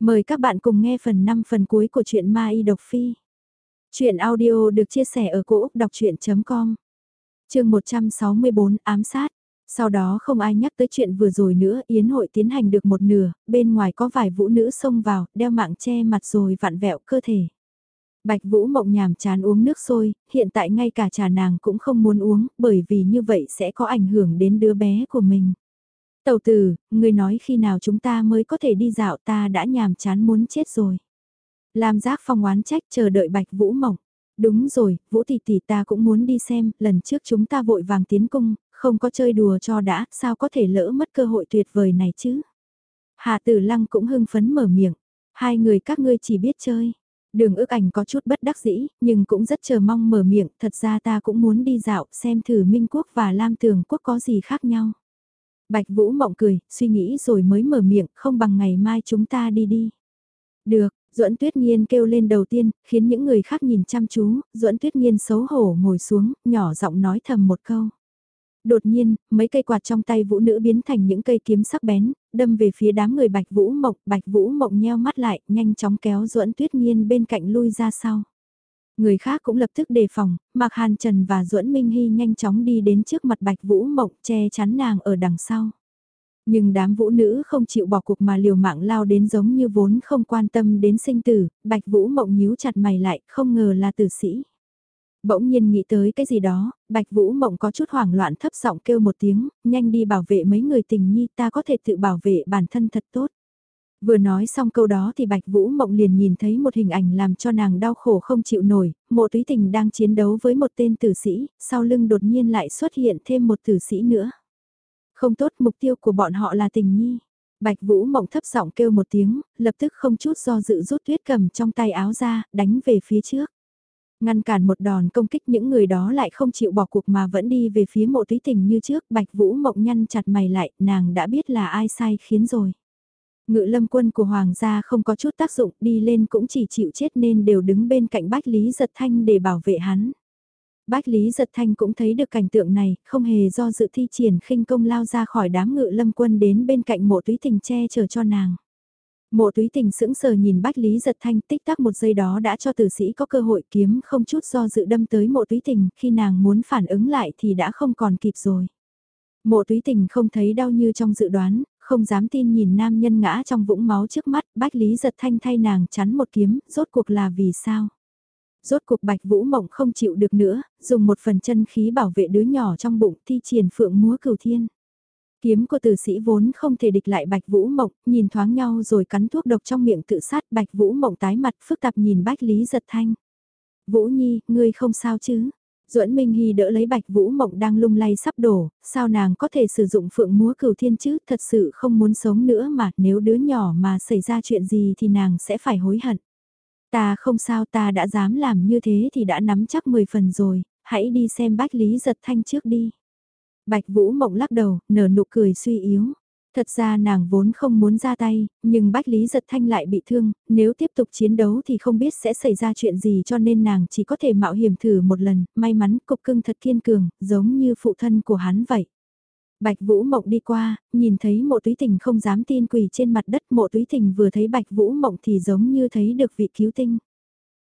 Mời các bạn cùng nghe phần 5 phần cuối của truyện Ma Y Độc Phi. Chuyện audio được chia sẻ ở cỗ đọc chuyện.com Trường 164 ám sát. Sau đó không ai nhắc tới chuyện vừa rồi nữa, yến hội tiến hành được một nửa, bên ngoài có vài vũ nữ xông vào, đeo mạng che mặt rồi vặn vẹo cơ thể. Bạch Vũ mộng nhàm chán uống nước sôi, hiện tại ngay cả trà nàng cũng không muốn uống, bởi vì như vậy sẽ có ảnh hưởng đến đứa bé của mình. Tầu tử, người nói khi nào chúng ta mới có thể đi dạo ta đã nhàm chán muốn chết rồi. Lam giác phong oán trách chờ đợi bạch vũ mộng. Đúng rồi, vũ tỷ tỷ ta cũng muốn đi xem, lần trước chúng ta vội vàng tiến cung, không có chơi đùa cho đã, sao có thể lỡ mất cơ hội tuyệt vời này chứ. Hà tử lăng cũng hưng phấn mở miệng, hai người các ngươi chỉ biết chơi. Đường ước ảnh có chút bất đắc dĩ, nhưng cũng rất chờ mong mở miệng, thật ra ta cũng muốn đi dạo xem thử Minh Quốc và Lam Tường Quốc có gì khác nhau. Bạch Vũ mộng cười, suy nghĩ rồi mới mở miệng, không bằng ngày mai chúng ta đi đi. Được, Duẫn Tuyết Nhiên kêu lên đầu tiên, khiến những người khác nhìn chăm chú, Duẫn Tuyết Nhiên xấu hổ ngồi xuống, nhỏ giọng nói thầm một câu. Đột nhiên, mấy cây quạt trong tay vũ nữ biến thành những cây kiếm sắc bén, đâm về phía đám người Bạch Vũ Mộng, Bạch Vũ Mộng nheo mắt lại, nhanh chóng kéo Duẫn Tuyết Nhiên bên cạnh lui ra sau. Người khác cũng lập tức đề phòng, Mạc Hàn Trần và Duẫn Minh Hy nhanh chóng đi đến trước mặt Bạch Vũ Mộng che chắn nàng ở đằng sau. Nhưng đám vũ nữ không chịu bỏ cuộc mà liều mạng lao đến giống như vốn không quan tâm đến sinh tử, Bạch Vũ Mộng nhíu chặt mày lại, không ngờ là tử sĩ. Bỗng nhiên nghĩ tới cái gì đó, Bạch Vũ Mộng có chút hoảng loạn thấp giọng kêu một tiếng, nhanh đi bảo vệ mấy người tình nhi ta có thể tự bảo vệ bản thân thật tốt. Vừa nói xong câu đó thì Bạch Vũ Mộng liền nhìn thấy một hình ảnh làm cho nàng đau khổ không chịu nổi, mộ túy tình đang chiến đấu với một tên tử sĩ, sau lưng đột nhiên lại xuất hiện thêm một tử sĩ nữa. Không tốt mục tiêu của bọn họ là tình nhi. Bạch Vũ Mộng thấp giọng kêu một tiếng, lập tức không chút do dự rút tuyết cầm trong tay áo ra, đánh về phía trước. Ngăn cản một đòn công kích những người đó lại không chịu bỏ cuộc mà vẫn đi về phía mộ túy tình như trước, Bạch Vũ Mộng nhăn chặt mày lại, nàng đã biết là ai sai khiến rồi. Ngự lâm quân của Hoàng gia không có chút tác dụng đi lên cũng chỉ chịu chết nên đều đứng bên cạnh Bách Lý Giật Thanh để bảo vệ hắn. Bách Lý Giật Thanh cũng thấy được cảnh tượng này, không hề do dự thi triển khinh công lao ra khỏi đám ngự lâm quân đến bên cạnh mộ túy tình che chở cho nàng. Mộ túy tình sững sờ nhìn Bách Lý Giật Thanh tích tắc một giây đó đã cho tử sĩ có cơ hội kiếm không chút do dự đâm tới mộ túy tình, khi nàng muốn phản ứng lại thì đã không còn kịp rồi. Mộ túy tình không thấy đau như trong dự đoán, không dám tin nhìn nam nhân ngã trong vũng máu trước mắt, Bách Lý giật thanh thay nàng chắn một kiếm, rốt cuộc là vì sao? Rốt cuộc Bạch Vũ Mộng không chịu được nữa, dùng một phần chân khí bảo vệ đứa nhỏ trong bụng thi triển phượng múa cửu thiên. Kiếm của tử sĩ vốn không thể địch lại Bạch Vũ Mộng, nhìn thoáng nhau rồi cắn thuốc độc trong miệng tự sát Bạch Vũ Mộng tái mặt phức tạp nhìn Bách Lý giật thanh. Vũ Nhi, ngươi không sao chứ? Duẫn Minh Hy đỡ lấy Bạch Vũ Mộng đang lung lay sắp đổ, sao nàng có thể sử dụng phượng múa cửu thiên chứ, thật sự không muốn sống nữa mà, nếu đứa nhỏ mà xảy ra chuyện gì thì nàng sẽ phải hối hận. Ta không sao ta đã dám làm như thế thì đã nắm chắc 10 phần rồi, hãy đi xem Bách Lý giật thanh trước đi. Bạch Vũ Mộng lắc đầu, nở nụ cười suy yếu. Thật ra nàng vốn không muốn ra tay, nhưng Bách Lý Giật Thanh lại bị thương, nếu tiếp tục chiến đấu thì không biết sẽ xảy ra chuyện gì cho nên nàng chỉ có thể mạo hiểm thử một lần, may mắn cục cưng thật kiên cường, giống như phụ thân của hắn vậy. Bạch Vũ Mộng đi qua, nhìn thấy mộ túy tình không dám tin quỳ trên mặt đất mộ túy tình vừa thấy Bạch Vũ Mộng thì giống như thấy được vị cứu tinh.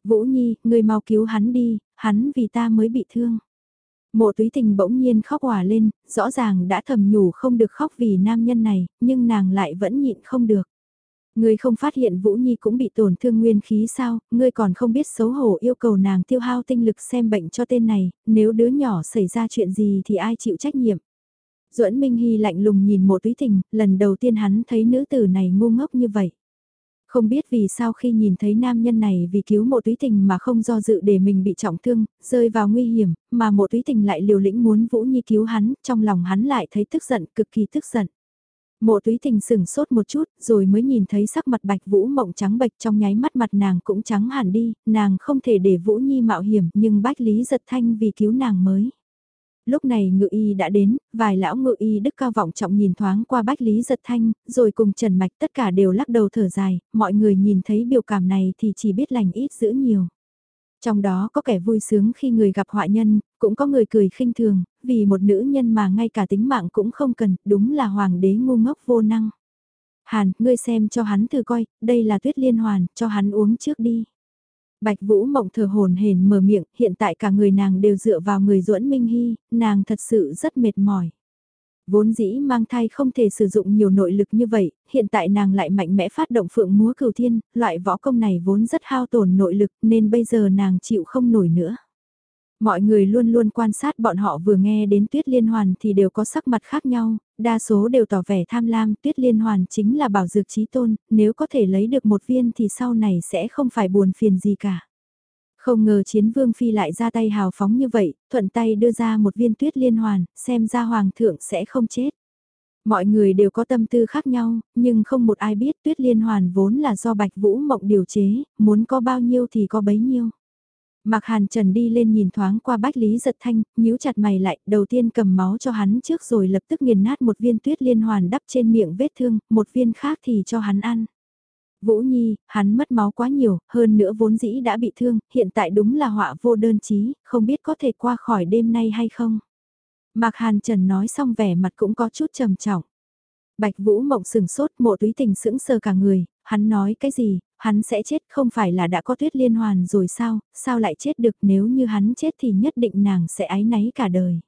Vũ Nhi, người mau cứu hắn đi, hắn vì ta mới bị thương. Mộ túy tình bỗng nhiên khóc hòa lên, rõ ràng đã thầm nhủ không được khóc vì nam nhân này, nhưng nàng lại vẫn nhịn không được. Ngươi không phát hiện Vũ Nhi cũng bị tổn thương nguyên khí sao, ngươi còn không biết xấu hổ yêu cầu nàng tiêu hao tinh lực xem bệnh cho tên này, nếu đứa nhỏ xảy ra chuyện gì thì ai chịu trách nhiệm. Duẫn Minh Hy lạnh lùng nhìn mộ túy tình, lần đầu tiên hắn thấy nữ tử này ngu ngốc như vậy. Không biết vì sao khi nhìn thấy nam nhân này vì cứu mộ túy tình mà không do dự để mình bị trọng thương, rơi vào nguy hiểm, mà mộ túy tình lại liều lĩnh muốn Vũ Nhi cứu hắn, trong lòng hắn lại thấy tức giận, cực kỳ tức giận. Mộ túy tình sừng sốt một chút, rồi mới nhìn thấy sắc mặt bạch Vũ mộng trắng bạch trong nháy mắt mặt nàng cũng trắng hẳn đi, nàng không thể để Vũ Nhi mạo hiểm, nhưng bách lý giật thanh vì cứu nàng mới. Lúc này ngự y đã đến, vài lão ngự y đức cao vọng trọng nhìn thoáng qua bách lý giật thanh, rồi cùng Trần Mạch tất cả đều lắc đầu thở dài, mọi người nhìn thấy biểu cảm này thì chỉ biết lành ít giữ nhiều. Trong đó có kẻ vui sướng khi người gặp họa nhân, cũng có người cười khinh thường, vì một nữ nhân mà ngay cả tính mạng cũng không cần, đúng là hoàng đế ngu ngốc vô năng. Hàn, ngươi xem cho hắn thử coi, đây là tuyết liên hoàn, cho hắn uống trước đi. Bạch Vũ Mộng thở hồn hển mở miệng, hiện tại cả người nàng đều dựa vào người duẫn Minh Hy, nàng thật sự rất mệt mỏi. Vốn dĩ mang thai không thể sử dụng nhiều nội lực như vậy, hiện tại nàng lại mạnh mẽ phát động phượng múa cửu thiên, loại võ công này vốn rất hao tổn nội lực nên bây giờ nàng chịu không nổi nữa. Mọi người luôn luôn quan sát bọn họ vừa nghe đến tuyết liên hoàn thì đều có sắc mặt khác nhau, đa số đều tỏ vẻ tham lam, tuyết liên hoàn chính là bảo dược trí tôn, nếu có thể lấy được một viên thì sau này sẽ không phải buồn phiền gì cả. Không ngờ chiến vương phi lại ra tay hào phóng như vậy, thuận tay đưa ra một viên tuyết liên hoàn, xem ra hoàng thượng sẽ không chết. Mọi người đều có tâm tư khác nhau, nhưng không một ai biết tuyết liên hoàn vốn là do Bạch Vũ Mộng điều chế, muốn có bao nhiêu thì có bấy nhiêu. Mạc Hàn Trần đi lên nhìn thoáng qua Bách Lý Giật Thanh, nhíu chặt mày lại, đầu tiên cầm máu cho hắn trước rồi lập tức nghiền nát một viên tuyết liên hoàn đắp trên miệng vết thương, một viên khác thì cho hắn ăn. Vũ Nhi, hắn mất máu quá nhiều, hơn nữa vốn dĩ đã bị thương, hiện tại đúng là họa vô đơn chí, không biết có thể qua khỏi đêm nay hay không. Mạc Hàn Trần nói xong vẻ mặt cũng có chút trầm trọng. Bạch Vũ Mộng sừng sốt mộ túy tình sững sờ cả người, hắn nói cái gì, hắn sẽ chết không phải là đã có tuyết liên hoàn rồi sao, sao lại chết được nếu như hắn chết thì nhất định nàng sẽ ái náy cả đời.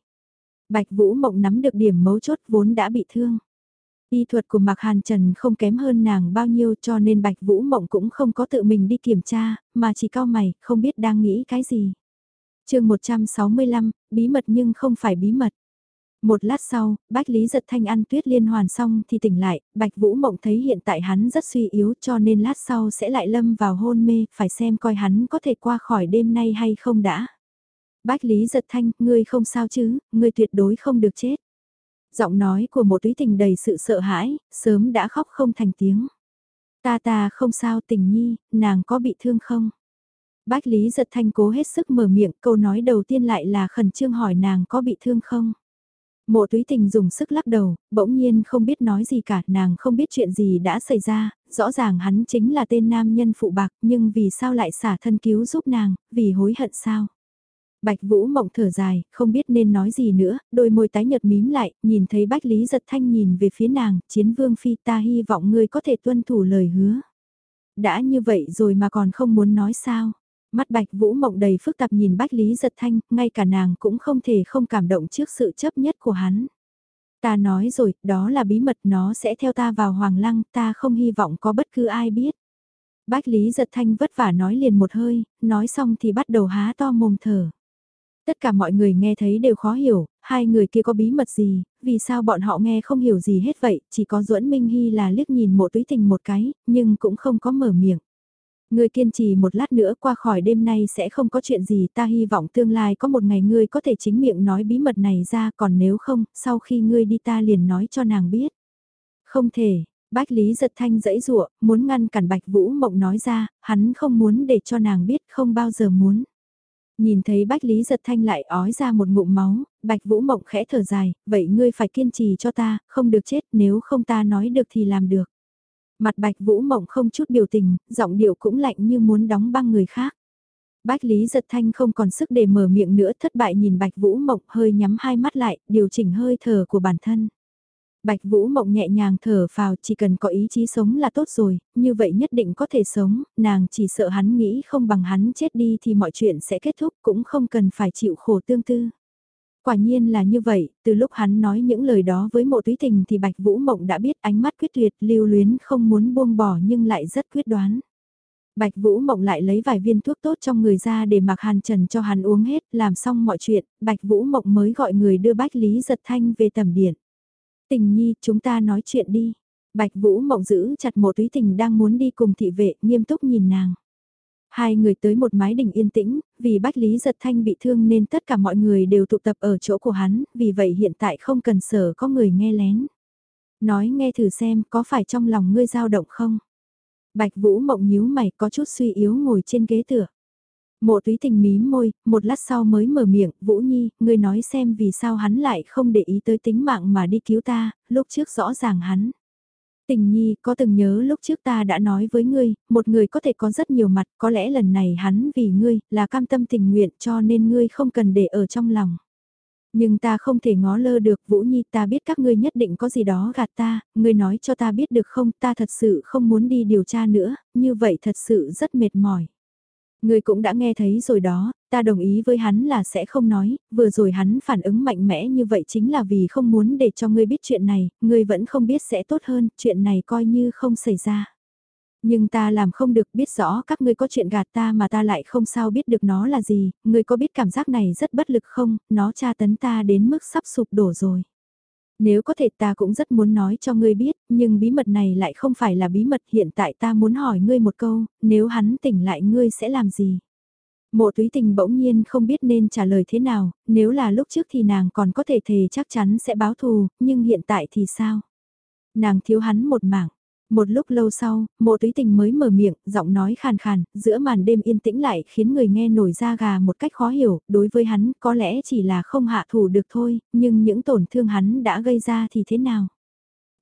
Bạch Vũ Mộng nắm được điểm mấu chốt vốn đã bị thương. Y thuật của Mạc Hàn Trần không kém hơn nàng bao nhiêu cho nên Bạch Vũ Mộng cũng không có tự mình đi kiểm tra, mà chỉ cao mày, không biết đang nghĩ cái gì. chương 165, bí mật nhưng không phải bí mật. Một lát sau, Bách Lý giật thanh ăn tuyết liên hoàn xong thì tỉnh lại, Bạch Vũ Mộng thấy hiện tại hắn rất suy yếu cho nên lát sau sẽ lại lâm vào hôn mê, phải xem coi hắn có thể qua khỏi đêm nay hay không đã. Bách Lý giật thanh, ngươi không sao chứ, ngươi tuyệt đối không được chết. Giọng nói của một túy tình đầy sự sợ hãi, sớm đã khóc không thành tiếng. Ta ta không sao tình nhi, nàng có bị thương không? Bách Lý giật thanh cố hết sức mở miệng, câu nói đầu tiên lại là khẩn trương hỏi nàng có bị thương không? Mộ túy tình dùng sức lắc đầu, bỗng nhiên không biết nói gì cả, nàng không biết chuyện gì đã xảy ra, rõ ràng hắn chính là tên nam nhân phụ bạc, nhưng vì sao lại xả thân cứu giúp nàng, vì hối hận sao? Bạch Vũ Mộng thở dài, không biết nên nói gì nữa, đôi môi tái nhợt mím lại, nhìn thấy Bách Lý giật thanh nhìn về phía nàng, chiến vương phi ta hy vọng ngươi có thể tuân thủ lời hứa. Đã như vậy rồi mà còn không muốn nói sao? Mắt Bạch Vũ Mộng đầy phức tạp nhìn Bách Lý giật thanh, ngay cả nàng cũng không thể không cảm động trước sự chấp nhất của hắn. Ta nói rồi, đó là bí mật nó sẽ theo ta vào Hoàng Lăng, ta không hy vọng có bất cứ ai biết. Bách Lý giật thanh vất vả nói liền một hơi, nói xong thì bắt đầu há to mồm thở. Tất cả mọi người nghe thấy đều khó hiểu, hai người kia có bí mật gì, vì sao bọn họ nghe không hiểu gì hết vậy, chỉ có duẫn Minh Hy là liếc nhìn mộ túy tình một cái, nhưng cũng không có mở miệng. Ngươi kiên trì một lát nữa qua khỏi đêm nay sẽ không có chuyện gì ta hy vọng tương lai có một ngày ngươi có thể chính miệng nói bí mật này ra còn nếu không, sau khi ngươi đi ta liền nói cho nàng biết. Không thể, Bách Lý giật thanh dẫy rụa, muốn ngăn cản Bạch Vũ Mộng nói ra, hắn không muốn để cho nàng biết không bao giờ muốn. Nhìn thấy Bách Lý giật thanh lại ói ra một ngụm máu, Bạch Vũ Mộng khẽ thở dài, vậy ngươi phải kiên trì cho ta, không được chết nếu không ta nói được thì làm được. Mặt Bạch Vũ Mộng không chút biểu tình, giọng điệu cũng lạnh như muốn đóng băng người khác. Bách Lý giật thanh không còn sức để mở miệng nữa thất bại nhìn Bạch Vũ Mộng hơi nhắm hai mắt lại, điều chỉnh hơi thở của bản thân. Bạch Vũ Mộng nhẹ nhàng thở vào chỉ cần có ý chí sống là tốt rồi, như vậy nhất định có thể sống, nàng chỉ sợ hắn nghĩ không bằng hắn chết đi thì mọi chuyện sẽ kết thúc cũng không cần phải chịu khổ tương tư. Quả nhiên là như vậy, từ lúc hắn nói những lời đó với mộ túy tình thì Bạch Vũ Mộng đã biết ánh mắt quyết tuyệt lưu luyến không muốn buông bỏ nhưng lại rất quyết đoán. Bạch Vũ Mộng lại lấy vài viên thuốc tốt trong người ra để mặc hàn trần cho hắn uống hết, làm xong mọi chuyện, Bạch Vũ Mộng mới gọi người đưa Bách Lý Giật Thanh về tầm điện. Tình nhi, chúng ta nói chuyện đi. Bạch Vũ Mộng giữ chặt mộ túy tình đang muốn đi cùng thị vệ, nghiêm túc nhìn nàng. Hai người tới một mái đình yên tĩnh, vì Bách Lý Giật Thanh bị thương nên tất cả mọi người đều tụ tập ở chỗ của hắn, vì vậy hiện tại không cần sở có người nghe lén. Nói nghe thử xem có phải trong lòng ngươi dao động không? Bạch Vũ Mộng nhíu mày có chút suy yếu ngồi trên ghế tựa. Mộ túy tình mím môi, một lát sau mới mở miệng, Vũ Nhi, ngươi nói xem vì sao hắn lại không để ý tới tính mạng mà đi cứu ta, lúc trước rõ ràng hắn. Tình Nhi, có từng nhớ lúc trước ta đã nói với ngươi, một người có thể có rất nhiều mặt, có lẽ lần này hắn vì ngươi, là cam tâm tình nguyện cho nên ngươi không cần để ở trong lòng. Nhưng ta không thể ngó lơ được Vũ Nhi ta biết các ngươi nhất định có gì đó gạt ta, ngươi nói cho ta biết được không ta thật sự không muốn đi điều tra nữa, như vậy thật sự rất mệt mỏi. Ngươi cũng đã nghe thấy rồi đó, ta đồng ý với hắn là sẽ không nói, vừa rồi hắn phản ứng mạnh mẽ như vậy chính là vì không muốn để cho ngươi biết chuyện này, ngươi vẫn không biết sẽ tốt hơn, chuyện này coi như không xảy ra. Nhưng ta làm không được biết rõ các ngươi có chuyện gạt ta mà ta lại không sao biết được nó là gì, ngươi có biết cảm giác này rất bất lực không, nó tra tấn ta đến mức sắp sụp đổ rồi. Nếu có thể ta cũng rất muốn nói cho ngươi biết, nhưng bí mật này lại không phải là bí mật hiện tại ta muốn hỏi ngươi một câu, nếu hắn tỉnh lại ngươi sẽ làm gì? Mộ túy tình bỗng nhiên không biết nên trả lời thế nào, nếu là lúc trước thì nàng còn có thể thề chắc chắn sẽ báo thù, nhưng hiện tại thì sao? Nàng thiếu hắn một mảng, một lúc lâu sau, mộ túy tình mới mở miệng, giọng nói khàn khàn, giữa màn đêm yên tĩnh lại khiến người nghe nổi da gà một cách khó hiểu, đối với hắn có lẽ chỉ là không hạ thủ được thôi, nhưng những tổn thương hắn đã gây ra thì thế nào?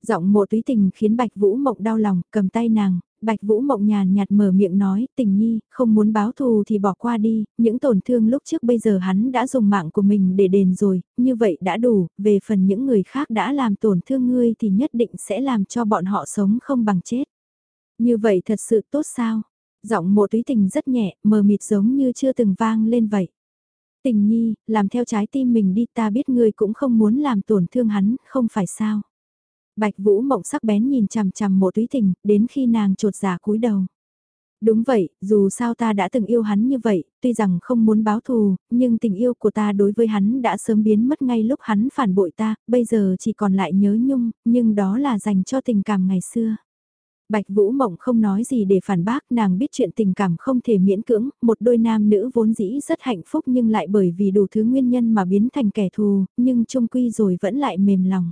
Giọng mộ túy tình khiến Bạch Vũ Mộng đau lòng, cầm tay nàng, Bạch Vũ Mộng nhàn nhạt mở miệng nói, tình nhi, không muốn báo thù thì bỏ qua đi, những tổn thương lúc trước bây giờ hắn đã dùng mạng của mình để đền rồi, như vậy đã đủ, về phần những người khác đã làm tổn thương ngươi thì nhất định sẽ làm cho bọn họ sống không bằng chết. Như vậy thật sự tốt sao? Giọng mộ túy tình rất nhẹ, mờ mịt giống như chưa từng vang lên vậy. Tình nhi, làm theo trái tim mình đi ta biết ngươi cũng không muốn làm tổn thương hắn, không phải sao? Bạch Vũ mộng sắc bén nhìn chằm chằm mộ túy tình, đến khi nàng trột giả cúi đầu. Đúng vậy, dù sao ta đã từng yêu hắn như vậy, tuy rằng không muốn báo thù, nhưng tình yêu của ta đối với hắn đã sớm biến mất ngay lúc hắn phản bội ta, bây giờ chỉ còn lại nhớ nhung, nhưng đó là dành cho tình cảm ngày xưa. Bạch Vũ Mộng không nói gì để phản bác, nàng biết chuyện tình cảm không thể miễn cưỡng, một đôi nam nữ vốn dĩ rất hạnh phúc nhưng lại bởi vì đủ thứ nguyên nhân mà biến thành kẻ thù, nhưng chung quy rồi vẫn lại mềm lòng.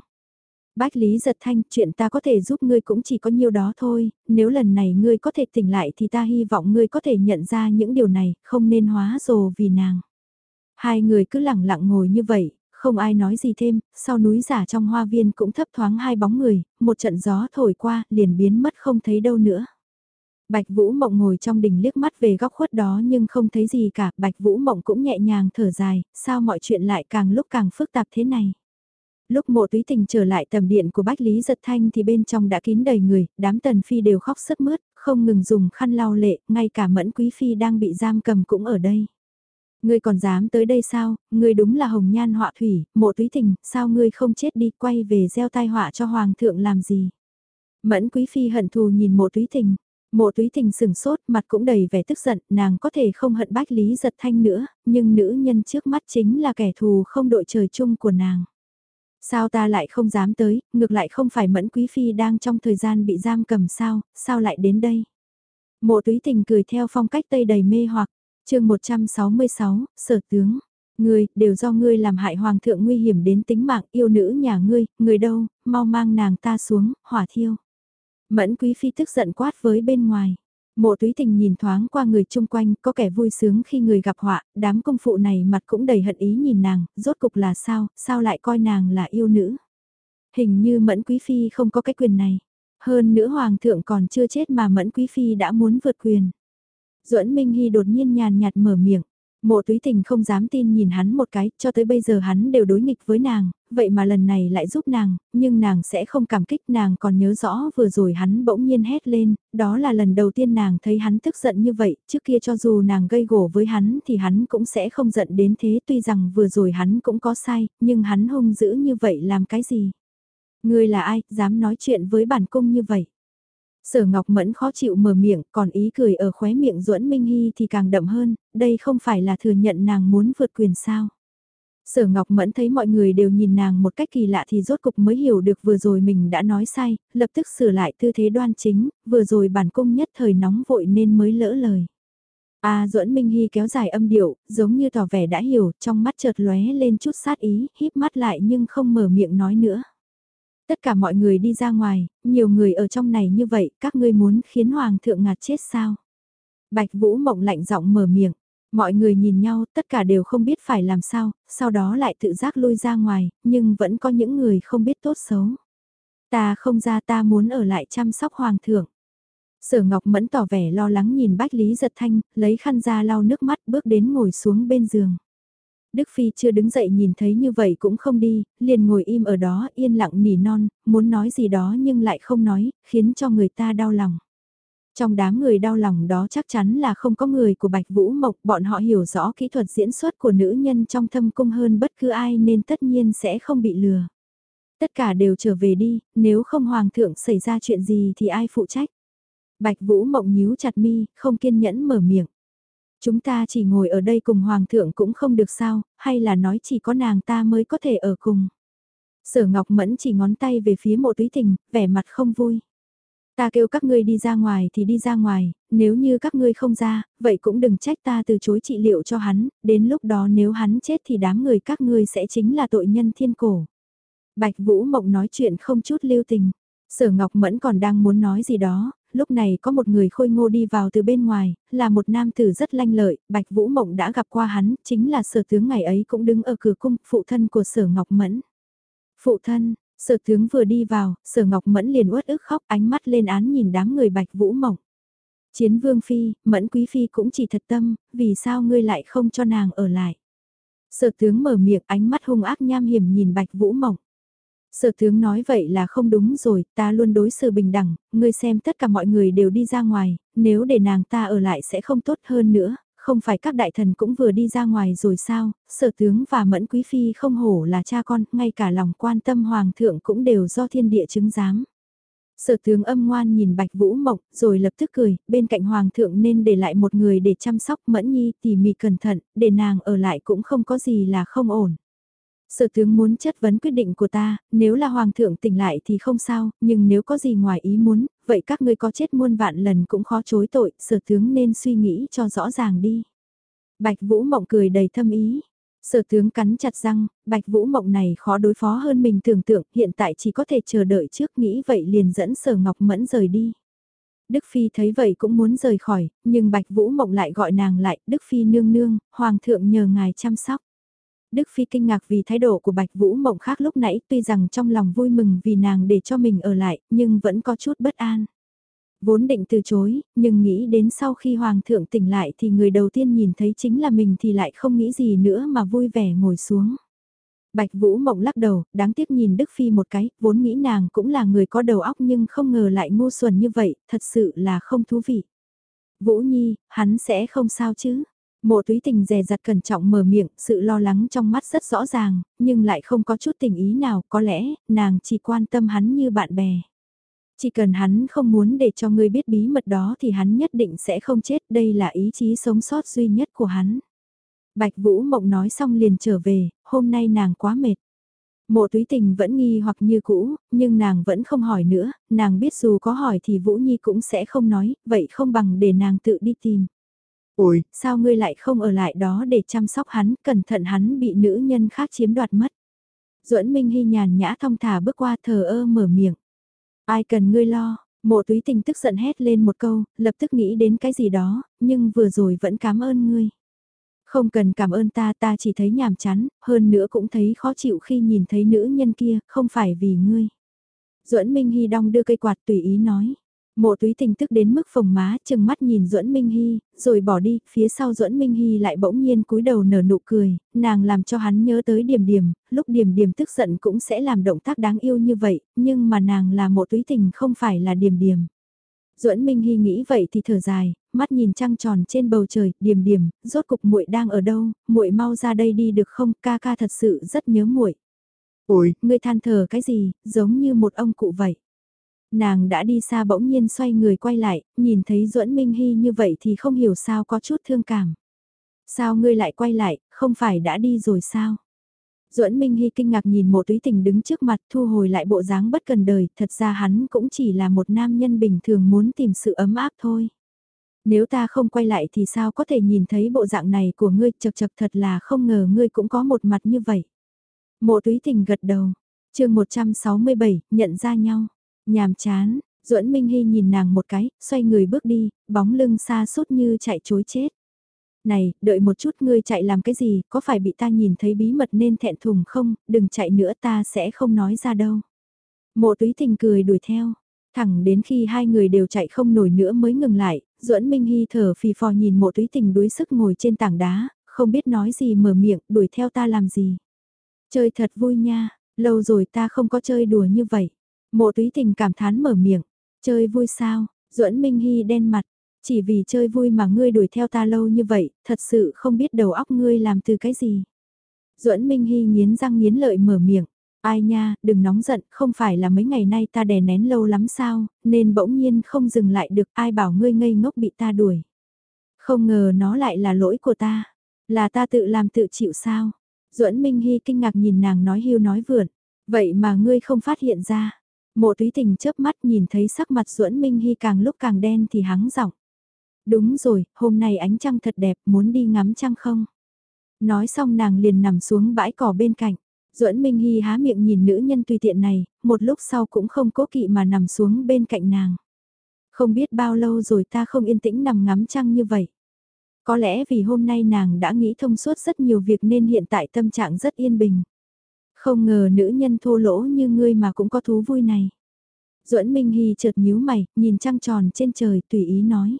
Bách Lý giật thanh, chuyện ta có thể giúp ngươi cũng chỉ có nhiêu đó thôi, nếu lần này ngươi có thể tỉnh lại thì ta hy vọng ngươi có thể nhận ra những điều này, không nên hóa rồ vì nàng. Hai người cứ lặng lặng ngồi như vậy, không ai nói gì thêm, sau núi giả trong hoa viên cũng thấp thoáng hai bóng người, một trận gió thổi qua, liền biến mất không thấy đâu nữa. Bạch Vũ Mộng ngồi trong đỉnh liếc mắt về góc khuất đó nhưng không thấy gì cả, Bạch Vũ Mộng cũng nhẹ nhàng thở dài, sao mọi chuyện lại càng lúc càng phức tạp thế này. Lúc mộ túy tình trở lại tầm điện của Bách Lý Giật Thanh thì bên trong đã kín đầy người, đám tần phi đều khóc sức mướt, không ngừng dùng khăn lau lệ, ngay cả mẫn quý phi đang bị giam cầm cũng ở đây. Ngươi còn dám tới đây sao, ngươi đúng là hồng nhan họa thủy, mộ túy tình, sao ngươi không chết đi quay về gieo tai họa cho hoàng thượng làm gì. Mẫn quý phi hận thù nhìn mộ túy tình, Mộ túy tình sừng sốt, mặt cũng đầy vẻ tức giận, nàng có thể không hận bách lý giật thanh nữa, nhưng nữ nhân trước mắt chính là kẻ thù không đội trời chung của nàng. Sao ta lại không dám tới, ngược lại không phải mẫn quý phi đang trong thời gian bị giam cầm sao, sao lại đến đây? Mộ túy tình cười theo phong cách tây đầy mê hoặc, chương 166, sở tướng. Ngươi, đều do ngươi làm hại hoàng thượng nguy hiểm đến tính mạng yêu nữ nhà ngươi, người đâu, mau mang nàng ta xuống, hỏa thiêu. Mẫn quý phi tức giận quát với bên ngoài. Mộ túy tình nhìn thoáng qua người chung quanh, có kẻ vui sướng khi người gặp họa, đám công phụ này mặt cũng đầy hận ý nhìn nàng, rốt cục là sao, sao lại coi nàng là yêu nữ. Hình như mẫn quý phi không có cái quyền này. Hơn nữa hoàng thượng còn chưa chết mà mẫn quý phi đã muốn vượt quyền. duẫn Minh Hy đột nhiên nhàn nhạt mở miệng. Mộ túy tình không dám tin nhìn hắn một cái, cho tới bây giờ hắn đều đối nghịch với nàng, vậy mà lần này lại giúp nàng, nhưng nàng sẽ không cảm kích nàng còn nhớ rõ vừa rồi hắn bỗng nhiên hét lên, đó là lần đầu tiên nàng thấy hắn tức giận như vậy, trước kia cho dù nàng gây gổ với hắn thì hắn cũng sẽ không giận đến thế tuy rằng vừa rồi hắn cũng có sai, nhưng hắn hung dữ như vậy làm cái gì? Ngươi là ai, dám nói chuyện với bản cung như vậy? Sở Ngọc Mẫn khó chịu mở miệng, còn ý cười ở khóe miệng duẫn Minh Hy thì càng đậm hơn, đây không phải là thừa nhận nàng muốn vượt quyền sao. Sở Ngọc Mẫn thấy mọi người đều nhìn nàng một cách kỳ lạ thì rốt cục mới hiểu được vừa rồi mình đã nói sai, lập tức sửa lại tư thế đoan chính, vừa rồi bản cung nhất thời nóng vội nên mới lỡ lời. A à, duẫn Minh Hy kéo dài âm điệu, giống như tỏ vẻ đã hiểu, trong mắt chợt lóe lên chút sát ý, híp mắt lại nhưng không mở miệng nói nữa. Tất cả mọi người đi ra ngoài, nhiều người ở trong này như vậy, các ngươi muốn khiến Hoàng thượng ngạt chết sao? Bạch Vũ Mộng lạnh giọng mở miệng. Mọi người nhìn nhau, tất cả đều không biết phải làm sao, sau đó lại tự giác lui ra ngoài, nhưng vẫn có những người không biết tốt xấu. Ta không ra ta muốn ở lại chăm sóc hoàng thượng. Sở Ngọc Mẫn tỏ vẻ lo lắng nhìn Bách Lý Giật Thanh, lấy khăn ra lau nước mắt bước đến ngồi xuống bên giường. Đức Phi chưa đứng dậy nhìn thấy như vậy cũng không đi, liền ngồi im ở đó yên lặng nỉ non, muốn nói gì đó nhưng lại không nói, khiến cho người ta đau lòng. Trong đám người đau lòng đó chắc chắn là không có người của Bạch Vũ Mộc, bọn họ hiểu rõ kỹ thuật diễn xuất của nữ nhân trong thâm cung hơn bất cứ ai nên tất nhiên sẽ không bị lừa. Tất cả đều trở về đi, nếu không hoàng thượng xảy ra chuyện gì thì ai phụ trách. Bạch Vũ Mộng nhíu chặt mi, không kiên nhẫn mở miệng. Chúng ta chỉ ngồi ở đây cùng hoàng thượng cũng không được sao, hay là nói chỉ có nàng ta mới có thể ở cùng. Sở Ngọc Mẫn chỉ ngón tay về phía mộ túy tình, vẻ mặt không vui. Ta kêu các ngươi đi ra ngoài thì đi ra ngoài, nếu như các ngươi không ra, vậy cũng đừng trách ta từ chối trị liệu cho hắn, đến lúc đó nếu hắn chết thì đám người các ngươi sẽ chính là tội nhân thiên cổ. Bạch Vũ Mộng nói chuyện không chút lưu tình. Sở Ngọc Mẫn còn đang muốn nói gì đó, lúc này có một người khôi ngô đi vào từ bên ngoài, là một nam tử rất lanh lợi, Bạch Vũ Mộng đã gặp qua hắn, chính là sở tướng ngày ấy cũng đứng ở cửa cung, phụ thân của sở Ngọc Mẫn. Phụ thân, sở tướng vừa đi vào, sở Ngọc Mẫn liền uất ức khóc ánh mắt lên án nhìn đám người Bạch Vũ Mộng. Chiến vương phi, Mẫn quý phi cũng chỉ thật tâm, vì sao ngươi lại không cho nàng ở lại. Sở tướng mở miệng ánh mắt hung ác nham hiểm nhìn Bạch Vũ Mộng. Sở tướng nói vậy là không đúng rồi, ta luôn đối xử bình đẳng, ngươi xem tất cả mọi người đều đi ra ngoài, nếu để nàng ta ở lại sẽ không tốt hơn nữa, không phải các đại thần cũng vừa đi ra ngoài rồi sao, sở tướng và mẫn quý phi không hổ là cha con, ngay cả lòng quan tâm hoàng thượng cũng đều do thiên địa chứng giám. Sở tướng âm ngoan nhìn Bạch Vũ Mộng, rồi lập tức cười, bên cạnh hoàng thượng nên để lại một người để chăm sóc mẫn nhi tỉ mỉ cẩn thận, để nàng ở lại cũng không có gì là không ổn. Sở tướng muốn chất vấn quyết định của ta, nếu là hoàng thượng tỉnh lại thì không sao, nhưng nếu có gì ngoài ý muốn, vậy các ngươi có chết muôn vạn lần cũng khó chối tội, sở tướng nên suy nghĩ cho rõ ràng đi. Bạch Vũ Mộng cười đầy thâm ý. Sở tướng cắn chặt răng, Bạch Vũ Mộng này khó đối phó hơn mình tưởng tượng, hiện tại chỉ có thể chờ đợi trước nghĩ vậy liền dẫn Sở Ngọc Mẫn rời đi. Đức Phi thấy vậy cũng muốn rời khỏi, nhưng Bạch Vũ Mộng lại gọi nàng lại, Đức Phi nương nương, Hoàng thượng nhờ ngài chăm sóc. Đức Phi kinh ngạc vì thái độ của Bạch Vũ Mộng khác lúc nãy tuy rằng trong lòng vui mừng vì nàng để cho mình ở lại, nhưng vẫn có chút bất an. Vốn định từ chối, nhưng nghĩ đến sau khi Hoàng thượng tỉnh lại thì người đầu tiên nhìn thấy chính là mình thì lại không nghĩ gì nữa mà vui vẻ ngồi xuống. Bạch Vũ Mộng lắc đầu, đáng tiếc nhìn Đức Phi một cái, vốn nghĩ nàng cũng là người có đầu óc nhưng không ngờ lại ngu xuẩn như vậy, thật sự là không thú vị. Vũ Nhi, hắn sẽ không sao chứ? Mộ túy tình dè dặt cẩn trọng mở miệng, sự lo lắng trong mắt rất rõ ràng, nhưng lại không có chút tình ý nào, có lẽ, nàng chỉ quan tâm hắn như bạn bè. Chỉ cần hắn không muốn để cho ngươi biết bí mật đó thì hắn nhất định sẽ không chết, đây là ý chí sống sót duy nhất của hắn. Bạch Vũ Mộng nói xong liền trở về, hôm nay nàng quá mệt. Mộ túy tình vẫn nghi hoặc như cũ, nhưng nàng vẫn không hỏi nữa, nàng biết dù có hỏi thì Vũ Nhi cũng sẽ không nói, vậy không bằng để nàng tự đi tìm. Ôi, sao ngươi lại không ở lại đó để chăm sóc hắn, cẩn thận hắn bị nữ nhân khác chiếm đoạt mất. duẫn Minh Hy nhàn nhã thong thả bước qua thờ ơ mở miệng. Ai cần ngươi lo, mộ túy tình tức giận hét lên một câu, lập tức nghĩ đến cái gì đó, nhưng vừa rồi vẫn cảm ơn ngươi. Không cần cảm ơn ta ta chỉ thấy nhàm chán, hơn nữa cũng thấy khó chịu khi nhìn thấy nữ nhân kia, không phải vì ngươi. duẫn Minh Hy đong đưa cây quạt tùy ý nói. Mộ túy tình tức đến mức phồng má, chừng mắt nhìn duẫn Minh Hy, rồi bỏ đi, phía sau duẫn Minh Hy lại bỗng nhiên cúi đầu nở nụ cười, nàng làm cho hắn nhớ tới điểm điểm, lúc điểm điểm tức giận cũng sẽ làm động tác đáng yêu như vậy, nhưng mà nàng là mộ túy tình không phải là điểm điểm. duẫn Minh Hy nghĩ vậy thì thở dài, mắt nhìn trăng tròn trên bầu trời, điểm điểm, rốt cục muội đang ở đâu, muội mau ra đây đi được không, ca ca thật sự rất nhớ muội. Ôi, ngươi than thở cái gì, giống như một ông cụ vậy. Nàng đã đi xa bỗng nhiên xoay người quay lại, nhìn thấy duẫn Minh Hy như vậy thì không hiểu sao có chút thương cảm. Sao ngươi lại quay lại, không phải đã đi rồi sao? duẫn Minh Hy kinh ngạc nhìn một túy tình đứng trước mặt thu hồi lại bộ dáng bất cần đời, thật ra hắn cũng chỉ là một nam nhân bình thường muốn tìm sự ấm áp thôi. Nếu ta không quay lại thì sao có thể nhìn thấy bộ dạng này của ngươi chật chật thật là không ngờ ngươi cũng có một mặt như vậy. Mộ túy tình gật đầu, chương 167, nhận ra nhau. Nhàm chán, duẫn Minh Hy nhìn nàng một cái, xoay người bước đi, bóng lưng xa suốt như chạy chối chết. Này, đợi một chút ngươi chạy làm cái gì, có phải bị ta nhìn thấy bí mật nên thẹn thùng không, đừng chạy nữa ta sẽ không nói ra đâu. Mộ túy tình cười đuổi theo, thẳng đến khi hai người đều chạy không nổi nữa mới ngừng lại, duẫn Minh Hy thở phì phò nhìn mộ túy tình đuối sức ngồi trên tảng đá, không biết nói gì mở miệng, đuổi theo ta làm gì. Chơi thật vui nha, lâu rồi ta không có chơi đùa như vậy. Mộ túy tình cảm thán mở miệng, chơi vui sao, duẫn Minh Hy đen mặt, chỉ vì chơi vui mà ngươi đuổi theo ta lâu như vậy, thật sự không biết đầu óc ngươi làm từ cái gì. duẫn Minh Hy nghiến răng nghiến lợi mở miệng, ai nha, đừng nóng giận, không phải là mấy ngày nay ta đè nén lâu lắm sao, nên bỗng nhiên không dừng lại được ai bảo ngươi ngây ngốc bị ta đuổi. Không ngờ nó lại là lỗi của ta, là ta tự làm tự chịu sao. duẫn Minh Hy kinh ngạc nhìn nàng nói hưu nói vượn, vậy mà ngươi không phát hiện ra. Mộ túy tình chớp mắt nhìn thấy sắc mặt duẫn Minh Hy càng lúc càng đen thì hắng giọng. Đúng rồi, hôm nay ánh trăng thật đẹp, muốn đi ngắm trăng không? Nói xong nàng liền nằm xuống bãi cỏ bên cạnh. Duẫn Minh Hy há miệng nhìn nữ nhân tùy tiện này, một lúc sau cũng không cố kỵ mà nằm xuống bên cạnh nàng. Không biết bao lâu rồi ta không yên tĩnh nằm ngắm trăng như vậy. Có lẽ vì hôm nay nàng đã nghĩ thông suốt rất nhiều việc nên hiện tại tâm trạng rất yên bình. Không ngờ nữ nhân thô lỗ như ngươi mà cũng có thú vui này. Duẫn Minh Hy chợt nhíu mày, nhìn trăng tròn trên trời tùy ý nói.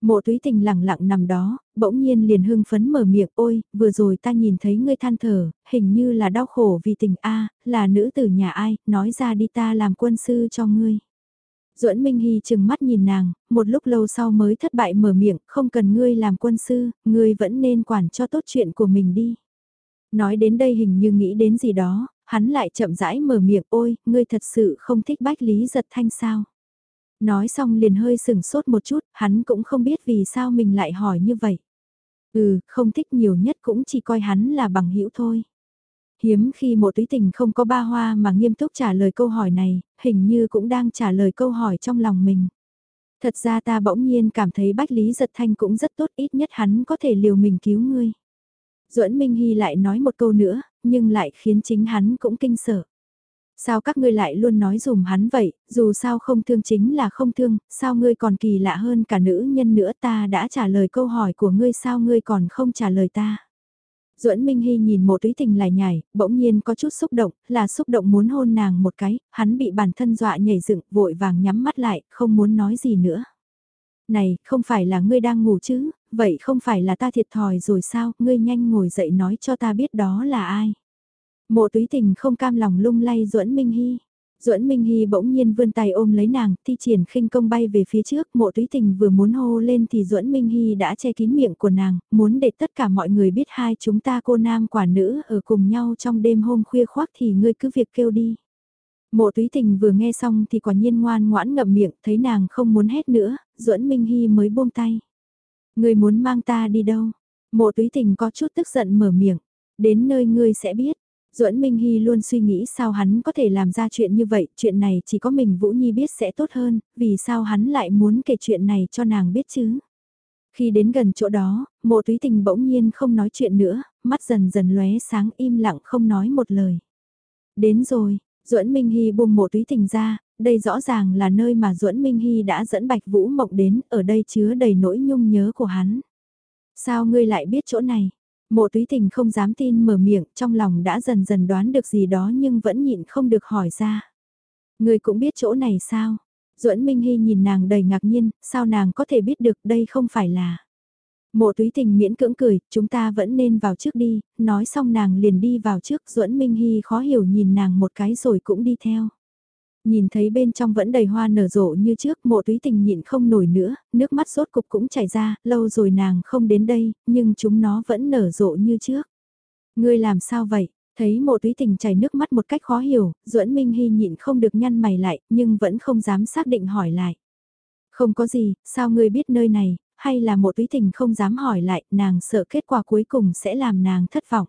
Mộ túy tình lặng lặng nằm đó, bỗng nhiên liền hưng phấn mở miệng ôi, vừa rồi ta nhìn thấy ngươi than thở, hình như là đau khổ vì tình A, là nữ tử nhà ai, nói ra đi ta làm quân sư cho ngươi. Duẫn Minh Hy chừng mắt nhìn nàng, một lúc lâu sau mới thất bại mở miệng, không cần ngươi làm quân sư, ngươi vẫn nên quản cho tốt chuyện của mình đi. Nói đến đây hình như nghĩ đến gì đó, hắn lại chậm rãi mở miệng ôi, ngươi thật sự không thích bách lý giật thanh sao. Nói xong liền hơi sừng sốt một chút, hắn cũng không biết vì sao mình lại hỏi như vậy. Ừ, không thích nhiều nhất cũng chỉ coi hắn là bằng hữu thôi. Hiếm khi một túy tình không có ba hoa mà nghiêm túc trả lời câu hỏi này, hình như cũng đang trả lời câu hỏi trong lòng mình. Thật ra ta bỗng nhiên cảm thấy Bách Lý Giật Thanh cũng rất tốt ít nhất hắn có thể liều mình cứu ngươi duẫn Minh Hy lại nói một câu nữa, nhưng lại khiến chính hắn cũng kinh sợ. Sao các ngươi lại luôn nói dùm hắn vậy, dù sao không thương chính là không thương, sao ngươi còn kỳ lạ hơn cả nữ nhân nữa ta đã trả lời câu hỏi của ngươi sao ngươi còn không trả lời ta. Duẫn Minh Hy nhìn một túy tình lại nhảy, bỗng nhiên có chút xúc động, là xúc động muốn hôn nàng một cái, hắn bị bản thân dọa nhảy dựng, vội vàng nhắm mắt lại, không muốn nói gì nữa. Này, không phải là ngươi đang ngủ chứ, vậy không phải là ta thiệt thòi rồi sao, ngươi nhanh ngồi dậy nói cho ta biết đó là ai. Mộ túy tình không cam lòng lung lay duẫn Minh Hy. Duẫn Minh Hy bỗng nhiên vươn tay ôm lấy nàng, thi triển khinh công bay về phía trước, mộ túy tình vừa muốn hô lên thì Duẫn Minh Hy đã che kín miệng của nàng, muốn để tất cả mọi người biết hai chúng ta cô nam quả nữ ở cùng nhau trong đêm hôm khuya khoác thì ngươi cứ việc kêu đi. Mộ túy tình vừa nghe xong thì quả nhiên ngoan ngoãn ngậm miệng, thấy nàng không muốn hét nữa, Duẫn Minh Hy mới buông tay. Ngươi muốn mang ta đi đâu? Mộ túy tình có chút tức giận mở miệng, đến nơi ngươi sẽ biết. Duẫn Minh Hy luôn suy nghĩ sao hắn có thể làm ra chuyện như vậy, chuyện này chỉ có mình Vũ Nhi biết sẽ tốt hơn, vì sao hắn lại muốn kể chuyện này cho nàng biết chứ. Khi đến gần chỗ đó, mộ túy tình bỗng nhiên không nói chuyện nữa, mắt dần dần lóe sáng im lặng không nói một lời. Đến rồi, Duẫn Minh Hy buông mộ túy tình ra, đây rõ ràng là nơi mà Duẫn Minh Hy đã dẫn Bạch Vũ Mộng đến, ở đây chứa đầy nỗi nhung nhớ của hắn. Sao ngươi lại biết chỗ này? Mộ túy tình không dám tin mở miệng, trong lòng đã dần dần đoán được gì đó nhưng vẫn nhịn không được hỏi ra. Người cũng biết chỗ này sao? duẫn Minh Hy nhìn nàng đầy ngạc nhiên, sao nàng có thể biết được đây không phải là... Mộ túy tình miễn cưỡng cười, chúng ta vẫn nên vào trước đi, nói xong nàng liền đi vào trước, duẫn Minh Hy khó hiểu nhìn nàng một cái rồi cũng đi theo. Nhìn thấy bên trong vẫn đầy hoa nở rộ như trước, mộ túy tình nhịn không nổi nữa, nước mắt sốt cục cũng chảy ra, lâu rồi nàng không đến đây, nhưng chúng nó vẫn nở rộ như trước. Ngươi làm sao vậy? Thấy mộ túy tình chảy nước mắt một cách khó hiểu, duẫn Minh Hy nhịn không được nhăn mày lại, nhưng vẫn không dám xác định hỏi lại. Không có gì, sao ngươi biết nơi này, hay là mộ túy tình không dám hỏi lại, nàng sợ kết quả cuối cùng sẽ làm nàng thất vọng.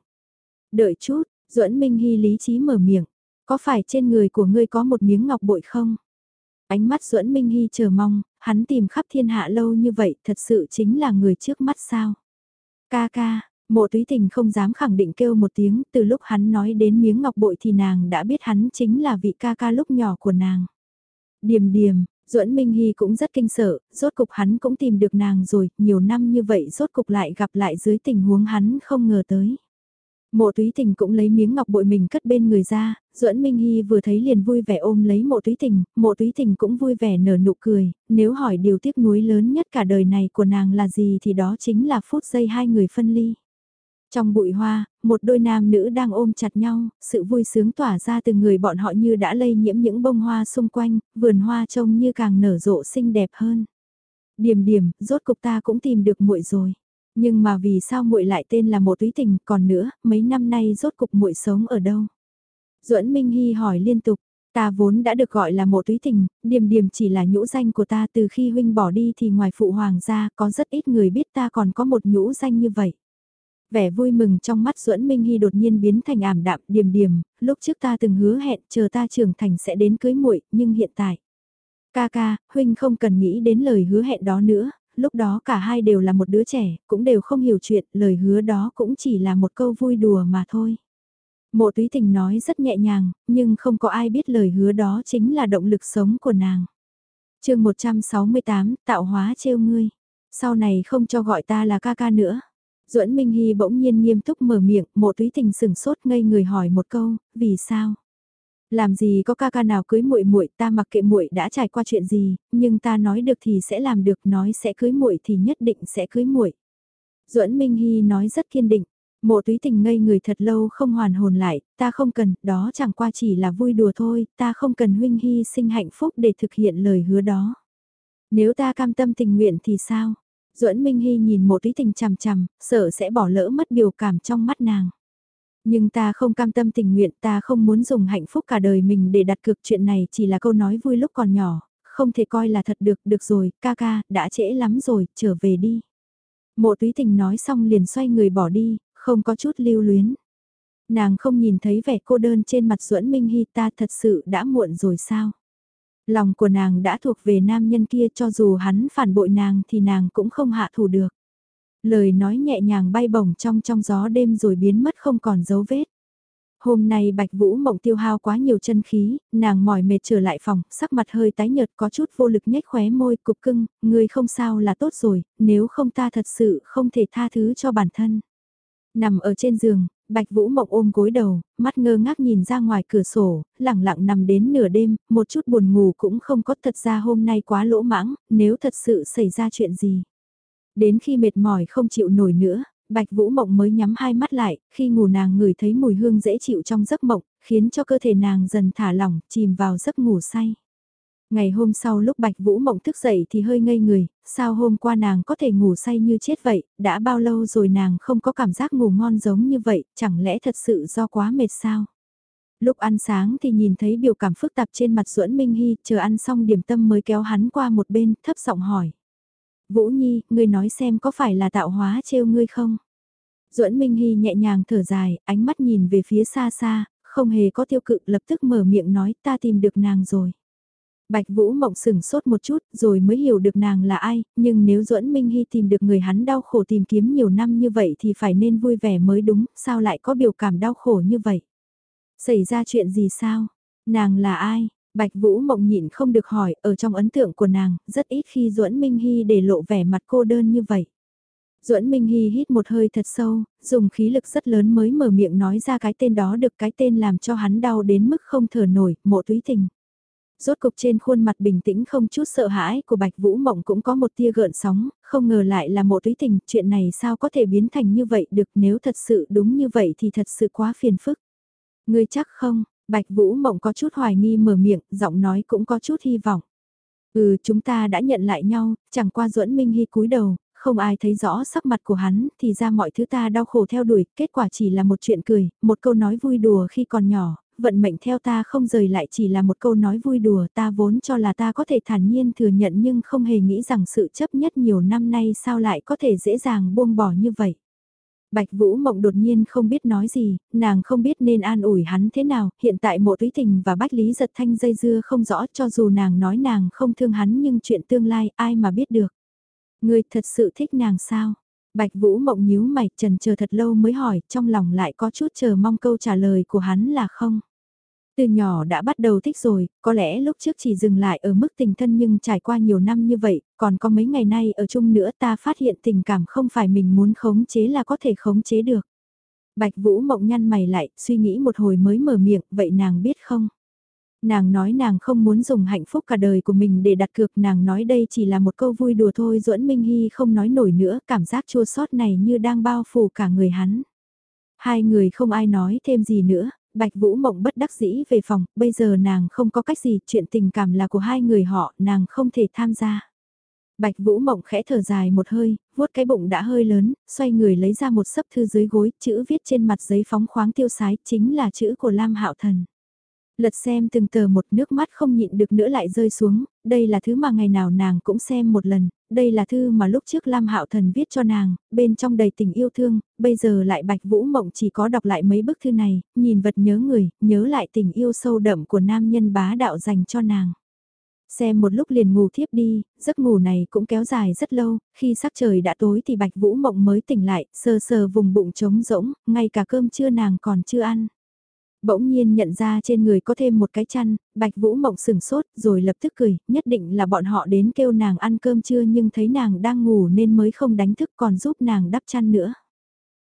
Đợi chút, duẫn Minh Hy lý trí mở miệng, có phải trên người của ngươi có một miếng ngọc bội không? Ánh mắt duẫn Minh Hy chờ mong, hắn tìm khắp thiên hạ lâu như vậy thật sự chính là người trước mắt sao? Ca ca, mộ túy tình không dám khẳng định kêu một tiếng, từ lúc hắn nói đến miếng ngọc bội thì nàng đã biết hắn chính là vị ca ca lúc nhỏ của nàng. Điềm điềm, duẫn Minh Hy cũng rất kinh sợ, rốt cục hắn cũng tìm được nàng rồi, nhiều năm như vậy rốt cục lại gặp lại dưới tình huống hắn không ngờ tới. Mộ túy tình cũng lấy miếng ngọc bội mình cất bên người ra, duẫn Minh Hy vừa thấy liền vui vẻ ôm lấy mộ túy tình, mộ túy tình cũng vui vẻ nở nụ cười, nếu hỏi điều tiếc nuối lớn nhất cả đời này của nàng là gì thì đó chính là phút giây hai người phân ly. Trong bụi hoa, một đôi nam nữ đang ôm chặt nhau, sự vui sướng tỏa ra từ người bọn họ như đã lây nhiễm những bông hoa xung quanh, vườn hoa trông như càng nở rộ xinh đẹp hơn. Điểm điểm, rốt cục ta cũng tìm được muội rồi. Nhưng mà vì sao muội lại tên là một túy tình, còn nữa, mấy năm nay rốt cục muội sống ở đâu? Duẫn Minh Hy hỏi liên tục, ta vốn đã được gọi là một túy tình, điềm điềm chỉ là nhũ danh của ta từ khi huynh bỏ đi thì ngoài phụ hoàng gia có rất ít người biết ta còn có một nhũ danh như vậy. Vẻ vui mừng trong mắt Duẫn Minh Hy đột nhiên biến thành ảm đạm điềm điềm, lúc trước ta từng hứa hẹn chờ ta trưởng thành sẽ đến cưới muội, nhưng hiện tại. Ca ca, huynh không cần nghĩ đến lời hứa hẹn đó nữa, lúc đó cả hai đều là một đứa trẻ, cũng đều không hiểu chuyện, lời hứa đó cũng chỉ là một câu vui đùa mà thôi. Mộ túy tình nói rất nhẹ nhàng, nhưng không có ai biết lời hứa đó chính là động lực sống của nàng. chương 168, tạo hóa trêu ngươi. Sau này không cho gọi ta là ca ca nữa. Duẫn Minh Hy bỗng nhiên nghiêm túc mở miệng, mộ túy tình sửng sốt ngây người hỏi một câu, vì sao? Làm gì có ca ca nào cưới muội muội, ta mặc kệ muội đã trải qua chuyện gì, nhưng ta nói được thì sẽ làm được, nói sẽ cưới muội thì nhất định sẽ cưới muội. Duẫn Minh Hy nói rất kiên định, Mộ túy tình ngây người thật lâu không hoàn hồn lại, ta không cần, đó chẳng qua chỉ là vui đùa thôi, ta không cần huynh hy sinh hạnh phúc để thực hiện lời hứa đó. Nếu ta cam tâm tình nguyện thì sao? Duẫn Minh Hy nhìn mộ túy tình chằm chằm, sợ sẽ bỏ lỡ mất biểu cảm trong mắt nàng. Nhưng ta không cam tâm tình nguyện, ta không muốn dùng hạnh phúc cả đời mình để đặt cược chuyện này chỉ là câu nói vui lúc còn nhỏ, không thể coi là thật được, được rồi, ca ca, đã trễ lắm rồi, trở về đi. Mộ túy tình nói xong liền xoay người bỏ đi, không có chút lưu luyến. Nàng không nhìn thấy vẻ cô đơn trên mặt duẫn Minh Hy ta thật sự đã muộn rồi sao? Lòng của nàng đã thuộc về nam nhân kia cho dù hắn phản bội nàng thì nàng cũng không hạ thủ được. Lời nói nhẹ nhàng bay bổng trong trong gió đêm rồi biến mất không còn dấu vết. Hôm nay Bạch Vũ Mộng tiêu hao quá nhiều chân khí, nàng mỏi mệt trở lại phòng, sắc mặt hơi tái nhợt có chút vô lực nhếch khóe môi cục cưng, người không sao là tốt rồi, nếu không ta thật sự không thể tha thứ cho bản thân. Nằm ở trên giường, Bạch Vũ Mộng ôm gối đầu, mắt ngơ ngác nhìn ra ngoài cửa sổ, lặng lặng nằm đến nửa đêm, một chút buồn ngủ cũng không có thật ra hôm nay quá lỗ mãng, nếu thật sự xảy ra chuyện gì. Đến khi mệt mỏi không chịu nổi nữa, Bạch Vũ Mộng mới nhắm hai mắt lại, khi ngủ nàng ngửi thấy mùi hương dễ chịu trong giấc mộng, khiến cho cơ thể nàng dần thả lỏng, chìm vào giấc ngủ say. Ngày hôm sau lúc Bạch Vũ Mộng thức dậy thì hơi ngây người, sao hôm qua nàng có thể ngủ say như chết vậy, đã bao lâu rồi nàng không có cảm giác ngủ ngon giống như vậy, chẳng lẽ thật sự do quá mệt sao? Lúc ăn sáng thì nhìn thấy biểu cảm phức tạp trên mặt Duẫn Minh Hy, chờ ăn xong điểm tâm mới kéo hắn qua một bên, thấp giọng hỏi. Vũ Nhi, ngươi nói xem có phải là tạo hóa trêu ngươi không? Duẫn Minh Hy nhẹ nhàng thở dài, ánh mắt nhìn về phía xa xa, không hề có tiêu cự lập tức mở miệng nói ta tìm được nàng rồi. Bạch Vũ Mộng sửng sốt một chút rồi mới hiểu được nàng là ai, nhưng nếu Duẫn Minh Hy tìm được người hắn đau khổ tìm kiếm nhiều năm như vậy thì phải nên vui vẻ mới đúng, sao lại có biểu cảm đau khổ như vậy? Xảy ra chuyện gì sao? Nàng là ai? Bạch Vũ Mộng nhịn không được hỏi, ở trong ấn tượng của nàng, rất ít khi Duẫn Minh Hy để lộ vẻ mặt cô đơn như vậy. Duẫn Minh Hy hít một hơi thật sâu, dùng khí lực rất lớn mới mở miệng nói ra cái tên đó được cái tên làm cho hắn đau đến mức không thở nổi, mộ túy tình. Rốt cục trên khuôn mặt bình tĩnh không chút sợ hãi của Bạch Vũ Mộng cũng có một tia gợn sóng, không ngờ lại là mộ túy tình, chuyện này sao có thể biến thành như vậy được nếu thật sự đúng như vậy thì thật sự quá phiền phức. Ngươi chắc không, Bạch Vũ Mộng có chút hoài nghi mở miệng, giọng nói cũng có chút hy vọng. Ừ chúng ta đã nhận lại nhau, chẳng qua duẫn minh hy cúi đầu, không ai thấy rõ sắc mặt của hắn, thì ra mọi thứ ta đau khổ theo đuổi, kết quả chỉ là một chuyện cười, một câu nói vui đùa khi còn nhỏ, vận mệnh theo ta không rời lại chỉ là một câu nói vui đùa ta vốn cho là ta có thể thản nhiên thừa nhận nhưng không hề nghĩ rằng sự chấp nhất nhiều năm nay sao lại có thể dễ dàng buông bỏ như vậy. Bạch Vũ Mộng đột nhiên không biết nói gì, nàng không biết nên an ủi hắn thế nào, hiện tại mộ túy tình và Bách Lý giật thanh dây dưa không rõ cho dù nàng nói nàng không thương hắn nhưng chuyện tương lai ai mà biết được. Người thật sự thích nàng sao? Bạch Vũ Mộng nhíu mày trần chờ thật lâu mới hỏi, trong lòng lại có chút chờ mong câu trả lời của hắn là không. Từ nhỏ đã bắt đầu thích rồi, có lẽ lúc trước chỉ dừng lại ở mức tình thân nhưng trải qua nhiều năm như vậy, còn có mấy ngày nay ở chung nữa ta phát hiện tình cảm không phải mình muốn khống chế là có thể khống chế được. Bạch Vũ mộng nhăn mày lại, suy nghĩ một hồi mới mở miệng, vậy nàng biết không? Nàng nói nàng không muốn dùng hạnh phúc cả đời của mình để đặt cược, nàng nói đây chỉ là một câu vui đùa thôi, Duẫn Minh Hy không nói nổi nữa, cảm giác chua xót này như đang bao phủ cả người hắn. Hai người không ai nói thêm gì nữa, Bạch Vũ Mộng bất đắc dĩ về phòng, bây giờ nàng không có cách gì, chuyện tình cảm là của hai người họ, nàng không thể tham gia. Bạch Vũ Mộng khẽ thở dài một hơi, vuốt cái bụng đã hơi lớn, xoay người lấy ra một sấp thư dưới gối, chữ viết trên mặt giấy phóng khoáng tiêu sái, chính là chữ của Lam Hạo Thần. Lật xem từng tờ một nước mắt không nhịn được nữa lại rơi xuống, đây là thứ mà ngày nào nàng cũng xem một lần, đây là thư mà lúc trước Lam Hạo Thần viết cho nàng, bên trong đầy tình yêu thương, bây giờ lại Bạch Vũ Mộng chỉ có đọc lại mấy bức thư này, nhìn vật nhớ người, nhớ lại tình yêu sâu đậm của nam nhân bá đạo dành cho nàng. Xem một lúc liền ngủ thiếp đi, giấc ngủ này cũng kéo dài rất lâu, khi sắc trời đã tối thì Bạch Vũ Mộng mới tỉnh lại, sờ sờ vùng bụng trống rỗng, ngay cả cơm trưa nàng còn chưa ăn. Bỗng nhiên nhận ra trên người có thêm một cái chăn, Bạch Vũ Mộng sừng sốt rồi lập tức cười, nhất định là bọn họ đến kêu nàng ăn cơm trưa nhưng thấy nàng đang ngủ nên mới không đánh thức còn giúp nàng đắp chăn nữa.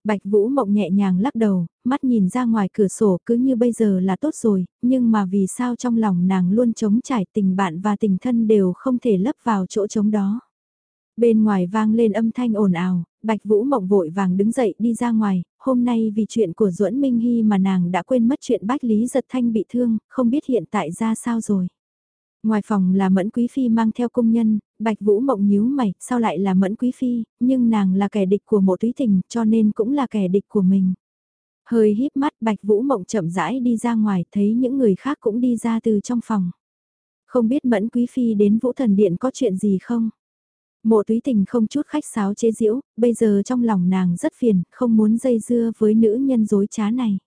Bạch Vũ Mộng nhẹ nhàng lắc đầu, mắt nhìn ra ngoài cửa sổ cứ như bây giờ là tốt rồi, nhưng mà vì sao trong lòng nàng luôn trống trải tình bạn và tình thân đều không thể lấp vào chỗ trống đó. Bên ngoài vang lên âm thanh ồn ào, Bạch Vũ Mộng vội vàng đứng dậy đi ra ngoài, hôm nay vì chuyện của Duẫn Minh Hy mà nàng đã quên mất chuyện Bách Lý Giật Thanh bị thương, không biết hiện tại ra sao rồi. Ngoài phòng là Mẫn Quý Phi mang theo công nhân, Bạch Vũ Mộng nhíu mày, sao lại là Mẫn Quý Phi, nhưng nàng là kẻ địch của mộ túy tình cho nên cũng là kẻ địch của mình. Hơi híp mắt Bạch Vũ Mộng chậm rãi đi ra ngoài thấy những người khác cũng đi ra từ trong phòng. Không biết Mẫn Quý Phi đến Vũ Thần Điện có chuyện gì không? Mộ túy tình không chút khách sáo chế giễu, bây giờ trong lòng nàng rất phiền, không muốn dây dưa với nữ nhân dối trá này.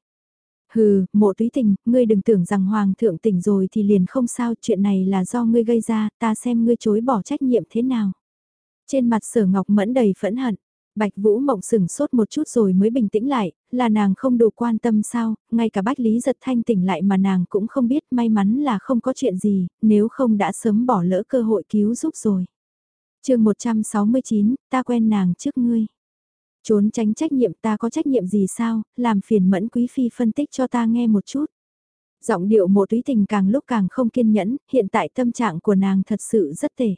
Hừ, mộ túy tình, ngươi đừng tưởng rằng hoàng thượng tỉnh rồi thì liền không sao, chuyện này là do ngươi gây ra, ta xem ngươi chối bỏ trách nhiệm thế nào. Trên mặt sở ngọc mẫn đầy phẫn hận, Bạch Vũ Mộng sừng sốt một chút rồi mới bình tĩnh lại, là nàng không đủ quan tâm sao, ngay cả Bách Lý giật thanh tỉnh lại mà nàng cũng không biết may mắn là không có chuyện gì, nếu không đã sớm bỏ lỡ cơ hội cứu giúp rồi chương 169, ta quen nàng trước ngươi. Trốn tránh trách nhiệm ta có trách nhiệm gì sao, làm phiền mẫn quý phi phân tích cho ta nghe một chút. Giọng điệu mộ túy tình càng lúc càng không kiên nhẫn, hiện tại tâm trạng của nàng thật sự rất tệ.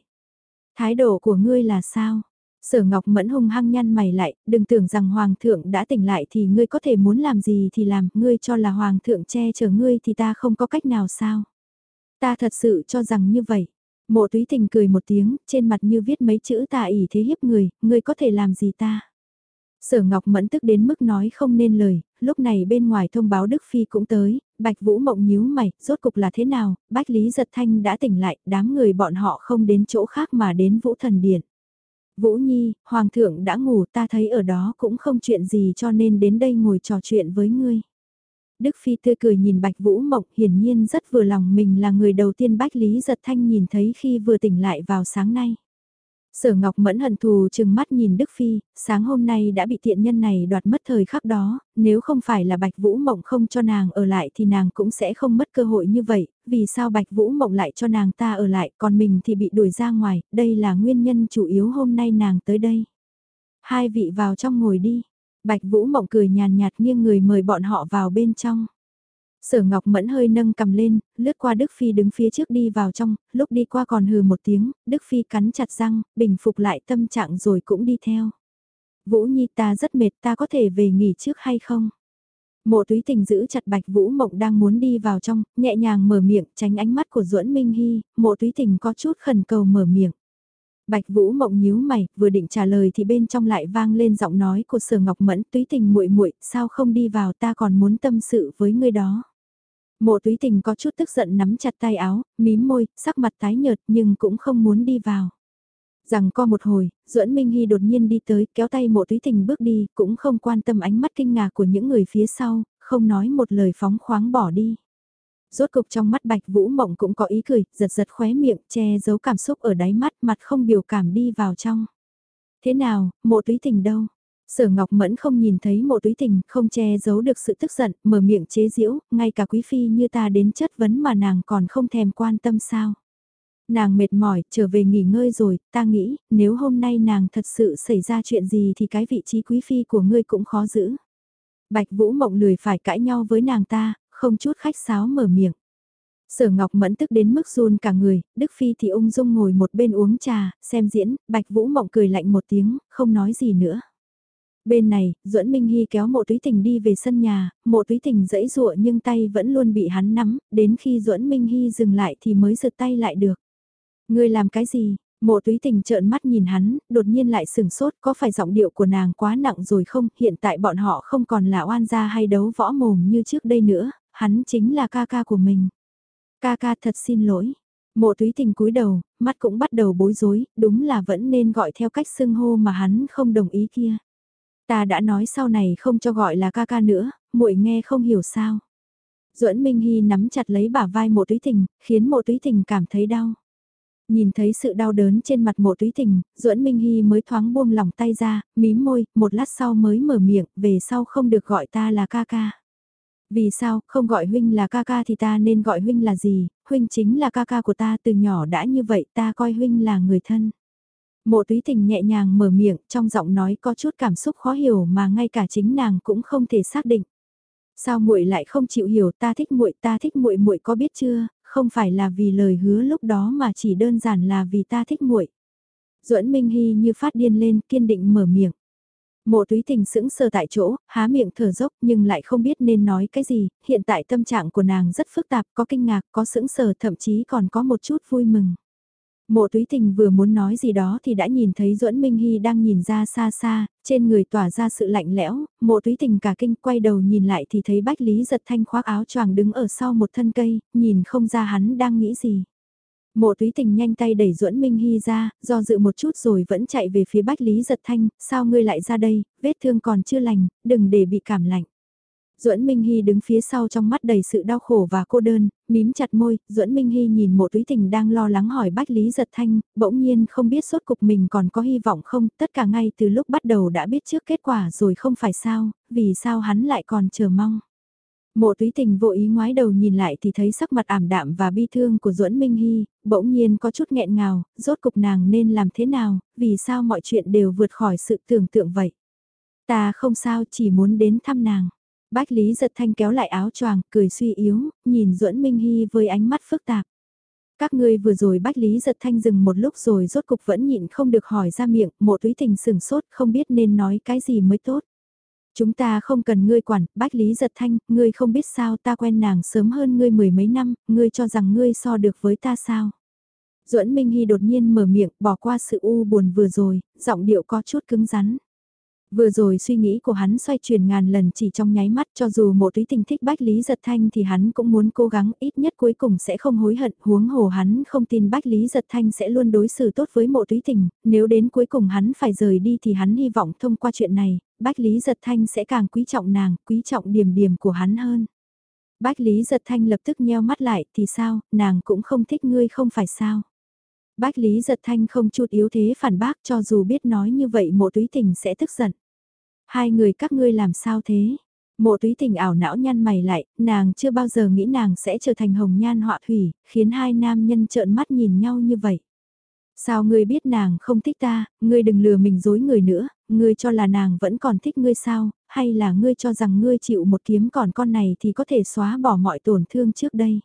Thái độ của ngươi là sao? Sở Ngọc Mẫn hung hăng nhăn mày lại, đừng tưởng rằng Hoàng thượng đã tỉnh lại thì ngươi có thể muốn làm gì thì làm, ngươi cho là Hoàng thượng che chở ngươi thì ta không có cách nào sao? Ta thật sự cho rằng như vậy. Mộ túy tình cười một tiếng, trên mặt như viết mấy chữ tà ỉ thế hiếp người, người có thể làm gì ta? Sở Ngọc Mẫn tức đến mức nói không nên lời, lúc này bên ngoài thông báo Đức Phi cũng tới, Bạch Vũ Mộng nhíu mày, rốt cục là thế nào, Bách Lý Giật Thanh đã tỉnh lại, đám người bọn họ không đến chỗ khác mà đến Vũ Thần Điện. Vũ Nhi, Hoàng thượng đã ngủ ta thấy ở đó cũng không chuyện gì cho nên đến đây ngồi trò chuyện với ngươi. Đức Phi tươi cười nhìn Bạch Vũ Mộng hiển nhiên rất vừa lòng mình là người đầu tiên Bách Lý Giật Thanh nhìn thấy khi vừa tỉnh lại vào sáng nay. Sở Ngọc Mẫn hận thù chừng mắt nhìn Đức Phi, sáng hôm nay đã bị tiện nhân này đoạt mất thời khắc đó, nếu không phải là Bạch Vũ Mộng không cho nàng ở lại thì nàng cũng sẽ không mất cơ hội như vậy, vì sao Bạch Vũ Mộng lại cho nàng ta ở lại còn mình thì bị đuổi ra ngoài, đây là nguyên nhân chủ yếu hôm nay nàng tới đây. Hai vị vào trong ngồi đi, Bạch Vũ Mộng cười nhàn nhạt nghiêng người mời bọn họ vào bên trong. Sở Ngọc Mẫn hơi nâng cầm lên, lướt qua Đức Phi đứng phía trước đi vào trong, lúc đi qua còn hừ một tiếng, Đức Phi cắn chặt răng, bình phục lại tâm trạng rồi cũng đi theo. Vũ Nhi ta rất mệt ta có thể về nghỉ trước hay không? Mộ túy tình giữ chặt Bạch Vũ Mộng đang muốn đi vào trong, nhẹ nhàng mở miệng tránh ánh mắt của duẫn Minh Hy, mộ túy tình có chút khẩn cầu mở miệng. Bạch Vũ Mộng nhíu mày, vừa định trả lời thì bên trong lại vang lên giọng nói của Sở Ngọc Mẫn, "Túy Tình muội muội, sao không đi vào, ta còn muốn tâm sự với ngươi đó." Mộ Túy Tình có chút tức giận nắm chặt tay áo, mím môi, sắc mặt tái nhợt nhưng cũng không muốn đi vào. Rằng co một hồi, Duẫn Minh Hy đột nhiên đi tới, kéo tay Mộ Túy Tình bước đi, cũng không quan tâm ánh mắt kinh ngạc của những người phía sau, không nói một lời phóng khoáng bỏ đi. Rốt cục trong mắt Bạch Vũ Mộng cũng có ý cười, giật giật khóe miệng, che giấu cảm xúc ở đáy mắt, mặt không biểu cảm đi vào trong. Thế nào, mộ túy tình đâu? Sở Ngọc Mẫn không nhìn thấy mộ túy tình, không che giấu được sự tức giận, mở miệng chế giễu, ngay cả quý phi như ta đến chất vấn mà nàng còn không thèm quan tâm sao. Nàng mệt mỏi, trở về nghỉ ngơi rồi, ta nghĩ, nếu hôm nay nàng thật sự xảy ra chuyện gì thì cái vị trí quý phi của ngươi cũng khó giữ. Bạch Vũ Mộng lười phải cãi nhau với nàng ta, không chút khách sáo mở miệng. Sở Ngọc Mẫn tức đến mức run cả người, Đức Phi thì ung dung ngồi một bên uống trà, xem diễn, Bạch Vũ Mộng cười lạnh một tiếng, không nói gì nữa. Bên này, duẫn Minh Hy kéo mộ túy tình đi về sân nhà, mộ túy tình dẫy dụa nhưng tay vẫn luôn bị hắn nắm, đến khi duẫn Minh Hy dừng lại thì mới giật tay lại được. Ngươi làm cái gì? Mộ túy tình trợn mắt nhìn hắn, đột nhiên lại sừng sốt, có phải giọng điệu của nàng quá nặng rồi không? Hiện tại bọn họ không còn là oan gia hay đấu võ mồm như trước đây nữa, hắn chính là ca ca của mình. Ca ca thật xin lỗi. Mộ túy tình cúi đầu, mắt cũng bắt đầu bối rối, đúng là vẫn nên gọi theo cách xưng hô mà hắn không đồng ý kia. Ta đã nói sau này không cho gọi là ca ca nữa, muội nghe không hiểu sao. Duẫn Minh Hy nắm chặt lấy bả vai mộ túy tình, khiến mộ túy tình cảm thấy đau. Nhìn thấy sự đau đớn trên mặt mộ túy tình, Duẫn Minh Hy mới thoáng buông lỏng tay ra, mím môi, một lát sau mới mở miệng, về sau không được gọi ta là ca ca. Vì sao, không gọi huynh là ca ca thì ta nên gọi huynh là gì, huynh chính là ca ca của ta từ nhỏ đã như vậy ta coi huynh là người thân. Mộ túy tình nhẹ nhàng mở miệng trong giọng nói có chút cảm xúc khó hiểu mà ngay cả chính nàng cũng không thể xác định. Sao muội lại không chịu hiểu ta thích muội ta thích muội muội có biết chưa, không phải là vì lời hứa lúc đó mà chỉ đơn giản là vì ta thích muội. Duẫn Minh Hy như phát điên lên kiên định mở miệng. Mộ túy tình sững sờ tại chỗ, há miệng thở dốc nhưng lại không biết nên nói cái gì, hiện tại tâm trạng của nàng rất phức tạp, có kinh ngạc, có sững sờ thậm chí còn có một chút vui mừng. Mộ túy tình vừa muốn nói gì đó thì đã nhìn thấy duẫn Minh Hy đang nhìn ra xa xa, trên người tỏa ra sự lạnh lẽo, mộ túy tình cả kinh quay đầu nhìn lại thì thấy Bách Lý giật thanh khoác áo choàng đứng ở sau một thân cây, nhìn không ra hắn đang nghĩ gì. Mộ túy tình nhanh tay đẩy duẫn Minh Hy ra, do dự một chút rồi vẫn chạy về phía Bách Lý giật thanh, sao ngươi lại ra đây, vết thương còn chưa lành, đừng để bị cảm lạnh. Duẫn Minh Hy đứng phía sau trong mắt đầy sự đau khổ và cô đơn, mím chặt môi, Duẫn Minh Hy nhìn mộ túy tình đang lo lắng hỏi Bách Lý Giật Thanh, bỗng nhiên không biết sốt cục mình còn có hy vọng không, tất cả ngay từ lúc bắt đầu đã biết trước kết quả rồi không phải sao, vì sao hắn lại còn chờ mong. Mộ túy tình vô ý ngoái đầu nhìn lại thì thấy sắc mặt ảm đạm và bi thương của Duẫn Minh Hy, bỗng nhiên có chút nghẹn ngào, rốt cục nàng nên làm thế nào, vì sao mọi chuyện đều vượt khỏi sự tưởng tượng vậy. Ta không sao chỉ muốn đến thăm nàng. Bách Lý giật thanh kéo lại áo choàng, cười suy yếu, nhìn Duẫn Minh Hy với ánh mắt phức tạp. Các ngươi vừa rồi Bách Lý giật thanh dừng một lúc rồi rốt cục vẫn nhịn không được hỏi ra miệng, mộ túy tình sừng sốt không biết nên nói cái gì mới tốt. Chúng ta không cần ngươi quản, Bách Lý giật thanh, ngươi không biết sao ta quen nàng sớm hơn ngươi mười mấy năm, ngươi cho rằng ngươi so được với ta sao. Duẫn Minh Hy đột nhiên mở miệng, bỏ qua sự u buồn vừa rồi, giọng điệu có chút cứng rắn. Vừa rồi suy nghĩ của hắn xoay chuyển ngàn lần chỉ trong nháy mắt cho dù một túy tình thích Bách Lý Giật Thanh thì hắn cũng muốn cố gắng ít nhất cuối cùng sẽ không hối hận huống hồ hắn không tin Bách Lý Giật Thanh sẽ luôn đối xử tốt với mộ túy tình, nếu đến cuối cùng hắn phải rời đi thì hắn hy vọng thông qua chuyện này, Bách Lý Giật Thanh sẽ càng quý trọng nàng, quý trọng điểm điểm của hắn hơn. Bách Lý Giật Thanh lập tức nheo mắt lại thì sao, nàng cũng không thích ngươi không phải sao. Bách Lý Giật Thanh không chút yếu thế phản bác cho dù biết nói như vậy mộ túy tình sẽ tức giận. Hai người các ngươi làm sao thế? Mộ túy tình ảo não nhăn mày lại, nàng chưa bao giờ nghĩ nàng sẽ trở thành hồng nhan họa thủy, khiến hai nam nhân trợn mắt nhìn nhau như vậy. Sao ngươi biết nàng không thích ta, ngươi đừng lừa mình dối người nữa, ngươi cho là nàng vẫn còn thích ngươi sao, hay là ngươi cho rằng ngươi chịu một kiếm còn con này thì có thể xóa bỏ mọi tổn thương trước đây.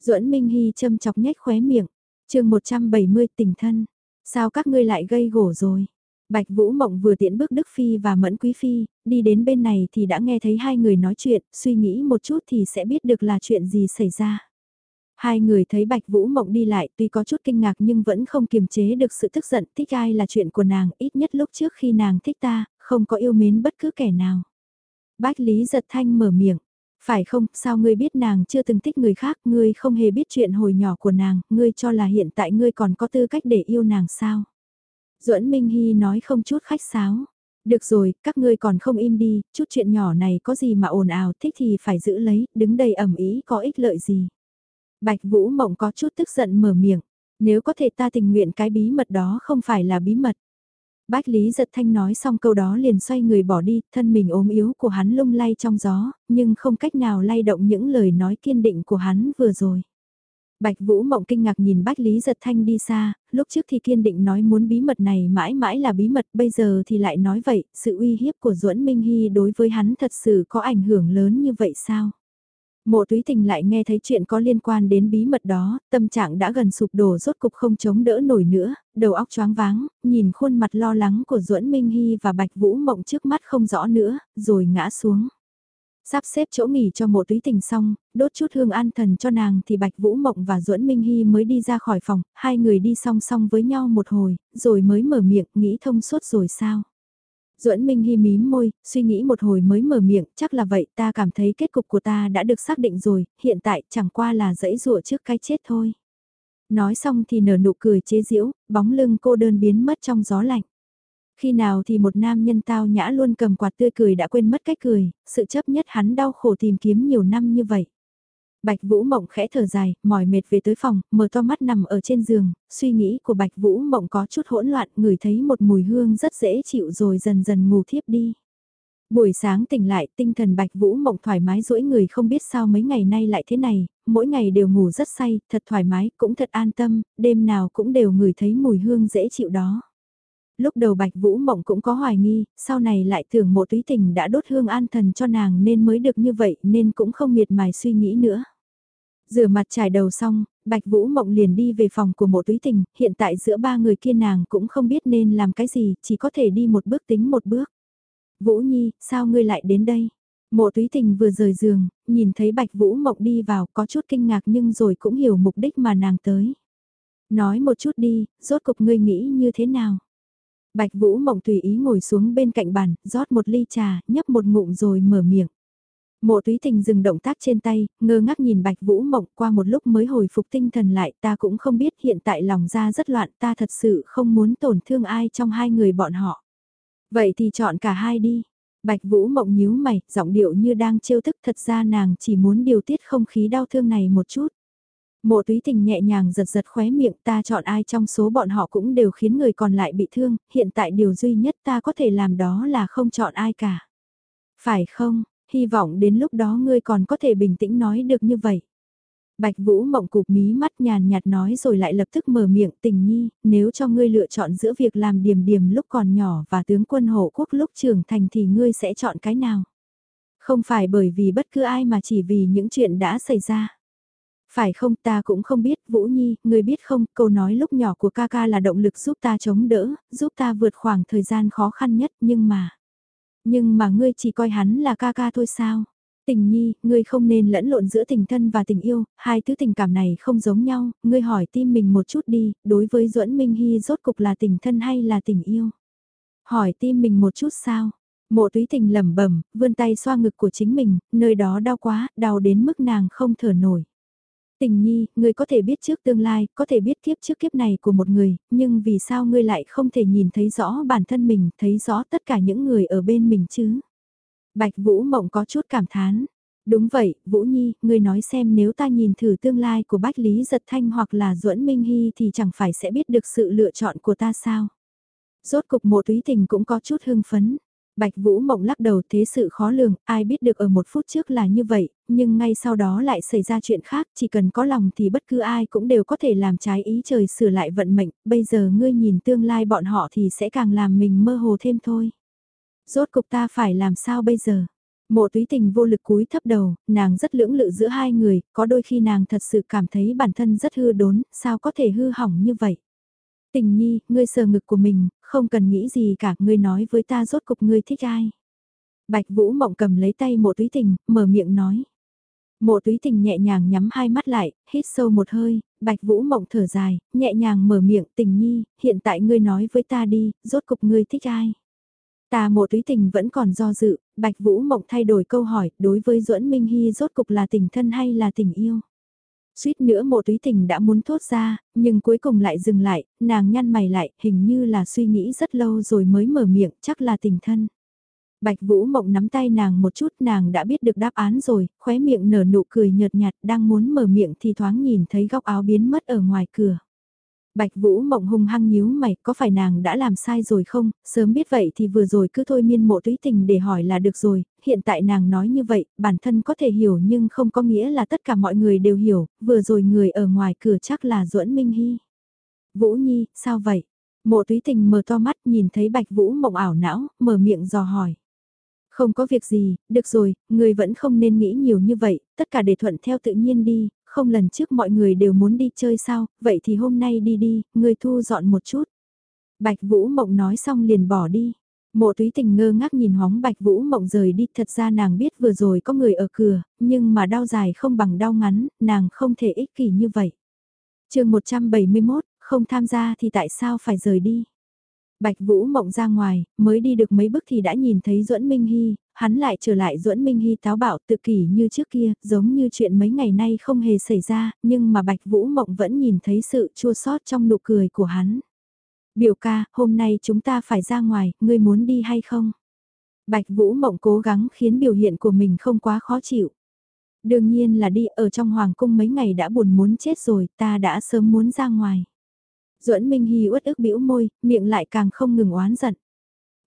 duẫn Minh Hy châm chọc nhếch khóe miệng, chương 170 tình thân, sao các ngươi lại gây gổ rồi? Bạch Vũ Mộng vừa tiễn bước Đức Phi và Mẫn Quý Phi, đi đến bên này thì đã nghe thấy hai người nói chuyện, suy nghĩ một chút thì sẽ biết được là chuyện gì xảy ra. Hai người thấy Bạch Vũ Mộng đi lại tuy có chút kinh ngạc nhưng vẫn không kiềm chế được sự tức giận thích ai là chuyện của nàng ít nhất lúc trước khi nàng thích ta, không có yêu mến bất cứ kẻ nào. Bách Lý giật thanh mở miệng, phải không, sao ngươi biết nàng chưa từng thích người khác, ngươi không hề biết chuyện hồi nhỏ của nàng, ngươi cho là hiện tại ngươi còn có tư cách để yêu nàng sao? Duẫn Minh Hy nói không chút khách sáo. Được rồi, các ngươi còn không im đi, chút chuyện nhỏ này có gì mà ồn ào thích thì phải giữ lấy, đứng đây ẩm ý có ích lợi gì. Bạch Vũ Mộng có chút tức giận mở miệng, nếu có thể ta tình nguyện cái bí mật đó không phải là bí mật. Bách Lý giật thanh nói xong câu đó liền xoay người bỏ đi, thân mình ốm yếu của hắn lung lay trong gió, nhưng không cách nào lay động những lời nói kiên định của hắn vừa rồi. Bạch Vũ Mộng kinh ngạc nhìn Bách Lý Giật Thanh đi xa, lúc trước thì kiên định nói muốn bí mật này mãi mãi là bí mật, bây giờ thì lại nói vậy, sự uy hiếp của Duẫn Minh Hy đối với hắn thật sự có ảnh hưởng lớn như vậy sao? Mộ túy tình lại nghe thấy chuyện có liên quan đến bí mật đó, tâm trạng đã gần sụp đổ rốt cục không chống đỡ nổi nữa, đầu óc choáng váng, nhìn khuôn mặt lo lắng của duẫn Minh Hy và Bạch Vũ Mộng trước mắt không rõ nữa, rồi ngã xuống. Sắp xếp chỗ nghỉ cho mộ túy tình xong, đốt chút hương an thần cho nàng thì Bạch Vũ Mộng và duẫn Minh Hy mới đi ra khỏi phòng, hai người đi song song với nhau một hồi, rồi mới mở miệng nghĩ thông suốt rồi sao. Duẫn Minh Hi mím môi, suy nghĩ một hồi mới mở miệng, chắc là vậy, ta cảm thấy kết cục của ta đã được xác định rồi, hiện tại chẳng qua là dẫy dụa trước cái chết thôi. Nói xong thì nở nụ cười chế giễu, bóng lưng cô đơn biến mất trong gió lạnh. Khi nào thì một nam nhân tao nhã luôn cầm quạt tươi cười đã quên mất cách cười, sự chấp nhất hắn đau khổ tìm kiếm nhiều năm như vậy. Bạch Vũ Mộng khẽ thở dài, mỏi mệt về tới phòng, mở to mắt nằm ở trên giường, suy nghĩ của Bạch Vũ Mộng có chút hỗn loạn, ngửi thấy một mùi hương rất dễ chịu rồi dần dần ngủ thiếp đi. Buổi sáng tỉnh lại, tinh thần Bạch Vũ Mộng thoải mái rỗi người không biết sao mấy ngày nay lại thế này, mỗi ngày đều ngủ rất say, thật thoải mái, cũng thật an tâm, đêm nào cũng đều ngửi thấy mùi hương dễ chịu đó. Lúc đầu Bạch Vũ Mộng cũng có hoài nghi, sau này lại tưởng mộ túy tình đã đốt hương an thần cho nàng nên mới được như vậy nên cũng không miệt mài suy nghĩ nữa. Rửa mặt trải đầu xong, Bạch Vũ Mộng liền đi về phòng của mộ túy tình, hiện tại giữa ba người kia nàng cũng không biết nên làm cái gì, chỉ có thể đi một bước tính một bước. Vũ Nhi, sao ngươi lại đến đây? Mộ túy tình vừa rời giường, nhìn thấy Bạch Vũ Mộng đi vào có chút kinh ngạc nhưng rồi cũng hiểu mục đích mà nàng tới. Nói một chút đi, rốt cục ngươi nghĩ như thế nào? Bạch Vũ Mộng tùy ý ngồi xuống bên cạnh bàn, rót một ly trà, nhấp một ngụm rồi mở miệng. Mộ túy tình dừng động tác trên tay, ngơ ngác nhìn bạch vũ mộng qua một lúc mới hồi phục tinh thần lại ta cũng không biết hiện tại lòng ra rất loạn ta thật sự không muốn tổn thương ai trong hai người bọn họ. Vậy thì chọn cả hai đi. Bạch vũ mộng nhíu mày, giọng điệu như đang trêu thức thật ra nàng chỉ muốn điều tiết không khí đau thương này một chút. Mộ túy tình nhẹ nhàng giật giật khóe miệng ta chọn ai trong số bọn họ cũng đều khiến người còn lại bị thương, hiện tại điều duy nhất ta có thể làm đó là không chọn ai cả. Phải không, hy vọng đến lúc đó ngươi còn có thể bình tĩnh nói được như vậy. Bạch Vũ mộng cục mí mắt nhàn nhạt nói rồi lại lập tức mở miệng tình nhi, nếu cho ngươi lựa chọn giữa việc làm điểm điểm lúc còn nhỏ và tướng quân hộ quốc lúc trưởng thành thì ngươi sẽ chọn cái nào? Không phải bởi vì bất cứ ai mà chỉ vì những chuyện đã xảy ra. Phải không ta cũng không biết, Vũ Nhi, người biết không, câu nói lúc nhỏ của ca ca là động lực giúp ta chống đỡ, giúp ta vượt khoảng thời gian khó khăn nhất nhưng mà... Nhưng mà ngươi chỉ coi hắn là ca ca thôi sao? Tình nhi, ngươi không nên lẫn lộn giữa tình thân và tình yêu, hai thứ tình cảm này không giống nhau, ngươi hỏi tim mình một chút đi, đối với duẫn Minh Hy rốt cục là tình thân hay là tình yêu? Hỏi tim mình một chút sao? Mộ túy tình lẩm bẩm, vươn tay xoa ngực của chính mình, nơi đó đau quá, đau đến mức nàng không thở nổi. Tình nhi, ngươi có thể biết trước tương lai, có thể biết kiếp trước kiếp này của một người, nhưng vì sao ngươi lại không thể nhìn thấy rõ bản thân mình, thấy rõ tất cả những người ở bên mình chứ? Bạch Vũ Mộng có chút cảm thán. Đúng vậy, Vũ Nhi, ngươi nói xem nếu ta nhìn thử tương lai của Bách Lý Giật Thanh hoặc là Duẫn Minh Hy thì chẳng phải sẽ biết được sự lựa chọn của ta sao? Rốt cục mộ túy tình cũng có chút hưng phấn. Bạch Vũ Mộng lắc đầu thế sự khó lường, ai biết được ở một phút trước là như vậy, nhưng ngay sau đó lại xảy ra chuyện khác, chỉ cần có lòng thì bất cứ ai cũng đều có thể làm trái ý trời sửa lại vận mệnh, bây giờ ngươi nhìn tương lai bọn họ thì sẽ càng làm mình mơ hồ thêm thôi. Rốt cục ta phải làm sao bây giờ? Mộ túy tình vô lực cúi thấp đầu, nàng rất lưỡng lự giữa hai người, có đôi khi nàng thật sự cảm thấy bản thân rất hư đốn, sao có thể hư hỏng như vậy? Tình nhi, ngươi sờ ngực của mình, không cần nghĩ gì cả, ngươi nói với ta rốt cục ngươi thích ai. Bạch Vũ Mộng cầm lấy tay mộ túy tình, mở miệng nói. Mộ túy tình nhẹ nhàng nhắm hai mắt lại, hít sâu một hơi, Bạch Vũ Mộng thở dài, nhẹ nhàng mở miệng tình nhi, hiện tại ngươi nói với ta đi, rốt cục ngươi thích ai. Ta mộ túy tình vẫn còn do dự, Bạch Vũ Mộng thay đổi câu hỏi, đối với duẫn Minh Hy rốt cục là tình thân hay là tình yêu. Suýt nữa mộ túy tình đã muốn thốt ra, nhưng cuối cùng lại dừng lại, nàng nhăn mày lại, hình như là suy nghĩ rất lâu rồi mới mở miệng, chắc là tình thân. Bạch Vũ Mộng nắm tay nàng một chút nàng đã biết được đáp án rồi, khóe miệng nở nụ cười nhợt nhạt đang muốn mở miệng thì thoáng nhìn thấy góc áo biến mất ở ngoài cửa. Bạch Vũ Mộng hung hăng nhíu mày, có phải nàng đã làm sai rồi không, sớm biết vậy thì vừa rồi cứ thôi miên mộ túy tình để hỏi là được rồi, hiện tại nàng nói như vậy, bản thân có thể hiểu nhưng không có nghĩa là tất cả mọi người đều hiểu, vừa rồi người ở ngoài cửa chắc là duẫn Minh Hy. Vũ Nhi, sao vậy? Mộ túy tình mở to mắt nhìn thấy Bạch Vũ Mộng ảo não, mở miệng dò hỏi. Không có việc gì, được rồi, người vẫn không nên nghĩ nhiều như vậy, tất cả để thuận theo tự nhiên đi, không lần trước mọi người đều muốn đi chơi sao, vậy thì hôm nay đi đi, người thu dọn một chút. Bạch Vũ Mộng nói xong liền bỏ đi. Mộ túy tình ngơ ngác nhìn hóng Bạch Vũ Mộng rời đi, thật ra nàng biết vừa rồi có người ở cửa, nhưng mà đau dài không bằng đau ngắn, nàng không thể ích kỷ như vậy. chương 171, không tham gia thì tại sao phải rời đi? Bạch Vũ Mộng ra ngoài, mới đi được mấy bước thì đã nhìn thấy Duẫn Minh Hy, hắn lại trở lại Duẫn Minh Hy táo bạo tự kỷ như trước kia, giống như chuyện mấy ngày nay không hề xảy ra, nhưng mà Bạch Vũ Mộng vẫn nhìn thấy sự chua xót trong nụ cười của hắn. Biểu ca, hôm nay chúng ta phải ra ngoài, ngươi muốn đi hay không? Bạch Vũ Mộng cố gắng khiến biểu hiện của mình không quá khó chịu. Đương nhiên là đi ở trong hoàng cung mấy ngày đã buồn muốn chết rồi, ta đã sớm muốn ra ngoài. Duẫn Minh Hy uất ức bĩu môi, miệng lại càng không ngừng oán giận.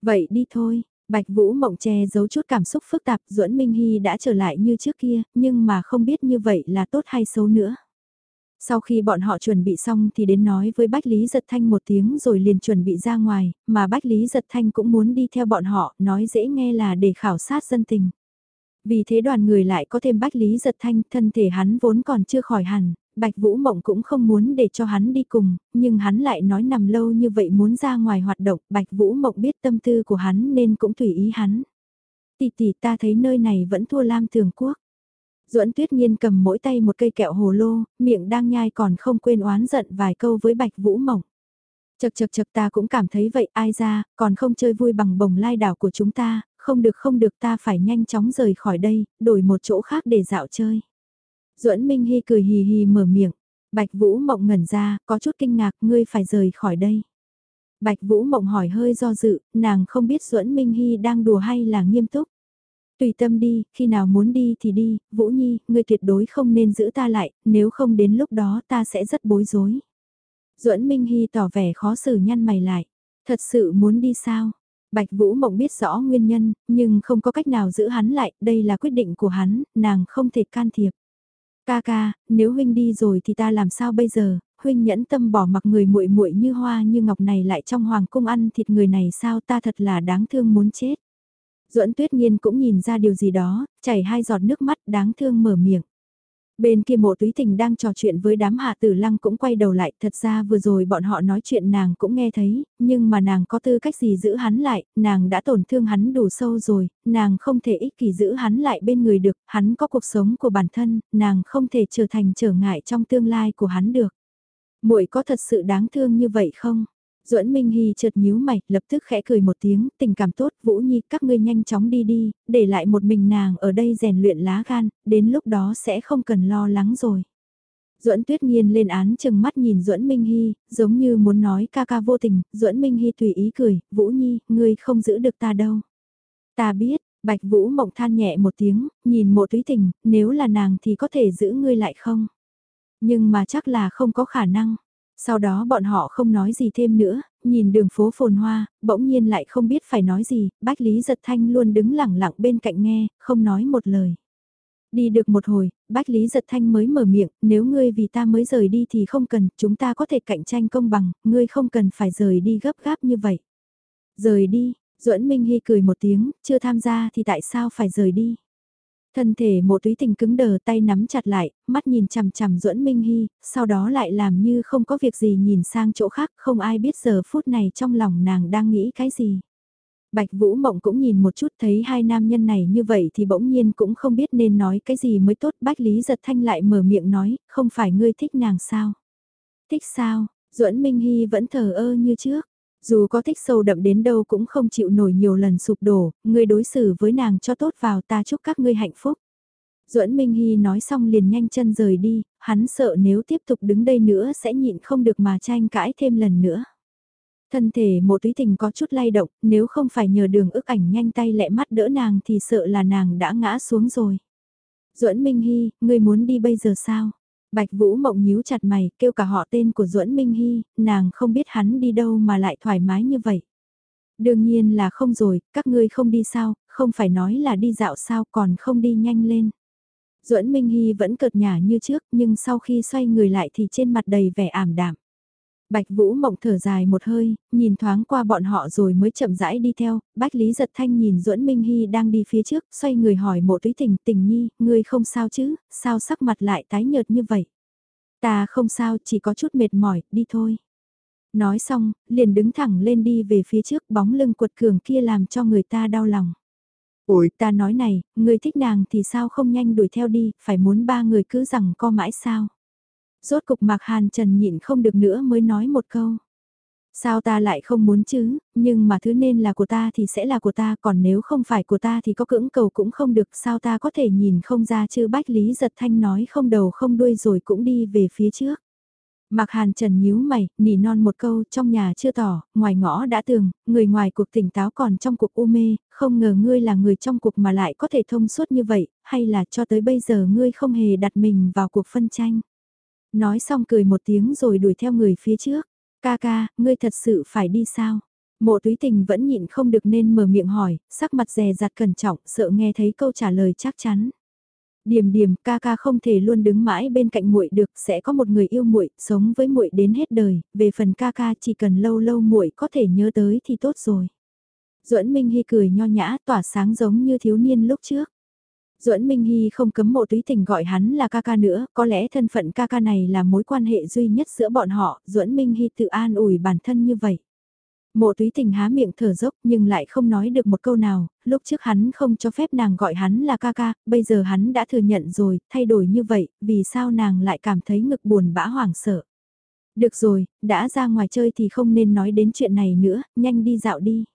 Vậy đi thôi, Bạch Vũ Mộng che giấu chút cảm xúc phức tạp, Duẫn Minh Hy đã trở lại như trước kia, nhưng mà không biết như vậy là tốt hay xấu nữa. Sau khi bọn họ chuẩn bị xong thì đến nói với Bách Lý Giật Thanh một tiếng rồi liền chuẩn bị ra ngoài, mà Bách Lý Giật Thanh cũng muốn đi theo bọn họ, nói dễ nghe là để khảo sát dân tình. Vì thế đoàn người lại có thêm Bách Lý Giật Thanh, thân thể hắn vốn còn chưa khỏi hẳn, Bạch Vũ Mộng cũng không muốn để cho hắn đi cùng, nhưng hắn lại nói nằm lâu như vậy muốn ra ngoài hoạt động, Bạch Vũ Mộng biết tâm tư của hắn nên cũng tùy ý hắn. Tỷ tỷ ta thấy nơi này vẫn thua Lam Thường Quốc. Duẫn Tuyết Nhiên cầm mỗi tay một cây kẹo hồ lô, miệng đang nhai còn không quên oán giận vài câu với Bạch Vũ Mộng. Chật chật chật ta cũng cảm thấy vậy ai ra, còn không chơi vui bằng bồng lai đảo của chúng ta, không được không được ta phải nhanh chóng rời khỏi đây, đổi một chỗ khác để dạo chơi. Duẫn Minh Hy cười hì hì mở miệng, Bạch Vũ Mộng ngẩn ra, có chút kinh ngạc, ngươi phải rời khỏi đây. Bạch Vũ Mộng hỏi hơi do dự, nàng không biết Duẫn Minh Hy đang đùa hay là nghiêm túc. Tùy tâm đi, khi nào muốn đi thì đi, Vũ Nhi, ngươi tuyệt đối không nên giữ ta lại, nếu không đến lúc đó ta sẽ rất bối rối. Duẫn Minh Hy tỏ vẻ khó xử nhăn mày lại. Thật sự muốn đi sao? Bạch Vũ Mộng biết rõ nguyên nhân, nhưng không có cách nào giữ hắn lại, đây là quyết định của hắn, nàng không thể can thiệp. Ca ca, nếu huynh đi rồi thì ta làm sao bây giờ, huynh nhẫn tâm bỏ mặc người muội muội như hoa như ngọc này lại trong hoàng cung ăn thịt người này sao ta thật là đáng thương muốn chết. Duẫn Tuyết Nhiên cũng nhìn ra điều gì đó, chảy hai giọt nước mắt đáng thương mở miệng. Bên kia mộ túy tình đang trò chuyện với đám hạ tử lăng cũng quay đầu lại, thật ra vừa rồi bọn họ nói chuyện nàng cũng nghe thấy, nhưng mà nàng có tư cách gì giữ hắn lại, nàng đã tổn thương hắn đủ sâu rồi, nàng không thể ích kỷ giữ hắn lại bên người được, hắn có cuộc sống của bản thân, nàng không thể trở thành trở ngại trong tương lai của hắn được. muội có thật sự đáng thương như vậy không? Duẫn Minh Hy chợt nhíu mày, lập tức khẽ cười một tiếng, tình cảm tốt, Vũ Nhi, các ngươi nhanh chóng đi đi, để lại một mình nàng ở đây rèn luyện lá gan, đến lúc đó sẽ không cần lo lắng rồi. Duẫn Tuyết Nhiên lên án chừng mắt nhìn Duẫn Minh Hy, giống như muốn nói ca ca vô tình, Duẫn Minh Hy tùy ý cười, Vũ Nhi, ngươi không giữ được ta đâu. Ta biết, Bạch Vũ mộng than nhẹ một tiếng, nhìn mộ túy tình, nếu là nàng thì có thể giữ ngươi lại không? Nhưng mà chắc là không có khả năng. Sau đó bọn họ không nói gì thêm nữa, nhìn đường phố phồn hoa, bỗng nhiên lại không biết phải nói gì, Bách Lý Giật Thanh luôn đứng lẳng lặng bên cạnh nghe, không nói một lời. Đi được một hồi, Bách Lý Giật Thanh mới mở miệng, nếu ngươi vì ta mới rời đi thì không cần, chúng ta có thể cạnh tranh công bằng, ngươi không cần phải rời đi gấp gáp như vậy. Rời đi, Duẫn Minh Hy cười một tiếng, chưa tham gia thì tại sao phải rời đi? Thân thể mộ túy tình cứng đờ tay nắm chặt lại, mắt nhìn chằm chằm duẫn Minh Hy, sau đó lại làm như không có việc gì nhìn sang chỗ khác, không ai biết giờ phút này trong lòng nàng đang nghĩ cái gì. Bạch Vũ Mộng cũng nhìn một chút thấy hai nam nhân này như vậy thì bỗng nhiên cũng không biết nên nói cái gì mới tốt. Bách Lý giật thanh lại mở miệng nói, không phải ngươi thích nàng sao? Thích sao? duẫn Minh Hy vẫn thờ ơ như trước. Dù có thích sâu đậm đến đâu cũng không chịu nổi nhiều lần sụp đổ, ngươi đối xử với nàng cho tốt vào ta chúc các ngươi hạnh phúc. Duẫn Minh Hy nói xong liền nhanh chân rời đi, hắn sợ nếu tiếp tục đứng đây nữa sẽ nhịn không được mà tranh cãi thêm lần nữa. Thân thể một túy tình có chút lay động, nếu không phải nhờ đường ức ảnh nhanh tay lẹ mắt đỡ nàng thì sợ là nàng đã ngã xuống rồi. Duẫn Minh Hy, ngươi muốn đi bây giờ sao? Bạch Vũ Mộng nhíu chặt mày, kêu cả họ tên của Duẫn Minh Hy, nàng không biết hắn đi đâu mà lại thoải mái như vậy. Đương nhiên là không rồi, các ngươi không đi sao, không phải nói là đi dạo sao còn không đi nhanh lên. Duẫn Minh Hy vẫn cợt nhả như trước nhưng sau khi xoay người lại thì trên mặt đầy vẻ ảm đạm. Bạch Vũ Mộng thở dài một hơi, nhìn thoáng qua bọn họ rồi mới chậm rãi đi theo, Bách Lý Giật Thanh nhìn Duẫn Minh Hy đang đi phía trước, xoay người hỏi mộ túy tình tình nhi, ngươi không sao chứ, sao sắc mặt lại tái nhợt như vậy? Ta không sao, chỉ có chút mệt mỏi, đi thôi. Nói xong, liền đứng thẳng lên đi về phía trước bóng lưng quật cường kia làm cho người ta đau lòng. Ủi, ta nói này, người thích nàng thì sao không nhanh đuổi theo đi, phải muốn ba người cứ rằng co mãi sao? Rốt cục Mạc Hàn Trần nhịn không được nữa mới nói một câu. Sao ta lại không muốn chứ, nhưng mà thứ nên là của ta thì sẽ là của ta, còn nếu không phải của ta thì có cưỡng cầu cũng không được, sao ta có thể nhìn không ra chứ Bách Lý giật thanh nói không đầu không đuôi rồi cũng đi về phía trước. Mạc Hàn Trần nhíu mày, nỉ non một câu trong nhà chưa tỏ, ngoài ngõ đã tường, người ngoài cuộc tỉnh táo còn trong cuộc u mê, không ngờ ngươi là người trong cuộc mà lại có thể thông suốt như vậy, hay là cho tới bây giờ ngươi không hề đặt mình vào cuộc phân tranh. Nói xong cười một tiếng rồi đuổi theo người phía trước. Ca ca, ngươi thật sự phải đi sao? Mộ túy tình vẫn nhịn không được nên mở miệng hỏi, sắc mặt dè dặt cẩn trọng, sợ nghe thấy câu trả lời chắc chắn. Điểm Điểm, ca ca không thể luôn đứng mãi bên cạnh muội được, sẽ có một người yêu muội, sống với muội đến hết đời, về phần ca ca chỉ cần lâu lâu muội có thể nhớ tới thì tốt rồi. Duẫn Minh Hy cười nho nhã, tỏa sáng giống như thiếu niên lúc trước. Duẫn Minh Hy không cấm mộ túy tình gọi hắn là ca ca nữa, có lẽ thân phận ca ca này là mối quan hệ duy nhất giữa bọn họ, Duẫn Minh Hy tự an ủi bản thân như vậy. Mộ túy tình há miệng thở dốc nhưng lại không nói được một câu nào, lúc trước hắn không cho phép nàng gọi hắn là ca ca, bây giờ hắn đã thừa nhận rồi, thay đổi như vậy, vì sao nàng lại cảm thấy ngực buồn bã hoảng sợ. Được rồi, đã ra ngoài chơi thì không nên nói đến chuyện này nữa, nhanh đi dạo đi.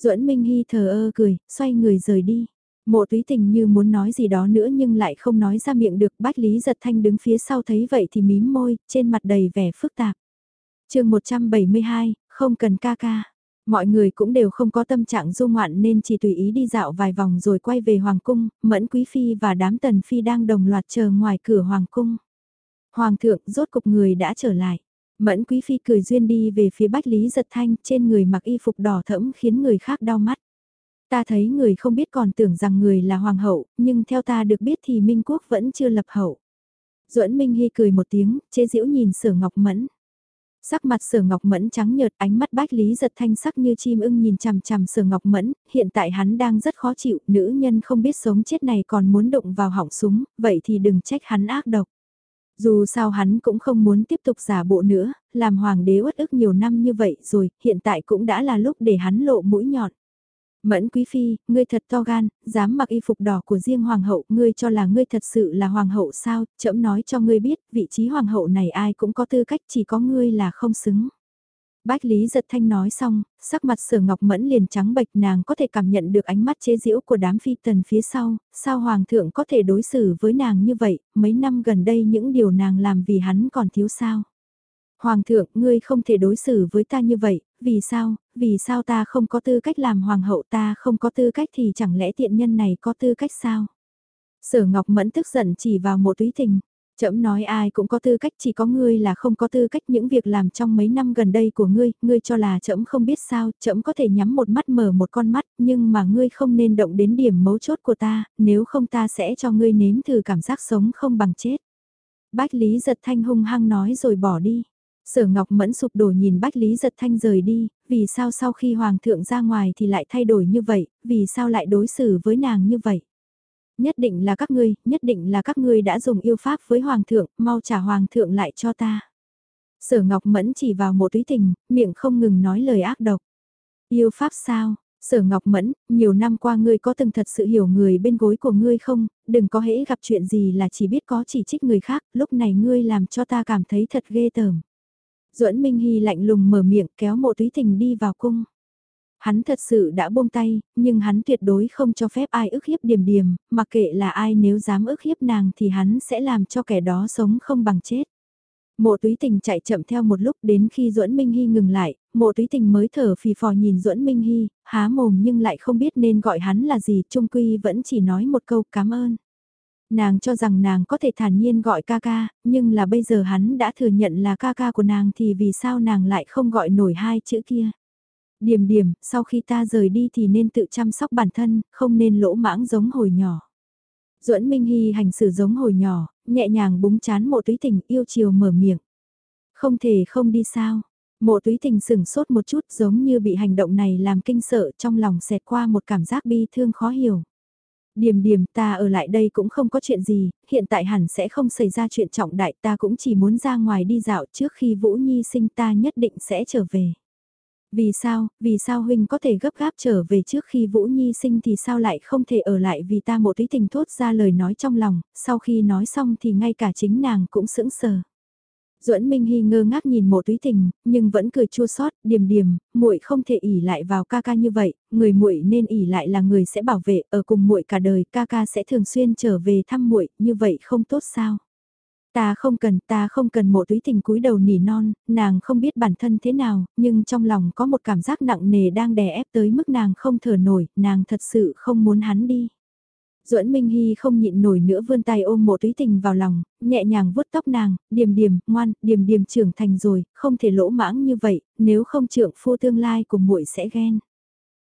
Duẫn Minh Hy thờ ơ cười, xoay người rời đi. Mộ túy tình như muốn nói gì đó nữa nhưng lại không nói ra miệng được bách lý giật thanh đứng phía sau thấy vậy thì mím môi, trên mặt đầy vẻ phức tạp. chương 172, không cần ca ca. Mọi người cũng đều không có tâm trạng du ngoạn nên chỉ tùy ý đi dạo vài vòng rồi quay về Hoàng Cung, Mẫn Quý Phi và đám tần Phi đang đồng loạt chờ ngoài cửa Hoàng Cung. Hoàng thượng rốt cục người đã trở lại. Mẫn Quý Phi cười duyên đi về phía Bách Lý Giật Thanh trên người mặc y phục đỏ thẫm khiến người khác đau mắt. Ta thấy người không biết còn tưởng rằng người là hoàng hậu, nhưng theo ta được biết thì Minh Quốc vẫn chưa lập hậu. Duẫn Minh Hy cười một tiếng, chế giễu nhìn Sở Ngọc Mẫn. Sắc mặt Sở Ngọc Mẫn trắng nhợt, ánh mắt Bách Lý giật thanh sắc như chim ưng nhìn chằm chằm Sở Ngọc Mẫn, hiện tại hắn đang rất khó chịu, nữ nhân không biết sống chết này còn muốn đụng vào họng súng, vậy thì đừng trách hắn ác độc. Dù sao hắn cũng không muốn tiếp tục giả bộ nữa, làm hoàng đế uất ức nhiều năm như vậy rồi, hiện tại cũng đã là lúc để hắn lộ mũi nhọn. Mẫn quý phi, ngươi thật to gan, dám mặc y phục đỏ của riêng hoàng hậu, ngươi cho là ngươi thật sự là hoàng hậu sao, chậm nói cho ngươi biết, vị trí hoàng hậu này ai cũng có tư cách chỉ có ngươi là không xứng. Bách Lý giật thanh nói xong, sắc mặt sở ngọc mẫn liền trắng bệch nàng có thể cảm nhận được ánh mắt chế giễu của đám phi tần phía sau, sao hoàng thượng có thể đối xử với nàng như vậy, mấy năm gần đây những điều nàng làm vì hắn còn thiếu sao. Hoàng thượng, ngươi không thể đối xử với ta như vậy, vì sao, vì sao ta không có tư cách làm hoàng hậu ta không có tư cách thì chẳng lẽ tiện nhân này có tư cách sao? Sở Ngọc Mẫn tức giận chỉ vào mộ túy tình. Chậm nói ai cũng có tư cách chỉ có ngươi là không có tư cách những việc làm trong mấy năm gần đây của ngươi, ngươi cho là chậm không biết sao, chậm có thể nhắm một mắt mở một con mắt, nhưng mà ngươi không nên động đến điểm mấu chốt của ta, nếu không ta sẽ cho ngươi nếm thử cảm giác sống không bằng chết. Bách Lý giật thanh hung hăng nói rồi bỏ đi. Sở Ngọc Mẫn sụp đổ nhìn Bách Lý Giật Thanh rời đi, vì sao sau khi Hoàng thượng ra ngoài thì lại thay đổi như vậy, vì sao lại đối xử với nàng như vậy. Nhất định là các ngươi, nhất định là các ngươi đã dùng yêu pháp với Hoàng thượng, mau trả Hoàng thượng lại cho ta. Sở Ngọc Mẫn chỉ vào một túy tình, miệng không ngừng nói lời ác độc. Yêu pháp sao? Sở Ngọc Mẫn, nhiều năm qua ngươi có từng thật sự hiểu người bên gối của ngươi không, đừng có hễ gặp chuyện gì là chỉ biết có chỉ trích người khác, lúc này ngươi làm cho ta cảm thấy thật ghê tởm. Duẫn Minh Hy lạnh lùng mở miệng kéo mộ túy tình đi vào cung. Hắn thật sự đã buông tay, nhưng hắn tuyệt đối không cho phép ai ức hiếp điểm điểm, mà kệ là ai nếu dám ức hiếp nàng thì hắn sẽ làm cho kẻ đó sống không bằng chết. Mộ túy tình chạy chậm theo một lúc đến khi Duẫn Minh Hy ngừng lại, mộ túy tình mới thở phì phò nhìn Duẫn Minh Hy, há mồm nhưng lại không biết nên gọi hắn là gì, trung quy vẫn chỉ nói một câu cảm ơn. Nàng cho rằng nàng có thể thản nhiên gọi ca ca, nhưng là bây giờ hắn đã thừa nhận là ca ca của nàng thì vì sao nàng lại không gọi nổi hai chữ kia. Điểm điểm, sau khi ta rời đi thì nên tự chăm sóc bản thân, không nên lỗ mãng giống hồi nhỏ. Duẫn Minh Hy hành xử giống hồi nhỏ, nhẹ nhàng búng chán mộ túy tình yêu chiều mở miệng. Không thể không đi sao. Mộ túy tình sửng sốt một chút giống như bị hành động này làm kinh sợ trong lòng xẹt qua một cảm giác bi thương khó hiểu. Điềm điềm ta ở lại đây cũng không có chuyện gì, hiện tại hẳn sẽ không xảy ra chuyện trọng đại ta cũng chỉ muốn ra ngoài đi dạo trước khi Vũ Nhi sinh ta nhất định sẽ trở về. Vì sao, vì sao huynh có thể gấp gáp trở về trước khi Vũ Nhi sinh thì sao lại không thể ở lại vì ta một tí tình thốt ra lời nói trong lòng, sau khi nói xong thì ngay cả chính nàng cũng sững sờ. Duẫn Minh Hy ngơ ngác nhìn mộ túy tình, nhưng vẫn cười chua xót, điềm điềm, muội không thể ỉ lại vào ca ca như vậy, người muội nên ỉ lại là người sẽ bảo vệ, ở cùng muội cả đời, ca ca sẽ thường xuyên trở về thăm muội, như vậy không tốt sao? Ta không cần, ta không cần mộ túy tình cúi đầu nỉ non, nàng không biết bản thân thế nào, nhưng trong lòng có một cảm giác nặng nề đang đè ép tới mức nàng không thở nổi, nàng thật sự không muốn hắn đi. Duẫn Minh Hy không nhịn nổi nữa vươn tay ôm mộ túy tình vào lòng, nhẹ nhàng vuốt tóc nàng, điềm điềm, ngoan, điềm điềm trưởng thành rồi, không thể lỗ mãng như vậy, nếu không trưởng phu tương lai của muội sẽ ghen.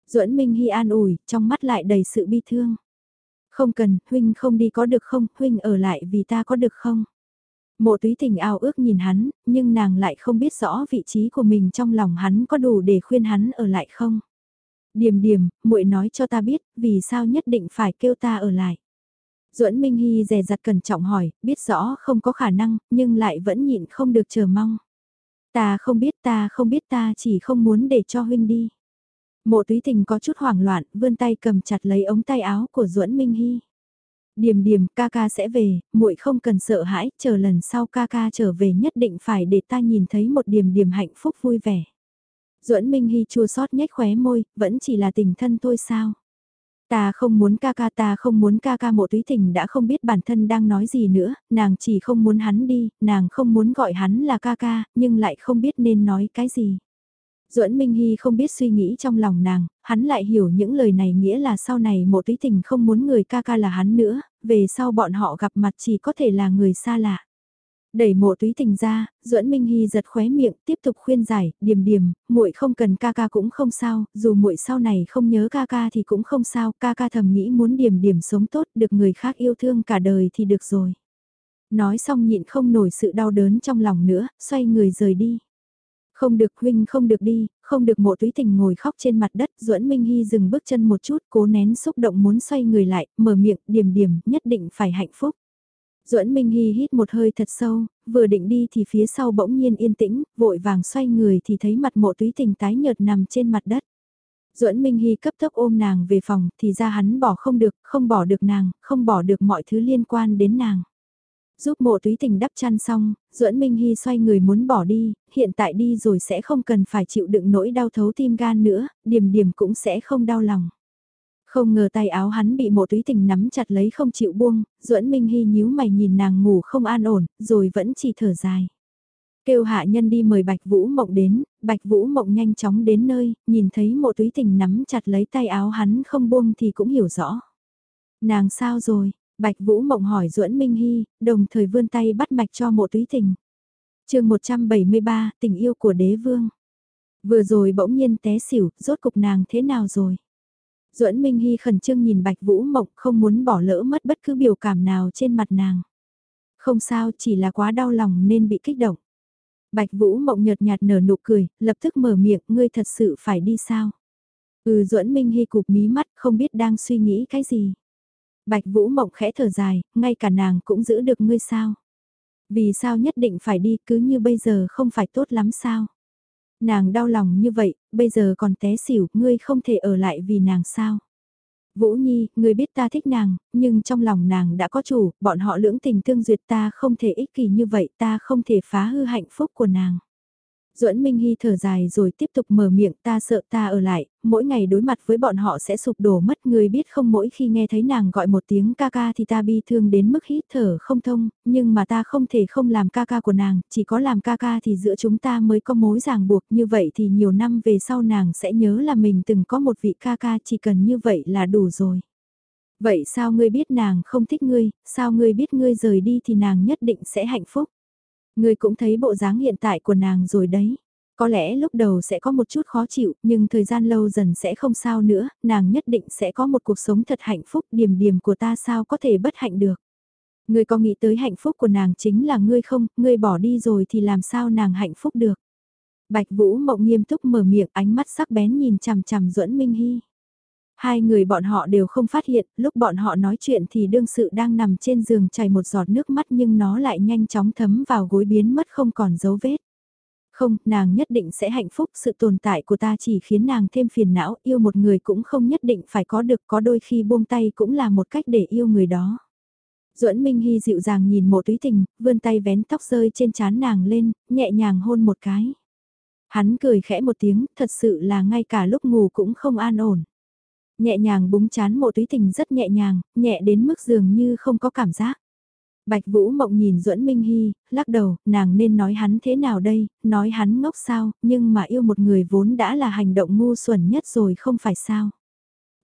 Duẫn Minh Hy an ủi, trong mắt lại đầy sự bi thương. Không cần, huynh không đi có được không, huynh ở lại vì ta có được không? Mộ túy tình ao ước nhìn hắn, nhưng nàng lại không biết rõ vị trí của mình trong lòng hắn có đủ để khuyên hắn ở lại không? Điềm điềm, muội nói cho ta biết, vì sao nhất định phải kêu ta ở lại. Duẫn Minh Hy dè dặt cẩn trọng hỏi, biết rõ không có khả năng, nhưng lại vẫn nhịn không được chờ mong. Ta không biết ta không biết ta chỉ không muốn để cho huynh đi. Mộ túy tình có chút hoảng loạn, vươn tay cầm chặt lấy ống tay áo của Duẫn Minh Hy. Điềm điềm, ca ca sẽ về, muội không cần sợ hãi, chờ lần sau ca ca trở về nhất định phải để ta nhìn thấy một điềm điềm hạnh phúc vui vẻ. Duẫn Minh Hy chua xót nhếch khóe môi, vẫn chỉ là tình thân thôi sao. Ta không muốn ca ca ta không muốn ca ca mộ túy tình đã không biết bản thân đang nói gì nữa, nàng chỉ không muốn hắn đi, nàng không muốn gọi hắn là ca ca, nhưng lại không biết nên nói cái gì. Duẫn Minh Hy không biết suy nghĩ trong lòng nàng, hắn lại hiểu những lời này nghĩa là sau này mộ túy tình không muốn người ca ca là hắn nữa, về sau bọn họ gặp mặt chỉ có thể là người xa lạ. Đẩy mộ túy tình ra, duẫn Minh Hy giật khóe miệng, tiếp tục khuyên giải, điềm điềm, muội không cần ca ca cũng không sao, dù muội sau này không nhớ ca ca thì cũng không sao, ca ca thầm nghĩ muốn điềm điềm sống tốt, được người khác yêu thương cả đời thì được rồi. Nói xong nhịn không nổi sự đau đớn trong lòng nữa, xoay người rời đi. Không được huynh không được đi, không được mộ túy tình ngồi khóc trên mặt đất, duẫn Minh Hy dừng bước chân một chút, cố nén xúc động muốn xoay người lại, mở miệng, điềm điềm, nhất định phải hạnh phúc. Duẫn Minh Hy hít một hơi thật sâu, vừa định đi thì phía sau bỗng nhiên yên tĩnh, vội vàng xoay người thì thấy mặt mộ túy tình tái nhợt nằm trên mặt đất. Duẫn Minh Hy cấp tốc ôm nàng về phòng, thì ra hắn bỏ không được, không bỏ được nàng, không bỏ được mọi thứ liên quan đến nàng. Giúp mộ túy tình đắp chăn xong, Duẫn Minh Hy xoay người muốn bỏ đi, hiện tại đi rồi sẽ không cần phải chịu đựng nỗi đau thấu tim gan nữa, điểm điểm cũng sẽ không đau lòng. Không ngờ tay áo hắn bị mộ túy tình nắm chặt lấy không chịu buông, duẫn Minh Hy nhíu mày nhìn nàng ngủ không an ổn, rồi vẫn chỉ thở dài. Kêu hạ nhân đi mời Bạch Vũ Mộng đến, Bạch Vũ Mộng nhanh chóng đến nơi, nhìn thấy mộ túy tình nắm chặt lấy tay áo hắn không buông thì cũng hiểu rõ. Nàng sao rồi? Bạch Vũ Mộng hỏi duẫn Minh Hy, đồng thời vươn tay bắt mạch cho mộ túy tình. chương 173, tình yêu của đế vương. Vừa rồi bỗng nhiên té xỉu, rốt cục nàng thế nào rồi? Duẫn Minh Hy khẩn trương nhìn Bạch Vũ Mộng không muốn bỏ lỡ mất bất cứ biểu cảm nào trên mặt nàng. Không sao, chỉ là quá đau lòng nên bị kích động. Bạch Vũ Mộng nhợt nhạt nở nụ cười, lập tức mở miệng, ngươi thật sự phải đi sao? Ừ Duẫn Minh Hy cụp mí mắt, không biết đang suy nghĩ cái gì. Bạch Vũ Mộng khẽ thở dài, ngay cả nàng cũng giữ được ngươi sao? Vì sao nhất định phải đi cứ như bây giờ không phải tốt lắm sao? Nàng đau lòng như vậy, bây giờ còn té xỉu, ngươi không thể ở lại vì nàng sao? Vũ Nhi, ngươi biết ta thích nàng, nhưng trong lòng nàng đã có chủ, bọn họ lưỡng tình tương duyệt ta không thể ích kỷ như vậy, ta không thể phá hư hạnh phúc của nàng. Duẫn Minh Hy thở dài rồi tiếp tục mở miệng ta sợ ta ở lại, mỗi ngày đối mặt với bọn họ sẽ sụp đổ mất người biết không mỗi khi nghe thấy nàng gọi một tiếng ca ca thì ta bi thương đến mức hít thở không thông, nhưng mà ta không thể không làm ca ca của nàng, chỉ có làm ca ca thì giữa chúng ta mới có mối ràng buộc như vậy thì nhiều năm về sau nàng sẽ nhớ là mình từng có một vị ca ca chỉ cần như vậy là đủ rồi. Vậy sao ngươi biết nàng không thích ngươi, sao ngươi biết ngươi rời đi thì nàng nhất định sẽ hạnh phúc? Ngươi cũng thấy bộ dáng hiện tại của nàng rồi đấy. Có lẽ lúc đầu sẽ có một chút khó chịu, nhưng thời gian lâu dần sẽ không sao nữa, nàng nhất định sẽ có một cuộc sống thật hạnh phúc, điểm điểm của ta sao có thể bất hạnh được. Ngươi có nghĩ tới hạnh phúc của nàng chính là ngươi không, ngươi bỏ đi rồi thì làm sao nàng hạnh phúc được. Bạch Vũ Mộng nghiêm túc mở miệng ánh mắt sắc bén nhìn chằm chằm Duẫn Minh Hy. Hai người bọn họ đều không phát hiện, lúc bọn họ nói chuyện thì đương sự đang nằm trên giường chảy một giọt nước mắt nhưng nó lại nhanh chóng thấm vào gối biến mất không còn dấu vết. Không, nàng nhất định sẽ hạnh phúc, sự tồn tại của ta chỉ khiến nàng thêm phiền não, yêu một người cũng không nhất định phải có được, có đôi khi buông tay cũng là một cách để yêu người đó. Duẫn Minh Hy dịu dàng nhìn mộ túy tình, vươn tay vén tóc rơi trên trán nàng lên, nhẹ nhàng hôn một cái. Hắn cười khẽ một tiếng, thật sự là ngay cả lúc ngủ cũng không an ổn. Nhẹ nhàng búng chán mộ túy tình rất nhẹ nhàng, nhẹ đến mức dường như không có cảm giác. Bạch Vũ Mộng nhìn Duẫn Minh Hy, lắc đầu, nàng nên nói hắn thế nào đây, nói hắn ngốc sao, nhưng mà yêu một người vốn đã là hành động ngu xuẩn nhất rồi không phải sao.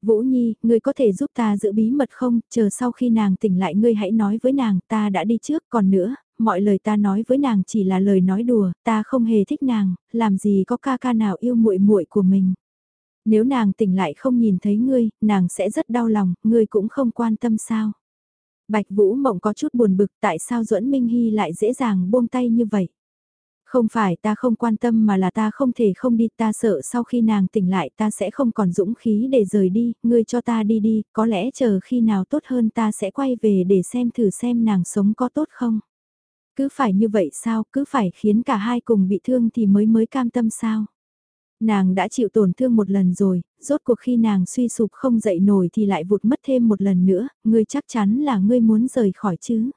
Vũ Nhi, ngươi có thể giúp ta giữ bí mật không, chờ sau khi nàng tỉnh lại ngươi hãy nói với nàng, ta đã đi trước, còn nữa, mọi lời ta nói với nàng chỉ là lời nói đùa, ta không hề thích nàng, làm gì có ca ca nào yêu muội muội của mình. Nếu nàng tỉnh lại không nhìn thấy ngươi, nàng sẽ rất đau lòng, ngươi cũng không quan tâm sao. Bạch Vũ Mộng có chút buồn bực tại sao Duẫn Minh Hy lại dễ dàng buông tay như vậy. Không phải ta không quan tâm mà là ta không thể không đi, ta sợ sau khi nàng tỉnh lại ta sẽ không còn dũng khí để rời đi, ngươi cho ta đi đi, có lẽ chờ khi nào tốt hơn ta sẽ quay về để xem thử xem nàng sống có tốt không. Cứ phải như vậy sao, cứ phải khiến cả hai cùng bị thương thì mới mới cam tâm sao. Nàng đã chịu tổn thương một lần rồi, rốt cuộc khi nàng suy sụp không dậy nổi thì lại vụt mất thêm một lần nữa, ngươi chắc chắn là ngươi muốn rời khỏi chứ.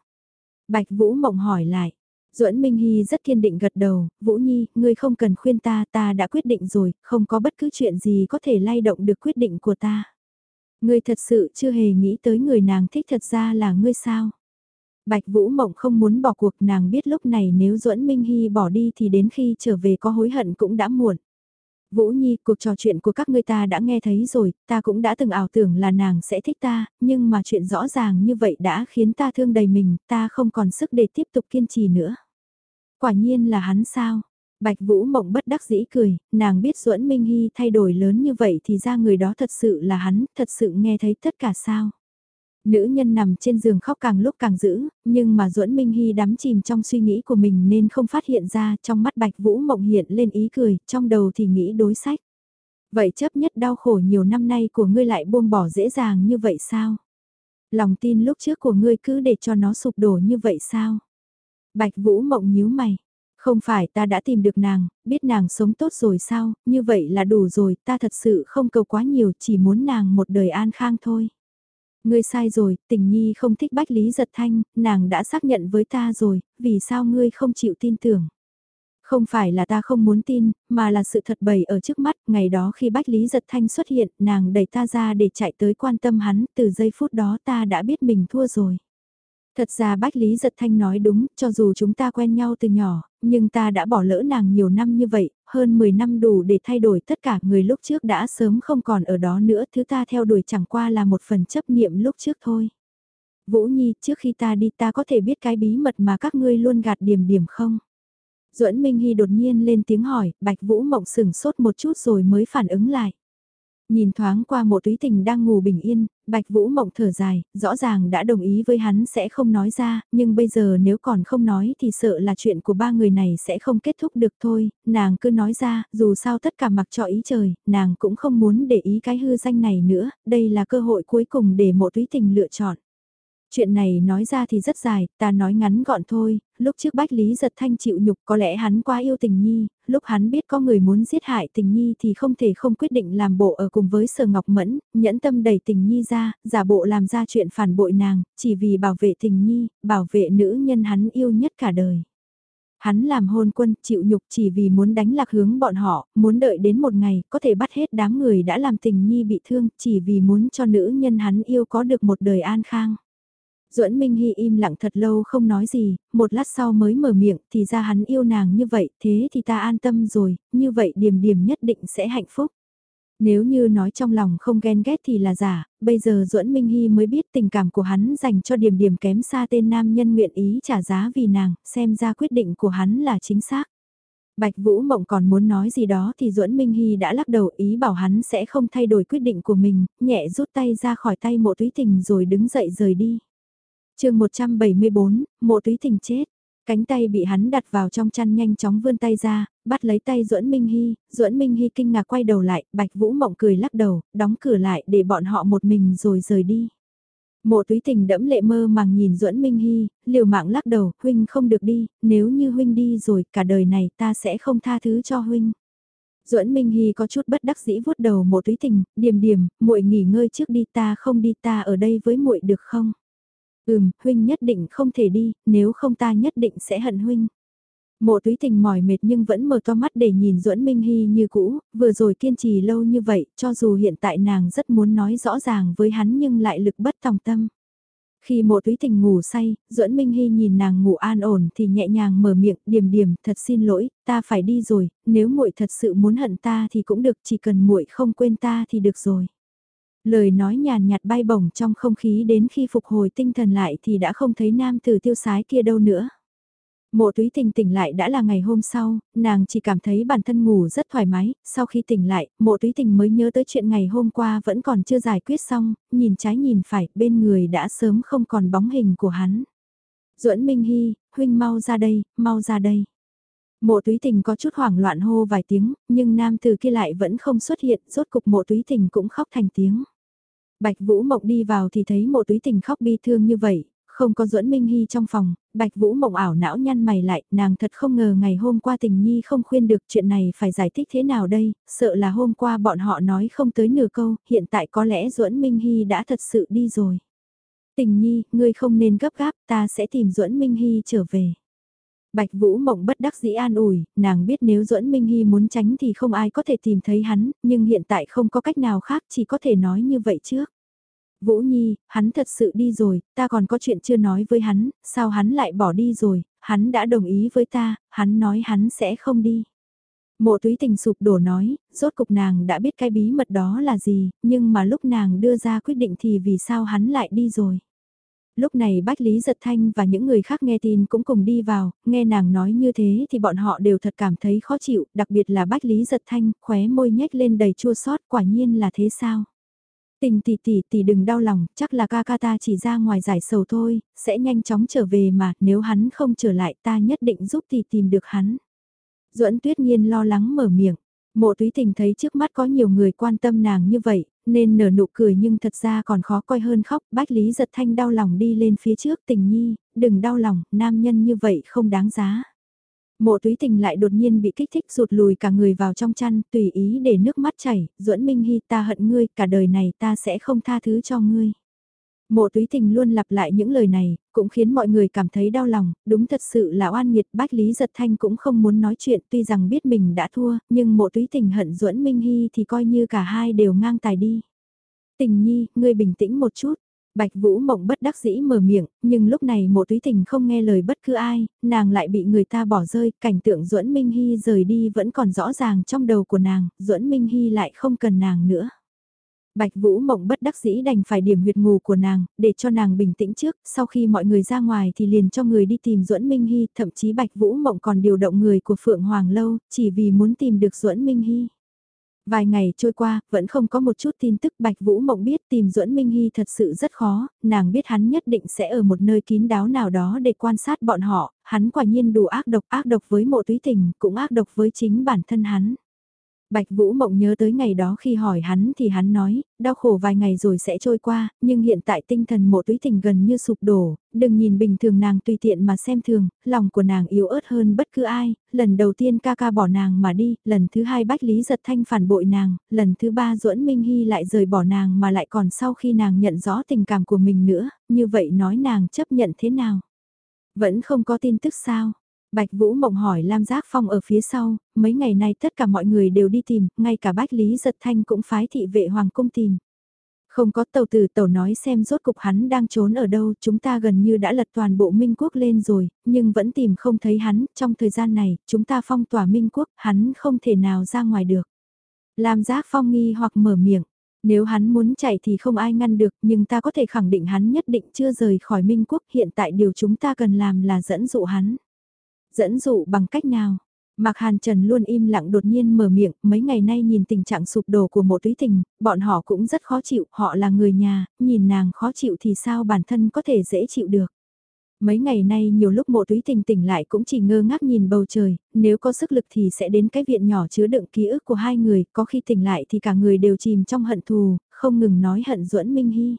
Bạch Vũ Mộng hỏi lại. Duẫn Minh Hy rất kiên định gật đầu, Vũ Nhi, ngươi không cần khuyên ta, ta đã quyết định rồi, không có bất cứ chuyện gì có thể lay động được quyết định của ta. Ngươi thật sự chưa hề nghĩ tới người nàng thích thật ra là ngươi sao? Bạch Vũ Mộng không muốn bỏ cuộc nàng biết lúc này nếu Duẫn Minh Hy bỏ đi thì đến khi trở về có hối hận cũng đã muộn. Vũ Nhi, cuộc trò chuyện của các ngươi ta đã nghe thấy rồi, ta cũng đã từng ảo tưởng là nàng sẽ thích ta, nhưng mà chuyện rõ ràng như vậy đã khiến ta thương đầy mình, ta không còn sức để tiếp tục kiên trì nữa. Quả nhiên là hắn sao? Bạch Vũ Mộng bất đắc dĩ cười, nàng biết Duẫn Minh Hy thay đổi lớn như vậy thì ra người đó thật sự là hắn, thật sự nghe thấy tất cả sao. Nữ nhân nằm trên giường khóc càng lúc càng dữ, nhưng mà Duẫn Minh Hy đắm chìm trong suy nghĩ của mình nên không phát hiện ra trong mắt Bạch Vũ Mộng hiện lên ý cười, trong đầu thì nghĩ đối sách. Vậy chấp nhất đau khổ nhiều năm nay của ngươi lại buông bỏ dễ dàng như vậy sao? Lòng tin lúc trước của ngươi cứ để cho nó sụp đổ như vậy sao? Bạch Vũ Mộng nhíu mày. Không phải ta đã tìm được nàng, biết nàng sống tốt rồi sao, như vậy là đủ rồi, ta thật sự không cầu quá nhiều, chỉ muốn nàng một đời an khang thôi. Ngươi sai rồi, tình nhi không thích bách lý giật thanh, nàng đã xác nhận với ta rồi, vì sao ngươi không chịu tin tưởng. Không phải là ta không muốn tin, mà là sự thật bày ở trước mắt, ngày đó khi Bách Lý Giật Thanh xuất hiện, nàng đẩy ta ra để chạy tới quan tâm hắn, từ giây phút đó ta đã biết mình thua rồi. Thật ra Bách Lý Giật Thanh nói đúng, cho dù chúng ta quen nhau từ nhỏ, nhưng ta đã bỏ lỡ nàng nhiều năm như vậy, hơn 10 năm đủ để thay đổi tất cả người lúc trước đã sớm không còn ở đó nữa, thứ ta theo đuổi chẳng qua là một phần chấp niệm lúc trước thôi. Vũ Nhi, trước khi ta đi ta có thể biết cái bí mật mà các ngươi luôn gạt điểm điểm không? Duẫn Minh Hy đột nhiên lên tiếng hỏi, Bạch Vũ Mộng sừng sốt một chút rồi mới phản ứng lại. Nhìn thoáng qua mộ túy tình đang ngủ bình yên, Bạch Vũ Mộng thở dài, rõ ràng đã đồng ý với hắn sẽ không nói ra, nhưng bây giờ nếu còn không nói thì sợ là chuyện của ba người này sẽ không kết thúc được thôi, nàng cứ nói ra, dù sao tất cả mặc cho ý trời, nàng cũng không muốn để ý cái hư danh này nữa, đây là cơ hội cuối cùng để mộ túy tình lựa chọn. Chuyện này nói ra thì rất dài, ta nói ngắn gọn thôi, lúc trước Bách Lý giật thanh chịu nhục có lẽ hắn quá yêu tình nhi, lúc hắn biết có người muốn giết hại tình nhi thì không thể không quyết định làm bộ ở cùng với Sở Ngọc Mẫn, nhẫn tâm đẩy tình nhi ra, giả bộ làm ra chuyện phản bội nàng, chỉ vì bảo vệ tình nhi, bảo vệ nữ nhân hắn yêu nhất cả đời. Hắn làm hôn quân chịu nhục chỉ vì muốn đánh lạc hướng bọn họ, muốn đợi đến một ngày có thể bắt hết đám người đã làm tình nhi bị thương chỉ vì muốn cho nữ nhân hắn yêu có được một đời an khang. Duẫn Minh Hy im lặng thật lâu không nói gì, một lát sau mới mở miệng, thì ra hắn yêu nàng như vậy, thế thì ta an tâm rồi, như vậy điểm điểm nhất định sẽ hạnh phúc. Nếu như nói trong lòng không ghen ghét thì là giả, bây giờ Duẫn Minh Hy mới biết tình cảm của hắn dành cho điểm điểm kém xa tên nam nhân nguyện ý trả giá vì nàng, xem ra quyết định của hắn là chính xác. Bạch Vũ Mộng còn muốn nói gì đó thì Duẫn Minh Hy đã lắc đầu ý bảo hắn sẽ không thay đổi quyết định của mình, nhẹ rút tay ra khỏi tay mộ túy tình rồi đứng dậy rời đi chương 174, mộ túy tình chết. Cánh tay bị hắn đặt vào trong chăn nhanh chóng vươn tay ra, bắt lấy tay duẫn Minh Hy, duẫn Minh Hy kinh ngạc quay đầu lại, Bạch Vũ Mộng cười lắc đầu, đóng cửa lại để bọn họ một mình rồi rời đi. Mộ túy tình đẫm lệ mơ màng nhìn duẫn Minh Hy, liều mạng lắc đầu, huynh không được đi, nếu như huynh đi rồi cả đời này ta sẽ không tha thứ cho huynh. Duẫn Minh Hy có chút bất đắc dĩ vuốt đầu mộ túy tình, điềm điềm, muội nghỉ ngơi trước đi ta không đi ta ở đây với muội được không? Ừm, huynh nhất định không thể đi, nếu không ta nhất định sẽ hận huynh. Mộ túy tình mỏi mệt nhưng vẫn mở to mắt để nhìn duẫn Minh Hy như cũ, vừa rồi kiên trì lâu như vậy, cho dù hiện tại nàng rất muốn nói rõ ràng với hắn nhưng lại lực bất tòng tâm. Khi mộ túy tình ngủ say, duẫn Minh Hy nhìn nàng ngủ an ổn thì nhẹ nhàng mở miệng, điềm điềm, thật xin lỗi, ta phải đi rồi, nếu muội thật sự muốn hận ta thì cũng được, chỉ cần muội không quên ta thì được rồi. Lời nói nhàn nhạt bay bổng trong không khí đến khi phục hồi tinh thần lại thì đã không thấy nam tử tiêu sái kia đâu nữa. Mộ túy tình tỉnh lại đã là ngày hôm sau, nàng chỉ cảm thấy bản thân ngủ rất thoải mái, sau khi tỉnh lại, mộ túy tình mới nhớ tới chuyện ngày hôm qua vẫn còn chưa giải quyết xong, nhìn trái nhìn phải, bên người đã sớm không còn bóng hình của hắn. duẫn Minh Hy, huynh mau ra đây, mau ra đây. Mộ túy tình có chút hoảng loạn hô vài tiếng, nhưng nam từ kia lại vẫn không xuất hiện, rốt cục mộ túy tình cũng khóc thành tiếng. Bạch Vũ Mộng đi vào thì thấy mộ túy tình khóc bi thương như vậy, không có duẫn Minh Hy trong phòng, Bạch Vũ Mộng ảo não nhăn mày lại, nàng thật không ngờ ngày hôm qua tình nhi không khuyên được chuyện này phải giải thích thế nào đây, sợ là hôm qua bọn họ nói không tới nửa câu, hiện tại có lẽ duẫn Minh Hy đã thật sự đi rồi. Tình nhi, ngươi không nên gấp gáp, ta sẽ tìm duẫn Minh Hy trở về. Bạch Vũ Mộng bất đắc dĩ an ủi, nàng biết nếu duẫn Minh Hy muốn tránh thì không ai có thể tìm thấy hắn, nhưng hiện tại không có cách nào khác chỉ có thể nói như vậy trước. Vũ Nhi, hắn thật sự đi rồi, ta còn có chuyện chưa nói với hắn, sao hắn lại bỏ đi rồi, hắn đã đồng ý với ta, hắn nói hắn sẽ không đi. Mộ túy tình sụp đổ nói, rốt cục nàng đã biết cái bí mật đó là gì, nhưng mà lúc nàng đưa ra quyết định thì vì sao hắn lại đi rồi. Lúc này Bách Lý Giật Thanh và những người khác nghe tin cũng cùng đi vào, nghe nàng nói như thế thì bọn họ đều thật cảm thấy khó chịu, đặc biệt là Bách Lý Giật Thanh, khóe môi nhếch lên đầy chua xót quả nhiên là thế sao. Tình tỷ tỷ tỷ đừng đau lòng, chắc là ca ca ta chỉ ra ngoài giải sầu thôi, sẽ nhanh chóng trở về mà, nếu hắn không trở lại ta nhất định giúp tỷ tìm được hắn. Duẫn tuyết nhiên lo lắng mở miệng, mộ túy tình thấy trước mắt có nhiều người quan tâm nàng như vậy, nên nở nụ cười nhưng thật ra còn khó coi hơn khóc, bách lý giật thanh đau lòng đi lên phía trước tình nhi, đừng đau lòng, nam nhân như vậy không đáng giá. Mộ túy tình lại đột nhiên bị kích thích rụt lùi cả người vào trong chăn, tùy ý để nước mắt chảy, duẫn minh hy ta hận ngươi, cả đời này ta sẽ không tha thứ cho ngươi. Mộ túy tình luôn lặp lại những lời này, cũng khiến mọi người cảm thấy đau lòng, đúng thật sự là oan nghiệt, bách lý giật thanh cũng không muốn nói chuyện tuy rằng biết mình đã thua, nhưng mộ túy tình hận duẫn minh hy thì coi như cả hai đều ngang tài đi. Tình nhi, ngươi bình tĩnh một chút, Bạch Vũ Mộng bất đắc dĩ mở miệng, nhưng lúc này mộ túy tình không nghe lời bất cứ ai, nàng lại bị người ta bỏ rơi, cảnh tượng duẫn Minh Hy rời đi vẫn còn rõ ràng trong đầu của nàng, duẫn Minh Hy lại không cần nàng nữa. Bạch Vũ Mộng bất đắc dĩ đành phải điểm huyệt ngủ của nàng, để cho nàng bình tĩnh trước, sau khi mọi người ra ngoài thì liền cho người đi tìm Duẫn Minh Hy, thậm chí Bạch Vũ Mộng còn điều động người của Phượng Hoàng Lâu, chỉ vì muốn tìm được Duẫn Minh Hy. Vài ngày trôi qua, vẫn không có một chút tin tức Bạch Vũ Mộng biết tìm Duẫn Minh Hy thật sự rất khó, nàng biết hắn nhất định sẽ ở một nơi kín đáo nào đó để quan sát bọn họ, hắn quả nhiên đủ ác độc ác độc với mộ túy tình, cũng ác độc với chính bản thân hắn. Bạch Vũ Mộng nhớ tới ngày đó khi hỏi hắn thì hắn nói, đau khổ vài ngày rồi sẽ trôi qua, nhưng hiện tại tinh thần mộ túy tình gần như sụp đổ, đừng nhìn bình thường nàng tùy tiện mà xem thường, lòng của nàng yếu ớt hơn bất cứ ai, lần đầu tiên ca ca bỏ nàng mà đi, lần thứ hai Bách Lý Giật Thanh phản bội nàng, lần thứ ba duẫn Minh Hy lại rời bỏ nàng mà lại còn sau khi nàng nhận rõ tình cảm của mình nữa, như vậy nói nàng chấp nhận thế nào? Vẫn không có tin tức sao? Bạch Vũ Mộng hỏi Lam Giác Phong ở phía sau, mấy ngày nay tất cả mọi người đều đi tìm, ngay cả Bách Lý Giật Thanh cũng phái thị vệ Hoàng Cung tìm. Không có tàu tử tàu nói xem rốt cục hắn đang trốn ở đâu, chúng ta gần như đã lật toàn bộ Minh Quốc lên rồi, nhưng vẫn tìm không thấy hắn, trong thời gian này, chúng ta phong tỏa Minh Quốc, hắn không thể nào ra ngoài được. Lam Giác Phong nghi hoặc mở miệng, nếu hắn muốn chạy thì không ai ngăn được, nhưng ta có thể khẳng định hắn nhất định chưa rời khỏi Minh Quốc, hiện tại điều chúng ta cần làm là dẫn dụ hắn. Dẫn dụ bằng cách nào? Mạc Hàn Trần luôn im lặng đột nhiên mở miệng, mấy ngày nay nhìn tình trạng sụp đổ của mộ túy tình, bọn họ cũng rất khó chịu, họ là người nhà, nhìn nàng khó chịu thì sao bản thân có thể dễ chịu được. Mấy ngày nay nhiều lúc mộ túy tình tỉnh lại cũng chỉ ngơ ngác nhìn bầu trời, nếu có sức lực thì sẽ đến cái viện nhỏ chứa đựng ký ức của hai người, có khi tỉnh lại thì cả người đều chìm trong hận thù, không ngừng nói hận duẫn Minh Hy.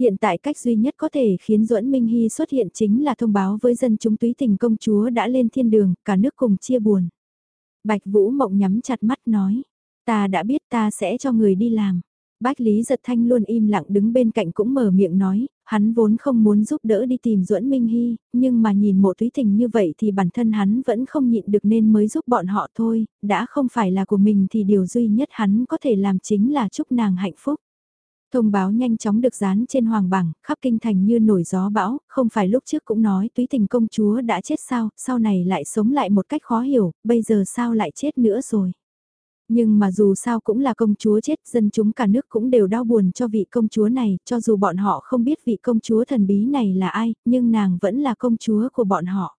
Hiện tại cách duy nhất có thể khiến duẫn Minh Hy xuất hiện chính là thông báo với dân chúng túy tình công chúa đã lên thiên đường, cả nước cùng chia buồn. Bạch Vũ Mộng nhắm chặt mắt nói, ta đã biết ta sẽ cho người đi làm. Bách Lý Giật Thanh luôn im lặng đứng bên cạnh cũng mở miệng nói, hắn vốn không muốn giúp đỡ đi tìm Duẫn Minh Hy, nhưng mà nhìn mộ túy tình như vậy thì bản thân hắn vẫn không nhịn được nên mới giúp bọn họ thôi, đã không phải là của mình thì điều duy nhất hắn có thể làm chính là chúc nàng hạnh phúc. Thông báo nhanh chóng được dán trên hoàng bảng, khắp kinh thành như nổi gió bão, không phải lúc trước cũng nói túy tình công chúa đã chết sao, sau này lại sống lại một cách khó hiểu, bây giờ sao lại chết nữa rồi. Nhưng mà dù sao cũng là công chúa chết, dân chúng cả nước cũng đều đau buồn cho vị công chúa này, cho dù bọn họ không biết vị công chúa thần bí này là ai, nhưng nàng vẫn là công chúa của bọn họ.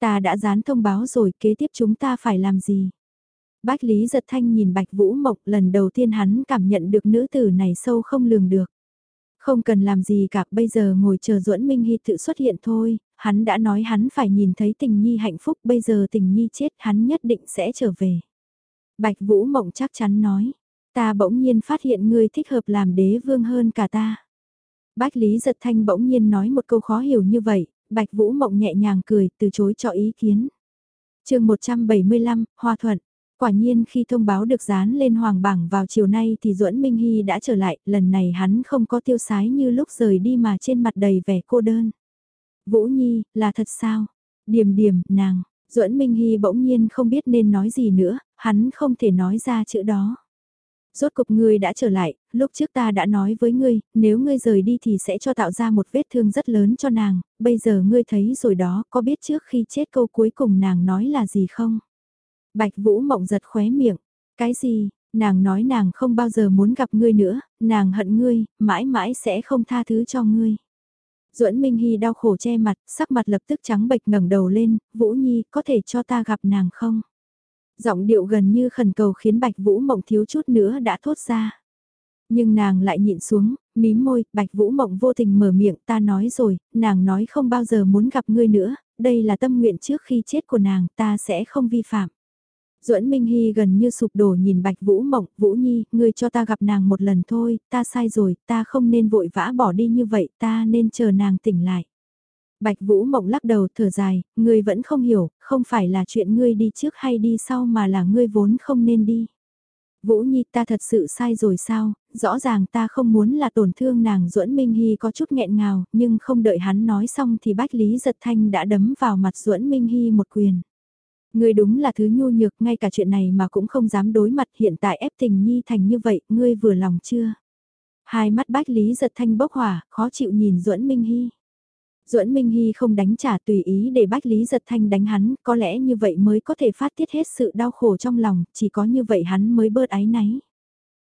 Ta đã dán thông báo rồi, kế tiếp chúng ta phải làm gì? Bách Lý giật thanh nhìn Bạch Vũ Mộc lần đầu tiên hắn cảm nhận được nữ tử này sâu không lường được. Không cần làm gì cả, bây giờ ngồi chờ duẫn Minh Hy tự xuất hiện thôi, hắn đã nói hắn phải nhìn thấy tình nhi hạnh phúc, bây giờ tình nhi chết hắn nhất định sẽ trở về. Bạch Vũ Mộng chắc chắn nói, ta bỗng nhiên phát hiện ngươi thích hợp làm đế vương hơn cả ta. Bách Lý Giật Thanh bỗng nhiên nói một câu khó hiểu như vậy, Bạch Vũ Mộng nhẹ nhàng cười, từ chối cho ý kiến. chương 175, Hoa Thuận. Quả nhiên khi thông báo được dán lên hoàng bảng vào chiều nay thì Duẫn Minh Hy đã trở lại, lần này hắn không có tiêu sái như lúc rời đi mà trên mặt đầy vẻ cô đơn. Vũ Nhi, là thật sao? Điềm điềm, nàng, Duẫn Minh Hy bỗng nhiên không biết nên nói gì nữa, hắn không thể nói ra chữ đó. Rốt cục ngươi đã trở lại, lúc trước ta đã nói với ngươi, nếu ngươi rời đi thì sẽ cho tạo ra một vết thương rất lớn cho nàng, bây giờ ngươi thấy rồi đó, có biết trước khi chết câu cuối cùng nàng nói là gì không? Bạch Vũ mộng giật khóe miệng, cái gì, nàng nói nàng không bao giờ muốn gặp ngươi nữa, nàng hận ngươi, mãi mãi sẽ không tha thứ cho ngươi. Duẫn Minh Hy đau khổ che mặt, sắc mặt lập tức trắng bệch ngẩng đầu lên, Vũ Nhi, có thể cho ta gặp nàng không? Giọng điệu gần như khẩn cầu khiến Bạch Vũ Mộng thiếu chút nữa đã thốt ra. Nhưng nàng lại nhịn xuống, mím môi, Bạch Vũ Mộng vô tình mở miệng, ta nói rồi, nàng nói không bao giờ muốn gặp ngươi nữa, đây là tâm nguyện trước khi chết của nàng, ta sẽ không vi phạm. Duẫn Minh Hy gần như sụp đổ nhìn Bạch Vũ Mộng, Vũ Nhi, ngươi cho ta gặp nàng một lần thôi, ta sai rồi, ta không nên vội vã bỏ đi như vậy, ta nên chờ nàng tỉnh lại. Bạch Vũ Mộng lắc đầu thở dài, ngươi vẫn không hiểu, không phải là chuyện ngươi đi trước hay đi sau mà là ngươi vốn không nên đi. Vũ Nhi ta thật sự sai rồi sao, rõ ràng ta không muốn là tổn thương nàng Duẫn Minh Hy có chút nghẹn ngào, nhưng không đợi hắn nói xong thì Bách Lý Giật Thanh đã đấm vào mặt Duẫn Minh Hy một quyền. Ngươi đúng là thứ nhu nhược, ngay cả chuyện này mà cũng không dám đối mặt hiện tại ép tình nhi thành như vậy, ngươi vừa lòng chưa? Hai mắt bách lý giật thanh bốc hỏa, khó chịu nhìn duẫn Minh Hy. duẫn Minh Hy không đánh trả tùy ý để bách lý giật thanh đánh hắn, có lẽ như vậy mới có thể phát tiết hết sự đau khổ trong lòng, chỉ có như vậy hắn mới bớt áy náy.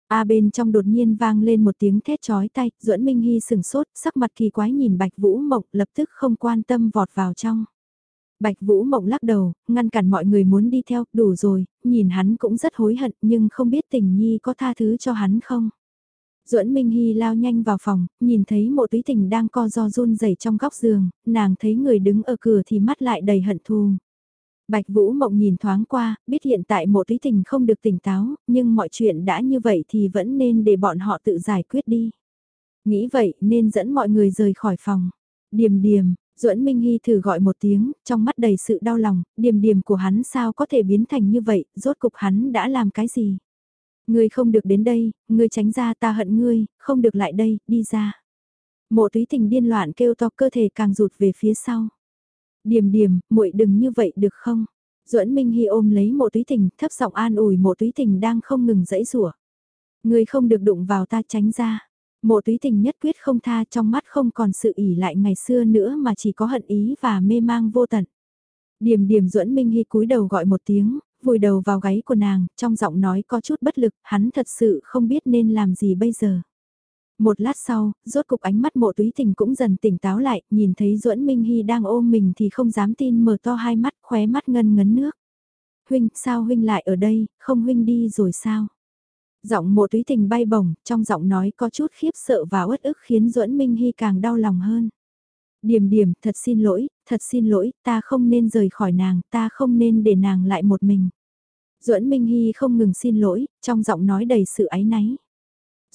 A bên trong đột nhiên vang lên một tiếng thét chói tay, duẫn Minh Hy sừng sốt, sắc mặt kỳ quái nhìn Bạch Vũ Mộng lập tức không quan tâm vọt vào trong. Bạch Vũ Mộng lắc đầu, ngăn cản mọi người muốn đi theo, đủ rồi, nhìn hắn cũng rất hối hận nhưng không biết tình nhi có tha thứ cho hắn không. Duẫn Minh Hy lao nhanh vào phòng, nhìn thấy mộ túy tình đang co do run rẩy trong góc giường, nàng thấy người đứng ở cửa thì mắt lại đầy hận thù. Bạch Vũ Mộng nhìn thoáng qua, biết hiện tại mộ túy tình không được tỉnh táo, nhưng mọi chuyện đã như vậy thì vẫn nên để bọn họ tự giải quyết đi. Nghĩ vậy nên dẫn mọi người rời khỏi phòng. Điềm điềm, Duẫn Minh Hy thử gọi một tiếng, trong mắt đầy sự đau lòng, điềm điềm của hắn sao có thể biến thành như vậy, rốt cục hắn đã làm cái gì? Ngươi không được đến đây, ngươi tránh ra ta hận ngươi, không được lại đây, đi ra. Mộ túy tình điên loạn kêu to cơ thể càng rụt về phía sau. Điềm điềm, muội đừng như vậy được không? Duẫn Minh Hy ôm lấy mộ túy tình, thấp giọng an ủi mộ túy tình đang không ngừng dẫy rủa. Ngươi không được đụng vào ta tránh ra. Mộ túy tình nhất quyết không tha trong mắt không còn sự ỉ lại ngày xưa nữa mà chỉ có hận ý và mê mang vô tận. Điềm điềm duẫn Minh Hy cúi đầu gọi một tiếng, vùi đầu vào gáy của nàng, trong giọng nói có chút bất lực, hắn thật sự không biết nên làm gì bây giờ. Một lát sau, rốt cục ánh mắt mộ túy tình cũng dần tỉnh táo lại, nhìn thấy duẫn Minh Hy đang ôm mình thì không dám tin mở to hai mắt, khóe mắt ngân ngấn nước. huynh, sao huynh lại ở đây, không huynh đi rồi sao? Giọng mộ túy tình bay bổng, trong giọng nói có chút khiếp sợ và uất ức khiến duẫn Minh Hy càng đau lòng hơn. Điềm điềm, thật xin lỗi, thật xin lỗi, ta không nên rời khỏi nàng, ta không nên để nàng lại một mình. duẫn Minh Hy không ngừng xin lỗi, trong giọng nói đầy sự áy náy.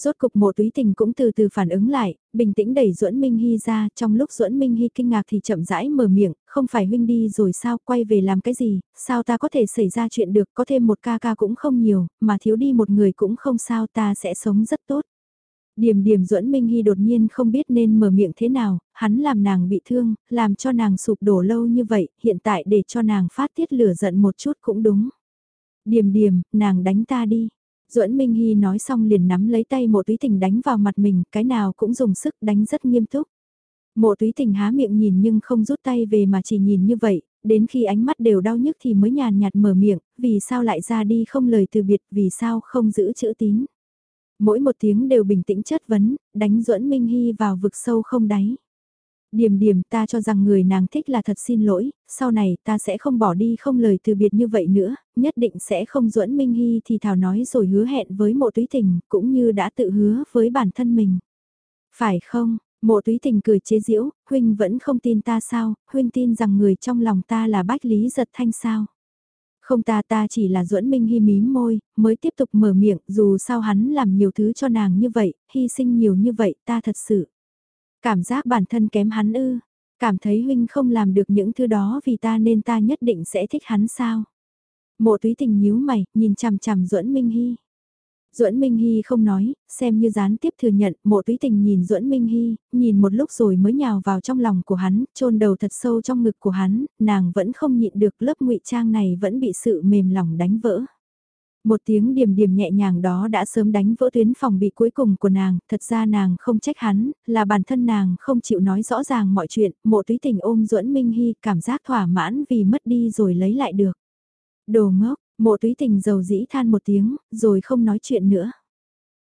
Rốt cục mộ túy tình cũng từ từ phản ứng lại, bình tĩnh đẩy duẫn Minh Hy ra, trong lúc duẫn Minh Hy kinh ngạc thì chậm rãi mở miệng, không phải huynh đi rồi sao, quay về làm cái gì, sao ta có thể xảy ra chuyện được, có thêm một ca ca cũng không nhiều, mà thiếu đi một người cũng không sao ta sẽ sống rất tốt. Điểm điểm duẫn Minh Hy đột nhiên không biết nên mở miệng thế nào, hắn làm nàng bị thương, làm cho nàng sụp đổ lâu như vậy, hiện tại để cho nàng phát tiết lửa giận một chút cũng đúng. Điểm điểm, nàng đánh ta đi. Duẫn Minh Hy nói xong liền nắm lấy tay mộ túy tình đánh vào mặt mình, cái nào cũng dùng sức đánh rất nghiêm túc. Mộ túy tình há miệng nhìn nhưng không rút tay về mà chỉ nhìn như vậy, đến khi ánh mắt đều đau nhức thì mới nhàn nhạt mở miệng, vì sao lại ra đi không lời từ biệt, vì sao không giữ chữ tín. Mỗi một tiếng đều bình tĩnh chất vấn, đánh Duẫn Minh Hy vào vực sâu không đáy. Điềm điềm ta cho rằng người nàng thích là thật xin lỗi, sau này ta sẽ không bỏ đi không lời từ biệt như vậy nữa, nhất định sẽ không duẫn Minh Hy thì Thảo nói rồi hứa hẹn với mộ túy tình, cũng như đã tự hứa với bản thân mình. Phải không, mộ túy tình cười chế giễu, huynh vẫn không tin ta sao, huynh tin rằng người trong lòng ta là bách lý giật thanh sao. Không ta ta chỉ là duẫn Minh Hy mím môi, mới tiếp tục mở miệng, dù sao hắn làm nhiều thứ cho nàng như vậy, hy sinh nhiều như vậy, ta thật sự Cảm giác bản thân kém hắn ư, cảm thấy huynh không làm được những thứ đó vì ta nên ta nhất định sẽ thích hắn sao. Mộ túy tình nhíu mày, nhìn chằm chằm duẫn Minh Hy. Duẫn Minh Hy không nói, xem như gián tiếp thừa nhận, mộ túy tình nhìn Duẫn Minh Hy, nhìn một lúc rồi mới nhào vào trong lòng của hắn, chôn đầu thật sâu trong ngực của hắn, nàng vẫn không nhịn được lớp ngụy trang này vẫn bị sự mềm lòng đánh vỡ. Một tiếng điểm điểm nhẹ nhàng đó đã sớm đánh vỡ tuyến phòng bị cuối cùng của nàng, thật ra nàng không trách hắn, là bản thân nàng không chịu nói rõ ràng mọi chuyện, mộ túy tình ôm duẫn Minh Hy cảm giác thỏa mãn vì mất đi rồi lấy lại được. Đồ ngốc, mộ túy tình dầu dĩ than một tiếng, rồi không nói chuyện nữa.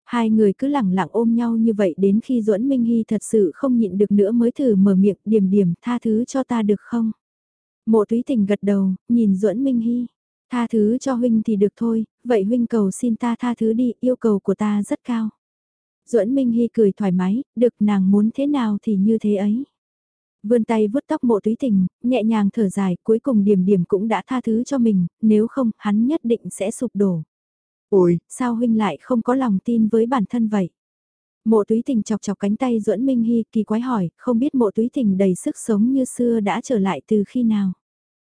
Hai người cứ lẳng lặng ôm nhau như vậy đến khi duẫn Minh Hy thật sự không nhịn được nữa mới thử mở miệng điểm điểm tha thứ cho ta được không? Mộ túy tình gật đầu, nhìn duẫn Minh Hy. Tha thứ cho huynh thì được thôi, vậy huynh cầu xin ta tha thứ đi, yêu cầu của ta rất cao. Duẫn Minh Hy cười thoải mái, được nàng muốn thế nào thì như thế ấy. Vươn tay vuốt tóc mộ túy tình, nhẹ nhàng thở dài, cuối cùng điểm điểm cũng đã tha thứ cho mình, nếu không, hắn nhất định sẽ sụp đổ. Ôi, sao huynh lại không có lòng tin với bản thân vậy? Mộ túy tình chọc chọc cánh tay Duẫn Minh Hy kỳ quái hỏi, không biết mộ túy tình đầy sức sống như xưa đã trở lại từ khi nào?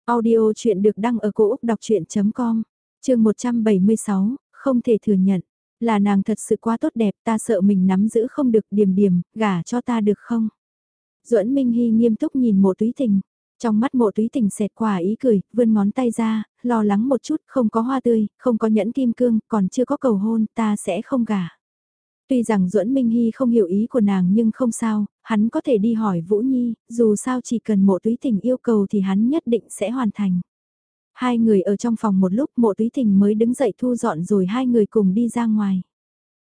Audio chuyện được đăng ở cổ Úc đọc chuyện.com, trường 176, không thể thừa nhận, là nàng thật sự quá tốt đẹp ta sợ mình nắm giữ không được điểm điểm, gả cho ta được không? duẫn Minh Hy nghiêm túc nhìn mộ túy tình, trong mắt mộ túy tình xẹt qua ý cười, vươn ngón tay ra, lo lắng một chút, không có hoa tươi, không có nhẫn kim cương, còn chưa có cầu hôn, ta sẽ không gả. Tuy rằng duẫn Minh Hy không hiểu ý của nàng nhưng không sao, hắn có thể đi hỏi Vũ Nhi, dù sao chỉ cần mộ túy tình yêu cầu thì hắn nhất định sẽ hoàn thành. Hai người ở trong phòng một lúc mộ túy tình mới đứng dậy thu dọn rồi hai người cùng đi ra ngoài.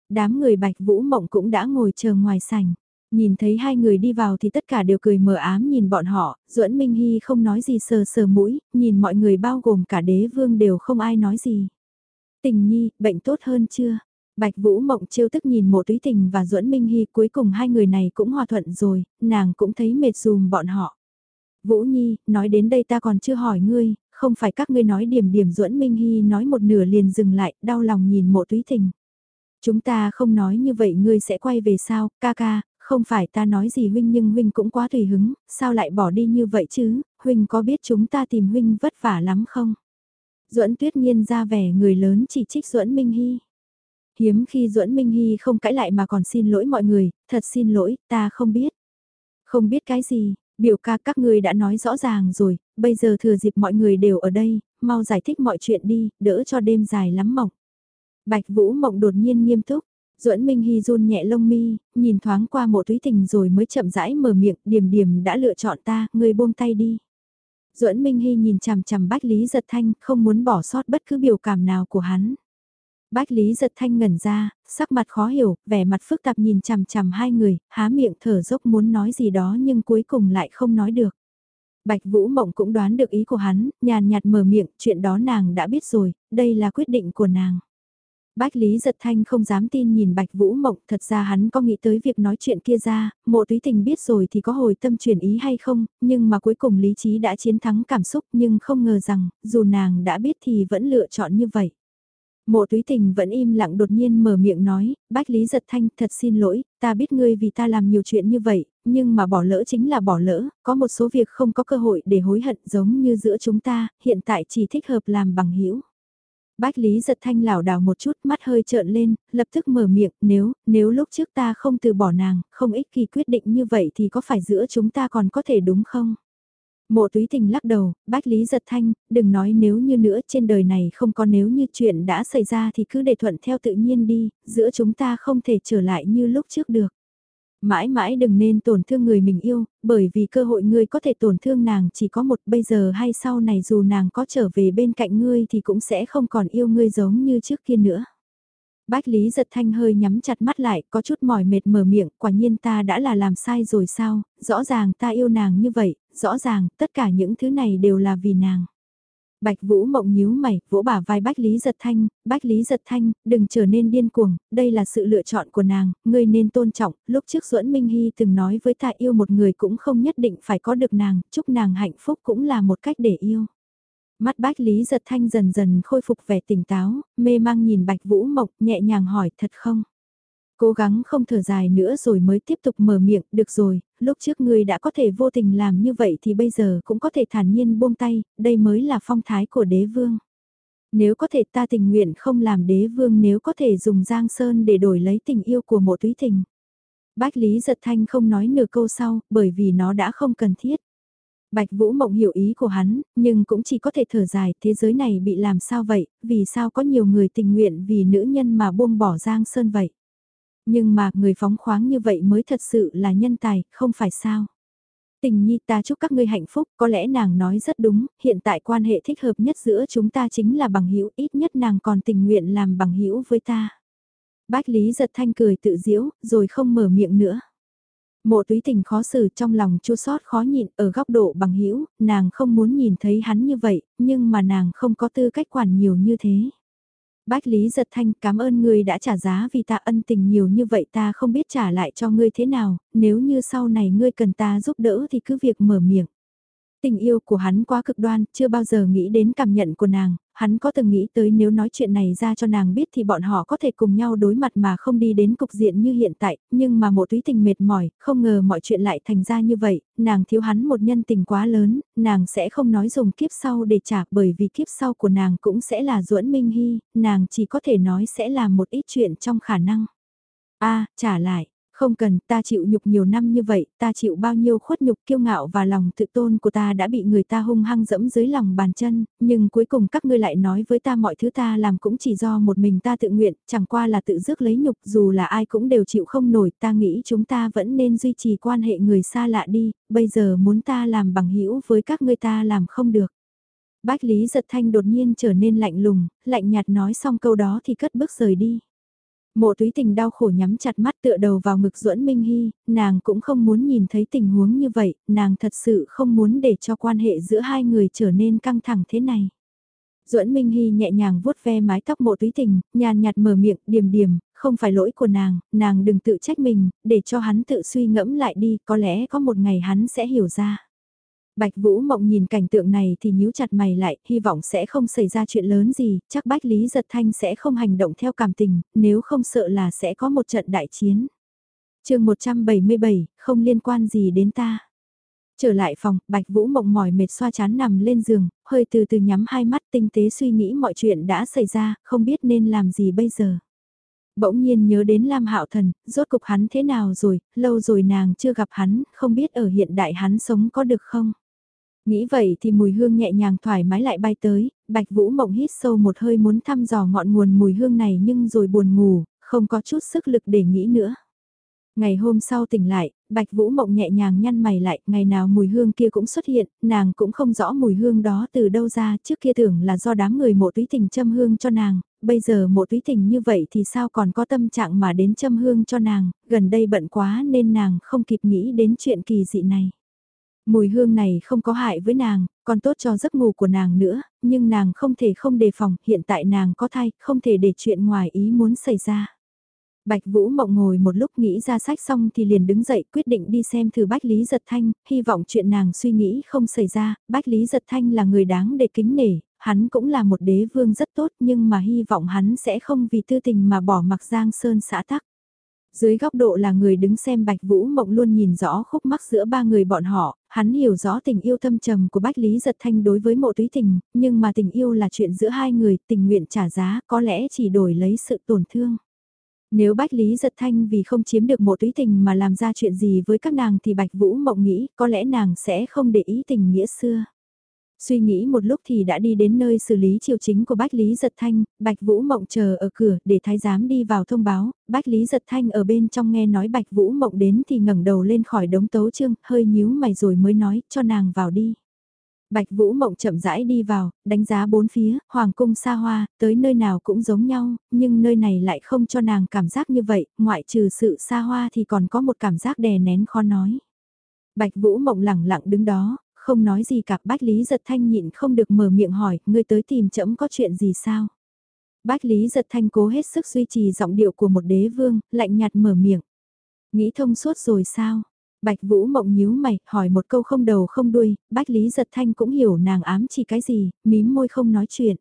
Đám người bạch vũ mộng cũng đã ngồi chờ ngoài sảnh. Nhìn thấy hai người đi vào thì tất cả đều cười mờ ám nhìn bọn họ, duẫn Minh Hy không nói gì sờ sờ mũi, nhìn mọi người bao gồm cả đế vương đều không ai nói gì. Tình nhi, bệnh tốt hơn chưa? Bạch Vũ Mộng trêu tức nhìn mộ túy tình và duẫn Minh Hy cuối cùng hai người này cũng hòa thuận rồi, nàng cũng thấy mệt dùm bọn họ. Vũ Nhi, nói đến đây ta còn chưa hỏi ngươi, không phải các ngươi nói điểm điểm duẫn Minh Hy nói một nửa liền dừng lại, đau lòng nhìn mộ túy tình. Chúng ta không nói như vậy ngươi sẽ quay về sao, ca ca, không phải ta nói gì huynh nhưng huynh cũng quá tùy hứng, sao lại bỏ đi như vậy chứ, huynh có biết chúng ta tìm huynh vất vả lắm không? Duẫn Tuyết Nhiên ra vẻ người lớn chỉ trích Duẫn Minh Hy. Hiếm khi Duẫn Minh Hy không cãi lại mà còn xin lỗi mọi người, thật xin lỗi, ta không biết. Không biết cái gì, biểu ca các ngươi đã nói rõ ràng rồi, bây giờ thừa dịp mọi người đều ở đây, mau giải thích mọi chuyện đi, đỡ cho đêm dài lắm mộng. Bạch Vũ Mộng đột nhiên nghiêm túc, Duẫn Minh Hy run nhẹ lông mi, nhìn thoáng qua mộ túy tình rồi mới chậm rãi mở miệng, điểm điểm đã lựa chọn ta, ngươi buông tay đi. Duẫn Minh Hy nhìn chằm chằm Bách Lý Giật Thanh, không muốn bỏ sót bất cứ biểu cảm nào của hắn. Bách Lý giật thanh ngẩn ra, sắc mặt khó hiểu, vẻ mặt phức tạp nhìn chằm chằm hai người, há miệng thở dốc muốn nói gì đó nhưng cuối cùng lại không nói được. Bạch Vũ Mộng cũng đoán được ý của hắn, nhàn nhạt mở miệng, chuyện đó nàng đã biết rồi, đây là quyết định của nàng. Bách Lý Giật Thanh không dám tin nhìn Bạch Vũ Mộng, thật ra hắn có nghĩ tới việc nói chuyện kia ra, mộ túy tình biết rồi thì có hồi tâm chuyển ý hay không, nhưng mà cuối cùng lý trí đã chiến thắng cảm xúc nhưng không ngờ rằng, dù nàng đã biết thì vẫn lựa chọn như vậy. Mộ túy tình vẫn im lặng đột nhiên mở miệng nói, Bách Lý Giật Thanh thật xin lỗi, ta biết ngươi vì ta làm nhiều chuyện như vậy, nhưng mà bỏ lỡ chính là bỏ lỡ, có một số việc không có cơ hội để hối hận giống như giữa chúng ta, hiện tại chỉ thích hợp làm bằng hữu Bách Lý giật thanh lảo đảo một chút mắt hơi trợn lên, lập tức mở miệng, nếu, nếu lúc trước ta không từ bỏ nàng, không ích kỳ quyết định như vậy thì có phải giữa chúng ta còn có thể đúng không? Mộ túy tình lắc đầu, Bách Lý giật thanh, đừng nói nếu như nữa trên đời này không có nếu như chuyện đã xảy ra thì cứ để thuận theo tự nhiên đi, giữa chúng ta không thể trở lại như lúc trước được. Mãi mãi đừng nên tổn thương người mình yêu, bởi vì cơ hội ngươi có thể tổn thương nàng chỉ có một bây giờ hay sau này dù nàng có trở về bên cạnh ngươi thì cũng sẽ không còn yêu ngươi giống như trước kia nữa. Bách Lý giật thanh hơi nhắm chặt mắt lại, có chút mỏi mệt mở miệng, quả nhiên ta đã là làm sai rồi sao, rõ ràng ta yêu nàng như vậy, rõ ràng tất cả những thứ này đều là vì nàng. Bạch Vũ mộng nhíu mày, vỗ bả vai Bách Lý Giật Thanh, Bách Lý Giật Thanh, đừng trở nên điên cuồng, đây là sự lựa chọn của nàng, ngươi nên tôn trọng, lúc trước Duẫn Minh Hy từng nói với ta yêu một người cũng không nhất định phải có được nàng, chúc nàng hạnh phúc cũng là một cách để yêu. Mắt Bách Lý Giật Thanh dần dần khôi phục vẻ tỉnh táo, mê mang nhìn Bạch Vũ mộc nhẹ nhàng hỏi thật không? Cố gắng không thở dài nữa rồi mới tiếp tục mở miệng, được rồi, lúc trước ngươi đã có thể vô tình làm như vậy thì bây giờ cũng có thể thản nhiên buông tay, đây mới là phong thái của đế vương. Nếu có thể ta tình nguyện không làm đế vương nếu có thể dùng Giang Sơn để đổi lấy tình yêu của mộ túy tình. Bách Lý giật thanh không nói nửa câu sau, bởi vì nó đã không cần thiết. Bạch Vũ Mộng hiểu ý của hắn, nhưng cũng chỉ có thể thở dài, thế giới này bị làm sao vậy, vì sao có nhiều người tình nguyện vì nữ nhân mà buông bỏ Giang Sơn vậy. Nhưng mà người phóng khoáng như vậy mới thật sự là nhân tài, không phải sao? Tình nhi ta chúc các ngươi hạnh phúc, có lẽ nàng nói rất đúng, hiện tại quan hệ thích hợp nhất giữa chúng ta chính là bằng hữu ít nhất nàng còn tình nguyện làm bằng hữu với ta. Bách Lý giật thanh cười tự diễu, rồi không mở miệng nữa. Mộ túy tình khó xử trong lòng chua sót khó nhịn ở góc độ bằng hữu nàng không muốn nhìn thấy hắn như vậy, nhưng mà nàng không có tư cách quản nhiều như thế. Bách Lý giật thanh cảm ơn người đã trả giá vì ta ân tình nhiều như vậy ta không biết trả lại cho ngươi thế nào, nếu như sau này ngươi cần ta giúp đỡ thì cứ việc mở miệng. Tình yêu của hắn quá cực đoan, chưa bao giờ nghĩ đến cảm nhận của nàng, hắn có từng nghĩ tới nếu nói chuyện này ra cho nàng biết thì bọn họ có thể cùng nhau đối mặt mà không đi đến cục diện như hiện tại, nhưng mà mộ túy tình mệt mỏi, không ngờ mọi chuyện lại thành ra như vậy, nàng thiếu hắn một nhân tình quá lớn, nàng sẽ không nói dùng kiếp sau để trả bởi vì kiếp sau của nàng cũng sẽ là duẫn minh hy, nàng chỉ có thể nói sẽ làm một ít chuyện trong khả năng. a trả lại, không cần, ta chịu nhục nhiều năm như vậy, ta chịu bao nhiêu khuất nhục kiêu ngạo và lòng tự tôn của ta đã bị người ta hung hăng dẫm dưới lòng bàn chân, nhưng cuối cùng các ngươi lại nói với ta mọi thứ ta làm cũng chỉ do một mình ta tự nguyện, chẳng qua là tự rước lấy nhục dù là ai cũng đều chịu không nổi, ta nghĩ chúng ta vẫn nên duy trì quan hệ người xa lạ đi, bây giờ muốn ta làm bằng hữu với các ngươi ta làm không được. Bách Lý giật thanh đột nhiên trở nên lạnh lùng, lạnh nhạt nói xong câu đó thì cất bước rời đi. Mộ túy tình đau khổ nhắm chặt mắt tựa đầu vào ngực duẫn Minh Hy, nàng cũng không muốn nhìn thấy tình huống như vậy, nàng thật sự không muốn để cho quan hệ giữa hai người trở nên căng thẳng thế này. duẫn Minh Hy nhẹ nhàng vuốt ve mái tóc mộ túy tình, nhàn nhạt mở miệng, điềm điềm, không phải lỗi của nàng, nàng đừng tự trách mình, để cho hắn tự suy ngẫm lại đi, có lẽ có một ngày hắn sẽ hiểu ra. Bạch Vũ Mộng nhìn cảnh tượng này thì nhíu chặt mày lại, hy vọng sẽ không xảy ra chuyện lớn gì, chắc Bách Lý Giật Thanh sẽ không hành động theo cảm tình, nếu không sợ là sẽ có một trận đại chiến. chương 177, không liên quan gì đến ta. Trở lại phòng, Bạch Vũ Mộng mỏi mệt xoa chán nằm lên giường, hơi từ từ nhắm hai mắt tinh tế suy nghĩ mọi chuyện đã xảy ra, không biết nên làm gì bây giờ bỗng nhiên nhớ đến Lam Hạo Thần, rốt cục hắn thế nào rồi, lâu rồi nàng chưa gặp hắn, không biết ở hiện đại hắn sống có được không. Nghĩ vậy thì mùi hương nhẹ nhàng thoải mái lại bay tới, Bạch Vũ Mộng hít sâu một hơi muốn thăm dò ngọn nguồn mùi hương này nhưng rồi buồn ngủ, không có chút sức lực để nghĩ nữa. Ngày hôm sau tỉnh lại, Bạch Vũ Mộng nhẹ nhàng nhăn mày lại, ngày nào mùi hương kia cũng xuất hiện, nàng cũng không rõ mùi hương đó từ đâu ra, trước kia tưởng là do đám người mộ túy tình châm hương cho nàng, bây giờ mộ túy tình như vậy thì sao còn có tâm trạng mà đến châm hương cho nàng, gần đây bận quá nên nàng không kịp nghĩ đến chuyện kỳ dị này. Mùi hương này không có hại với nàng, còn tốt cho giấc ngủ của nàng nữa, nhưng nàng không thể không đề phòng, hiện tại nàng có thai, không thể để chuyện ngoài ý muốn xảy ra. Bạch Vũ Mộng ngồi một lúc nghĩ ra sách xong thì liền đứng dậy quyết định đi xem thử Bách Lý Giật Thanh, hy vọng chuyện nàng suy nghĩ không xảy ra, Bách Lý Giật Thanh là người đáng để kính nể, hắn cũng là một đế vương rất tốt nhưng mà hy vọng hắn sẽ không vì tư tình mà bỏ mặc Giang Sơn xã tắc. Dưới góc độ là người đứng xem Bạch Vũ Mộng luôn nhìn rõ khúc mắc giữa ba người bọn họ, hắn hiểu rõ tình yêu thâm trầm của Bách Lý Giật Thanh đối với mộ túy tình, nhưng mà tình yêu là chuyện giữa hai người, tình nguyện trả giá có lẽ chỉ đổi lấy sự tổn thương. Nếu Bách Lý Giật Thanh vì không chiếm được mộ túy tình mà làm ra chuyện gì với các nàng thì Bạch Vũ Mộng nghĩ có lẽ nàng sẽ không để ý tình nghĩa xưa. Suy nghĩ một lúc thì đã đi đến nơi xử lý triều chính của Bách Lý Giật Thanh, Bạch Vũ Mộng chờ ở cửa để thái giám đi vào thông báo, Bách Lý Giật Thanh ở bên trong nghe nói Bạch Vũ Mộng đến thì ngẩng đầu lên khỏi đống tấu chương, hơi nhíu mày rồi mới nói, cho nàng vào đi. Bạch Vũ Mộng chậm rãi đi vào, đánh giá bốn phía, hoàng cung xa hoa, tới nơi nào cũng giống nhau, nhưng nơi này lại không cho nàng cảm giác như vậy, ngoại trừ sự xa hoa thì còn có một cảm giác đè nén khó nói. Bạch Vũ Mộng lẳng lặng đứng đó, không nói gì cả Bách Lý Giật Thanh nhịn không được mở miệng hỏi, ngươi tới tìm trẫm có chuyện gì sao? Bách Lý Giật Thanh cố hết sức duy trì giọng điệu của một đế vương, lạnh nhạt mở miệng. Nghĩ thông suốt rồi sao? Bạch Vũ mộng nhíu mày, hỏi một câu không đầu không đuôi, Bách Lý Giật Thanh cũng hiểu nàng ám chỉ cái gì, mím môi không nói chuyện.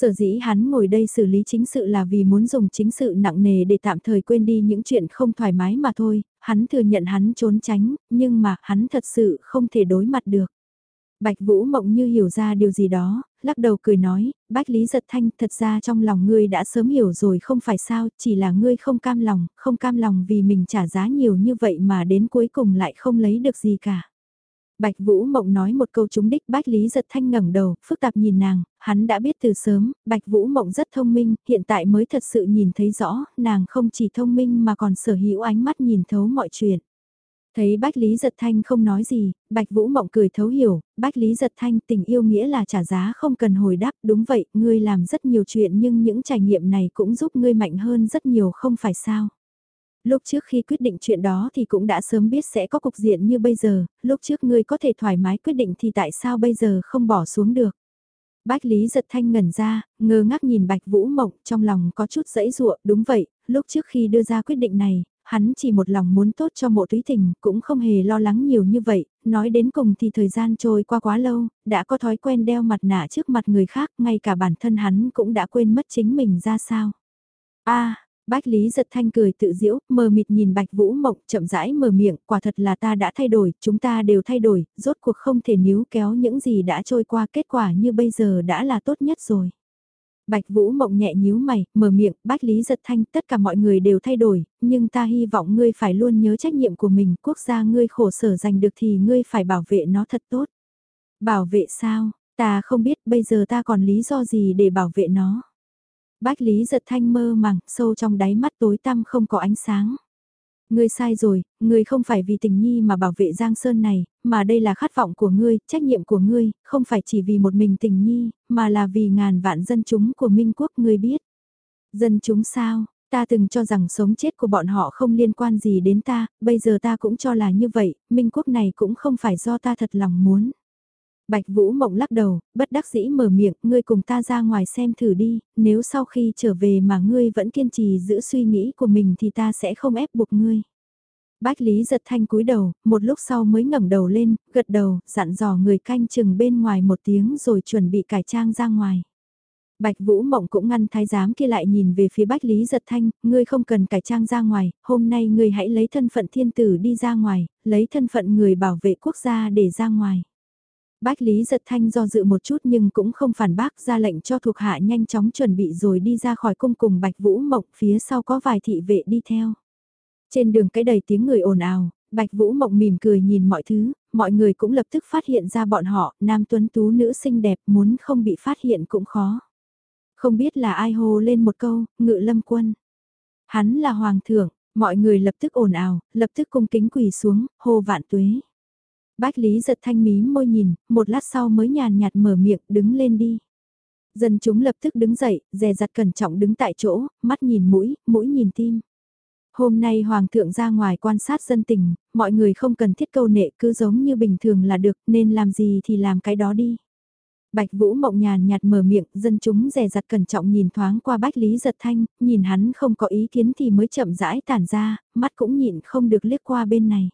Sở dĩ hắn ngồi đây xử lý chính sự là vì muốn dùng chính sự nặng nề để tạm thời quên đi những chuyện không thoải mái mà thôi, hắn thừa nhận hắn trốn tránh, nhưng mà hắn thật sự không thể đối mặt được. Bạch Vũ Mộng như hiểu ra điều gì đó, lắc đầu cười nói, Bách Lý Giật Thanh thật ra trong lòng ngươi đã sớm hiểu rồi không phải sao, chỉ là ngươi không cam lòng, không cam lòng vì mình trả giá nhiều như vậy mà đến cuối cùng lại không lấy được gì cả. Bạch Vũ Mộng nói một câu trúng đích Bách Lý Giật Thanh ngẩng đầu, phức tạp nhìn nàng, hắn đã biết từ sớm, Bạch Vũ Mộng rất thông minh, hiện tại mới thật sự nhìn thấy rõ, nàng không chỉ thông minh mà còn sở hữu ánh mắt nhìn thấu mọi chuyện. Thấy Bách Lý Giật Thanh không nói gì, Bạch Vũ Mộng cười thấu hiểu, Bách Lý Giật Thanh tình yêu nghĩa là trả giá không cần hồi đáp, đúng vậy, ngươi làm rất nhiều chuyện nhưng những trải nghiệm này cũng giúp ngươi mạnh hơn rất nhiều không phải sao. Lúc trước khi quyết định chuyện đó thì cũng đã sớm biết sẽ có cục diện như bây giờ, lúc trước ngươi có thể thoải mái quyết định thì tại sao bây giờ không bỏ xuống được. Bách Lý giật thanh ngẩn ra, ngơ ngác nhìn Bạch Vũ Mộng trong lòng có chút dẫy dụa, đúng vậy, lúc trước khi đưa ra quyết định này, hắn chỉ một lòng muốn tốt cho mộ túy tình, cũng không hề lo lắng nhiều như vậy, nói đến cùng thì thời gian trôi qua quá lâu, đã có thói quen đeo mặt nạ trước mặt người khác, ngay cả bản thân hắn cũng đã quên mất chính mình ra sao. a Bách Lý giật thanh cười tự diễu, mờ mịt nhìn Bạch Vũ Mộng chậm rãi mở miệng, quả thật là ta đã thay đổi, chúng ta đều thay đổi, rốt cuộc không thể níu kéo những gì đã trôi qua kết quả như bây giờ đã là tốt nhất rồi. Bạch Vũ Mộng nhẹ nhíu mày, mở miệng, Bách Lý giật thanh, tất cả mọi người đều thay đổi, nhưng ta hy vọng ngươi phải luôn nhớ trách nhiệm của mình, quốc gia ngươi khổ sở giành được thì ngươi phải bảo vệ nó thật tốt. Bảo vệ sao, ta không biết bây giờ ta còn lý do gì để bảo vệ nó. Bách Lý giật thanh mơ màng, sâu trong đáy mắt tối tăm không có ánh sáng. Ngươi sai rồi, ngươi không phải vì tình nhi mà bảo vệ Giang Sơn này, mà đây là khát vọng của ngươi, trách nhiệm của ngươi, không phải chỉ vì một mình tình nhi, mà là vì ngàn vạn dân chúng của Minh Quốc ngươi biết. Dân chúng sao, ta từng cho rằng sống chết của bọn họ không liên quan gì đến ta, bây giờ ta cũng cho là như vậy, Minh Quốc này cũng không phải do ta thật lòng muốn. Bạch Vũ Mộng lắc đầu, bất đắc dĩ mở miệng, ngươi cùng ta ra ngoài xem thử đi, nếu sau khi trở về mà ngươi vẫn kiên trì giữ suy nghĩ của mình thì ta sẽ không ép buộc ngươi. Bách Lý giật thanh cúi đầu, một lúc sau mới ngẩng đầu lên, gật đầu, dặn dò người canh chừng bên ngoài một tiếng rồi chuẩn bị cải trang ra ngoài. Bạch Vũ Mộng cũng ngăn thái giám kia lại nhìn về phía Bách Lý Giật Thanh, ngươi không cần cải trang ra ngoài, hôm nay ngươi hãy lấy thân phận thiên tử đi ra ngoài, lấy thân phận người bảo vệ quốc gia để ra ngoài. Bách Lý giật thanh do dự một chút nhưng cũng không phản bác ra lệnh cho thuộc hạ nhanh chóng chuẩn bị rồi đi ra khỏi cung cùng Bạch Vũ Mộng phía sau có vài thị vệ đi theo. Trên đường cái đầy tiếng người ồn ào, Bạch Vũ Mộng mỉm cười nhìn mọi thứ, mọi người cũng lập tức phát hiện ra bọn họ, nam tuấn tú nữ xinh đẹp muốn không bị phát hiện cũng khó. Không biết là ai hô lên một câu, ngự lâm quân. Hắn là hoàng thượng, mọi người lập tức ồn ào, lập tức cung kính quỳ xuống, hô vạn tuế. Bách Lý giật thanh mí môi nhìn, một lát sau mới nhàn nhạt mở miệng, đứng lên đi. Dân chúng lập tức đứng dậy, dè dặt cẩn trọng đứng tại chỗ, mắt nhìn mũi, mũi nhìn tim. Hôm nay Hoàng thượng ra ngoài quan sát dân tình, mọi người không cần thiết câu nệ cứ giống như bình thường là được nên làm gì thì làm cái đó đi. Bạch Vũ mộng nhàn nhạt mở miệng, dân chúng dè dặt cẩn trọng nhìn thoáng qua Bách Lý Giật Thanh, nhìn hắn không có ý kiến thì mới chậm rãi tản ra, mắt cũng nhịn không được liếc qua bên này.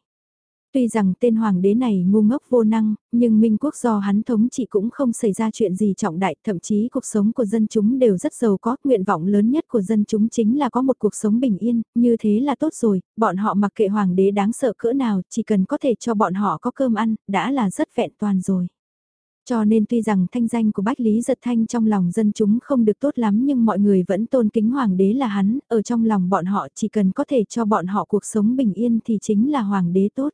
Tuy rằng tên hoàng đế này ngu ngốc vô năng, nhưng Minh quốc do hắn thống trị cũng không xảy ra chuyện gì trọng đại, thậm chí cuộc sống của dân chúng đều rất giàu có, nguyện vọng lớn nhất của dân chúng chính là có một cuộc sống bình yên, như thế là tốt rồi, bọn họ mặc kệ hoàng đế đáng sợ cỡ nào, chỉ cần có thể cho bọn họ có cơm ăn, đã là rất vẹn toàn rồi. Cho nên tuy rằng thanh danh của Bách Lý Giật Thanh trong lòng dân chúng không được tốt lắm nhưng mọi người vẫn tôn kính hoàng đế là hắn, ở trong lòng bọn họ chỉ cần có thể cho bọn họ cuộc sống bình yên thì chính là hoàng đế tốt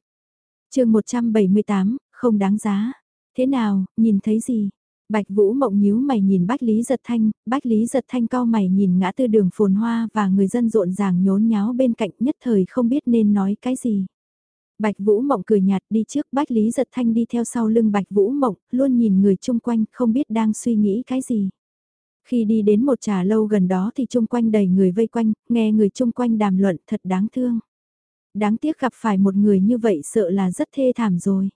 chương 178, không đáng giá. Thế nào, nhìn thấy gì? Bạch Vũ mộng nhíu mày nhìn Bách Lý Giật Thanh, Bách Lý Giật Thanh cao mày nhìn ngã tư đường phồn hoa và người dân rộn ràng nhốn nháo bên cạnh nhất thời không biết nên nói cái gì. Bạch Vũ Mộng cười nhạt đi trước Bách Lý Giật Thanh đi theo sau lưng Bạch Vũ Mộng, luôn nhìn người chung quanh không biết đang suy nghĩ cái gì. Khi đi đến một trà lâu gần đó thì chung quanh đầy người vây quanh, nghe người chung quanh đàm luận thật đáng thương. Đáng tiếc gặp phải một người như vậy sợ là rất thê thảm rồi.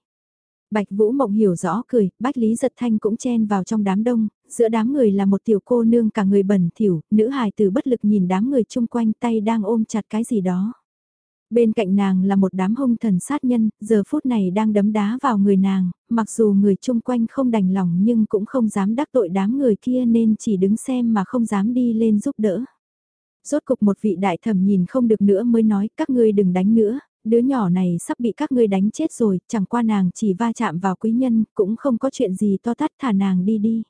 Bạch Vũ Mộng hiểu rõ cười, Bách Lý Giật Thanh cũng chen vào trong đám đông, giữa đám người là một tiểu cô nương cả người bẩn thỉu, nữ hài từ bất lực nhìn đám người chung quanh tay đang ôm chặt cái gì đó. Bên cạnh nàng là một đám hung thần sát nhân, giờ phút này đang đấm đá vào người nàng, mặc dù người chung quanh không đành lòng nhưng cũng không dám đắc tội đám người kia nên chỉ đứng xem mà không dám đi lên giúp đỡ. Rốt cục một vị đại thẩm nhìn không được nữa mới nói các ngươi đừng đánh nữa, đứa nhỏ này sắp bị các ngươi đánh chết rồi, chẳng qua nàng chỉ va chạm vào quý nhân, cũng không có chuyện gì to tát thả nàng đi đi.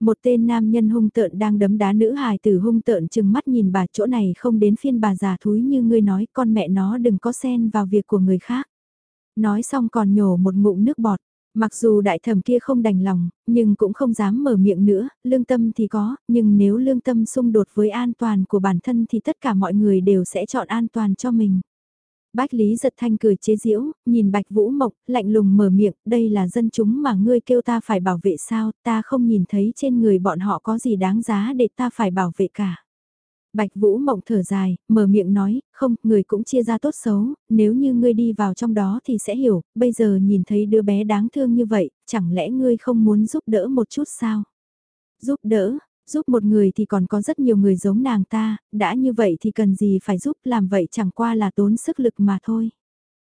Một tên nam nhân hung tợn đang đấm đá nữ hài tử hung tợn chừng mắt nhìn bà chỗ này không đến phiên bà già thúi như ngươi nói con mẹ nó đừng có xen vào việc của người khác. Nói xong còn nhổ một ngụm nước bọt, Mặc dù đại thẩm kia không đành lòng, nhưng cũng không dám mở miệng nữa, lương tâm thì có, nhưng nếu lương tâm xung đột với an toàn của bản thân thì tất cả mọi người đều sẽ chọn an toàn cho mình. Bách Lý giật thanh cười chế giễu, nhìn Bạch Vũ Mộc, lạnh lùng mở miệng, đây là dân chúng mà ngươi kêu ta phải bảo vệ sao, ta không nhìn thấy trên người bọn họ có gì đáng giá để ta phải bảo vệ cả. Bạch Vũ Mộng thở dài, mở miệng nói, không, người cũng chia ra tốt xấu, nếu như ngươi đi vào trong đó thì sẽ hiểu, bây giờ nhìn thấy đứa bé đáng thương như vậy, chẳng lẽ ngươi không muốn giúp đỡ một chút sao? Giúp đỡ, giúp một người thì còn có rất nhiều người giống nàng ta, đã như vậy thì cần gì phải giúp làm vậy chẳng qua là tốn sức lực mà thôi.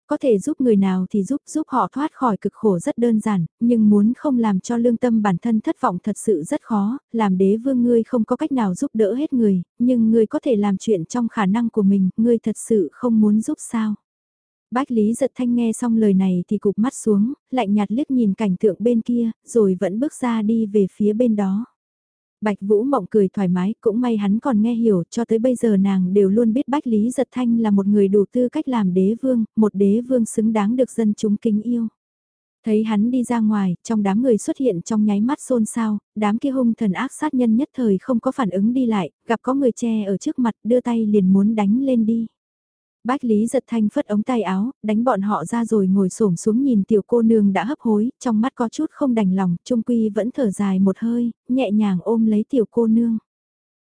Có thể giúp người nào thì giúp giúp họ thoát khỏi cực khổ rất đơn giản, nhưng muốn không làm cho lương tâm bản thân thất vọng thật sự rất khó, làm đế vương ngươi không có cách nào giúp đỡ hết người, nhưng ngươi có thể làm chuyện trong khả năng của mình, ngươi thật sự không muốn giúp sao. Bách Lý giật thanh nghe xong lời này thì cụp mắt xuống, lạnh nhạt liếc nhìn cảnh tượng bên kia, rồi vẫn bước ra đi về phía bên đó. Bạch Vũ Mộng cười thoải mái, cũng may hắn còn nghe hiểu, cho tới bây giờ nàng đều luôn biết Bách Lý Giật Thanh là một người đủ tư cách làm đế vương, một đế vương xứng đáng được dân chúng kính yêu. Thấy hắn đi ra ngoài, trong đám người xuất hiện trong nháy mắt xôn xao, đám kia hung thần ác sát nhân nhất thời không có phản ứng đi lại, gặp có người che ở trước mặt đưa tay liền muốn đánh lên đi. Bách Lý giật thanh phất ống tay áo, đánh bọn họ ra rồi ngồi xổm xuống nhìn tiểu cô nương đã hấp hối, trong mắt có chút không đành lòng, trung quy vẫn thở dài một hơi, nhẹ nhàng ôm lấy tiểu cô nương.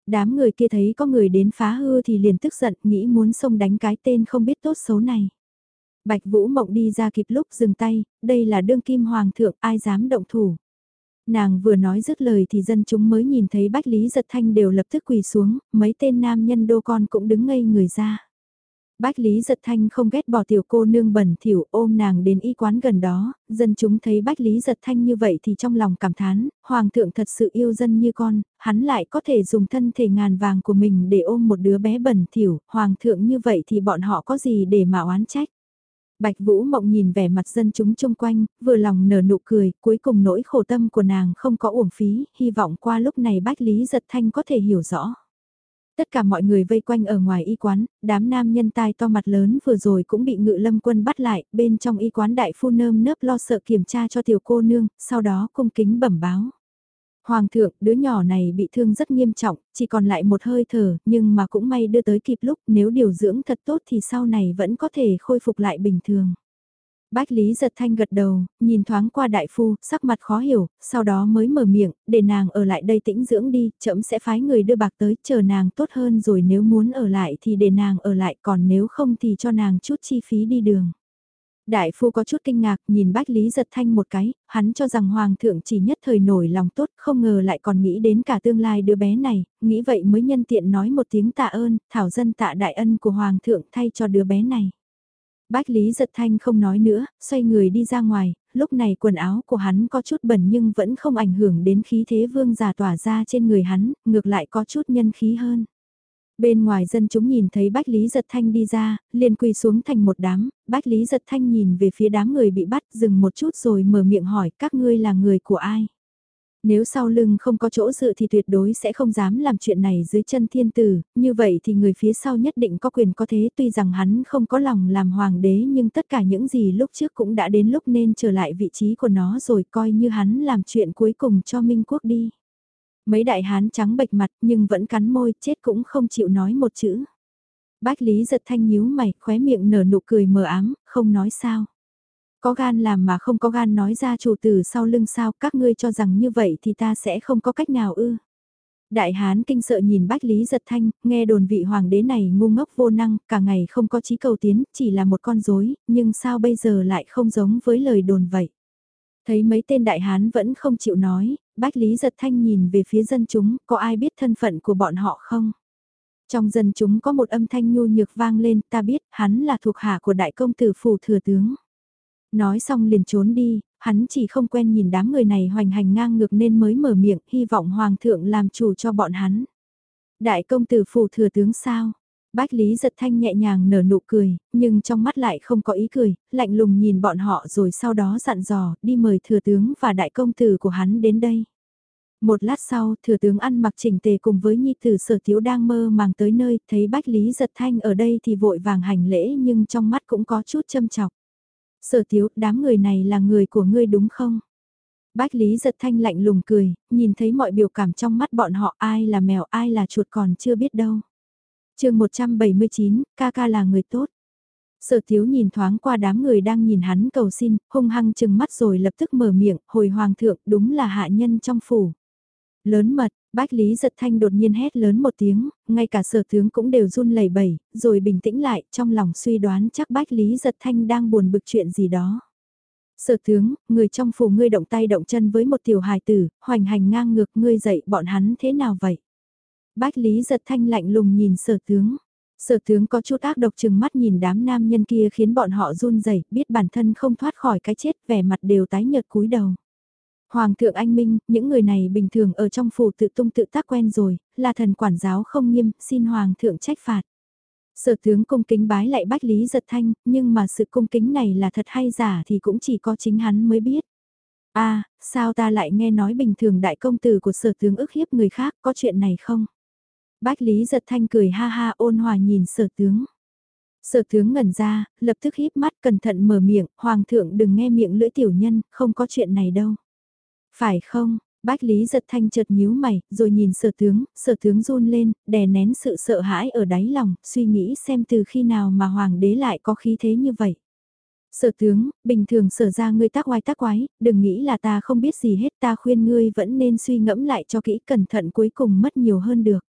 Đám người kia thấy có người đến phá hư thì liền tức giận, nghĩ muốn xông đánh cái tên không biết tốt xấu này. Bạch Vũ Mộng đi ra kịp lúc dừng tay, đây là đương kim hoàng thượng, ai dám động thủ. Nàng vừa nói dứt lời thì dân chúng mới nhìn thấy Bách Lý Giật Thanh đều lập tức quỳ xuống, mấy tên nam nhân đô con cũng đứng ngây người ra. Bách Lý Giật Thanh không ghét bỏ tiểu cô nương bẩn thỉu ôm nàng đến y quán gần đó, dân chúng thấy Bách Lý Giật Thanh như vậy thì trong lòng cảm thán, Hoàng thượng thật sự yêu dân như con, hắn lại có thể dùng thân thể ngàn vàng của mình để ôm một đứa bé bẩn thỉu, Hoàng thượng như vậy thì bọn họ có gì để mà oán trách. Bạch Vũ Mộng nhìn vẻ mặt dân chúng chung quanh, vừa lòng nở nụ cười, cuối cùng nỗi khổ tâm của nàng không có uổng phí, hy vọng qua lúc này Bách Lý Giật Thanh có thể hiểu rõ. Tất cả mọi người vây quanh ở ngoài y quán, đám nam nhân tai to mặt lớn vừa rồi cũng bị ngự lâm quân bắt lại, bên trong y quán đại phu nơm nớp lo sợ kiểm tra cho tiểu cô nương, sau đó cung kính bẩm báo. Hoàng thượng, đứa nhỏ này bị thương rất nghiêm trọng, chỉ còn lại một hơi thở, nhưng mà cũng may đưa tới kịp lúc nếu điều dưỡng thật tốt thì sau này vẫn có thể khôi phục lại bình thường. Bách Lý giật thanh gật đầu, nhìn thoáng qua đại phu, sắc mặt khó hiểu, sau đó mới mở miệng, để nàng ở lại đây tĩnh dưỡng đi, chậm sẽ phái người đưa bạc tới, chờ nàng tốt hơn rồi nếu muốn ở lại thì để nàng ở lại, còn nếu không thì cho nàng chút chi phí đi đường. Đại phu có chút kinh ngạc nhìn Bách Lý giật thanh một cái, hắn cho rằng Hoàng thượng chỉ nhất thời nổi lòng tốt, không ngờ lại còn nghĩ đến cả tương lai đứa bé này, nghĩ vậy mới nhân tiện nói một tiếng tạ ơn, thảo dân tạ đại ân của Hoàng thượng thay cho đứa bé này. Bách Lý giật thanh không nói nữa, xoay người đi ra ngoài, lúc này quần áo của hắn có chút bẩn nhưng vẫn không ảnh hưởng đến khí thế vương giả tỏa ra trên người hắn, ngược lại có chút nhân khí hơn. Bên ngoài dân chúng nhìn thấy Bách Lý Giật Thanh đi ra, liền quỳ xuống thành một đám, Bách Lý Giật Thanh nhìn về phía đám người bị bắt dừng một chút rồi mở miệng hỏi các ngươi là người của ai. Nếu sau lưng không có chỗ dựa thì tuyệt đối sẽ không dám làm chuyện này dưới chân thiên tử, như vậy thì người phía sau nhất định có quyền có thế tuy rằng hắn không có lòng làm hoàng đế nhưng tất cả những gì lúc trước cũng đã đến lúc nên trở lại vị trí của nó rồi coi như hắn làm chuyện cuối cùng cho Minh Quốc đi. Mấy đại hán trắng bệch mặt nhưng vẫn cắn môi chết cũng không chịu nói một chữ. Bách Lý giật thanh nhíu mày, khóe miệng nở nụ cười mờ ám, không nói sao. Có gan làm mà không có gan nói ra chủ tử sau lưng sao, các ngươi cho rằng như vậy thì ta sẽ không có cách nào ư. Đại hán kinh sợ nhìn Bách Lý giật thanh, nghe đồn vị hoàng đế này ngu ngốc vô năng, cả ngày không có chí cầu tiến, chỉ là một con rối, nhưng sao bây giờ lại không giống với lời đồn vậy. Thấy mấy tên đại hán vẫn không chịu nói, Bách Lý giật thanh nhìn về phía dân chúng, có ai biết thân phận của bọn họ không? Trong dân chúng có một âm thanh nhu nhược vang lên, ta biết, hắn là thuộc hạ của đại công tử phủ thừa tướng. Nói xong liền trốn đi, hắn chỉ không quen nhìn đám người này hoành hành ngang ngược nên mới mở miệng, hy vọng hoàng thượng làm chủ cho bọn hắn. Đại công tử phủ thừa tướng sao? Bách Lý giật thanh nhẹ nhàng nở nụ cười, nhưng trong mắt lại không có ý cười, lạnh lùng nhìn bọn họ rồi sau đó dặn dò, đi mời thừa tướng và đại công tử của hắn đến đây. Một lát sau, thừa tướng ăn mặc chỉnh tề cùng với nhi tử sở thiếu đang mơ màng tới nơi, thấy Bách Lý giật thanh ở đây thì vội vàng hành lễ nhưng trong mắt cũng có chút châm chọc. Sở thiếu, đám người này là người của ngươi đúng không? Bách Lý giật thanh lạnh lùng cười, nhìn thấy mọi biểu cảm trong mắt bọn họ ai là mèo ai là chuột còn chưa biết đâu chương 179, ca ca là người tốt. Sở thiếu nhìn thoáng qua đám người đang nhìn hắn cầu xin, hung hăng chừng mắt rồi lập tức mở miệng, hồi hoàng thượng đúng là hạ nhân trong phủ. Lớn mật, Bách Lý giật thanh đột nhiên hét lớn một tiếng, ngay cả sở tướng cũng đều run lẩy bẩy, rồi bình tĩnh lại, trong lòng suy đoán chắc Bách Lý giật thanh đang buồn bực chuyện gì đó. Sở tướng, người trong phủ ngươi động tay động chân với một tiểu hài tử, hoành hành ngang ngược ngươi dạy bọn hắn thế nào vậy? Bách Lý giật thanh lạnh lùng nhìn sở tướng. Sở tướng có chút ác độc chừng mắt nhìn đám nam nhân kia khiến bọn họ run rẩy, biết bản thân không thoát khỏi cái chết, vẻ mặt đều tái nhợt cúi đầu. Hoàng thượng anh minh, những người này bình thường ở trong phủ tự tung tự tác quen rồi, là thần quản giáo không nghiêm, xin hoàng thượng trách phạt. Sở tướng cung kính bái lại Bách Lý giật thanh, nhưng mà sự cung kính này là thật hay giả thì cũng chỉ có chính hắn mới biết a à, sao ta lại nghe nói bình thường đại công tử của sở tướng ức hiếp người khác, có chuyện này không? Bách Lý giật thanh cười ha ha ôn hòa nhìn sở tướng. Sở tướng ngẩn ra, lập tức híp mắt cẩn thận mở miệng, hoàng thượng đừng nghe miệng lưỡi tiểu nhân, không có chuyện này đâu. Phải không, Bách Lý giật thanh chợt nhíu mày, rồi nhìn sở tướng, sở tướng run lên, đè nén sự sợ hãi ở đáy lòng, suy nghĩ xem từ khi nào mà hoàng đế lại có khí thế như vậy. Sở tướng, bình thường sở ra ngươi tác oai tác quái, đừng nghĩ là ta không biết gì hết ta khuyên ngươi vẫn nên suy ngẫm lại cho kỹ cẩn thận cuối cùng mất nhiều hơn được.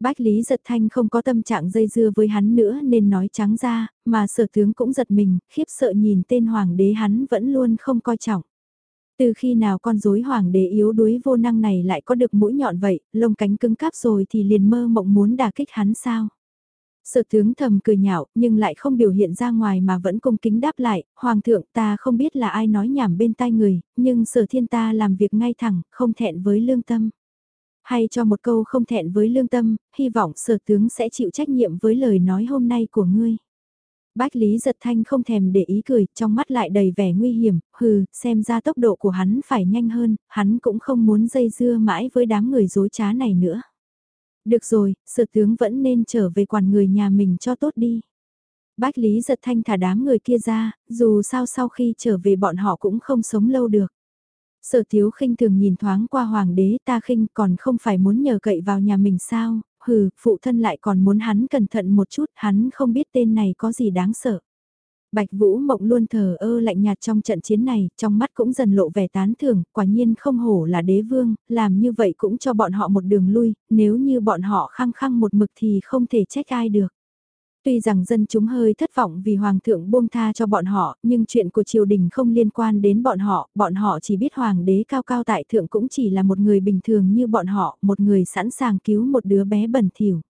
Bách Lý giật thanh không có tâm trạng dây dưa với hắn nữa nên nói trắng ra, mà sở tướng cũng giật mình, khiếp sợ nhìn tên hoàng đế hắn vẫn luôn không coi trọng. Từ khi nào con rối hoàng đế yếu đuối vô năng này lại có được mũi nhọn vậy, lông cánh cứng cáp rồi thì liền mơ mộng muốn đả kích hắn sao? Sở tướng thầm cười nhạo, nhưng lại không biểu hiện ra ngoài mà vẫn cung kính đáp lại, Hoàng thượng ta không biết là ai nói nhảm bên tai người, nhưng sở thiên ta làm việc ngay thẳng, không thẹn với lương tâm. Hay cho một câu không thẹn với lương tâm, hy vọng sở tướng sẽ chịu trách nhiệm với lời nói hôm nay của ngươi. Bách Lý giật thanh không thèm để ý cười, trong mắt lại đầy vẻ nguy hiểm, hừ, xem ra tốc độ của hắn phải nhanh hơn, hắn cũng không muốn dây dưa mãi với đám người dối trá này nữa. Được rồi, sở tướng vẫn nên trở về quản người nhà mình cho tốt đi. Bách Lý giật thanh thả đám người kia ra, dù sao sau khi trở về bọn họ cũng không sống lâu được. Sở thiếu khinh thường nhìn thoáng qua hoàng đế ta khinh còn không phải muốn nhờ cậy vào nhà mình sao, hừ, phụ thân lại còn muốn hắn cẩn thận một chút, hắn không biết tên này có gì đáng sợ. Bạch Vũ Mộng luôn thờ ơ lạnh nhạt trong trận chiến này, trong mắt cũng dần lộ vẻ tán thưởng, quả nhiên không hổ là đế vương, làm như vậy cũng cho bọn họ một đường lui, nếu như bọn họ khăng khăng một mực thì không thể trách ai được. Tuy rằng dân chúng hơi thất vọng vì Hoàng thượng buông tha cho bọn họ, nhưng chuyện của triều đình không liên quan đến bọn họ, bọn họ chỉ biết Hoàng đế cao cao tại thượng cũng chỉ là một người bình thường như bọn họ, một người sẵn sàng cứu một đứa bé bẩn thỉu.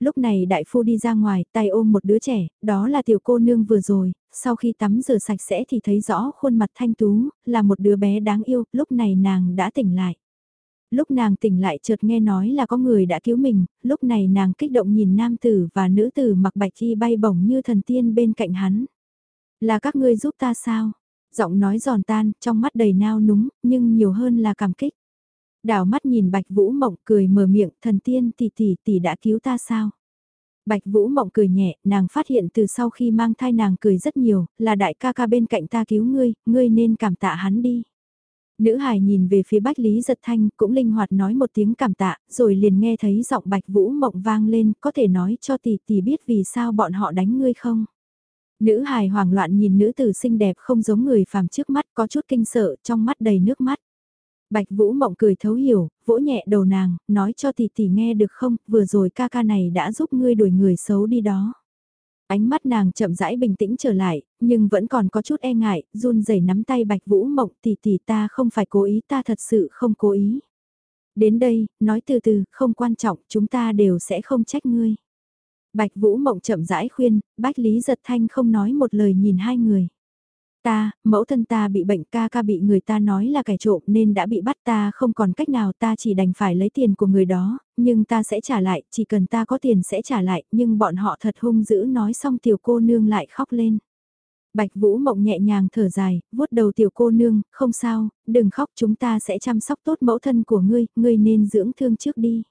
Lúc này đại phu đi ra ngoài, tay ôm một đứa trẻ, đó là tiểu cô nương vừa rồi, sau khi tắm rửa sạch sẽ thì thấy rõ khuôn mặt thanh tú, là một đứa bé đáng yêu, lúc này nàng đã tỉnh lại. Lúc nàng tỉnh lại chợt nghe nói là có người đã cứu mình, lúc này nàng kích động nhìn nam tử và nữ tử mặc bạch y bay bổng như thần tiên bên cạnh hắn. Là các ngươi giúp ta sao? Giọng nói giòn tan, trong mắt đầy nao núng, nhưng nhiều hơn là cảm kích. Đảo mắt nhìn Bạch Vũ Mộng cười mở miệng, thần tiên tỷ tỷ tỷ đã cứu ta sao? Bạch Vũ Mộng cười nhẹ, nàng phát hiện từ sau khi mang thai nàng cười rất nhiều, là đại ca ca bên cạnh ta cứu ngươi, ngươi nên cảm tạ hắn đi. Nữ hài nhìn về phía Bách Lý Giật Thanh cũng linh hoạt nói một tiếng cảm tạ, rồi liền nghe thấy giọng Bạch Vũ Mộng vang lên, có thể nói cho tỷ tỷ biết vì sao bọn họ đánh ngươi không? Nữ hài hoảng loạn nhìn nữ tử xinh đẹp không giống người phàm trước mắt có chút kinh sợ trong mắt đầy nước mắt. Bạch Vũ Mộng cười thấu hiểu, vỗ nhẹ đầu nàng, nói cho tỷ tỷ nghe được không, vừa rồi ca ca này đã giúp ngươi đuổi người xấu đi đó. Ánh mắt nàng chậm rãi bình tĩnh trở lại, nhưng vẫn còn có chút e ngại, run rẩy nắm tay Bạch Vũ Mộng tỷ tỷ ta không phải cố ý ta thật sự không cố ý. Đến đây, nói từ từ, không quan trọng, chúng ta đều sẽ không trách ngươi. Bạch Vũ Mộng chậm rãi khuyên, Bách Lý Giật Thanh không nói một lời nhìn hai người. Ta, mẫu thân ta bị bệnh ca ca bị người ta nói là kẻ trộm nên đã bị bắt ta không còn cách nào ta chỉ đành phải lấy tiền của người đó, nhưng ta sẽ trả lại, chỉ cần ta có tiền sẽ trả lại, nhưng bọn họ thật hung dữ nói xong tiểu cô nương lại khóc lên. Bạch Vũ Mộng nhẹ nhàng thở dài, vuốt đầu tiểu cô nương, không sao, đừng khóc chúng ta sẽ chăm sóc tốt mẫu thân của ngươi, ngươi nên dưỡng thương trước đi.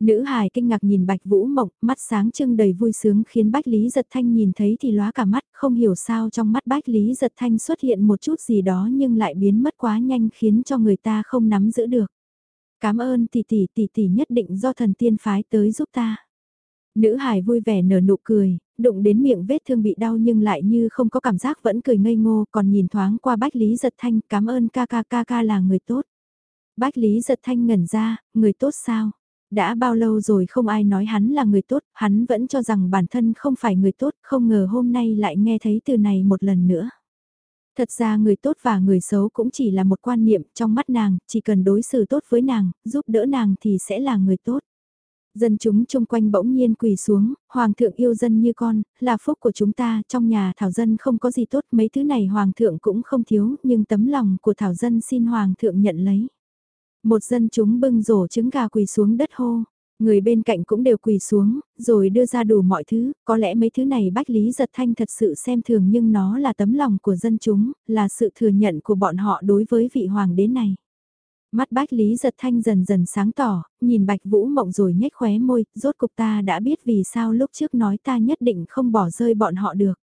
Nữ hài kinh ngạc nhìn Bạch Vũ Mộng, mắt sáng trưng đầy vui sướng khiến Bách Lý Giật Thanh nhìn thấy thì lóa cả mắt, không hiểu sao trong mắt Bách Lý Giật Thanh xuất hiện một chút gì đó nhưng lại biến mất quá nhanh khiến cho người ta không nắm giữ được. Cảm ơn tỷ tỷ tỷ tỷ nhất định do thần tiên phái tới giúp ta. Nữ hài vui vẻ nở nụ cười, đụng đến miệng vết thương bị đau nhưng lại như không có cảm giác vẫn cười ngây ngô còn nhìn thoáng qua Bách Lý Giật Thanh cảm ơn ca ca ca ca là người tốt. Bách Lý Giật Thanh ngẩn ra, người tốt sao? Đã bao lâu rồi không ai nói hắn là người tốt, hắn vẫn cho rằng bản thân không phải người tốt, không ngờ hôm nay lại nghe thấy từ này một lần nữa. Thật ra người tốt và người xấu cũng chỉ là một quan niệm trong mắt nàng, chỉ cần đối xử tốt với nàng, giúp đỡ nàng thì sẽ là người tốt. Dân chúng chung quanh bỗng nhiên quỳ xuống, Hoàng thượng yêu dân như con, là phúc của chúng ta, trong nhà Thảo Dân không có gì tốt, mấy thứ này Hoàng thượng cũng không thiếu, nhưng tấm lòng của Thảo Dân xin Hoàng thượng nhận lấy. Một dân chúng bưng rổ trứng gà quỳ xuống đất hô. Người bên cạnh cũng đều quỳ xuống, rồi đưa ra đủ mọi thứ, có lẽ mấy thứ này Bách Lý Giật Thanh thật sự xem thường nhưng nó là tấm lòng của dân chúng, là sự thừa nhận của bọn họ đối với vị hoàng đế này. Mắt Bách Lý Giật Thanh dần dần sáng tỏ, nhìn Bạch Vũ Mộng rồi nhếch khóe môi, rốt cục ta đã biết vì sao lúc trước nói ta nhất định không bỏ rơi bọn họ được.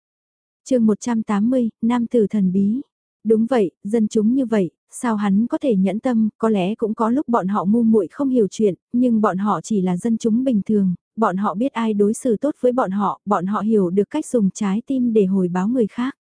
chương 180, Nam Tử Thần Bí. Đúng vậy, dân chúng như vậy, sao hắn có thể nhẫn tâm, có lẽ cũng có lúc bọn họ ngu muội không hiểu chuyện, nhưng bọn họ chỉ là dân chúng bình thường, bọn họ biết ai đối xử tốt với bọn họ, bọn họ hiểu được cách dùng trái tim để hồi báo người khác.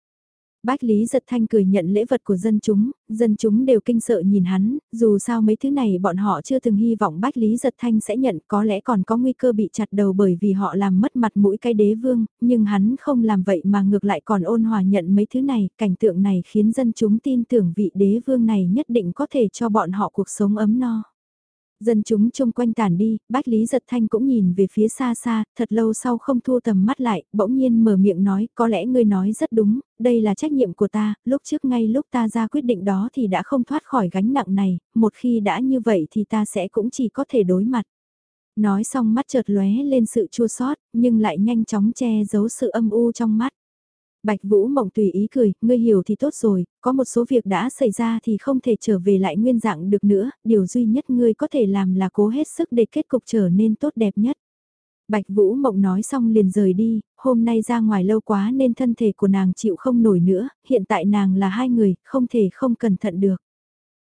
Bách Lý giật thanh cười nhận lễ vật của dân chúng, dân chúng đều kinh sợ nhìn hắn, dù sao mấy thứ này bọn họ chưa từng hy vọng Bách Lý giật thanh sẽ nhận có lẽ còn có nguy cơ bị chặt đầu bởi vì họ làm mất mặt mũi cái đế vương, nhưng hắn không làm vậy mà ngược lại còn ôn hòa nhận mấy thứ này, cảnh tượng này khiến dân chúng tin tưởng vị đế vương này nhất định có thể cho bọn họ cuộc sống ấm no. Dân chúng chung quanh tản đi, Bách Lý Giật Thanh cũng nhìn về phía xa xa, thật lâu sau không thu tầm mắt lại, bỗng nhiên mở miệng nói, có lẽ ngươi nói rất đúng, đây là trách nhiệm của ta, lúc trước ngay lúc ta ra quyết định đó thì đã không thoát khỏi gánh nặng này, một khi đã như vậy thì ta sẽ cũng chỉ có thể đối mặt. Nói xong mắt chợt lóe lên sự chua xót nhưng lại nhanh chóng che giấu sự âm u trong mắt. Bạch Vũ Mộng tùy ý cười, ngươi hiểu thì tốt rồi, có một số việc đã xảy ra thì không thể trở về lại nguyên dạng được nữa, điều duy nhất ngươi có thể làm là cố hết sức để kết cục trở nên tốt đẹp nhất. Bạch Vũ Mộng nói xong liền rời đi, hôm nay ra ngoài lâu quá nên thân thể của nàng chịu không nổi nữa, hiện tại nàng là hai người, không thể không cẩn thận được.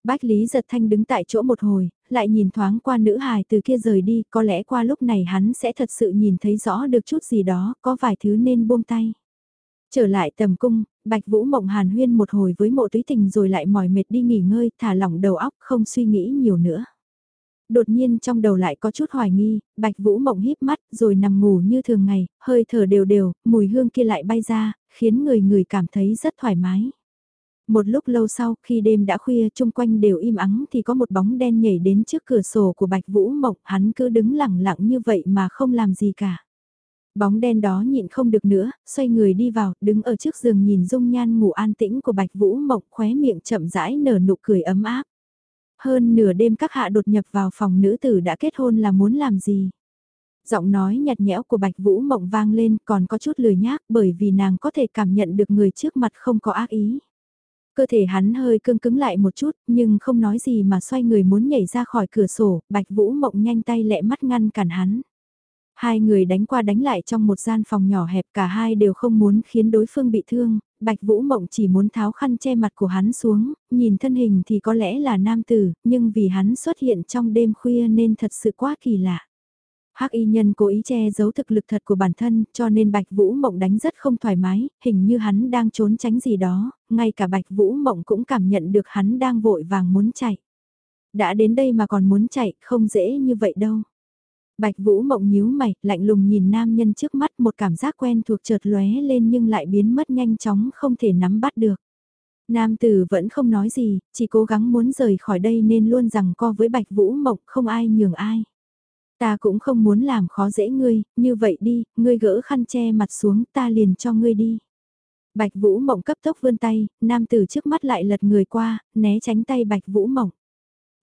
Bách Lý giật thanh đứng tại chỗ một hồi, lại nhìn thoáng qua nữ hài từ kia rời đi, có lẽ qua lúc này hắn sẽ thật sự nhìn thấy rõ được chút gì đó, có vài thứ nên buông tay. Trở lại tầm cung, Bạch Vũ Mộng Hàn huyên một hồi với mộ túy tình rồi lại mỏi mệt đi nghỉ ngơi, thả lỏng đầu óc không suy nghĩ nhiều nữa. Đột nhiên trong đầu lại có chút hoài nghi, Bạch Vũ Mộng híp mắt rồi nằm ngủ như thường ngày, hơi thở đều đều, mùi hương kia lại bay ra, khiến người người cảm thấy rất thoải mái. Một lúc lâu sau, khi đêm đã khuya chung quanh đều im ắng thì có một bóng đen nhảy đến trước cửa sổ của Bạch Vũ Mộng, hắn cứ đứng lặng lặng như vậy mà không làm gì cả. Bóng đen đó nhịn không được nữa, xoay người đi vào, đứng ở trước giường nhìn dung nhan ngủ an tĩnh của Bạch Vũ Mộng khóe miệng chậm rãi nở nụ cười ấm áp. Hơn nửa đêm các hạ đột nhập vào phòng nữ tử đã kết hôn là muốn làm gì? Giọng nói nhạt nhẽo của Bạch Vũ Mộng vang lên còn có chút lười nhác bởi vì nàng có thể cảm nhận được người trước mặt không có ác ý. Cơ thể hắn hơi cương cứng lại một chút, nhưng không nói gì mà xoay người muốn nhảy ra khỏi cửa sổ, Bạch Vũ Mộng nhanh tay lẹ mắt ngăn cản hắn. Hai người đánh qua đánh lại trong một gian phòng nhỏ hẹp cả hai đều không muốn khiến đối phương bị thương, Bạch Vũ Mộng chỉ muốn tháo khăn che mặt của hắn xuống, nhìn thân hình thì có lẽ là nam tử, nhưng vì hắn xuất hiện trong đêm khuya nên thật sự quá kỳ lạ. Hắc y nhân cố ý che giấu thực lực thật của bản thân, cho nên Bạch Vũ Mộng đánh rất không thoải mái, hình như hắn đang trốn tránh gì đó, ngay cả Bạch Vũ Mộng cũng cảm nhận được hắn đang vội vàng muốn chạy. Đã đến đây mà còn muốn chạy, không dễ như vậy đâu. Bạch Vũ Mộng nhíu mày, lạnh lùng nhìn nam nhân trước mắt một cảm giác quen thuộc chợt lóe lên nhưng lại biến mất nhanh chóng không thể nắm bắt được. Nam tử vẫn không nói gì, chỉ cố gắng muốn rời khỏi đây nên luôn rằng co với Bạch Vũ Mộng không ai nhường ai. Ta cũng không muốn làm khó dễ ngươi, như vậy đi, ngươi gỡ khăn che mặt xuống ta liền cho ngươi đi. Bạch Vũ Mộng cấp tốc vươn tay, nam tử trước mắt lại lật người qua, né tránh tay Bạch Vũ Mộng.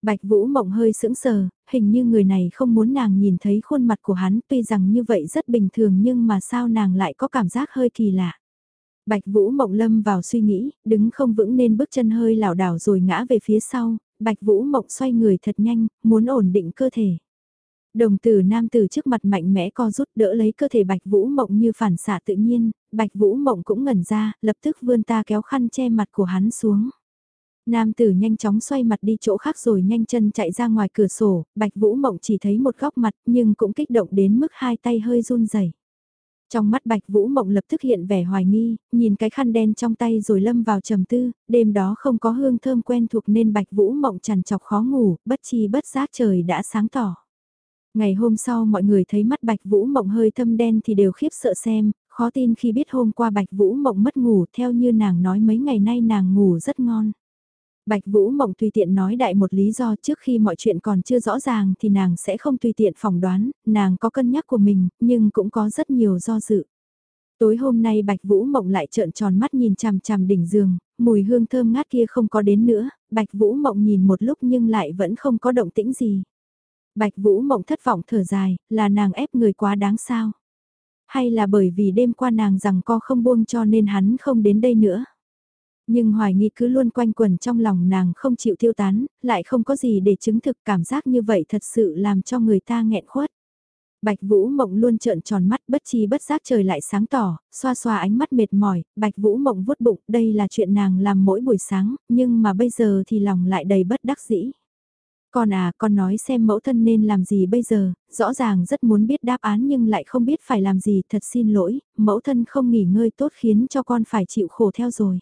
Bạch Vũ Mộng hơi sững sờ, hình như người này không muốn nàng nhìn thấy khuôn mặt của hắn tuy rằng như vậy rất bình thường nhưng mà sao nàng lại có cảm giác hơi kỳ lạ. Bạch Vũ Mộng lâm vào suy nghĩ, đứng không vững nên bước chân hơi lảo đảo rồi ngã về phía sau, Bạch Vũ Mộng xoay người thật nhanh, muốn ổn định cơ thể. Đồng tử nam tử trước mặt mạnh mẽ co rút đỡ lấy cơ thể Bạch Vũ Mộng như phản xạ tự nhiên, Bạch Vũ Mộng cũng ngẩn ra, lập tức vươn ta kéo khăn che mặt của hắn xuống. Nam tử nhanh chóng xoay mặt đi chỗ khác rồi nhanh chân chạy ra ngoài cửa sổ, Bạch Vũ Mộng chỉ thấy một góc mặt nhưng cũng kích động đến mức hai tay hơi run rẩy. Trong mắt Bạch Vũ Mộng lập tức hiện vẻ hoài nghi, nhìn cái khăn đen trong tay rồi lâm vào trầm tư, đêm đó không có hương thơm quen thuộc nên Bạch Vũ Mộng chằn chọc khó ngủ, bất chi bất giác trời đã sáng tỏ. Ngày hôm sau mọi người thấy mắt Bạch Vũ Mộng hơi thâm đen thì đều khiếp sợ xem, khó tin khi biết hôm qua Bạch Vũ Mộng mất ngủ theo như nàng nói mấy ngày nay nàng ngủ rất ngon. Bạch Vũ Mộng tùy tiện nói đại một lý do trước khi mọi chuyện còn chưa rõ ràng thì nàng sẽ không tùy tiện phỏng đoán, nàng có cân nhắc của mình, nhưng cũng có rất nhiều do dự. Tối hôm nay Bạch Vũ Mộng lại trợn tròn mắt nhìn chằm chằm đỉnh giường, mùi hương thơm ngát kia không có đến nữa, Bạch Vũ Mộng nhìn một lúc nhưng lại vẫn không có động tĩnh gì. Bạch Vũ Mộng thất vọng thở dài, là nàng ép người quá đáng sao? Hay là bởi vì đêm qua nàng rằng co không buông cho nên hắn không đến đây nữa? Nhưng hoài nghi cứ luôn quanh quẩn trong lòng nàng không chịu tiêu tán, lại không có gì để chứng thực cảm giác như vậy thật sự làm cho người ta nghẹn khuất. Bạch Vũ Mộng luôn trợn tròn mắt bất chi bất giác trời lại sáng tỏ, xoa xoa ánh mắt mệt mỏi, Bạch Vũ Mộng vuốt bụng, đây là chuyện nàng làm mỗi buổi sáng, nhưng mà bây giờ thì lòng lại đầy bất đắc dĩ. Con à, con nói xem mẫu thân nên làm gì bây giờ, rõ ràng rất muốn biết đáp án nhưng lại không biết phải làm gì, thật xin lỗi, mẫu thân không nghỉ ngơi tốt khiến cho con phải chịu khổ theo rồi.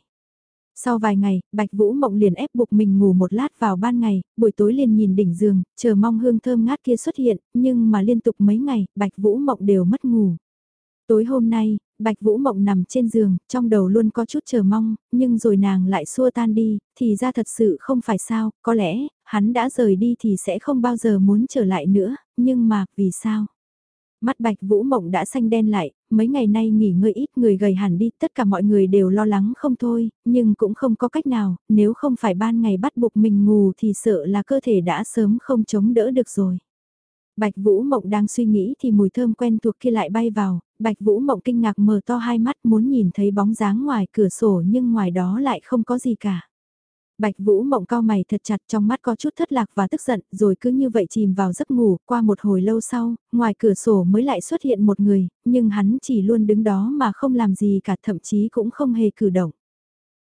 Sau vài ngày, Bạch Vũ Mộng liền ép buộc mình ngủ một lát vào ban ngày, buổi tối liền nhìn đỉnh giường, chờ mong hương thơm ngát kia xuất hiện, nhưng mà liên tục mấy ngày, Bạch Vũ Mộng đều mất ngủ. Tối hôm nay, Bạch Vũ Mộng nằm trên giường, trong đầu luôn có chút chờ mong, nhưng rồi nàng lại xua tan đi, thì ra thật sự không phải sao, có lẽ, hắn đã rời đi thì sẽ không bao giờ muốn trở lại nữa, nhưng mà, vì sao? Mắt bạch vũ mộng đã xanh đen lại, mấy ngày nay nghỉ ngơi ít người gầy hẳn đi, tất cả mọi người đều lo lắng không thôi, nhưng cũng không có cách nào, nếu không phải ban ngày bắt buộc mình ngủ thì sợ là cơ thể đã sớm không chống đỡ được rồi. Bạch Vũ Mộng đang suy nghĩ thì mùi thơm quen thuộc kia lại bay vào, Bạch Vũ Mộng kinh ngạc mở to hai mắt muốn nhìn thấy bóng dáng ngoài cửa sổ nhưng ngoài đó lại không có gì cả. Bạch Vũ mộng cao mày thật chặt trong mắt có chút thất lạc và tức giận rồi cứ như vậy chìm vào giấc ngủ qua một hồi lâu sau, ngoài cửa sổ mới lại xuất hiện một người, nhưng hắn chỉ luôn đứng đó mà không làm gì cả thậm chí cũng không hề cử động.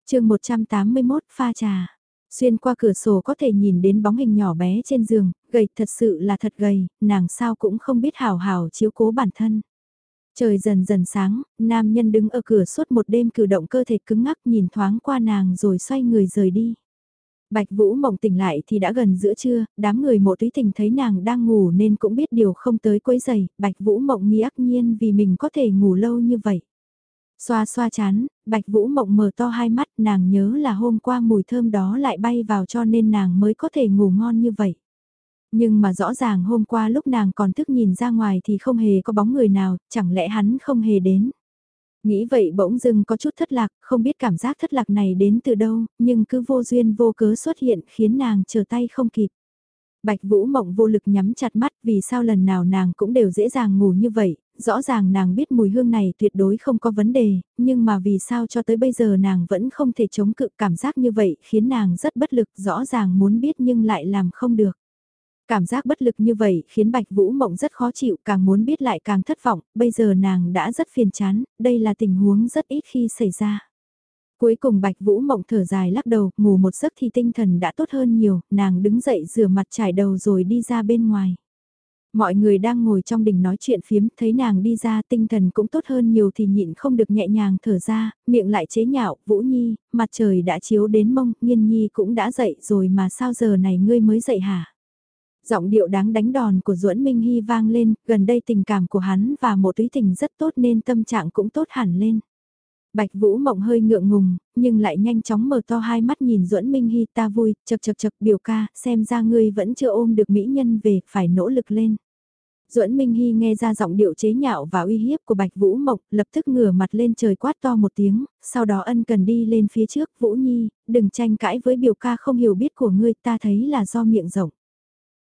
chương 181 pha trà. Xuyên qua cửa sổ có thể nhìn đến bóng hình nhỏ bé trên giường, gầy thật sự là thật gầy, nàng sao cũng không biết hào hào chiếu cố bản thân. Trời dần dần sáng, nam nhân đứng ở cửa suốt một đêm cử động cơ thể cứng ngắc nhìn thoáng qua nàng rồi xoay người rời đi. Bạch Vũ Mộng tỉnh lại thì đã gần giữa trưa, đám người mộ túy tình thấy nàng đang ngủ nên cũng biết điều không tới quấy giày, Bạch Vũ Mộng nghi ác nhiên vì mình có thể ngủ lâu như vậy. Xoa xoa chán, Bạch Vũ Mộng mở to hai mắt nàng nhớ là hôm qua mùi thơm đó lại bay vào cho nên nàng mới có thể ngủ ngon như vậy. Nhưng mà rõ ràng hôm qua lúc nàng còn thức nhìn ra ngoài thì không hề có bóng người nào, chẳng lẽ hắn không hề đến. Nghĩ vậy bỗng dưng có chút thất lạc, không biết cảm giác thất lạc này đến từ đâu, nhưng cứ vô duyên vô cớ xuất hiện khiến nàng chờ tay không kịp. Bạch Vũ Mộng vô lực nhắm chặt mắt vì sao lần nào nàng cũng đều dễ dàng ngủ như vậy, rõ ràng nàng biết mùi hương này tuyệt đối không có vấn đề, nhưng mà vì sao cho tới bây giờ nàng vẫn không thể chống cự cảm giác như vậy khiến nàng rất bất lực rõ ràng muốn biết nhưng lại làm không được. Cảm giác bất lực như vậy khiến Bạch Vũ Mộng rất khó chịu, càng muốn biết lại càng thất vọng, bây giờ nàng đã rất phiền chán, đây là tình huống rất ít khi xảy ra. Cuối cùng Bạch Vũ Mộng thở dài lắc đầu, ngủ một giấc thì tinh thần đã tốt hơn nhiều, nàng đứng dậy rửa mặt trải đầu rồi đi ra bên ngoài. Mọi người đang ngồi trong đình nói chuyện phiếm, thấy nàng đi ra tinh thần cũng tốt hơn nhiều thì nhịn không được nhẹ nhàng thở ra, miệng lại chế nhạo, Vũ Nhi, mặt trời đã chiếu đến mông, Nhiên Nhi cũng đã dậy rồi mà sao giờ này ngươi mới dậy hả? Giọng điệu đáng đánh đòn của Duẫn Minh Hy vang lên, gần đây tình cảm của hắn và một túy tình rất tốt nên tâm trạng cũng tốt hẳn lên. Bạch Vũ Mộng hơi ngượng ngùng, nhưng lại nhanh chóng mở to hai mắt nhìn Duẫn Minh Hy ta vui, chật chật chật biểu ca, xem ra ngươi vẫn chưa ôm được mỹ nhân về, phải nỗ lực lên. Duẫn Minh Hy nghe ra giọng điệu chế nhạo và uy hiếp của Bạch Vũ Mộng, lập tức ngửa mặt lên trời quát to một tiếng, sau đó ân cần đi lên phía trước, Vũ Nhi, đừng tranh cãi với biểu ca không hiểu biết của ngươi, ta thấy là do miệng rộng.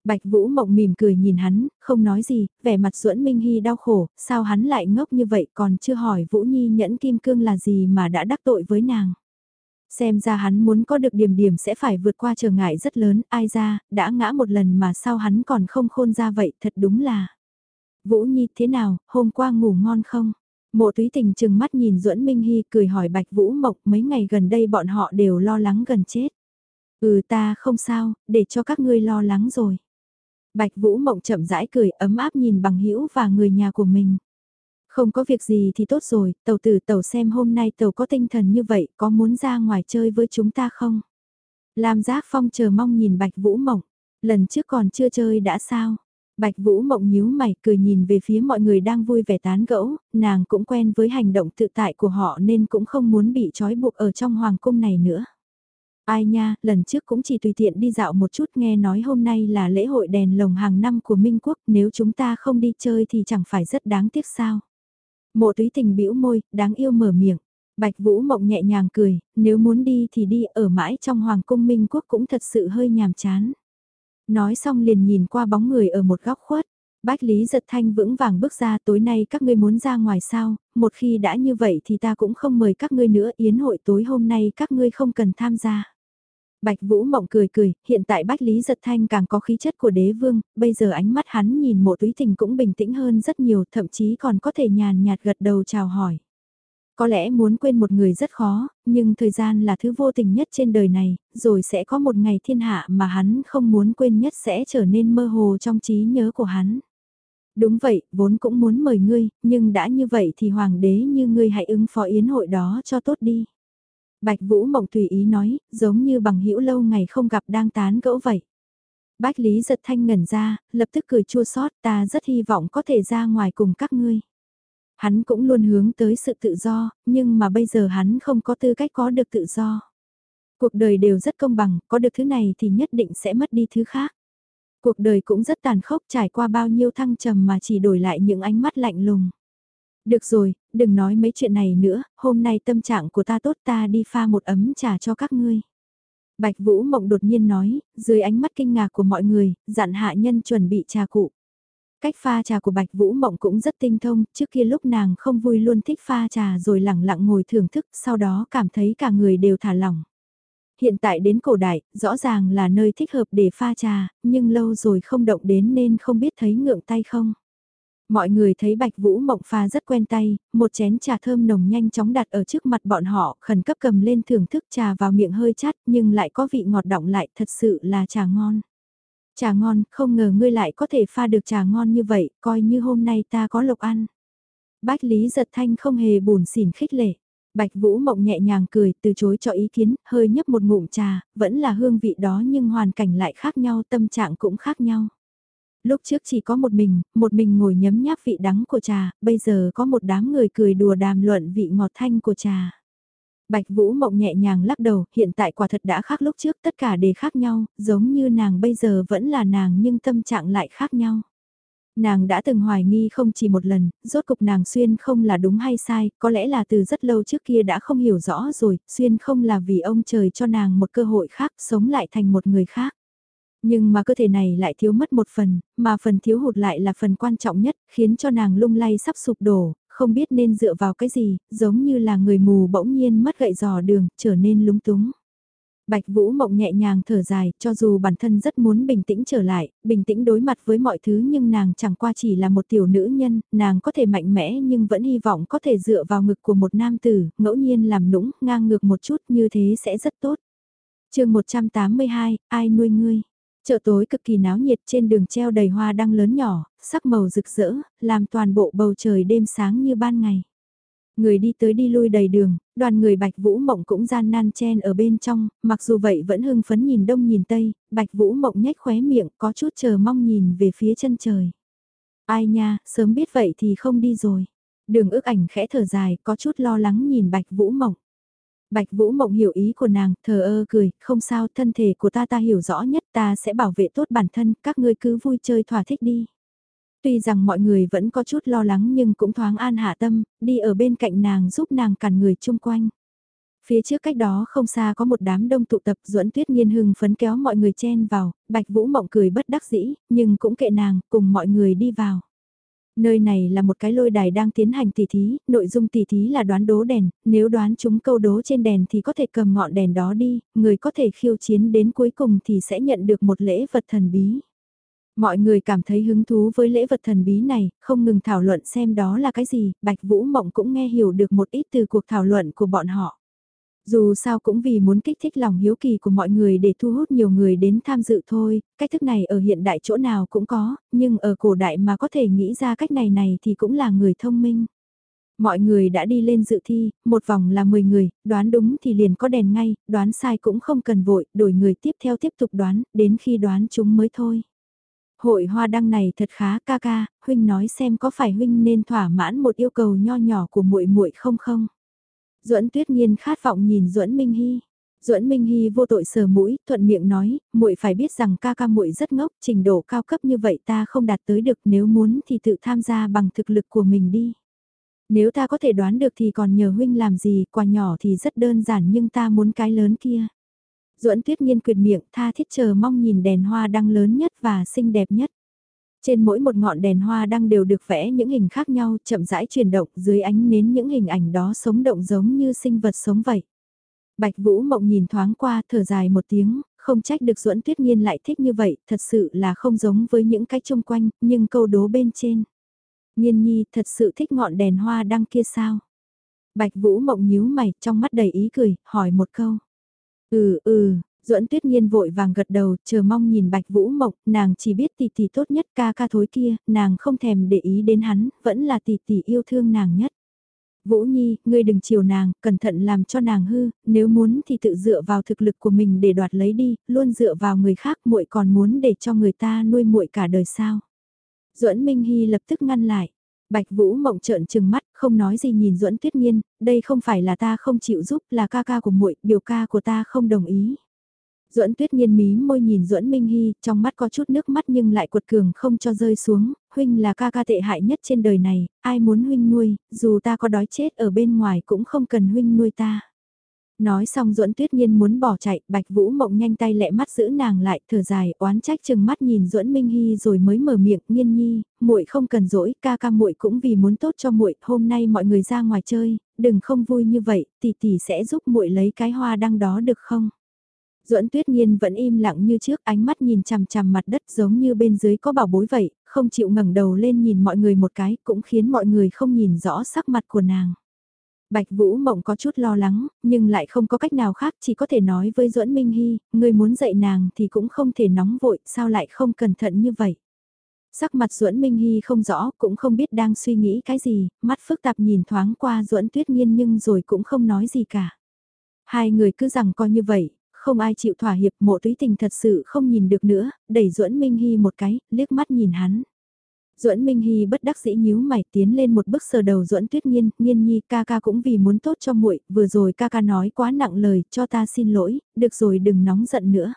Bạch Vũ Mộng mỉm cười nhìn hắn, không nói gì, vẻ mặt Duẫn Minh Hy đau khổ, sao hắn lại ngốc như vậy còn chưa hỏi Vũ Nhi nhẫn kim cương là gì mà đã đắc tội với nàng. Xem ra hắn muốn có được điểm điểm sẽ phải vượt qua trở ngại rất lớn, ai ra, đã ngã một lần mà sao hắn còn không khôn ra vậy, thật đúng là. Vũ Nhi thế nào, hôm qua ngủ ngon không? Mộ túy tình chừng mắt nhìn Duẫn Minh Hy cười hỏi Bạch Vũ Mộc mấy ngày gần đây bọn họ đều lo lắng gần chết. Ừ ta không sao, để cho các ngươi lo lắng rồi. Bạch Vũ Mộng chậm rãi cười ấm áp nhìn bằng hữu và người nhà của mình. Không có việc gì thì tốt rồi, tàu tử tàu xem hôm nay tàu có tinh thần như vậy, có muốn ra ngoài chơi với chúng ta không? Lam Giác Phong chờ mong nhìn Bạch Vũ Mộng, lần trước còn chưa chơi đã sao? Bạch Vũ Mộng nhíu mày cười nhìn về phía mọi người đang vui vẻ tán gẫu, nàng cũng quen với hành động tự tại của họ nên cũng không muốn bị trói buộc ở trong hoàng cung này nữa. Ai nha, lần trước cũng chỉ tùy tiện đi dạo một chút nghe nói hôm nay là lễ hội đèn lồng hàng năm của Minh Quốc, nếu chúng ta không đi chơi thì chẳng phải rất đáng tiếc sao. Mộ túy tình bĩu môi, đáng yêu mở miệng. Bạch Vũ Mộng nhẹ nhàng cười, nếu muốn đi thì đi ở mãi trong Hoàng cung Minh Quốc cũng thật sự hơi nhàm chán. Nói xong liền nhìn qua bóng người ở một góc khuất. Bách Lý giật thanh vững vàng bước ra tối nay các ngươi muốn ra ngoài sao, một khi đã như vậy thì ta cũng không mời các ngươi nữa yến hội tối hôm nay các ngươi không cần tham gia. Bạch Vũ Mộng cười cười, hiện tại Bách Lý Giật Thanh càng có khí chất của đế vương, bây giờ ánh mắt hắn nhìn mộ túy tình cũng bình tĩnh hơn rất nhiều, thậm chí còn có thể nhàn nhạt gật đầu chào hỏi. Có lẽ muốn quên một người rất khó, nhưng thời gian là thứ vô tình nhất trên đời này, rồi sẽ có một ngày thiên hạ mà hắn không muốn quên nhất sẽ trở nên mơ hồ trong trí nhớ của hắn. Đúng vậy, vốn cũng muốn mời ngươi, nhưng đã như vậy thì hoàng đế như ngươi hãy ứng phó yến hội đó cho tốt đi. Bạch Vũ Mộng tùy ý nói, giống như bằng hữu lâu ngày không gặp đang tán gẫu vậy. Bách Lý giật thanh ngẩn ra, lập tức cười chua xót ta rất hy vọng có thể ra ngoài cùng các ngươi. Hắn cũng luôn hướng tới sự tự do, nhưng mà bây giờ hắn không có tư cách có được tự do. Cuộc đời đều rất công bằng, có được thứ này thì nhất định sẽ mất đi thứ khác. Cuộc đời cũng rất tàn khốc trải qua bao nhiêu thăng trầm mà chỉ đổi lại những ánh mắt lạnh lùng. Được rồi, đừng nói mấy chuyện này nữa, hôm nay tâm trạng của ta tốt ta đi pha một ấm trà cho các ngươi. Bạch Vũ Mộng đột nhiên nói, dưới ánh mắt kinh ngạc của mọi người, dặn hạ nhân chuẩn bị trà cụ. Cách pha trà của Bạch Vũ Mộng cũng rất tinh thông, trước kia lúc nàng không vui luôn thích pha trà rồi lặng lặng ngồi thưởng thức, sau đó cảm thấy cả người đều thả lỏng. Hiện tại đến cổ đại, rõ ràng là nơi thích hợp để pha trà, nhưng lâu rồi không động đến nên không biết thấy ngượng tay không. Mọi người thấy Bạch Vũ Mộng pha rất quen tay, một chén trà thơm nồng nhanh chóng đặt ở trước mặt bọn họ, khẩn cấp cầm lên thưởng thức trà vào miệng hơi chát nhưng lại có vị ngọt đọng lại, thật sự là trà ngon. Trà ngon, không ngờ ngươi lại có thể pha được trà ngon như vậy, coi như hôm nay ta có lộc ăn. Bách Lý giật thanh không hề buồn xỉn khích lệ. Bạch Vũ Mộng nhẹ nhàng cười, từ chối cho ý kiến, hơi nhấp một ngụm trà, vẫn là hương vị đó nhưng hoàn cảnh lại khác nhau, tâm trạng cũng khác nhau. Lúc trước chỉ có một mình, một mình ngồi nhấm nháp vị đắng của trà, bây giờ có một đám người cười đùa đàm luận vị ngọt thanh của trà. Bạch Vũ Mộng nhẹ nhàng lắc đầu, hiện tại quả thật đã khác lúc trước, tất cả đều khác nhau, giống như nàng bây giờ vẫn là nàng nhưng tâm trạng lại khác nhau. Nàng đã từng hoài nghi không chỉ một lần, rốt cục nàng xuyên không là đúng hay sai, có lẽ là từ rất lâu trước kia đã không hiểu rõ rồi, xuyên không là vì ông trời cho nàng một cơ hội khác, sống lại thành một người khác. Nhưng mà cơ thể này lại thiếu mất một phần, mà phần thiếu hụt lại là phần quan trọng nhất, khiến cho nàng lung lay sắp sụp đổ, không biết nên dựa vào cái gì, giống như là người mù bỗng nhiên mất gậy dò đường, trở nên lúng túng. Bạch Vũ Mộng nhẹ nhàng thở dài, cho dù bản thân rất muốn bình tĩnh trở lại, bình tĩnh đối mặt với mọi thứ nhưng nàng chẳng qua chỉ là một tiểu nữ nhân, nàng có thể mạnh mẽ nhưng vẫn hy vọng có thể dựa vào ngực của một nam tử, ngẫu nhiên làm nũng, ngang ngược một chút như thế sẽ rất tốt. chương 182, ai nuôi ngươi? Chợ tối cực kỳ náo nhiệt trên đường treo đầy hoa đăng lớn nhỏ, sắc màu rực rỡ, làm toàn bộ bầu trời đêm sáng như ban ngày. Người đi tới đi lui đầy đường, đoàn người Bạch Vũ Mộng cũng gian nan chen ở bên trong, mặc dù vậy vẫn hưng phấn nhìn đông nhìn tây, Bạch Vũ Mộng nhếch khóe miệng có chút chờ mong nhìn về phía chân trời. Ai nha, sớm biết vậy thì không đi rồi. Đường ước ảnh khẽ thở dài, có chút lo lắng nhìn Bạch Vũ Mộng. Bạch Vũ Mộng hiểu ý của nàng, thờ ơ cười, không sao, thân thể của ta ta hiểu rõ nhất, ta sẽ bảo vệ tốt bản thân, các ngươi cứ vui chơi thỏa thích đi. Tuy rằng mọi người vẫn có chút lo lắng nhưng cũng thoáng an hạ tâm, đi ở bên cạnh nàng giúp nàng cản người chung quanh. Phía trước cách đó không xa có một đám đông tụ tập duẫn tuyết nhiên hưng phấn kéo mọi người chen vào, bạch vũ mộng cười bất đắc dĩ, nhưng cũng kệ nàng, cùng mọi người đi vào. Nơi này là một cái lôi đài đang tiến hành tỉ thí, nội dung tỉ thí là đoán đố đèn, nếu đoán chúng câu đố trên đèn thì có thể cầm ngọn đèn đó đi, người có thể khiêu chiến đến cuối cùng thì sẽ nhận được một lễ vật thần bí. Mọi người cảm thấy hứng thú với lễ vật thần bí này, không ngừng thảo luận xem đó là cái gì, Bạch Vũ Mộng cũng nghe hiểu được một ít từ cuộc thảo luận của bọn họ. Dù sao cũng vì muốn kích thích lòng hiếu kỳ của mọi người để thu hút nhiều người đến tham dự thôi, cách thức này ở hiện đại chỗ nào cũng có, nhưng ở cổ đại mà có thể nghĩ ra cách này này thì cũng là người thông minh. Mọi người đã đi lên dự thi, một vòng là 10 người, đoán đúng thì liền có đèn ngay, đoán sai cũng không cần vội, đổi người tiếp theo tiếp tục đoán, đến khi đoán chúng mới thôi. Hội hoa đăng này thật khá ca ca, huynh nói xem có phải huynh nên thỏa mãn một yêu cầu nho nhỏ của muội muội không không? Duẫn Tuyết Nhiên khát vọng nhìn Duẫn Minh Hy. Duẫn Minh Hy vô tội sờ mũi, thuận miệng nói, muội phải biết rằng ca ca muội rất ngốc, trình độ cao cấp như vậy ta không đạt tới được, nếu muốn thì tự tham gia bằng thực lực của mình đi. Nếu ta có thể đoán được thì còn nhờ huynh làm gì, quà nhỏ thì rất đơn giản nhưng ta muốn cái lớn kia. Duẫn Tuyết Nhiên quyệt miệng, tha thiết chờ mong nhìn đèn hoa đăng lớn nhất và xinh đẹp nhất. Trên mỗi một ngọn đèn hoa đăng đều được vẽ những hình khác nhau, chậm rãi chuyển động, dưới ánh nến những hình ảnh đó sống động giống như sinh vật sống vậy. Bạch Vũ Mộng nhìn thoáng qua, thở dài một tiếng, không trách được Duẫn Tuyết Nhiên lại thích như vậy, thật sự là không giống với những cái chung quanh, nhưng câu đố bên trên. Nhiên Nhi thật sự thích ngọn đèn hoa đăng kia sao? Bạch Vũ Mộng nhíu mày, trong mắt đầy ý cười, hỏi một câu. Ừ ừ, Duẫn Tuyết Nhiên vội vàng gật đầu, chờ mong nhìn Bạch Vũ Mộc, nàng chỉ biết tỷ tỷ tốt nhất ca ca thối kia, nàng không thèm để ý đến hắn, vẫn là tỷ tỷ yêu thương nàng nhất. Vũ Nhi, ngươi đừng chiều nàng, cẩn thận làm cho nàng hư, nếu muốn thì tự dựa vào thực lực của mình để đoạt lấy đi, luôn dựa vào người khác muội còn muốn để cho người ta nuôi muội cả đời sao. Duẫn Minh Hy lập tức ngăn lại. Bạch Vũ Mộng trợn trừng mắt, không nói gì nhìn Duẫn Tuyết Nhiên, đây không phải là ta không chịu giúp, là ca ca của muội, biểu ca của ta không đồng ý. Duẫn Tuyết Nhiên mí môi nhìn Duẫn Minh Hy, trong mắt có chút nước mắt nhưng lại cuột cường không cho rơi xuống, huynh là ca ca tệ hại nhất trên đời này, ai muốn huynh nuôi, dù ta có đói chết ở bên ngoài cũng không cần huynh nuôi ta. Nói xong Duẫn Tuyết Nhiên muốn bỏ chạy, Bạch Vũ Mộng nhanh tay lẹ mắt giữ nàng lại, thở dài, oán trách chừng mắt nhìn Duẫn Minh Hy rồi mới mở miệng, "Nhiên Nhi, muội không cần dỗi, ca ca muội cũng vì muốn tốt cho muội, hôm nay mọi người ra ngoài chơi, đừng không vui như vậy, tỷ tỷ sẽ giúp muội lấy cái hoa đăng đó được không?" Duẫn Tuyết Nhiên vẫn im lặng như trước, ánh mắt nhìn chằm chằm mặt đất giống như bên dưới có bảo bối vậy, không chịu ngẩng đầu lên nhìn mọi người một cái, cũng khiến mọi người không nhìn rõ sắc mặt của nàng. Bạch Vũ Mộng có chút lo lắng, nhưng lại không có cách nào khác, chỉ có thể nói với Duẫn Minh Hy, người muốn dạy nàng thì cũng không thể nóng vội, sao lại không cẩn thận như vậy. Sắc mặt Duẫn Minh Hy không rõ, cũng không biết đang suy nghĩ cái gì, mắt phức tạp nhìn thoáng qua Duẫn Tuyết nhiên nhưng rồi cũng không nói gì cả. Hai người cứ rằng coi như vậy, không ai chịu thỏa hiệp, mộ túy tình thật sự không nhìn được nữa, đẩy Duẫn Minh Hy một cái, liếc mắt nhìn hắn. Duẫn Minh Hy bất đắc dĩ nhíu mày tiến lên một bước sờ đầu Duẫn Tuyết Nghiên, Nghiên Nhi ca ca cũng vì muốn tốt cho muội, vừa rồi ca ca nói quá nặng lời, cho ta xin lỗi, được rồi đừng nóng giận nữa.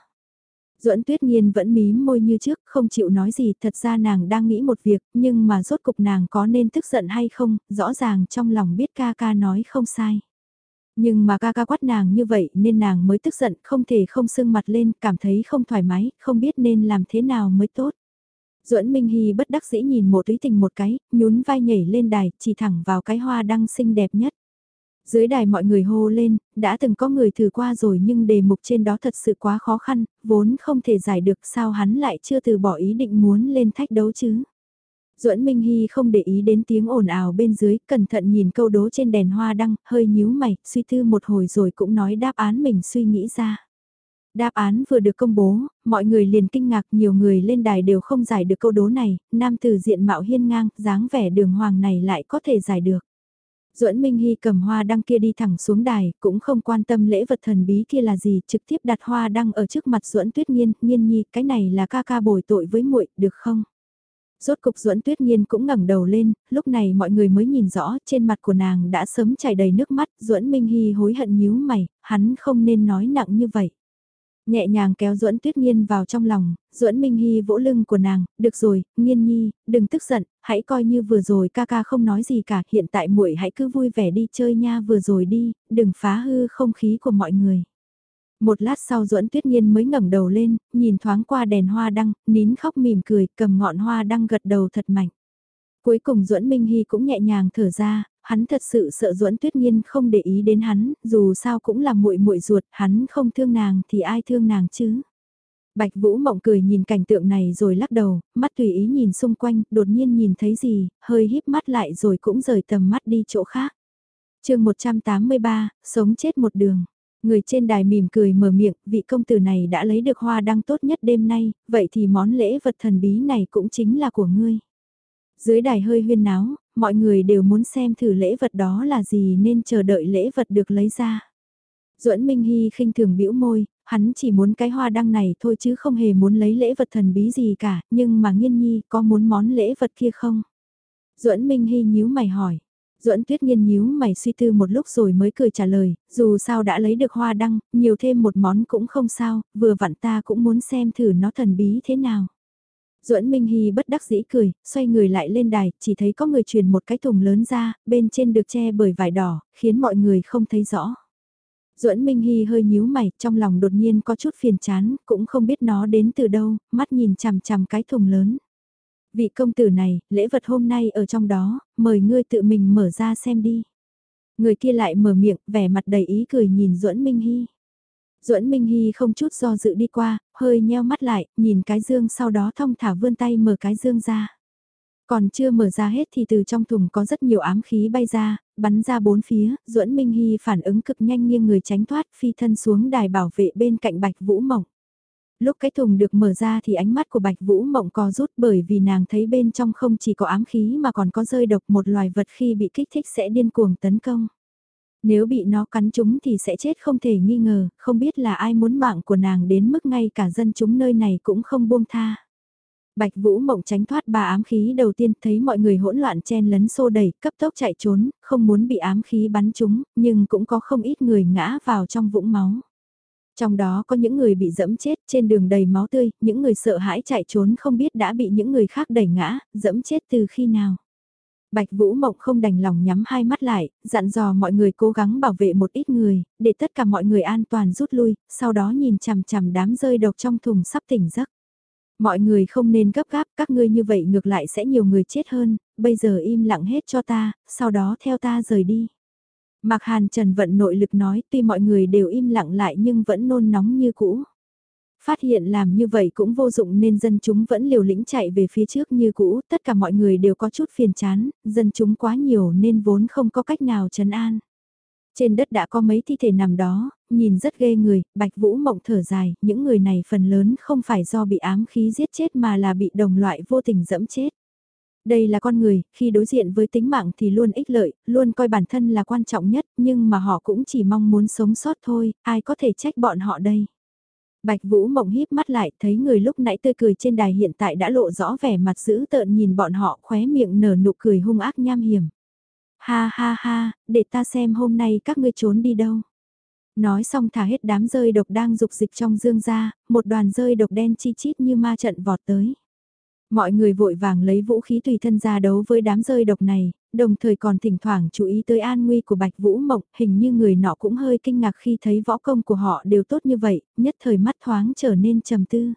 Duẫn Tuyết Nhiên vẫn mím môi như trước, không chịu nói gì, thật ra nàng đang nghĩ một việc, nhưng mà rốt cục nàng có nên tức giận hay không, rõ ràng trong lòng biết ca ca nói không sai. Nhưng mà ca ca quát nàng như vậy nên nàng mới tức giận, không thể không sưng mặt lên, cảm thấy không thoải mái, không biết nên làm thế nào mới tốt. Duẫn Minh Hy bất đắc dĩ nhìn một túy tình một cái, nhún vai nhảy lên đài, chỉ thẳng vào cái hoa đăng xinh đẹp nhất. Dưới đài mọi người hô lên, đã từng có người thử qua rồi nhưng đề mục trên đó thật sự quá khó khăn, vốn không thể giải được sao hắn lại chưa từ bỏ ý định muốn lên thách đấu chứ. Duẫn Minh Hy không để ý đến tiếng ồn ào bên dưới, cẩn thận nhìn câu đố trên đèn hoa đăng, hơi nhíu mày, suy tư một hồi rồi cũng nói đáp án mình suy nghĩ ra. Đáp án vừa được công bố, mọi người liền kinh ngạc nhiều người lên đài đều không giải được câu đố này, nam từ diện mạo hiên ngang, dáng vẻ đường hoàng này lại có thể giải được. Duẫn Minh Hy cầm hoa đăng kia đi thẳng xuống đài, cũng không quan tâm lễ vật thần bí kia là gì, trực tiếp đặt hoa đăng ở trước mặt Duẫn Tuyết Nhiên, Nhiên Nhi, cái này là ca ca bồi tội với muội, được không? Rốt cục Duẫn Tuyết Nhiên cũng ngẩng đầu lên, lúc này mọi người mới nhìn rõ, trên mặt của nàng đã sớm chảy đầy nước mắt, Duẫn Minh Hy hối hận nhíu mày, hắn không nên nói nặng như vậy. Nhẹ nhàng kéo Duẫn Tuyết nhiên vào trong lòng, Duẫn Minh Hy vỗ lưng của nàng, "Được rồi, Nghiên Nhi, đừng tức giận, hãy coi như vừa rồi ca ca không nói gì cả, hiện tại muội hãy cứ vui vẻ đi chơi nha vừa rồi đi, đừng phá hư không khí của mọi người." Một lát sau Duẫn Tuyết nhiên mới ngẩng đầu lên, nhìn thoáng qua đèn hoa đăng, nín khóc mỉm cười, cầm ngọn hoa đăng gật đầu thật mạnh. Cuối cùng Duẫn Minh Hy cũng nhẹ nhàng thở ra, hắn thật sự sợ Duẫn Tuyết Nhiên không để ý đến hắn, dù sao cũng là muội muội ruột, hắn không thương nàng thì ai thương nàng chứ. Bạch Vũ Mộng cười nhìn cảnh tượng này rồi lắc đầu, mắt tùy ý nhìn xung quanh, đột nhiên nhìn thấy gì, hơi híp mắt lại rồi cũng rời tầm mắt đi chỗ khác. chương 183, sống chết một đường. Người trên đài mỉm cười mở miệng, vị công tử này đã lấy được hoa đăng tốt nhất đêm nay, vậy thì món lễ vật thần bí này cũng chính là của ngươi. Dưới đài hơi huyên náo, mọi người đều muốn xem thử lễ vật đó là gì nên chờ đợi lễ vật được lấy ra. Duẫn Minh Hy khinh thường bĩu môi, hắn chỉ muốn cái hoa đăng này thôi chứ không hề muốn lấy lễ vật thần bí gì cả, nhưng mà nghiên nhi có muốn món lễ vật kia không? Duẫn Minh Hy nhíu mày hỏi. Duẫn Tuyết Nghiên nhíu mày suy tư một lúc rồi mới cười trả lời, dù sao đã lấy được hoa đăng, nhiều thêm một món cũng không sao, vừa vặn ta cũng muốn xem thử nó thần bí thế nào. Duẫn Minh Hy bất đắc dĩ cười, xoay người lại lên đài, chỉ thấy có người truyền một cái thùng lớn ra, bên trên được che bởi vải đỏ, khiến mọi người không thấy rõ. Duẫn Minh Hy hơi nhíu mày, trong lòng đột nhiên có chút phiền chán, cũng không biết nó đến từ đâu, mắt nhìn chằm chằm cái thùng lớn. Vị công tử này, lễ vật hôm nay ở trong đó, mời ngươi tự mình mở ra xem đi. Người kia lại mở miệng, vẻ mặt đầy ý cười nhìn Duẫn Minh Hy. Duẫn Minh Hy không chút do dự đi qua, hơi nheo mắt lại, nhìn cái dương sau đó thong thả vươn tay mở cái dương ra. Còn chưa mở ra hết thì từ trong thùng có rất nhiều ám khí bay ra, bắn ra bốn phía, Duẫn Minh Hy phản ứng cực nhanh nghiêng người tránh thoát phi thân xuống đài bảo vệ bên cạnh Bạch Vũ Mộng. Lúc cái thùng được mở ra thì ánh mắt của Bạch Vũ Mộng co rút bởi vì nàng thấy bên trong không chỉ có ám khí mà còn có rơi độc một loài vật khi bị kích thích sẽ điên cuồng tấn công. Nếu bị nó cắn chúng thì sẽ chết không thể nghi ngờ, không biết là ai muốn mạng của nàng đến mức ngay cả dân chúng nơi này cũng không buông tha. Bạch Vũ Mộng tránh thoát ba ám khí đầu tiên thấy mọi người hỗn loạn chen lấn xô đẩy, cấp tốc chạy trốn, không muốn bị ám khí bắn chúng, nhưng cũng có không ít người ngã vào trong vũng máu. Trong đó có những người bị dẫm chết trên đường đầy máu tươi, những người sợ hãi chạy trốn không biết đã bị những người khác đẩy ngã, dẫm chết từ khi nào. Bạch Vũ Mộng không đành lòng nhắm hai mắt lại, dặn dò mọi người cố gắng bảo vệ một ít người, để tất cả mọi người an toàn rút lui, sau đó nhìn chằm chằm đám rơi độc trong thùng sắp tỉnh giấc. Mọi người không nên gấp gáp, các ngươi như vậy ngược lại sẽ nhiều người chết hơn, bây giờ im lặng hết cho ta, sau đó theo ta rời đi. Mạc Hàn Trần vận nội lực nói tuy mọi người đều im lặng lại nhưng vẫn nôn nóng như cũ. Phát hiện làm như vậy cũng vô dụng nên dân chúng vẫn liều lĩnh chạy về phía trước như cũ, tất cả mọi người đều có chút phiền chán, dân chúng quá nhiều nên vốn không có cách nào trấn an. Trên đất đã có mấy thi thể nằm đó, nhìn rất ghê người, Bạch Vũ Mộng thở dài, những người này phần lớn không phải do bị ám khí giết chết mà là bị đồng loại vô tình dẫm chết. Đây là con người, khi đối diện với tính mạng thì luôn ích lợi, luôn coi bản thân là quan trọng nhất, nhưng mà họ cũng chỉ mong muốn sống sót thôi, ai có thể trách bọn họ đây. Bạch Vũ Mộng híp mắt lại, thấy người lúc nãy tươi cười trên đài hiện tại đã lộ rõ vẻ mặt dữ tợn nhìn bọn họ khóe miệng nở nụ cười hung ác nham hiểm. Ha ha ha, để ta xem hôm nay các ngươi trốn đi đâu. Nói xong thả hết đám rơi độc đang dục dịch trong dương ra, một đoàn rơi độc đen chi chít như ma trận vọt tới. Mọi người vội vàng lấy vũ khí tùy thân ra đấu với đám rơi độc này, đồng thời còn thỉnh thoảng chú ý tới an nguy của Bạch Vũ Mộng, hình như người nọ cũng hơi kinh ngạc khi thấy võ công của họ đều tốt như vậy, nhất thời mắt thoáng trở nên trầm tư.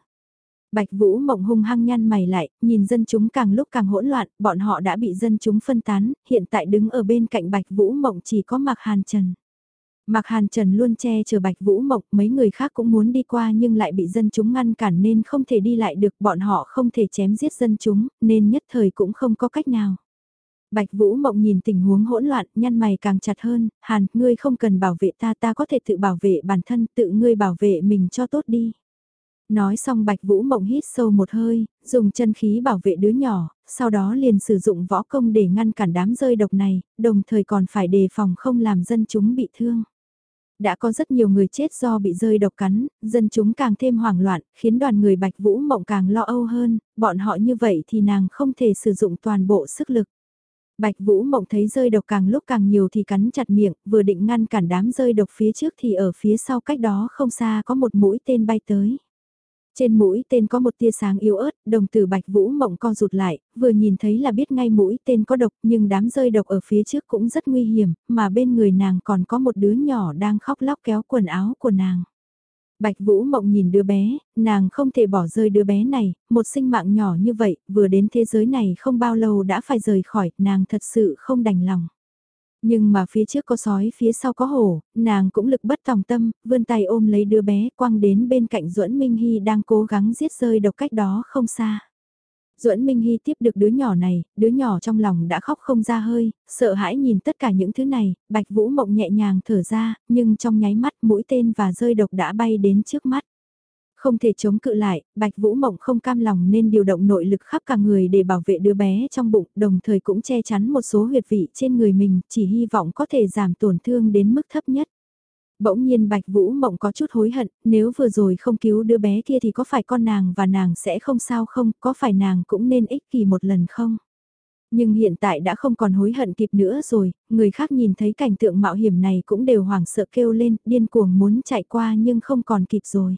Bạch Vũ Mộng hung hăng nhăn mày lại, nhìn dân chúng càng lúc càng hỗn loạn, bọn họ đã bị dân chúng phân tán, hiện tại đứng ở bên cạnh Bạch Vũ Mộng chỉ có Mạc Hàn Trần. Mạc Hàn Trần luôn che chở Bạch Vũ Mộng, mấy người khác cũng muốn đi qua nhưng lại bị dân chúng ngăn cản nên không thể đi lại được, bọn họ không thể chém giết dân chúng, nên nhất thời cũng không có cách nào. Bạch Vũ Mộng nhìn tình huống hỗn loạn, nhăn mày càng chặt hơn, Hàn, ngươi không cần bảo vệ ta, ta có thể tự bảo vệ bản thân, tự ngươi bảo vệ mình cho tốt đi. Nói xong Bạch Vũ Mộng hít sâu một hơi, dùng chân khí bảo vệ đứa nhỏ, sau đó liền sử dụng võ công để ngăn cản đám rơi độc này, đồng thời còn phải đề phòng không làm dân chúng bị thương. Đã có rất nhiều người chết do bị rơi độc cắn, dân chúng càng thêm hoảng loạn, khiến đoàn người Bạch Vũ Mộng càng lo âu hơn, bọn họ như vậy thì nàng không thể sử dụng toàn bộ sức lực. Bạch Vũ Mộng thấy rơi độc càng lúc càng nhiều thì cắn chặt miệng, vừa định ngăn cản đám rơi độc phía trước thì ở phía sau cách đó không xa có một mũi tên bay tới. Trên mũi tên có một tia sáng yếu ớt, đồng tử bạch vũ mộng co rụt lại, vừa nhìn thấy là biết ngay mũi tên có độc nhưng đám rơi độc ở phía trước cũng rất nguy hiểm, mà bên người nàng còn có một đứa nhỏ đang khóc lóc kéo quần áo của nàng. Bạch Vũ Mộng nhìn đứa bé, nàng không thể bỏ rơi đứa bé này, một sinh mạng nhỏ như vậy, vừa đến thế giới này không bao lâu đã phải rời khỏi, nàng thật sự không đành lòng. Nhưng mà phía trước có sói phía sau có hổ, nàng cũng lực bất tòng tâm, vươn tay ôm lấy đứa bé quăng đến bên cạnh duẫn Minh Hy đang cố gắng giết rơi độc cách đó không xa. Duẫn Minh Hy tiếp được đứa nhỏ này, đứa nhỏ trong lòng đã khóc không ra hơi, sợ hãi nhìn tất cả những thứ này, Bạch Vũ Mộng nhẹ nhàng thở ra, nhưng trong nháy mắt mũi tên và rơi độc đã bay đến trước mắt. Không thể chống cự lại, Bạch Vũ Mộng không cam lòng nên điều động nội lực khắp cả người để bảo vệ đứa bé trong bụng, đồng thời cũng che chắn một số huyệt vị trên người mình, chỉ hy vọng có thể giảm tổn thương đến mức thấp nhất. Bỗng nhiên Bạch Vũ Mộng có chút hối hận, nếu vừa rồi không cứu đứa bé kia thì có phải con nàng và nàng sẽ không sao không, có phải nàng cũng nên ích kỷ một lần không? Nhưng hiện tại đã không còn hối hận kịp nữa rồi, người khác nhìn thấy cảnh tượng mạo hiểm này cũng đều hoảng sợ kêu lên, điên cuồng muốn chạy qua nhưng không còn kịp rồi.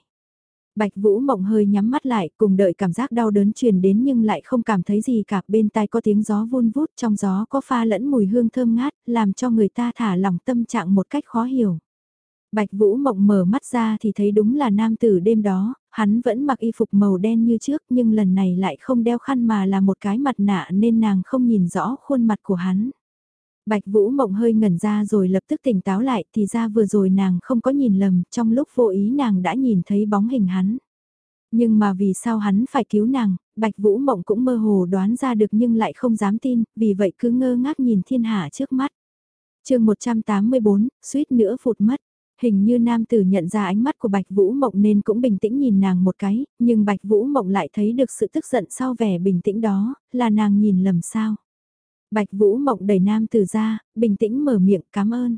Bạch Vũ Mộng hơi nhắm mắt lại, cùng đợi cảm giác đau đớn truyền đến nhưng lại không cảm thấy gì cả, bên tai có tiếng gió vun vút, trong gió có pha lẫn mùi hương thơm ngát, làm cho người ta thả lỏng tâm trạng một cách khó hiểu. Bạch Vũ Mộng mở mắt ra thì thấy đúng là nam tử đêm đó, hắn vẫn mặc y phục màu đen như trước nhưng lần này lại không đeo khăn mà là một cái mặt nạ nên nàng không nhìn rõ khuôn mặt của hắn. Bạch Vũ Mộng hơi ngẩn ra rồi lập tức tỉnh táo lại thì ra vừa rồi nàng không có nhìn lầm, trong lúc vô ý nàng đã nhìn thấy bóng hình hắn. Nhưng mà vì sao hắn phải cứu nàng, Bạch Vũ Mộng cũng mơ hồ đoán ra được nhưng lại không dám tin, vì vậy cứ ngơ ngác nhìn thiên hạ trước mắt. chương 184, suýt nữa phụt mất. Hình như nam tử nhận ra ánh mắt của Bạch Vũ Mộng nên cũng bình tĩnh nhìn nàng một cái, nhưng Bạch Vũ Mộng lại thấy được sự tức giận sau vẻ bình tĩnh đó, là nàng nhìn lầm sao. Bạch Vũ Mộng đẩy nam tử ra, bình tĩnh mở miệng cảm ơn.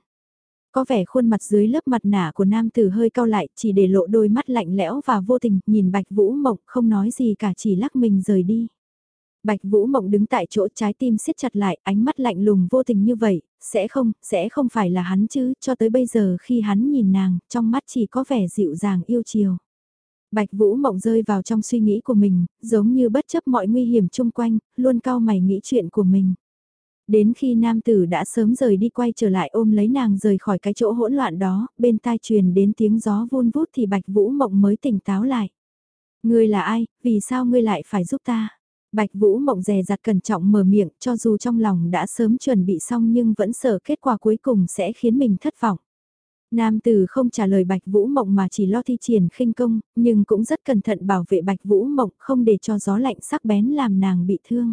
Có vẻ khuôn mặt dưới lớp mặt nạ của nam tử hơi cau lại, chỉ để lộ đôi mắt lạnh lẽo và vô tình, nhìn Bạch Vũ Mộng không nói gì cả chỉ lắc mình rời đi. Bạch Vũ Mộng đứng tại chỗ trái tim siết chặt lại, ánh mắt lạnh lùng vô tình như vậy, sẽ không, sẽ không phải là hắn chứ, cho tới bây giờ khi hắn nhìn nàng, trong mắt chỉ có vẻ dịu dàng yêu chiều. Bạch Vũ Mộng rơi vào trong suy nghĩ của mình, giống như bất chấp mọi nguy hiểm chung quanh, luôn cao mày nghĩ chuyện của mình. Đến khi nam tử đã sớm rời đi quay trở lại ôm lấy nàng rời khỏi cái chỗ hỗn loạn đó, bên tai truyền đến tiếng gió vun vút thì Bạch Vũ Mộng mới tỉnh táo lại. Ngươi là ai, vì sao ngươi lại phải giúp ta? Bạch Vũ Mộng dè dặt cẩn trọng mở miệng cho dù trong lòng đã sớm chuẩn bị xong nhưng vẫn sợ kết quả cuối cùng sẽ khiến mình thất vọng. Nam tử không trả lời Bạch Vũ Mộng mà chỉ lo thi triển khinh công, nhưng cũng rất cẩn thận bảo vệ Bạch Vũ Mộng không để cho gió lạnh sắc bén làm nàng bị thương.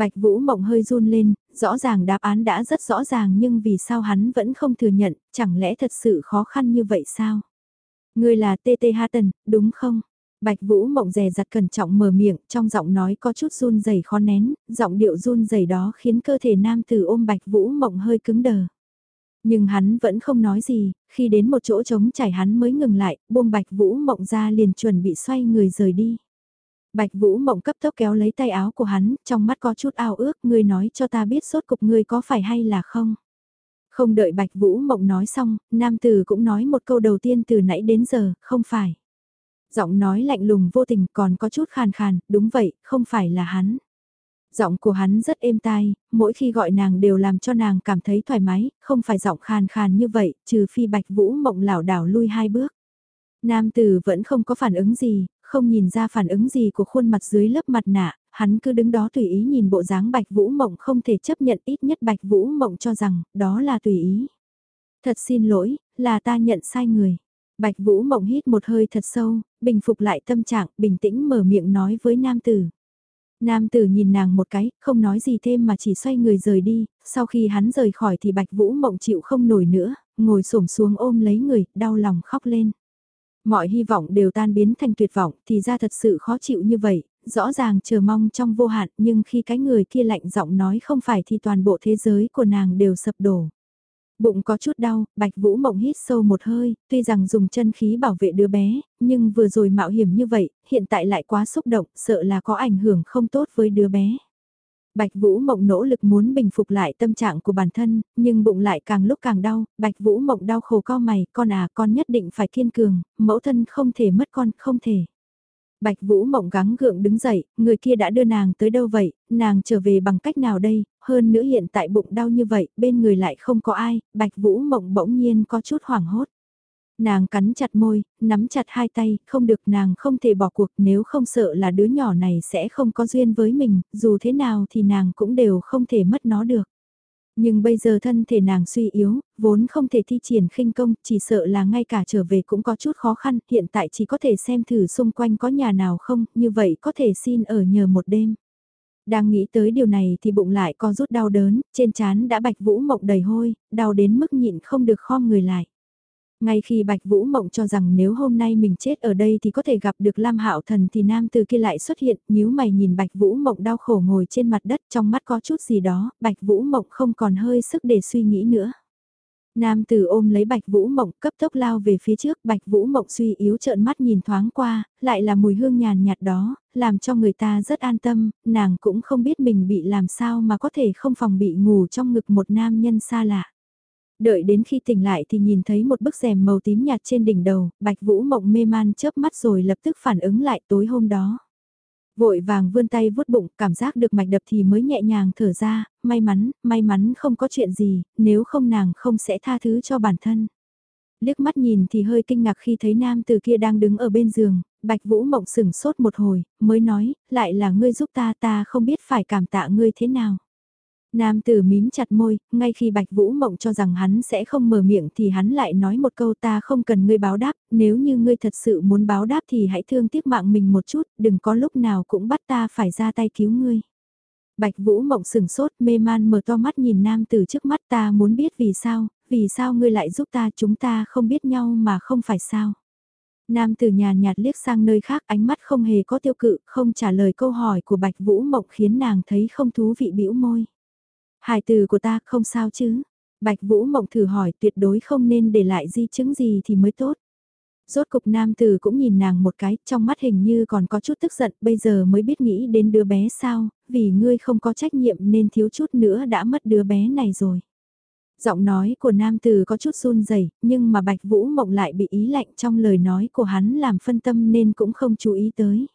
Bạch Vũ Mộng hơi run lên, rõ ràng đáp án đã rất rõ ràng nhưng vì sao hắn vẫn không thừa nhận, chẳng lẽ thật sự khó khăn như vậy sao? Ngươi là TT Hatton, đúng không? Bạch Vũ Mộng dè dặt cẩn trọng mở miệng, trong giọng nói có chút run rẩy khó nén, giọng điệu run rẩy đó khiến cơ thể nam tử ôm Bạch Vũ Mộng hơi cứng đờ. Nhưng hắn vẫn không nói gì, khi đến một chỗ trống trải hắn mới ngừng lại, buông Bạch Vũ Mộng ra liền chuẩn bị xoay người rời đi. Bạch Vũ Mộng cấp tốc kéo lấy tay áo của hắn, trong mắt có chút ao ước, ngươi nói cho ta biết sốt cục ngươi có phải hay là không. Không đợi Bạch Vũ Mộng nói xong, nam tử cũng nói một câu đầu tiên từ nãy đến giờ, không phải. Giọng nói lạnh lùng vô tình còn có chút khàn khàn, đúng vậy, không phải là hắn. Giọng của hắn rất êm tai, mỗi khi gọi nàng đều làm cho nàng cảm thấy thoải mái, không phải giọng khàn khàn như vậy, trừ phi Bạch Vũ Mộng lảo đảo lui hai bước. Nam tử vẫn không có phản ứng gì, không nhìn ra phản ứng gì của khuôn mặt dưới lớp mặt nạ, hắn cứ đứng đó tùy ý nhìn bộ dáng Bạch Vũ Mộng không thể chấp nhận ít nhất Bạch Vũ Mộng cho rằng đó là tùy ý. Thật xin lỗi, là ta nhận sai người. Bạch Vũ Mộng hít một hơi thật sâu, bình phục lại tâm trạng, bình tĩnh mở miệng nói với nam tử. Nam tử nhìn nàng một cái, không nói gì thêm mà chỉ xoay người rời đi, sau khi hắn rời khỏi thì Bạch Vũ Mộng chịu không nổi nữa, ngồi xổm xuống ôm lấy người, đau lòng khóc lên. Mọi hy vọng đều tan biến thành tuyệt vọng thì ra thật sự khó chịu như vậy, rõ ràng chờ mong trong vô hạn nhưng khi cái người kia lạnh giọng nói không phải thì toàn bộ thế giới của nàng đều sập đổ. Bụng có chút đau, Bạch Vũ Mộng hít sâu một hơi, tuy rằng dùng chân khí bảo vệ đứa bé, nhưng vừa rồi mạo hiểm như vậy, hiện tại lại quá xúc động, sợ là có ảnh hưởng không tốt với đứa bé. Bạch Vũ Mộng nỗ lực muốn bình phục lại tâm trạng của bản thân, nhưng bụng lại càng lúc càng đau, Bạch Vũ Mộng đau khổ co mày, con à con nhất định phải kiên cường, mẫu thân không thể mất con, không thể. Bạch Vũ Mộng gắng gượng đứng dậy, người kia đã đưa nàng tới đâu vậy, nàng trở về bằng cách nào đây, hơn nữa hiện tại bụng đau như vậy, bên người lại không có ai, Bạch Vũ Mộng bỗng nhiên có chút hoảng hốt. Nàng cắn chặt môi, nắm chặt hai tay, không được nàng không thể bỏ cuộc nếu không sợ là đứa nhỏ này sẽ không có duyên với mình, dù thế nào thì nàng cũng đều không thể mất nó được. Nhưng bây giờ thân thể nàng suy yếu, vốn không thể thi triển khinh công, chỉ sợ là ngay cả trở về cũng có chút khó khăn, hiện tại chỉ có thể xem thử xung quanh có nhà nào không, như vậy có thể xin ở nhờ một đêm. Đang nghĩ tới điều này thì bụng lại co rút đau đớn, trên trán đã bạch vũ mộng đầy hôi, đau đến mức nhịn không được khom người lại. Ngay khi Bạch Vũ Mộng cho rằng nếu hôm nay mình chết ở đây thì có thể gặp được Lam Hạo Thần thì nam từ kia lại xuất hiện, nhíu mày nhìn Bạch Vũ Mộng đau khổ ngồi trên mặt đất trong mắt có chút gì đó, Bạch Vũ Mộng không còn hơi sức để suy nghĩ nữa. Nam tử ôm lấy Bạch Vũ Mộng cấp tốc lao về phía trước, Bạch Vũ Mộng suy yếu trợn mắt nhìn thoáng qua, lại là mùi hương nhàn nhạt đó, làm cho người ta rất an tâm, nàng cũng không biết mình bị làm sao mà có thể không phòng bị ngủ trong ngực một nam nhân xa lạ. Đợi đến khi tỉnh lại thì nhìn thấy một bức rèm màu tím nhạt trên đỉnh đầu, Bạch Vũ Mộng mê man chớp mắt rồi lập tức phản ứng lại tối hôm đó. Vội vàng vươn tay vuốt bụng, cảm giác được mạch đập thì mới nhẹ nhàng thở ra, may mắn, may mắn không có chuyện gì, nếu không nàng không sẽ tha thứ cho bản thân. Liếc mắt nhìn thì hơi kinh ngạc khi thấy nam từ kia đang đứng ở bên giường, Bạch Vũ Mộng sửng sốt một hồi, mới nói, lại là ngươi giúp ta ta không biết phải cảm tạ ngươi thế nào. Nam tử mím chặt môi, ngay khi Bạch Vũ Mộng cho rằng hắn sẽ không mở miệng thì hắn lại nói một câu ta không cần ngươi báo đáp, nếu như ngươi thật sự muốn báo đáp thì hãy thương tiếc mạng mình một chút, đừng có lúc nào cũng bắt ta phải ra tay cứu ngươi. Bạch Vũ Mộng sừng sốt mê man mở to mắt nhìn nam tử trước mắt ta muốn biết vì sao, vì sao ngươi lại giúp ta chúng ta không biết nhau mà không phải sao. Nam tử nhàn nhạt liếc sang nơi khác ánh mắt không hề có tiêu cự, không trả lời câu hỏi của Bạch Vũ Mộng khiến nàng thấy không thú vị bĩu môi. Hài từ của ta không sao chứ? Bạch Vũ Mộng thử hỏi tuyệt đối không nên để lại di chứng gì thì mới tốt. Rốt cục nam tử cũng nhìn nàng một cái, trong mắt hình như còn có chút tức giận, bây giờ mới biết nghĩ đến đứa bé sao, vì ngươi không có trách nhiệm nên thiếu chút nữa đã mất đứa bé này rồi. Giọng nói của nam tử có chút run rẩy nhưng mà Bạch Vũ Mộng lại bị ý lạnh trong lời nói của hắn làm phân tâm nên cũng không chú ý tới.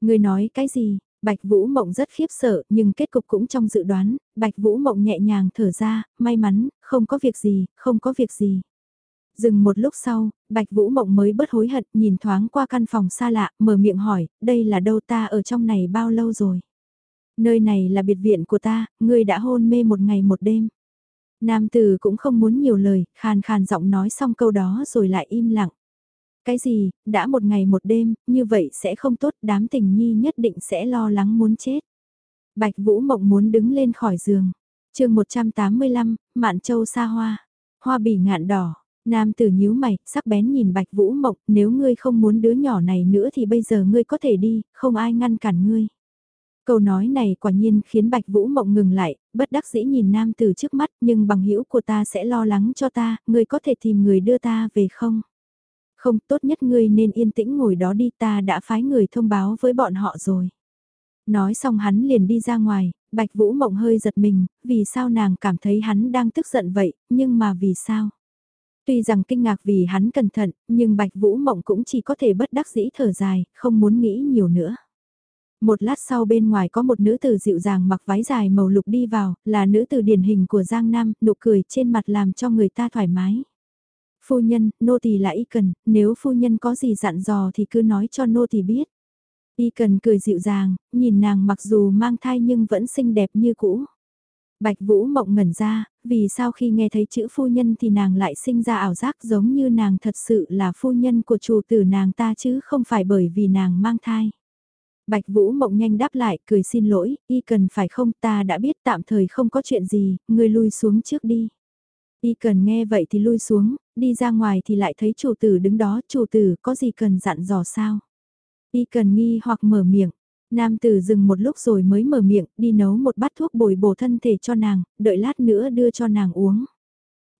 Ngươi nói cái gì, Bạch Vũ Mộng rất khiếp sợ, nhưng kết cục cũng trong dự đoán, Bạch Vũ Mộng nhẹ nhàng thở ra, may mắn, không có việc gì, không có việc gì. Dừng một lúc sau, Bạch Vũ Mộng mới bớt hối hận, nhìn thoáng qua căn phòng xa lạ, mở miệng hỏi, đây là đâu ta ở trong này bao lâu rồi? Nơi này là biệt viện của ta, ngươi đã hôn mê một ngày một đêm. Nam tử cũng không muốn nhiều lời, khàn khàn giọng nói xong câu đó rồi lại im lặng. Cái gì, đã một ngày một đêm, như vậy sẽ không tốt, đám tình nhi nhất định sẽ lo lắng muốn chết. Bạch Vũ Mộng muốn đứng lên khỏi giường. chương 185, Mạn Châu xa hoa. Hoa bỉ ngạn đỏ. Nam tử nhíu mày, sắc bén nhìn Bạch Vũ Mộng, nếu ngươi không muốn đứa nhỏ này nữa thì bây giờ ngươi có thể đi, không ai ngăn cản ngươi. Câu nói này quả nhiên khiến Bạch Vũ Mộng ngừng lại, bất đắc dĩ nhìn nam tử trước mắt nhưng bằng hữu của ta sẽ lo lắng cho ta, ngươi có thể tìm người đưa ta về không? Không tốt nhất ngươi nên yên tĩnh ngồi đó đi ta đã phái người thông báo với bọn họ rồi. Nói xong hắn liền đi ra ngoài, Bạch Vũ Mộng hơi giật mình, vì sao nàng cảm thấy hắn đang tức giận vậy, nhưng mà vì sao? Tuy rằng kinh ngạc vì hắn cẩn thận, nhưng Bạch Vũ Mộng cũng chỉ có thể bất đắc dĩ thở dài, không muốn nghĩ nhiều nữa. Một lát sau bên ngoài có một nữ tử dịu dàng mặc váy dài màu lục đi vào, là nữ tử điển hình của Giang Nam, nụ cười trên mặt làm cho người ta thoải mái. Phu nhân, nô tỳ là y cần, nếu phu nhân có gì dặn dò thì cứ nói cho nô tỳ biết. Y cần cười dịu dàng, nhìn nàng mặc dù mang thai nhưng vẫn xinh đẹp như cũ. Bạch Vũ mộng ngẩn ra, vì sao khi nghe thấy chữ phu nhân thì nàng lại sinh ra ảo giác giống như nàng thật sự là phu nhân của chủ tử nàng ta chứ không phải bởi vì nàng mang thai. Bạch Vũ mộng nhanh đáp lại, cười xin lỗi, y cần phải không ta đã biết tạm thời không có chuyện gì, người lui xuống trước đi. Y cần nghe vậy thì lui xuống, đi ra ngoài thì lại thấy chủ tử đứng đó, chủ tử có gì cần dặn dò sao? Y cần nghi hoặc mở miệng, nam tử dừng một lúc rồi mới mở miệng, đi nấu một bát thuốc bồi bổ thân thể cho nàng, đợi lát nữa đưa cho nàng uống.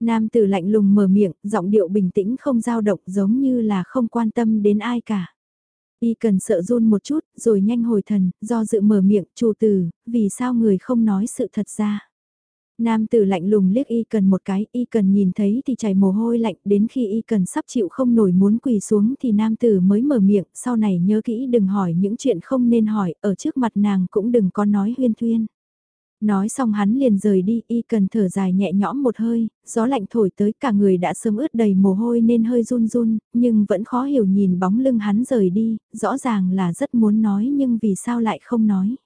Nam tử lạnh lùng mở miệng, giọng điệu bình tĩnh không dao động giống như là không quan tâm đến ai cả. Y cần sợ run một chút, rồi nhanh hồi thần, do dự mở miệng, chủ tử, vì sao người không nói sự thật ra. Nam tử lạnh lùng liếc y cần một cái, y cần nhìn thấy thì chảy mồ hôi lạnh, đến khi y cần sắp chịu không nổi muốn quỳ xuống thì nam tử mới mở miệng, sau này nhớ kỹ đừng hỏi những chuyện không nên hỏi, ở trước mặt nàng cũng đừng có nói huyên thuyên. Nói xong hắn liền rời đi, y cần thở dài nhẹ nhõm một hơi, gió lạnh thổi tới cả người đã sớm ướt đầy mồ hôi nên hơi run run, nhưng vẫn khó hiểu nhìn bóng lưng hắn rời đi, rõ ràng là rất muốn nói nhưng vì sao lại không nói.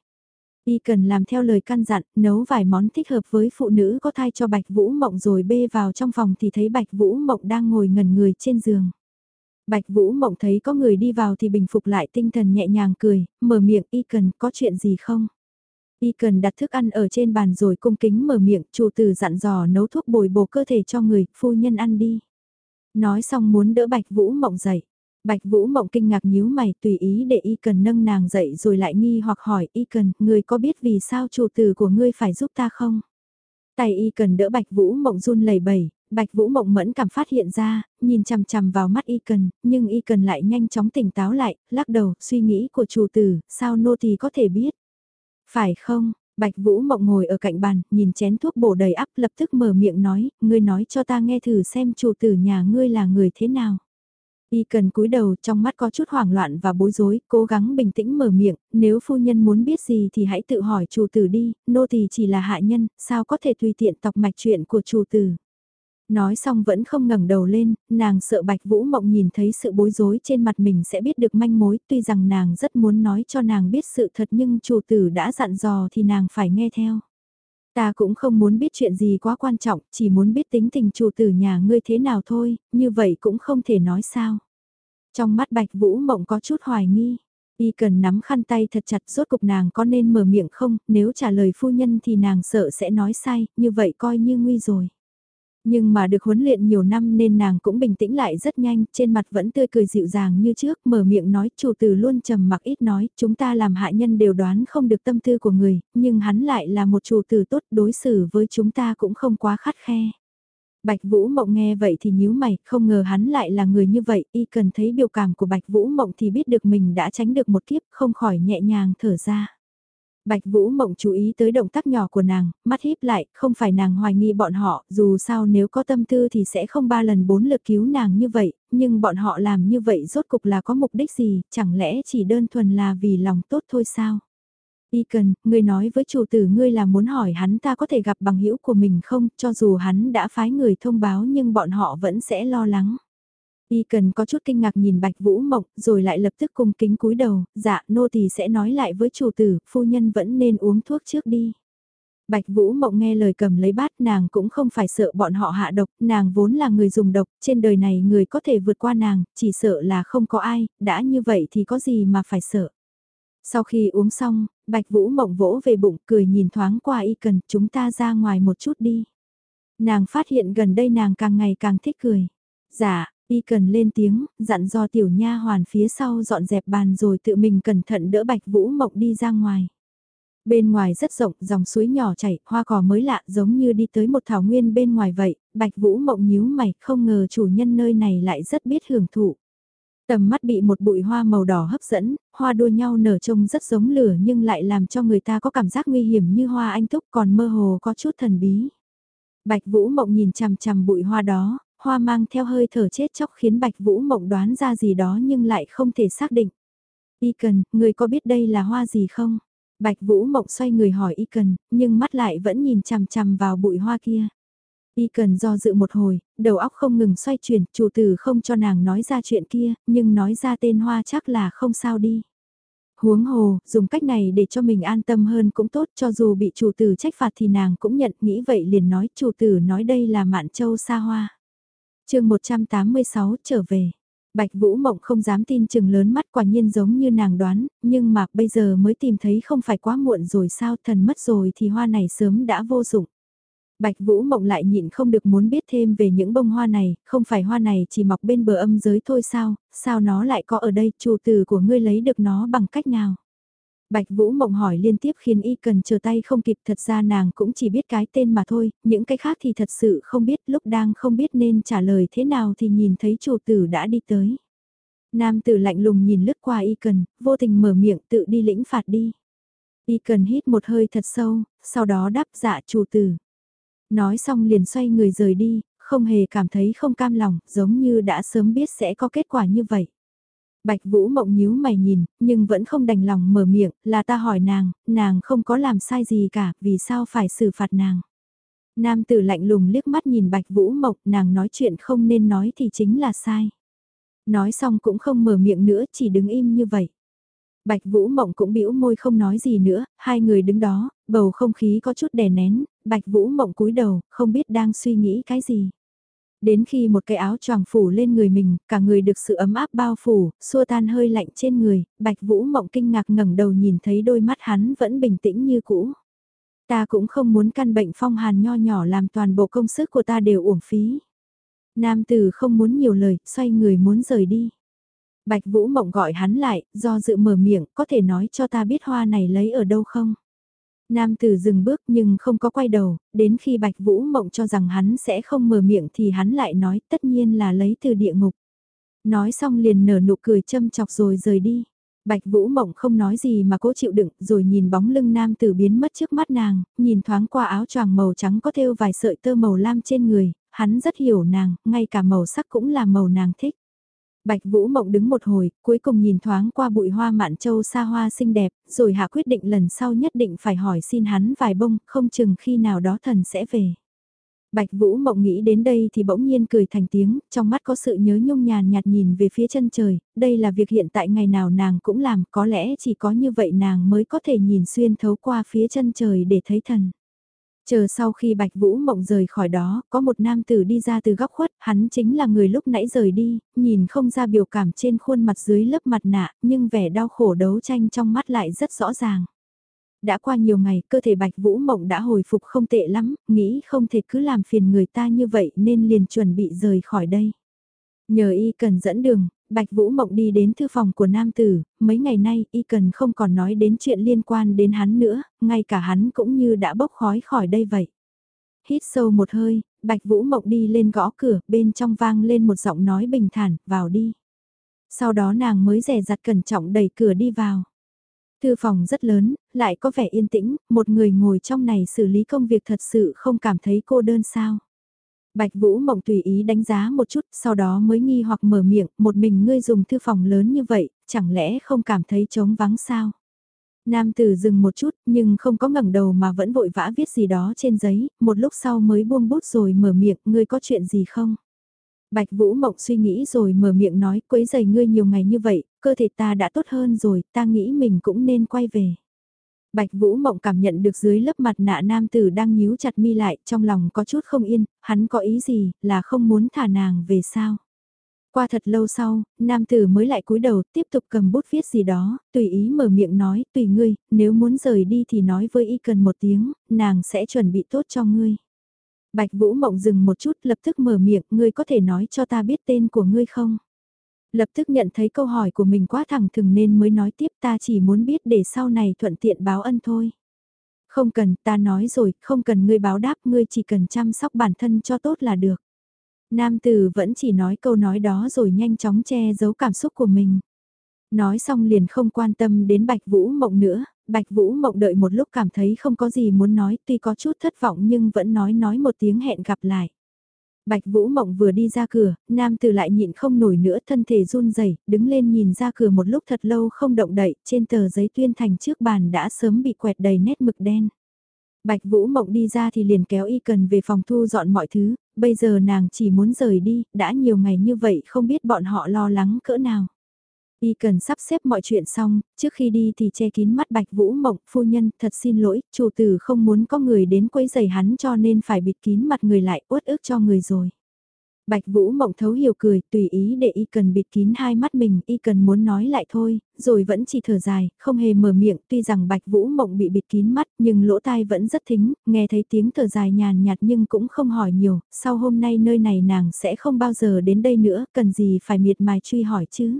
Y cần làm theo lời căn dặn, nấu vài món thích hợp với phụ nữ có thai cho Bạch Vũ Mộng rồi bê vào trong phòng thì thấy Bạch Vũ Mộng đang ngồi ngẩn người trên giường. Bạch Vũ Mộng thấy có người đi vào thì bình phục lại tinh thần nhẹ nhàng cười, mở miệng Y cần có chuyện gì không? Y cần đặt thức ăn ở trên bàn rồi cung kính mở miệng, chủ tử dặn dò nấu thuốc bồi bổ cơ thể cho người, phu nhân ăn đi. Nói xong muốn đỡ Bạch Vũ Mộng dậy. Bạch Vũ Mộng kinh ngạc nhíu mày tùy ý để Y cần nâng nàng dậy rồi lại nghi hoặc hỏi Y cần, người có biết vì sao chủ tử của ngươi phải giúp ta không? Tay Y cần đỡ Bạch Vũ Mộng run lẩy bẩy, Bạch Vũ Mộng mẫn cảm phát hiện ra, nhìn chằm chằm vào mắt Y cần, nhưng Y cần lại nhanh chóng tỉnh táo lại, lắc đầu, suy nghĩ của chủ tử, sao nô tỳ có thể biết? Phải không? Bạch Vũ Mộng ngồi ở cạnh bàn, nhìn chén thuốc bổ đầy ắp lập tức mở miệng nói, ngươi nói cho ta nghe thử xem chủ tử nhà ngươi là người thế nào. Y cần cúi đầu trong mắt có chút hoảng loạn và bối rối, cố gắng bình tĩnh mở miệng, nếu phu nhân muốn biết gì thì hãy tự hỏi chủ tử đi, nô tỳ chỉ là hạ nhân, sao có thể tùy tiện tọc mạch chuyện của chủ tử. Nói xong vẫn không ngẩng đầu lên, nàng sợ Bạch Vũ Mộng nhìn thấy sự bối rối trên mặt mình sẽ biết được manh mối, tuy rằng nàng rất muốn nói cho nàng biết sự thật nhưng chủ tử đã dặn dò thì nàng phải nghe theo. Ta cũng không muốn biết chuyện gì quá quan trọng, chỉ muốn biết tính tình chủ tử nhà ngươi thế nào thôi, như vậy cũng không thể nói sao. Trong mắt Bạch Vũ Mộng có chút hoài nghi. Y cần nắm khăn tay thật chặt rốt cục nàng có nên mở miệng không, nếu trả lời phu nhân thì nàng sợ sẽ nói sai, như vậy coi như nguy rồi. Nhưng mà được huấn luyện nhiều năm nên nàng cũng bình tĩnh lại rất nhanh, trên mặt vẫn tươi cười dịu dàng như trước, mở miệng nói, chủ tử luôn trầm mặc ít nói, chúng ta làm hạ nhân đều đoán không được tâm tư của người, nhưng hắn lại là một chủ tử tốt, đối xử với chúng ta cũng không quá khắt khe. Bạch Vũ Mộng nghe vậy thì nhíu mày, không ngờ hắn lại là người như vậy, y cần thấy biểu cảm của Bạch Vũ Mộng thì biết được mình đã tránh được một kiếp, không khỏi nhẹ nhàng thở ra. Bạch Vũ Mộng chú ý tới động tác nhỏ của nàng, mắt híp lại, không phải nàng hoài nghi bọn họ, dù sao nếu có tâm tư thì sẽ không ba lần bốn lượt cứu nàng như vậy, nhưng bọn họ làm như vậy rốt cục là có mục đích gì, chẳng lẽ chỉ đơn thuần là vì lòng tốt thôi sao? Y cần, ngươi nói với chủ tử ngươi là muốn hỏi hắn ta có thể gặp bằng hữu của mình không, cho dù hắn đã phái người thông báo nhưng bọn họ vẫn sẽ lo lắng. Y cần có chút kinh ngạc nhìn Bạch Vũ Mộng, rồi lại lập tức cung kính cúi đầu, dạ, nô tỳ sẽ nói lại với chủ tử, phu nhân vẫn nên uống thuốc trước đi. Bạch Vũ Mộng nghe lời cầm lấy bát nàng cũng không phải sợ bọn họ hạ độc, nàng vốn là người dùng độc, trên đời này người có thể vượt qua nàng, chỉ sợ là không có ai, đã như vậy thì có gì mà phải sợ. Sau khi uống xong, Bạch Vũ Mộng vỗ về bụng cười nhìn thoáng qua y cần chúng ta ra ngoài một chút đi. Nàng phát hiện gần đây nàng càng ngày càng thích cười. Dạ, y cần lên tiếng, dặn do tiểu nha hoàn phía sau dọn dẹp bàn rồi tự mình cẩn thận đỡ Bạch Vũ Mộng đi ra ngoài. Bên ngoài rất rộng, dòng suối nhỏ chảy, hoa cỏ mới lạ giống như đi tới một thảo nguyên bên ngoài vậy, Bạch Vũ Mộng nhíu mày, không ngờ chủ nhân nơi này lại rất biết hưởng thụ. Tầm mắt bị một bụi hoa màu đỏ hấp dẫn, hoa đua nhau nở trông rất giống lửa nhưng lại làm cho người ta có cảm giác nguy hiểm như hoa anh túc còn mơ hồ có chút thần bí. Bạch Vũ Mộng nhìn chằm chằm bụi hoa đó, hoa mang theo hơi thở chết chóc khiến Bạch Vũ Mộng đoán ra gì đó nhưng lại không thể xác định. Y cần, người có biết đây là hoa gì không? Bạch Vũ Mộng xoay người hỏi Y cần, nhưng mắt lại vẫn nhìn chằm chằm vào bụi hoa kia. Y cần do dự một hồi, đầu óc không ngừng xoay chuyển, chủ tử không cho nàng nói ra chuyện kia, nhưng nói ra tên hoa chắc là không sao đi. Huống hồ, dùng cách này để cho mình an tâm hơn cũng tốt cho dù bị chủ tử trách phạt thì nàng cũng nhận nghĩ vậy liền nói chủ tử nói đây là mạn châu xa hoa. chương 186 trở về. Bạch Vũ Mộng không dám tin chừng lớn mắt quả nhiên giống như nàng đoán, nhưng mà bây giờ mới tìm thấy không phải quá muộn rồi sao thần mất rồi thì hoa này sớm đã vô dụng. Bạch Vũ Mộng lại nhịn không được muốn biết thêm về những bông hoa này, không phải hoa này chỉ mọc bên bờ âm giới thôi sao, sao nó lại có ở đây, chủ tử của ngươi lấy được nó bằng cách nào? Bạch Vũ Mộng hỏi liên tiếp khiến y cần chờ tay không kịp thật ra nàng cũng chỉ biết cái tên mà thôi, những cái khác thì thật sự không biết lúc đang không biết nên trả lời thế nào thì nhìn thấy chủ tử đã đi tới. Nam tử lạnh lùng nhìn lướt qua y cần, vô tình mở miệng tự đi lĩnh phạt đi. Y cần hít một hơi thật sâu, sau đó đáp dạ chủ tử. Nói xong liền xoay người rời đi, không hề cảm thấy không cam lòng, giống như đã sớm biết sẽ có kết quả như vậy. Bạch Vũ mộng nhíu mày nhìn, nhưng vẫn không đành lòng mở miệng, là ta hỏi nàng, nàng không có làm sai gì cả, vì sao phải xử phạt nàng. Nam tử lạnh lùng liếc mắt nhìn Bạch Vũ mộng, nàng nói chuyện không nên nói thì chính là sai. Nói xong cũng không mở miệng nữa, chỉ đứng im như vậy. Bạch Vũ Mộng cũng bĩu môi không nói gì nữa, hai người đứng đó, bầu không khí có chút đè nén, Bạch Vũ Mộng cúi đầu, không biết đang suy nghĩ cái gì. Đến khi một cái áo choàng phủ lên người mình, cả người được sự ấm áp bao phủ, xua tan hơi lạnh trên người, Bạch Vũ Mộng kinh ngạc ngẩng đầu nhìn thấy đôi mắt hắn vẫn bình tĩnh như cũ. Ta cũng không muốn căn bệnh phong hàn nho nhỏ làm toàn bộ công sức của ta đều uổng phí. Nam tử không muốn nhiều lời, xoay người muốn rời đi. Bạch Vũ Mộng gọi hắn lại, do dự mở miệng, có thể nói cho ta biết hoa này lấy ở đâu không? Nam tử dừng bước nhưng không có quay đầu, đến khi Bạch Vũ Mộng cho rằng hắn sẽ không mở miệng thì hắn lại nói tất nhiên là lấy từ địa ngục. Nói xong liền nở nụ cười châm chọc rồi rời đi. Bạch Vũ Mộng không nói gì mà cố chịu đựng rồi nhìn bóng lưng nam tử biến mất trước mắt nàng, nhìn thoáng qua áo choàng màu trắng có thêu vài sợi tơ màu lam trên người, hắn rất hiểu nàng, ngay cả màu sắc cũng là màu nàng thích. Bạch Vũ Mộng đứng một hồi, cuối cùng nhìn thoáng qua bụi hoa mạn châu xa hoa xinh đẹp, rồi hạ quyết định lần sau nhất định phải hỏi xin hắn vài bông, không chừng khi nào đó thần sẽ về. Bạch Vũ Mộng nghĩ đến đây thì bỗng nhiên cười thành tiếng, trong mắt có sự nhớ nhung nhàn nhạt nhìn về phía chân trời, đây là việc hiện tại ngày nào nàng cũng làm, có lẽ chỉ có như vậy nàng mới có thể nhìn xuyên thấu qua phía chân trời để thấy thần. Chờ sau khi Bạch Vũ Mộng rời khỏi đó, có một nam tử đi ra từ góc khuất, hắn chính là người lúc nãy rời đi, nhìn không ra biểu cảm trên khuôn mặt dưới lớp mặt nạ, nhưng vẻ đau khổ đấu tranh trong mắt lại rất rõ ràng. Đã qua nhiều ngày, cơ thể Bạch Vũ Mộng đã hồi phục không tệ lắm, nghĩ không thể cứ làm phiền người ta như vậy nên liền chuẩn bị rời khỏi đây. Nhờ y cần dẫn đường, Bạch Vũ Mộng đi đến thư phòng của nam tử, mấy ngày nay y cần không còn nói đến chuyện liên quan đến hắn nữa, ngay cả hắn cũng như đã bốc khói khỏi đây vậy. Hít sâu một hơi, Bạch Vũ Mộng đi lên gõ cửa, bên trong vang lên một giọng nói bình thản, vào đi. Sau đó nàng mới rẻ rặt cẩn trọng đẩy cửa đi vào. Thư phòng rất lớn, lại có vẻ yên tĩnh, một người ngồi trong này xử lý công việc thật sự không cảm thấy cô đơn sao. Bạch Vũ Mộng tùy ý đánh giá một chút, sau đó mới nghi hoặc mở miệng, một mình ngươi dùng thư phòng lớn như vậy, chẳng lẽ không cảm thấy trống vắng sao? Nam tử dừng một chút, nhưng không có ngẩng đầu mà vẫn vội vã viết gì đó trên giấy, một lúc sau mới buông bút rồi mở miệng, ngươi có chuyện gì không? Bạch Vũ Mộng suy nghĩ rồi mở miệng nói, quấy giày ngươi nhiều ngày như vậy, cơ thể ta đã tốt hơn rồi, ta nghĩ mình cũng nên quay về. Bạch Vũ Mộng cảm nhận được dưới lớp mặt nạ nam tử đang nhíu chặt mi lại, trong lòng có chút không yên, hắn có ý gì, là không muốn thả nàng về sao. Qua thật lâu sau, nam tử mới lại cúi đầu tiếp tục cầm bút viết gì đó, tùy ý mở miệng nói, tùy ngươi, nếu muốn rời đi thì nói với y cần một tiếng, nàng sẽ chuẩn bị tốt cho ngươi. Bạch Vũ Mộng dừng một chút lập tức mở miệng, ngươi có thể nói cho ta biết tên của ngươi không? Lập tức nhận thấy câu hỏi của mình quá thẳng thừng nên mới nói tiếp ta chỉ muốn biết để sau này thuận tiện báo ân thôi. Không cần, ta nói rồi, không cần ngươi báo đáp, ngươi chỉ cần chăm sóc bản thân cho tốt là được. Nam tử vẫn chỉ nói câu nói đó rồi nhanh chóng che giấu cảm xúc của mình. Nói xong liền không quan tâm đến Bạch Vũ Mộng nữa, Bạch Vũ Mộng đợi một lúc cảm thấy không có gì muốn nói tuy có chút thất vọng nhưng vẫn nói nói một tiếng hẹn gặp lại. Bạch Vũ Mộng vừa đi ra cửa, nam tử lại nhịn không nổi nữa thân thể run rẩy đứng lên nhìn ra cửa một lúc thật lâu không động đậy, trên tờ giấy tuyên thành trước bàn đã sớm bị quẹt đầy nét mực đen. Bạch Vũ Mộng đi ra thì liền kéo y cần về phòng thu dọn mọi thứ, bây giờ nàng chỉ muốn rời đi, đã nhiều ngày như vậy không biết bọn họ lo lắng cỡ nào. Y cần sắp xếp mọi chuyện xong, trước khi đi thì che kín mắt Bạch Vũ Mộng, phu nhân, thật xin lỗi, chủ tử không muốn có người đến quấy rầy hắn cho nên phải bịt kín mặt người lại, uất ức cho người rồi. Bạch Vũ Mộng thấu hiểu cười, tùy ý để y cần bịt kín hai mắt mình, y cần muốn nói lại thôi, rồi vẫn chỉ thở dài, không hề mở miệng, tuy rằng Bạch Vũ Mộng bị bịt kín mắt, nhưng lỗ tai vẫn rất thính, nghe thấy tiếng thở dài nhàn nhạt nhưng cũng không hỏi nhiều, sau hôm nay nơi này nàng sẽ không bao giờ đến đây nữa, cần gì phải miệt mài truy hỏi chứ.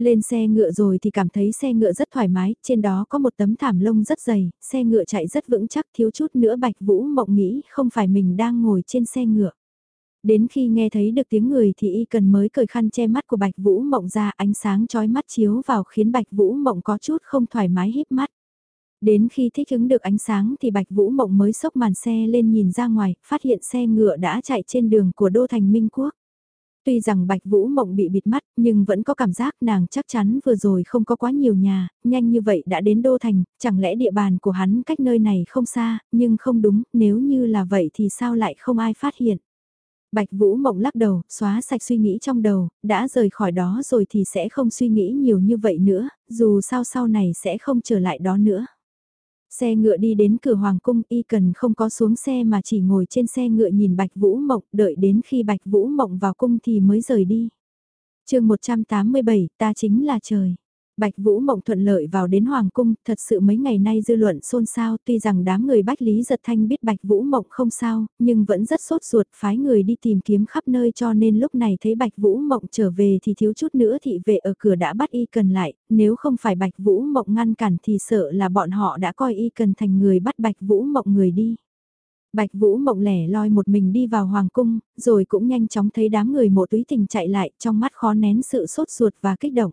Lên xe ngựa rồi thì cảm thấy xe ngựa rất thoải mái, trên đó có một tấm thảm lông rất dày, xe ngựa chạy rất vững chắc thiếu chút nữa Bạch Vũ Mộng nghĩ không phải mình đang ngồi trên xe ngựa. Đến khi nghe thấy được tiếng người thì y cần mới cởi khăn che mắt của Bạch Vũ Mộng ra ánh sáng chói mắt chiếu vào khiến Bạch Vũ Mộng có chút không thoải mái híp mắt. Đến khi thích ứng được ánh sáng thì Bạch Vũ Mộng mới sốc màn xe lên nhìn ra ngoài, phát hiện xe ngựa đã chạy trên đường của Đô Thành Minh Quốc. Tuy rằng Bạch Vũ Mộng bị bịt mắt nhưng vẫn có cảm giác nàng chắc chắn vừa rồi không có quá nhiều nhà, nhanh như vậy đã đến Đô Thành, chẳng lẽ địa bàn của hắn cách nơi này không xa, nhưng không đúng, nếu như là vậy thì sao lại không ai phát hiện. Bạch Vũ Mộng lắc đầu, xóa sạch suy nghĩ trong đầu, đã rời khỏi đó rồi thì sẽ không suy nghĩ nhiều như vậy nữa, dù sao sau này sẽ không trở lại đó nữa. Xe ngựa đi đến cửa hoàng cung, y cần không có xuống xe mà chỉ ngồi trên xe ngựa nhìn Bạch Vũ Mộng, đợi đến khi Bạch Vũ Mộng vào cung thì mới rời đi. chương 187 ta chính là trời. Bạch Vũ Mộng thuận lợi vào đến Hoàng Cung, thật sự mấy ngày nay dư luận xôn xao tuy rằng đám người Bách Lý Giật Thanh biết Bạch Vũ Mộng không sao, nhưng vẫn rất sốt ruột phái người đi tìm kiếm khắp nơi cho nên lúc này thấy Bạch Vũ Mộng trở về thì thiếu chút nữa thị vệ ở cửa đã bắt y cần lại, nếu không phải Bạch Vũ Mộng ngăn cản thì sợ là bọn họ đã coi y cần thành người bắt Bạch Vũ Mộng người đi. Bạch Vũ mộng lẻ loi một mình đi vào hoàng cung, rồi cũng nhanh chóng thấy đám người mộ túy tình chạy lại, trong mắt khó nén sự sốt ruột và kích động.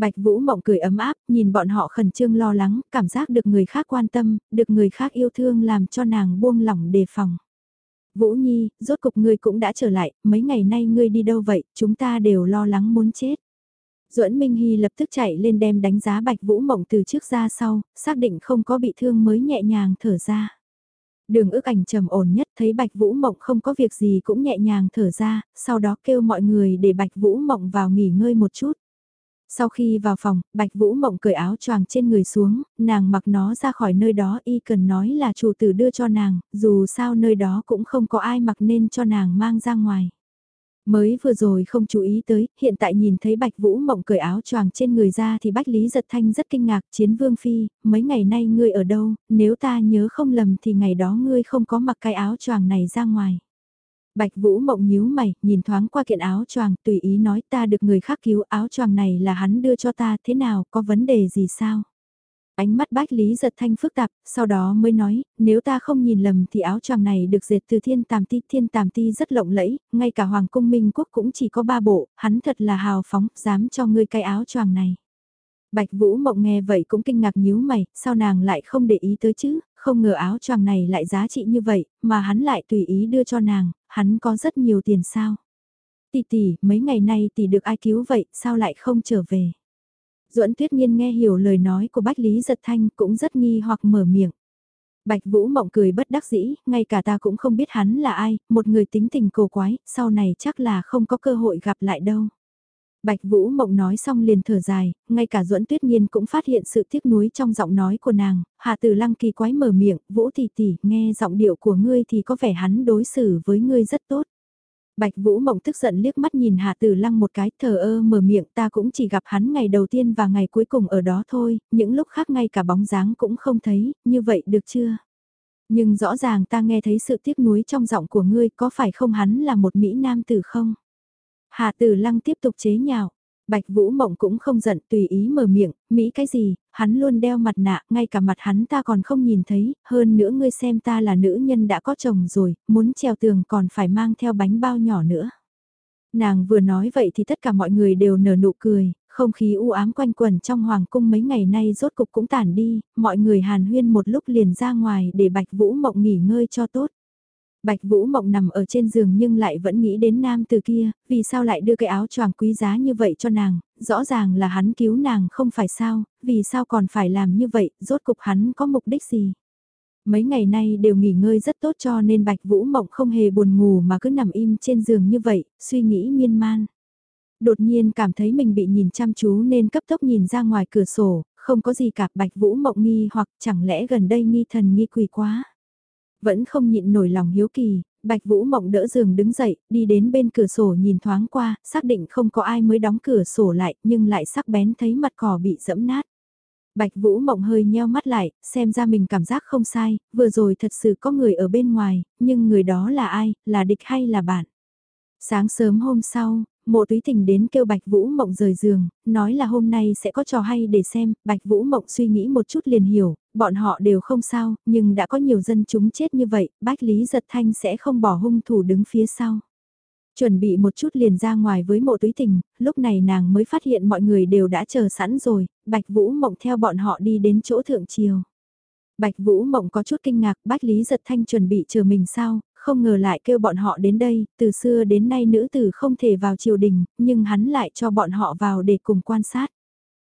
Bạch Vũ Mộng cười ấm áp, nhìn bọn họ khẩn trương lo lắng, cảm giác được người khác quan tâm, được người khác yêu thương làm cho nàng buông lỏng đề phòng. Vũ Nhi, rốt cục ngươi cũng đã trở lại, mấy ngày nay ngươi đi đâu vậy, chúng ta đều lo lắng muốn chết. Duẫn Minh Hy lập tức chạy lên đem đánh giá Bạch Vũ Mộng từ trước ra sau, xác định không có bị thương mới nhẹ nhàng thở ra. Đường ước ảnh trầm ổn nhất thấy Bạch Vũ Mộng không có việc gì cũng nhẹ nhàng thở ra, sau đó kêu mọi người để Bạch Vũ Mộng vào nghỉ ngơi một chút. Sau khi vào phòng, Bạch Vũ Mộng cởi áo choàng trên người xuống, nàng mặc nó ra khỏi nơi đó y cần nói là chủ tử đưa cho nàng, dù sao nơi đó cũng không có ai mặc nên cho nàng mang ra ngoài. Mới vừa rồi không chú ý tới, hiện tại nhìn thấy Bạch Vũ Mộng cởi áo choàng trên người ra thì Bách Lý Giật Thanh rất kinh ngạc, chiến vương phi, mấy ngày nay ngươi ở đâu, nếu ta nhớ không lầm thì ngày đó ngươi không có mặc cái áo choàng này ra ngoài. Bạch Vũ mộng nhíu mày, nhìn thoáng qua kiện áo choàng, tùy ý nói ta được người khác cứu áo choàng này là hắn đưa cho ta, thế nào, có vấn đề gì sao? Ánh mắt bách lý giật thanh phức tạp, sau đó mới nói, nếu ta không nhìn lầm thì áo choàng này được dệt từ thiên tàm ti, thiên tàm ti rất lộng lẫy, ngay cả hoàng cung minh quốc cũng chỉ có ba bộ, hắn thật là hào phóng, dám cho ngươi cái áo choàng này. Bạch Vũ Mộng nghe vậy cũng kinh ngạc nhíu mày, sao nàng lại không để ý tới chứ, không ngờ áo choàng này lại giá trị như vậy, mà hắn lại tùy ý đưa cho nàng, hắn có rất nhiều tiền sao. Tỷ tỷ, mấy ngày nay tỷ được ai cứu vậy, sao lại không trở về. Duẫn Tuyết Nhiên nghe hiểu lời nói của Bách Lý Giật Thanh cũng rất nghi hoặc mở miệng. Bạch Vũ Mộng cười bất đắc dĩ, ngay cả ta cũng không biết hắn là ai, một người tính tình cổ quái, sau này chắc là không có cơ hội gặp lại đâu. Bạch Vũ Mộng nói xong liền thở dài, ngay cả Duẫn Tuyết Nhiên cũng phát hiện sự tiếc nuối trong giọng nói của nàng, Hạ Tử Lăng kỳ quái mở miệng, "Vũ tỷ tỷ, nghe giọng điệu của ngươi thì có vẻ hắn đối xử với ngươi rất tốt." Bạch Vũ Mộng tức giận liếc mắt nhìn Hạ Tử Lăng một cái thờ ơ mở miệng ta cũng chỉ gặp hắn ngày đầu tiên và ngày cuối cùng ở đó thôi, những lúc khác ngay cả bóng dáng cũng không thấy, như vậy được chưa? Nhưng rõ ràng ta nghe thấy sự tiếc nuối trong giọng của ngươi có phải không hắn là một Mỹ Nam tử không? Hà Tử Lăng tiếp tục chế nhạo. Bạch Vũ Mộng cũng không giận tùy ý mở miệng, Mỹ cái gì, hắn luôn đeo mặt nạ, ngay cả mặt hắn ta còn không nhìn thấy, hơn nữa ngươi xem ta là nữ nhân đã có chồng rồi, muốn treo tường còn phải mang theo bánh bao nhỏ nữa. Nàng vừa nói vậy thì tất cả mọi người đều nở nụ cười, không khí u ám quanh quẩn trong hoàng cung mấy ngày nay rốt cục cũng tản đi, mọi người hàn huyên một lúc liền ra ngoài để Bạch Vũ Mộng nghỉ ngơi cho tốt. Bạch Vũ Mộng nằm ở trên giường nhưng lại vẫn nghĩ đến nam từ kia, vì sao lại đưa cái áo choàng quý giá như vậy cho nàng, rõ ràng là hắn cứu nàng không phải sao, vì sao còn phải làm như vậy, rốt cục hắn có mục đích gì. Mấy ngày nay đều nghỉ ngơi rất tốt cho nên Bạch Vũ Mộng không hề buồn ngủ mà cứ nằm im trên giường như vậy, suy nghĩ miên man. Đột nhiên cảm thấy mình bị nhìn chăm chú nên cấp tốc nhìn ra ngoài cửa sổ, không có gì cả Bạch Vũ Mộng nghi hoặc chẳng lẽ gần đây nghi thần nghi quỷ quá. Vẫn không nhịn nổi lòng hiếu kỳ, Bạch Vũ Mộng đỡ giường đứng dậy, đi đến bên cửa sổ nhìn thoáng qua, xác định không có ai mới đóng cửa sổ lại, nhưng lại sắc bén thấy mặt cỏ bị dẫm nát. Bạch Vũ Mộng hơi nheo mắt lại, xem ra mình cảm giác không sai, vừa rồi thật sự có người ở bên ngoài, nhưng người đó là ai, là địch hay là bạn? Sáng sớm hôm sau, mộ túy tình đến kêu Bạch Vũ Mộng rời giường, nói là hôm nay sẽ có trò hay để xem, Bạch Vũ Mộng suy nghĩ một chút liền hiểu, bọn họ đều không sao, nhưng đã có nhiều dân chúng chết như vậy, Bách Lý Giật Thanh sẽ không bỏ hung thủ đứng phía sau. Chuẩn bị một chút liền ra ngoài với mộ túy tình, lúc này nàng mới phát hiện mọi người đều đã chờ sẵn rồi, Bạch Vũ Mộng theo bọn họ đi đến chỗ thượng triều. Bạch Vũ Mộng có chút kinh ngạc, Bách Lý Giật Thanh chuẩn bị chờ mình sao, không ngờ lại kêu bọn họ đến đây, từ xưa đến nay nữ tử không thể vào triều đình, nhưng hắn lại cho bọn họ vào để cùng quan sát.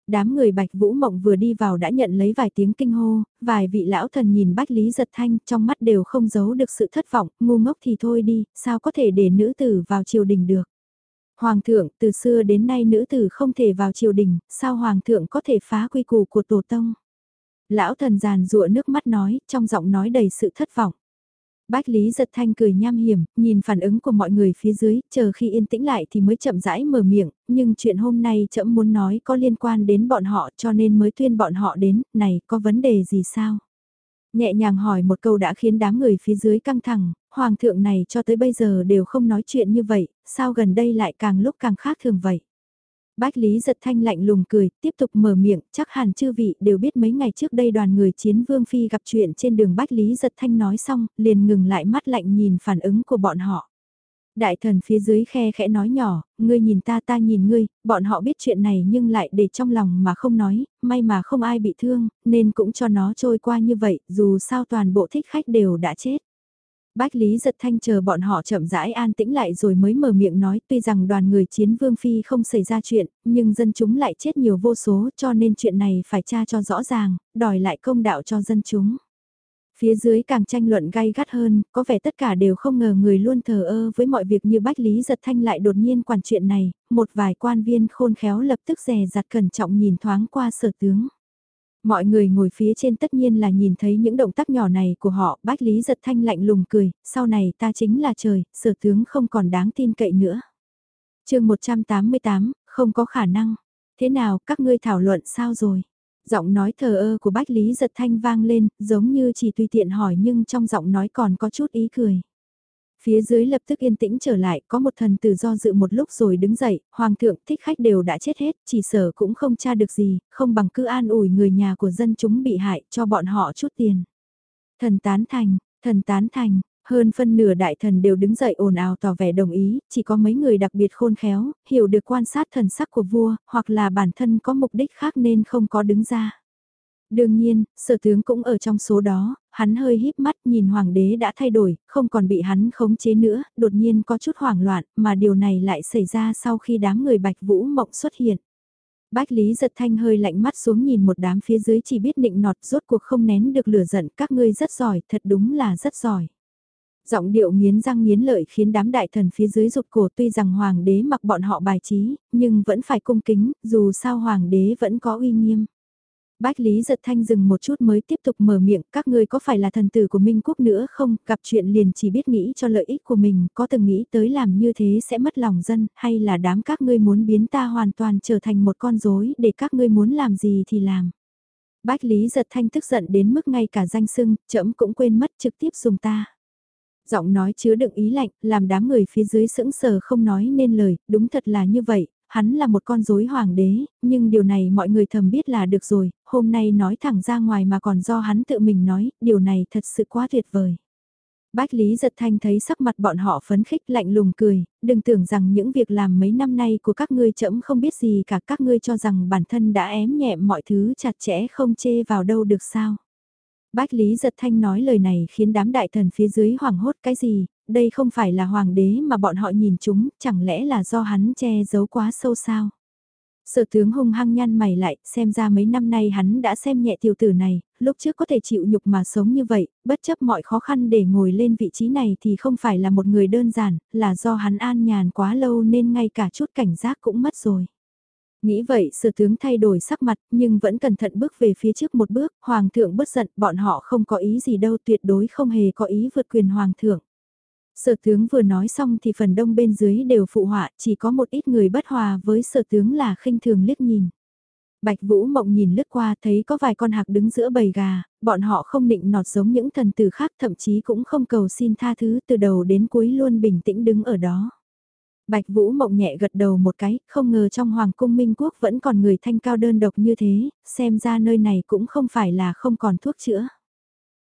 Đám người Bạch Vũ Mộng vừa đi vào đã nhận lấy vài tiếng kinh hô, vài vị lão thần nhìn Bách Lý Giật Thanh trong mắt đều không giấu được sự thất vọng, ngu ngốc thì thôi đi, sao có thể để nữ tử vào triều đình được. Hoàng thượng, từ xưa đến nay nữ tử không thể vào triều đình, sao hoàng thượng có thể phá quy củ của tổ tông? Lão thần giàn rụa nước mắt nói, trong giọng nói đầy sự thất vọng. Bách Lý giật thanh cười nham hiểm, nhìn phản ứng của mọi người phía dưới, chờ khi yên tĩnh lại thì mới chậm rãi mở miệng, nhưng chuyện hôm nay chậm muốn nói có liên quan đến bọn họ cho nên mới tuyên bọn họ đến, này có vấn đề gì sao? Nhẹ nhàng hỏi một câu đã khiến đám người phía dưới căng thẳng, hoàng thượng này cho tới bây giờ đều không nói chuyện như vậy, sao gần đây lại càng lúc càng khác thường vậy? Bách Lý giật thanh lạnh lùng cười, tiếp tục mở miệng, chắc hẳn chư vị đều biết mấy ngày trước đây đoàn người chiến vương phi gặp chuyện trên đường Bách Lý giật thanh nói xong, liền ngừng lại mắt lạnh nhìn phản ứng của bọn họ. Đại thần phía dưới khe khẽ nói nhỏ, ngươi nhìn ta ta nhìn ngươi, bọn họ biết chuyện này nhưng lại để trong lòng mà không nói, may mà không ai bị thương, nên cũng cho nó trôi qua như vậy, dù sao toàn bộ thích khách đều đã chết. Bách Lý giật thanh chờ bọn họ chậm rãi an tĩnh lại rồi mới mở miệng nói tuy rằng đoàn người chiến vương phi không xảy ra chuyện, nhưng dân chúng lại chết nhiều vô số cho nên chuyện này phải tra cho rõ ràng, đòi lại công đạo cho dân chúng. Phía dưới càng tranh luận gay gắt hơn, có vẻ tất cả đều không ngờ người luôn thờ ơ với mọi việc như Bách Lý giật thanh lại đột nhiên quản chuyện này, một vài quan viên khôn khéo lập tức rè rặt cẩn trọng nhìn thoáng qua sở tướng. Mọi người ngồi phía trên tất nhiên là nhìn thấy những động tác nhỏ này của họ, bách lý giật thanh lạnh lùng cười, sau này ta chính là trời, sở tướng không còn đáng tin cậy nữa. chương 188, không có khả năng. Thế nào, các ngươi thảo luận sao rồi? Giọng nói thờ ơ của bách lý giật thanh vang lên, giống như chỉ tùy tiện hỏi nhưng trong giọng nói còn có chút ý cười. Phía dưới lập tức yên tĩnh trở lại, có một thần tử do dự một lúc rồi đứng dậy, hoàng thượng thích khách đều đã chết hết, chỉ sở cũng không tra được gì, không bằng cứ an ủi người nhà của dân chúng bị hại cho bọn họ chút tiền. Thần tán thành, thần tán thành, hơn phân nửa đại thần đều đứng dậy ồn ào tỏ vẻ đồng ý, chỉ có mấy người đặc biệt khôn khéo, hiểu được quan sát thần sắc của vua, hoặc là bản thân có mục đích khác nên không có đứng ra. Đương nhiên, sở tướng cũng ở trong số đó, hắn hơi híp mắt nhìn hoàng đế đã thay đổi, không còn bị hắn khống chế nữa, đột nhiên có chút hoảng loạn, mà điều này lại xảy ra sau khi đám người bạch vũ mộng xuất hiện. Bách Lý giật thanh hơi lạnh mắt xuống nhìn một đám phía dưới chỉ biết nịnh nọt rốt cuộc không nén được lửa giận các ngươi rất giỏi, thật đúng là rất giỏi. Giọng điệu nghiến răng nghiến lợi khiến đám đại thần phía dưới rụt cổ tuy rằng hoàng đế mặc bọn họ bài trí, nhưng vẫn phải cung kính, dù sao hoàng đế vẫn có uy nghiêm. Bách Lý giật thanh dừng một chút mới tiếp tục mở miệng, các ngươi có phải là thần tử của Minh Quốc nữa không, gặp chuyện liền chỉ biết nghĩ cho lợi ích của mình, có từng nghĩ tới làm như thế sẽ mất lòng dân, hay là đám các ngươi muốn biến ta hoàn toàn trở thành một con rối để các ngươi muốn làm gì thì làm. Bách Lý giật thanh tức giận đến mức ngay cả danh sưng, trẫm cũng quên mất trực tiếp dùng ta. Giọng nói chứa đựng ý lạnh, làm đám người phía dưới sững sờ không nói nên lời, đúng thật là như vậy, hắn là một con rối hoàng đế, nhưng điều này mọi người thầm biết là được rồi, hôm nay nói thẳng ra ngoài mà còn do hắn tự mình nói, điều này thật sự quá tuyệt vời. Bách Lý giật thanh thấy sắc mặt bọn họ phấn khích lạnh lùng cười, đừng tưởng rằng những việc làm mấy năm nay của các ngươi chậm không biết gì cả các ngươi cho rằng bản thân đã ém nhẹm mọi thứ chặt chẽ không chê vào đâu được sao. Bách Lý giật thanh nói lời này khiến đám đại thần phía dưới hoảng hốt cái gì, đây không phải là hoàng đế mà bọn họ nhìn chúng, chẳng lẽ là do hắn che giấu quá sâu sao? Sở tướng hung hăng nhăn mày lại, xem ra mấy năm nay hắn đã xem nhẹ tiểu tử này, lúc trước có thể chịu nhục mà sống như vậy, bất chấp mọi khó khăn để ngồi lên vị trí này thì không phải là một người đơn giản, là do hắn an nhàn quá lâu nên ngay cả chút cảnh giác cũng mất rồi. Nghĩ vậy sở tướng thay đổi sắc mặt nhưng vẫn cẩn thận bước về phía trước một bước, hoàng thượng bất giận bọn họ không có ý gì đâu tuyệt đối không hề có ý vượt quyền hoàng thượng. Sở tướng vừa nói xong thì phần đông bên dưới đều phụ họa, chỉ có một ít người bất hòa với sở tướng là khinh thường liếc nhìn. Bạch Vũ Mộng nhìn lướt qua thấy có vài con hạc đứng giữa bầy gà, bọn họ không định nọt giống những thần tử khác thậm chí cũng không cầu xin tha thứ từ đầu đến cuối luôn bình tĩnh đứng ở đó. Bạch Vũ Mộng nhẹ gật đầu một cái, không ngờ trong Hoàng cung Minh Quốc vẫn còn người thanh cao đơn độc như thế, xem ra nơi này cũng không phải là không còn thuốc chữa.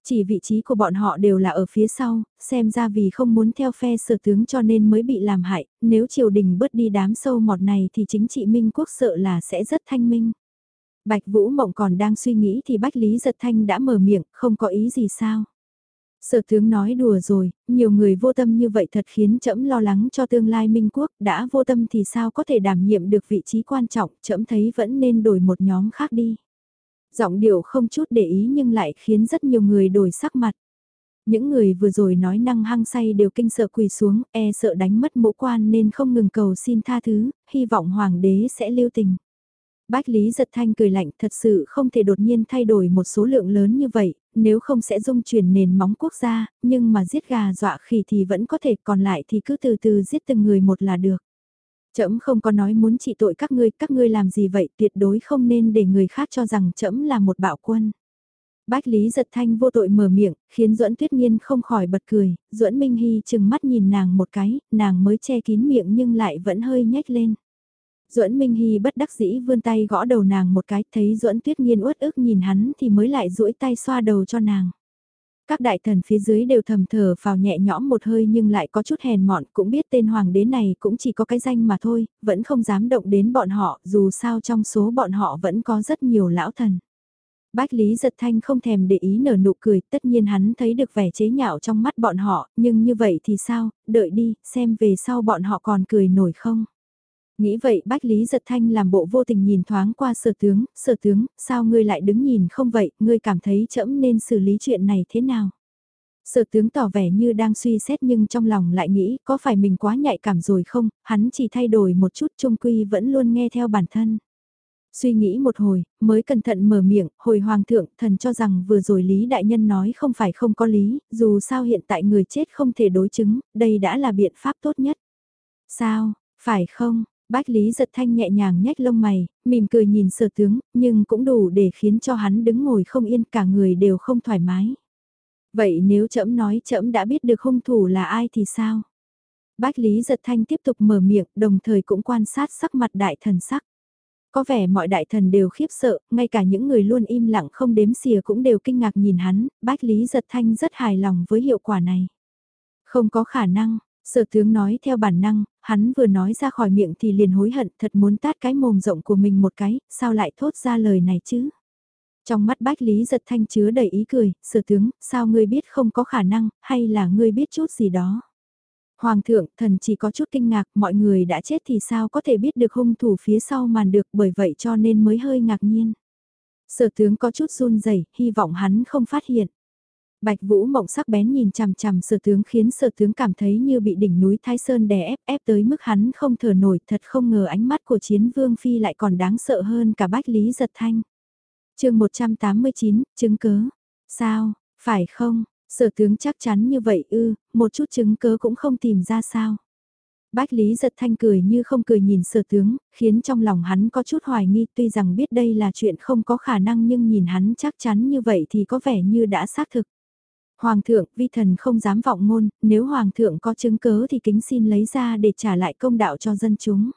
Chỉ vị trí của bọn họ đều là ở phía sau, xem ra vì không muốn theo phe sở tướng cho nên mới bị làm hại, nếu triều đình bớt đi đám sâu mọt này thì chính trị Minh Quốc sợ là sẽ rất thanh minh. Bạch Vũ Mộng còn đang suy nghĩ thì Bách Lý Giật Thanh đã mở miệng, không có ý gì sao. Sở tướng nói đùa rồi, nhiều người vô tâm như vậy thật khiến trẫm lo lắng cho tương lai Minh Quốc, đã vô tâm thì sao có thể đảm nhiệm được vị trí quan trọng, trẫm thấy vẫn nên đổi một nhóm khác đi. Giọng điệu không chút để ý nhưng lại khiến rất nhiều người đổi sắc mặt. Những người vừa rồi nói năng hăng say đều kinh sợ quỳ xuống, e sợ đánh mất mũ quan nên không ngừng cầu xin tha thứ, hy vọng hoàng đế sẽ lưu tình. Bách Lý giật thanh cười lạnh thật sự không thể đột nhiên thay đổi một số lượng lớn như vậy, nếu không sẽ dung chuyển nền móng quốc gia, nhưng mà giết gà dọa khỉ thì vẫn có thể còn lại thì cứ từ từ giết từng người một là được. Trẫm không có nói muốn trị tội các ngươi, các ngươi làm gì vậy, tuyệt đối không nên để người khác cho rằng trẫm là một bạo quân. Bách Lý giật thanh vô tội mở miệng, khiến Duẫn Tuyết Nhiên không khỏi bật cười, Duẫn Minh Hy chừng mắt nhìn nàng một cái, nàng mới che kín miệng nhưng lại vẫn hơi nhếch lên. Duẫn Minh Hy bất đắc dĩ vươn tay gõ đầu nàng một cái, thấy Duẫn Tuyết Nhiên uất ức nhìn hắn thì mới lại duỗi tay xoa đầu cho nàng. Các đại thần phía dưới đều thầm thở vào nhẹ nhõm một hơi nhưng lại có chút hèn mọn cũng biết tên hoàng đế này cũng chỉ có cái danh mà thôi, vẫn không dám động đến bọn họ dù sao trong số bọn họ vẫn có rất nhiều lão thần. Bách Lý giật thanh không thèm để ý nở nụ cười, tất nhiên hắn thấy được vẻ chế nhạo trong mắt bọn họ, nhưng như vậy thì sao, đợi đi, xem về sau bọn họ còn cười nổi không. Nghĩ vậy Bách Lý giật thanh làm bộ vô tình nhìn thoáng qua sở tướng, sở tướng, sao ngươi lại đứng nhìn không vậy, ngươi cảm thấy trẫm nên xử lý chuyện này thế nào? Sở tướng tỏ vẻ như đang suy xét nhưng trong lòng lại nghĩ có phải mình quá nhạy cảm rồi không, hắn chỉ thay đổi một chút trung quy vẫn luôn nghe theo bản thân. Suy nghĩ một hồi, mới cẩn thận mở miệng, hồi hoàng thượng, thần cho rằng vừa rồi Lý Đại Nhân nói không phải không có lý, dù sao hiện tại người chết không thể đối chứng, đây đã là biện pháp tốt nhất. Sao, phải không, Bách Lý giật thanh nhẹ nhàng nhếch lông mày, mỉm cười nhìn sở tướng, nhưng cũng đủ để khiến cho hắn đứng ngồi không yên cả người đều không thoải mái. Vậy nếu trẫm nói trẫm đã biết được hung thủ là ai thì sao? Bách Lý giật thanh tiếp tục mở miệng, đồng thời cũng quan sát sắc mặt đại thần sắc. Có vẻ mọi đại thần đều khiếp sợ, ngay cả những người luôn im lặng không đếm xìa cũng đều kinh ngạc nhìn hắn, Bách Lý giật thanh rất hài lòng với hiệu quả này. Không có khả năng, Sở tướng nói theo bản năng, hắn vừa nói ra khỏi miệng thì liền hối hận thật muốn tát cái mồm rộng của mình một cái, sao lại thốt ra lời này chứ? Trong mắt bách lý giật thanh chứa đầy ý cười, sở tướng, sao ngươi biết không có khả năng, hay là ngươi biết chút gì đó? Hoàng thượng, thần chỉ có chút kinh ngạc, mọi người đã chết thì sao có thể biết được hung thủ phía sau màn được bởi vậy cho nên mới hơi ngạc nhiên. Sở tướng có chút run rẩy hy vọng hắn không phát hiện. Bạch Vũ mộng sắc bén nhìn chằm chằm sở tướng khiến sở tướng cảm thấy như bị đỉnh núi Thái Sơn đè ép ép tới mức hắn không thở nổi thật không ngờ ánh mắt của chiến vương phi lại còn đáng sợ hơn cả bách lý giật thanh. chương 189, chứng cớ. Sao, phải không, sở tướng chắc chắn như vậy ư, một chút chứng cớ cũng không tìm ra sao. Bách Lý giật thanh cười như không cười nhìn sở tướng, khiến trong lòng hắn có chút hoài nghi tuy rằng biết đây là chuyện không có khả năng nhưng nhìn hắn chắc chắn như vậy thì có vẻ như đã xác thực. Hoàng thượng, vi thần không dám vọng ngôn, nếu hoàng thượng có chứng cớ thì kính xin lấy ra để trả lại công đạo cho dân chúng.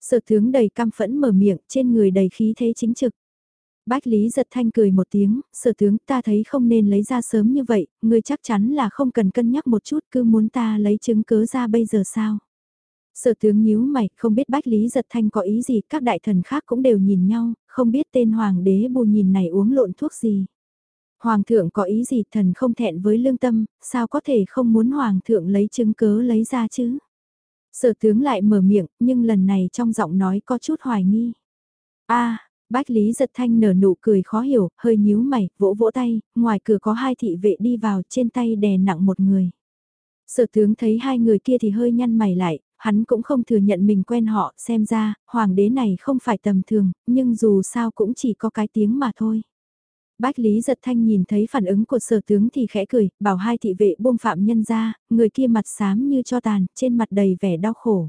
Sở tướng đầy căm phẫn mở miệng, trên người đầy khí thế chính trực. Bách Lý giật thanh cười một tiếng, sở tướng ta thấy không nên lấy ra sớm như vậy, ngươi chắc chắn là không cần cân nhắc một chút cứ muốn ta lấy chứng cớ ra bây giờ sao. Sở tướng nhíu mày, không biết Bách Lý giật thanh có ý gì, các đại thần khác cũng đều nhìn nhau, không biết tên hoàng đế bù nhìn này uống lộn thuốc gì. Hoàng thượng có ý gì thần không thẹn với lương tâm, sao có thể không muốn hoàng thượng lấy chứng cớ lấy ra chứ? Sở tướng lại mở miệng, nhưng lần này trong giọng nói có chút hoài nghi. a Bách Lý giật thanh nở nụ cười khó hiểu, hơi nhíu mày, vỗ vỗ tay, ngoài cửa có hai thị vệ đi vào, trên tay đè nặng một người. Sở tướng thấy hai người kia thì hơi nhăn mày lại, hắn cũng không thừa nhận mình quen họ, xem ra, hoàng đế này không phải tầm thường, nhưng dù sao cũng chỉ có cái tiếng mà thôi. Bách Lý giật thanh nhìn thấy phản ứng của sở tướng thì khẽ cười, bảo hai thị vệ buông phạm nhân ra, người kia mặt xám như cho tàn, trên mặt đầy vẻ đau khổ.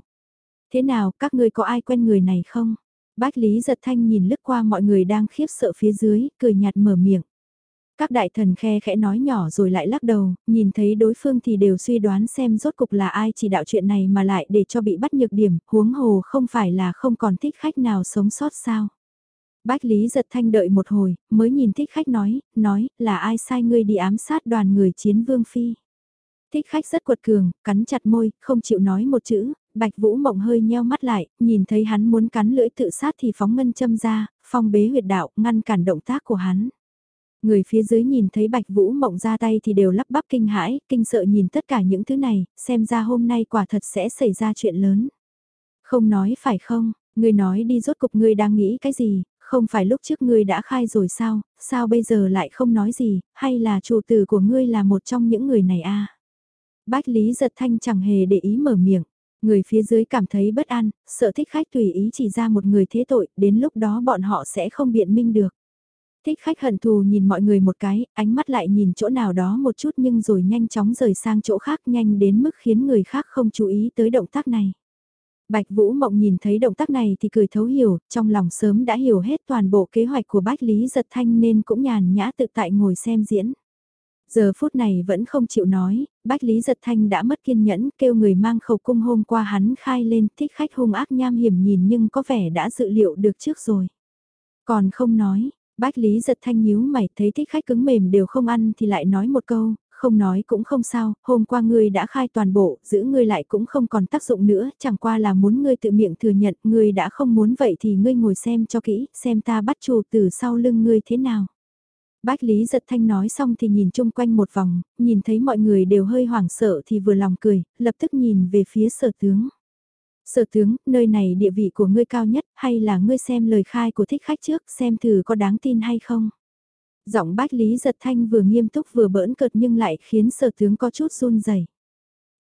Thế nào, các ngươi có ai quen người này không? Bách Lý giật thanh nhìn lướt qua mọi người đang khiếp sợ phía dưới, cười nhạt mở miệng. Các đại thần khe khẽ nói nhỏ rồi lại lắc đầu, nhìn thấy đối phương thì đều suy đoán xem rốt cục là ai chỉ đạo chuyện này mà lại để cho bị bắt nhược điểm, huống hồ không phải là không còn thích khách nào sống sót sao. Bách Lý giật thanh đợi một hồi, mới nhìn thích khách nói, nói, là ai sai ngươi đi ám sát đoàn người chiến vương phi. Thích khách rất quật cường, cắn chặt môi, không chịu nói một chữ, Bạch Vũ Mộng hơi nheo mắt lại, nhìn thấy hắn muốn cắn lưỡi tự sát thì phóng ngân châm ra, phong bế huyệt đạo, ngăn cản động tác của hắn. Người phía dưới nhìn thấy Bạch Vũ Mộng ra tay thì đều lắp bắp kinh hãi, kinh sợ nhìn tất cả những thứ này, xem ra hôm nay quả thật sẽ xảy ra chuyện lớn. Không nói phải không, người nói đi rốt cục ngươi đang nghĩ cái gì, không phải lúc trước ngươi đã khai rồi sao, sao bây giờ lại không nói gì, hay là chủ tử của ngươi là một trong những người này a? À? Bách Lý giật thanh chẳng hề để ý mở miệng. Người phía dưới cảm thấy bất an, sợ thích khách tùy ý chỉ ra một người thế tội, đến lúc đó bọn họ sẽ không biện minh được. Thích khách hận thù nhìn mọi người một cái, ánh mắt lại nhìn chỗ nào đó một chút nhưng rồi nhanh chóng rời sang chỗ khác nhanh đến mức khiến người khác không chú ý tới động tác này. Bạch Vũ Mộng nhìn thấy động tác này thì cười thấu hiểu, trong lòng sớm đã hiểu hết toàn bộ kế hoạch của Bách Lý Giật Thanh nên cũng nhàn nhã tự tại ngồi xem diễn. Giờ phút này vẫn không chịu nói, Bách Lý Giật Thanh đã mất kiên nhẫn kêu người mang khẩu cung hôm qua hắn khai lên thích khách hung ác nham hiểm nhìn nhưng có vẻ đã dự liệu được trước rồi. Còn không nói, Bách Lý Giật Thanh nhíu mày thấy thích khách cứng mềm đều không ăn thì lại nói một câu, không nói cũng không sao, hôm qua ngươi đã khai toàn bộ, giữ ngươi lại cũng không còn tác dụng nữa, chẳng qua là muốn ngươi tự miệng thừa nhận, ngươi đã không muốn vậy thì ngươi ngồi xem cho kỹ, xem ta bắt chù từ sau lưng ngươi thế nào. Bách Lý giật thanh nói xong thì nhìn chung quanh một vòng, nhìn thấy mọi người đều hơi hoảng sợ thì vừa lòng cười, lập tức nhìn về phía sở tướng. Sở tướng, nơi này địa vị của ngươi cao nhất, hay là ngươi xem lời khai của thích khách trước xem thử có đáng tin hay không? Giọng bách Lý giật thanh vừa nghiêm túc vừa bỡn cợt nhưng lại khiến sở tướng có chút run rẩy.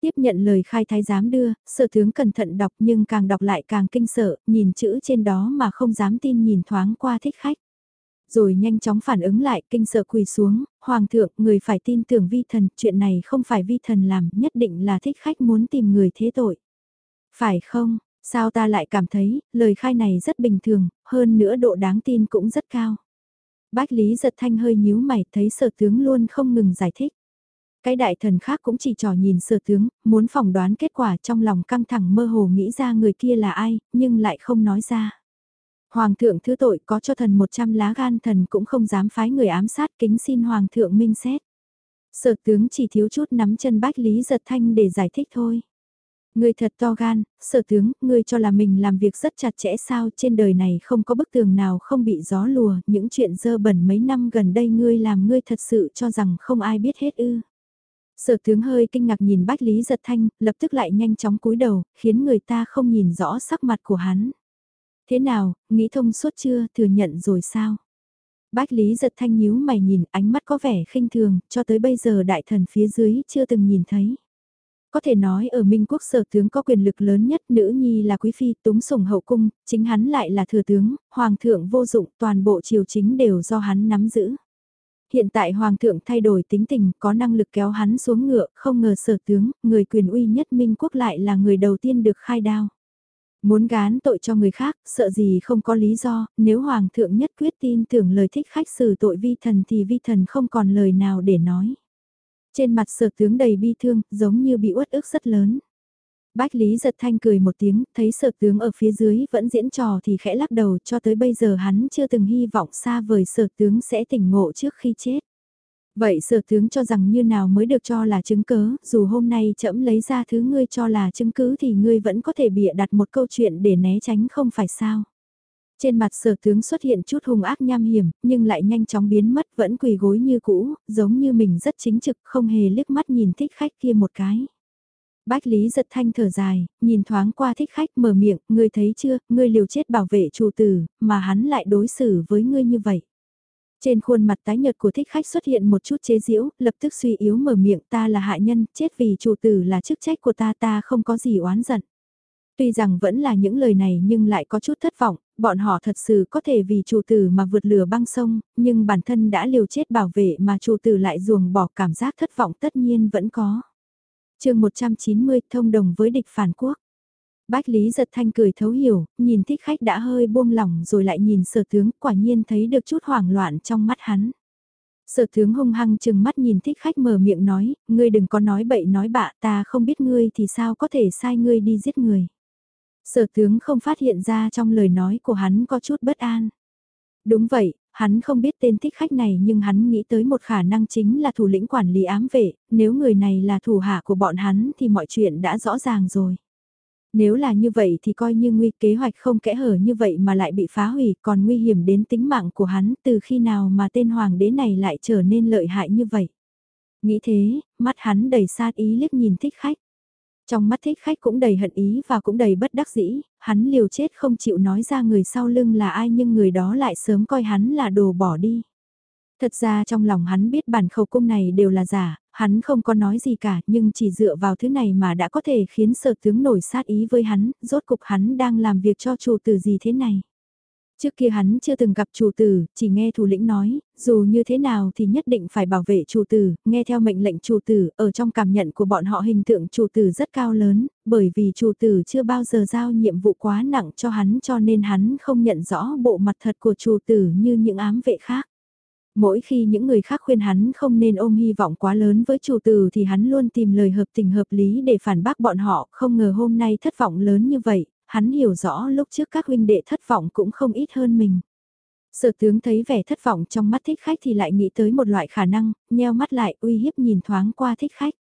Tiếp nhận lời khai thái giám đưa, sở tướng cẩn thận đọc nhưng càng đọc lại càng kinh sợ, nhìn chữ trên đó mà không dám tin nhìn thoáng qua thích khách. Rồi nhanh chóng phản ứng lại kinh sợ quỳ xuống, hoàng thượng người phải tin tưởng vi thần, chuyện này không phải vi thần làm, nhất định là thích khách muốn tìm người thế tội. Phải không, sao ta lại cảm thấy, lời khai này rất bình thường, hơn nữa độ đáng tin cũng rất cao. Bách Lý giật thanh hơi nhíu mày thấy sở tướng luôn không ngừng giải thích. Cái đại thần khác cũng chỉ trò nhìn sở tướng, muốn phỏng đoán kết quả trong lòng căng thẳng mơ hồ nghĩ ra người kia là ai, nhưng lại không nói ra. Hoàng thượng thứ tội có cho thần 100 lá gan thần cũng không dám phái người ám sát kính xin Hoàng thượng minh xét. Sở tướng chỉ thiếu chút nắm chân Bách Lý giật thanh để giải thích thôi. Ngươi thật to gan, sở tướng, ngươi cho là mình làm việc rất chặt chẽ sao trên đời này không có bức tường nào không bị gió lùa, những chuyện dơ bẩn mấy năm gần đây ngươi làm ngươi thật sự cho rằng không ai biết hết ư. Sở tướng hơi kinh ngạc nhìn Bách Lý giật thanh, lập tức lại nhanh chóng cúi đầu, khiến người ta không nhìn rõ sắc mặt của hắn. Thế nào, nghĩ thông suốt chưa, thừa nhận rồi sao? Bách Lý giật thanh nhíu mày nhìn ánh mắt có vẻ khinh thường, cho tới bây giờ đại thần phía dưới chưa từng nhìn thấy. Có thể nói ở Minh quốc sở tướng có quyền lực lớn nhất, nữ nhi là quý phi, túng sủng hậu cung, chính hắn lại là thừa tướng, hoàng thượng vô dụng, toàn bộ triều chính đều do hắn nắm giữ. Hiện tại hoàng thượng thay đổi tính tình, có năng lực kéo hắn xuống ngựa, không ngờ sở tướng, người quyền uy nhất Minh quốc lại là người đầu tiên được khai đao. Muốn gán tội cho người khác, sợ gì không có lý do, nếu hoàng thượng nhất quyết tin tưởng lời thích khách xử tội vi thần thì vi thần không còn lời nào để nói. Trên mặt sở tướng đầy bi thương, giống như bị uất ức rất lớn. Bách Lý giật thanh cười một tiếng, thấy sở tướng ở phía dưới vẫn diễn trò thì khẽ lắc đầu cho tới bây giờ hắn chưa từng hy vọng xa vời sở tướng sẽ tỉnh ngộ trước khi chết. Vậy sở tướng cho rằng như nào mới được cho là chứng cớ, dù hôm nay trẫm lấy ra thứ ngươi cho là chứng cứ thì ngươi vẫn có thể bịa đặt một câu chuyện để né tránh không phải sao. Trên mặt sở tướng xuất hiện chút hung ác nham hiểm, nhưng lại nhanh chóng biến mất vẫn quỳ gối như cũ, giống như mình rất chính trực, không hề liếc mắt nhìn thích khách kia một cái. Bách Lý giật thanh thở dài, nhìn thoáng qua thích khách mở miệng, ngươi thấy chưa, ngươi liều chết bảo vệ chủ tử, mà hắn lại đối xử với ngươi như vậy. Trên khuôn mặt tái nhợt của thích khách xuất hiện một chút chế giễu, lập tức suy yếu mở miệng ta là hạ nhân, chết vì chủ tử là chức trách của ta ta không có gì oán giận. Tuy rằng vẫn là những lời này nhưng lại có chút thất vọng, bọn họ thật sự có thể vì chủ tử mà vượt lửa băng sông, nhưng bản thân đã liều chết bảo vệ mà chủ tử lại ruồng bỏ cảm giác thất vọng tất nhiên vẫn có. chương 190 thông đồng với địch phản quốc. Bách Lý giật thanh cười thấu hiểu, nhìn thích khách đã hơi buông lỏng rồi lại nhìn sở tướng quả nhiên thấy được chút hoảng loạn trong mắt hắn. Sở tướng hung hăng chừng mắt nhìn thích khách mở miệng nói, ngươi đừng có nói bậy nói bạ ta không biết ngươi thì sao có thể sai ngươi đi giết người. Sở tướng không phát hiện ra trong lời nói của hắn có chút bất an. Đúng vậy, hắn không biết tên thích khách này nhưng hắn nghĩ tới một khả năng chính là thủ lĩnh quản lý ám vệ, nếu người này là thủ hạ của bọn hắn thì mọi chuyện đã rõ ràng rồi. Nếu là như vậy thì coi như nguy kế hoạch không kẽ hở như vậy mà lại bị phá hủy còn nguy hiểm đến tính mạng của hắn từ khi nào mà tên hoàng đế này lại trở nên lợi hại như vậy. Nghĩ thế, mắt hắn đầy sát ý liếc nhìn thích khách. Trong mắt thích khách cũng đầy hận ý và cũng đầy bất đắc dĩ, hắn liều chết không chịu nói ra người sau lưng là ai nhưng người đó lại sớm coi hắn là đồ bỏ đi. Thật ra trong lòng hắn biết bản khẩu cung này đều là giả, hắn không có nói gì cả nhưng chỉ dựa vào thứ này mà đã có thể khiến sở tướng nổi sát ý với hắn, rốt cục hắn đang làm việc cho chủ tử gì thế này. Trước kia hắn chưa từng gặp chủ tử, chỉ nghe thủ lĩnh nói, dù như thế nào thì nhất định phải bảo vệ chủ tử, nghe theo mệnh lệnh chủ tử, ở trong cảm nhận của bọn họ hình tượng chủ tử rất cao lớn, bởi vì chủ tử chưa bao giờ giao nhiệm vụ quá nặng cho hắn cho nên hắn không nhận rõ bộ mặt thật của chủ tử như những ám vệ khác. Mỗi khi những người khác khuyên hắn không nên ôm hy vọng quá lớn với chủ tử thì hắn luôn tìm lời hợp tình hợp lý để phản bác bọn họ, không ngờ hôm nay thất vọng lớn như vậy, hắn hiểu rõ lúc trước các huynh đệ thất vọng cũng không ít hơn mình. Sở tướng thấy vẻ thất vọng trong mắt thích khách thì lại nghĩ tới một loại khả năng, nheo mắt lại uy hiếp nhìn thoáng qua thích khách.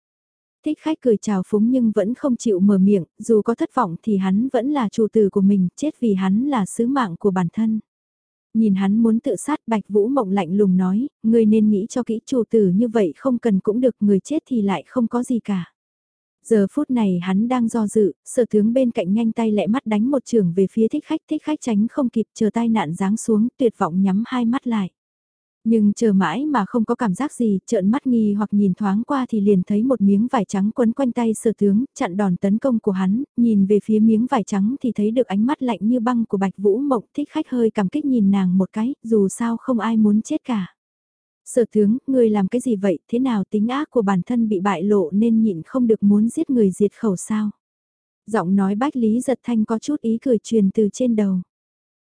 Thích khách cười chào phúng nhưng vẫn không chịu mở miệng, dù có thất vọng thì hắn vẫn là chủ tử của mình, chết vì hắn là sứ mạng của bản thân. Nhìn hắn muốn tự sát Bạch Vũ Mộng lạnh lùng nói, người nên nghĩ cho kỹ chủ tử như vậy không cần cũng được người chết thì lại không có gì cả. Giờ phút này hắn đang do dự, sở tướng bên cạnh nhanh tay lẹ mắt đánh một trường về phía thích khách, thích khách tránh không kịp chờ tai nạn giáng xuống, tuyệt vọng nhắm hai mắt lại. Nhưng chờ mãi mà không có cảm giác gì, trợn mắt nghi hoặc nhìn thoáng qua thì liền thấy một miếng vải trắng quấn quanh tay sở tướng, chặn đòn tấn công của hắn, nhìn về phía miếng vải trắng thì thấy được ánh mắt lạnh như băng của Bạch Vũ Mộng thích khách hơi cảm kích nhìn nàng một cái, dù sao không ai muốn chết cả. Sở tướng, người làm cái gì vậy, thế nào tính ác của bản thân bị bại lộ nên nhịn không được muốn giết người diệt khẩu sao? Giọng nói bách lý giật thanh có chút ý cười truyền từ trên đầu.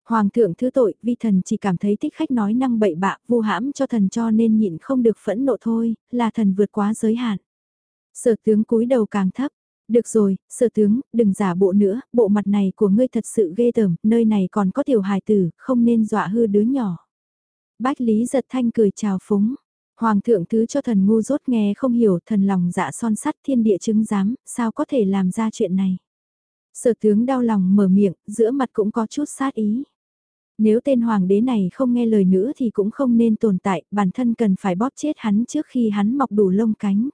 Hoàng thượng thứ tội, vi thần chỉ cảm thấy thích khách nói năng bậy bạ, vu hãm cho thần cho nên nhịn không được phẫn nộ thôi, là thần vượt quá giới hạn. Sở tướng cúi đầu càng thấp. Được rồi, sở tướng, đừng giả bộ nữa, bộ mặt này của ngươi thật sự ghê tởm, nơi này còn có tiểu hài tử, không nên dọa hư đứa nhỏ. Bách Lý giật thanh cười chào phúng. Hoàng thượng thứ cho thần ngu dốt nghe không hiểu thần lòng dạ son sắt thiên địa chứng giám, sao có thể làm ra chuyện này. Sở tướng đau lòng mở miệng, giữa mặt cũng có chút sát ý. Nếu tên hoàng đế này không nghe lời nữa thì cũng không nên tồn tại, bản thân cần phải bóp chết hắn trước khi hắn mọc đủ lông cánh.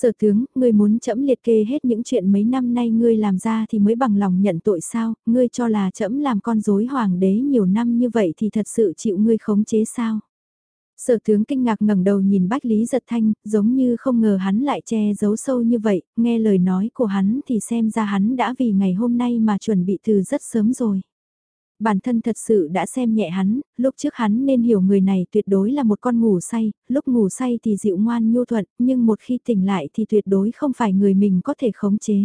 Sở tướng, ngươi muốn chẫm liệt kê hết những chuyện mấy năm nay ngươi làm ra thì mới bằng lòng nhận tội sao, ngươi cho là chẫm làm con rối hoàng đế nhiều năm như vậy thì thật sự chịu ngươi khống chế sao. Sở tướng kinh ngạc ngẩng đầu nhìn Bách Lý Giật Thanh, giống như không ngờ hắn lại che giấu sâu như vậy, nghe lời nói của hắn thì xem ra hắn đã vì ngày hôm nay mà chuẩn bị từ rất sớm rồi. Bản thân thật sự đã xem nhẹ hắn, lúc trước hắn nên hiểu người này tuyệt đối là một con ngủ say, lúc ngủ say thì dịu ngoan nhu thuận, nhưng một khi tỉnh lại thì tuyệt đối không phải người mình có thể khống chế.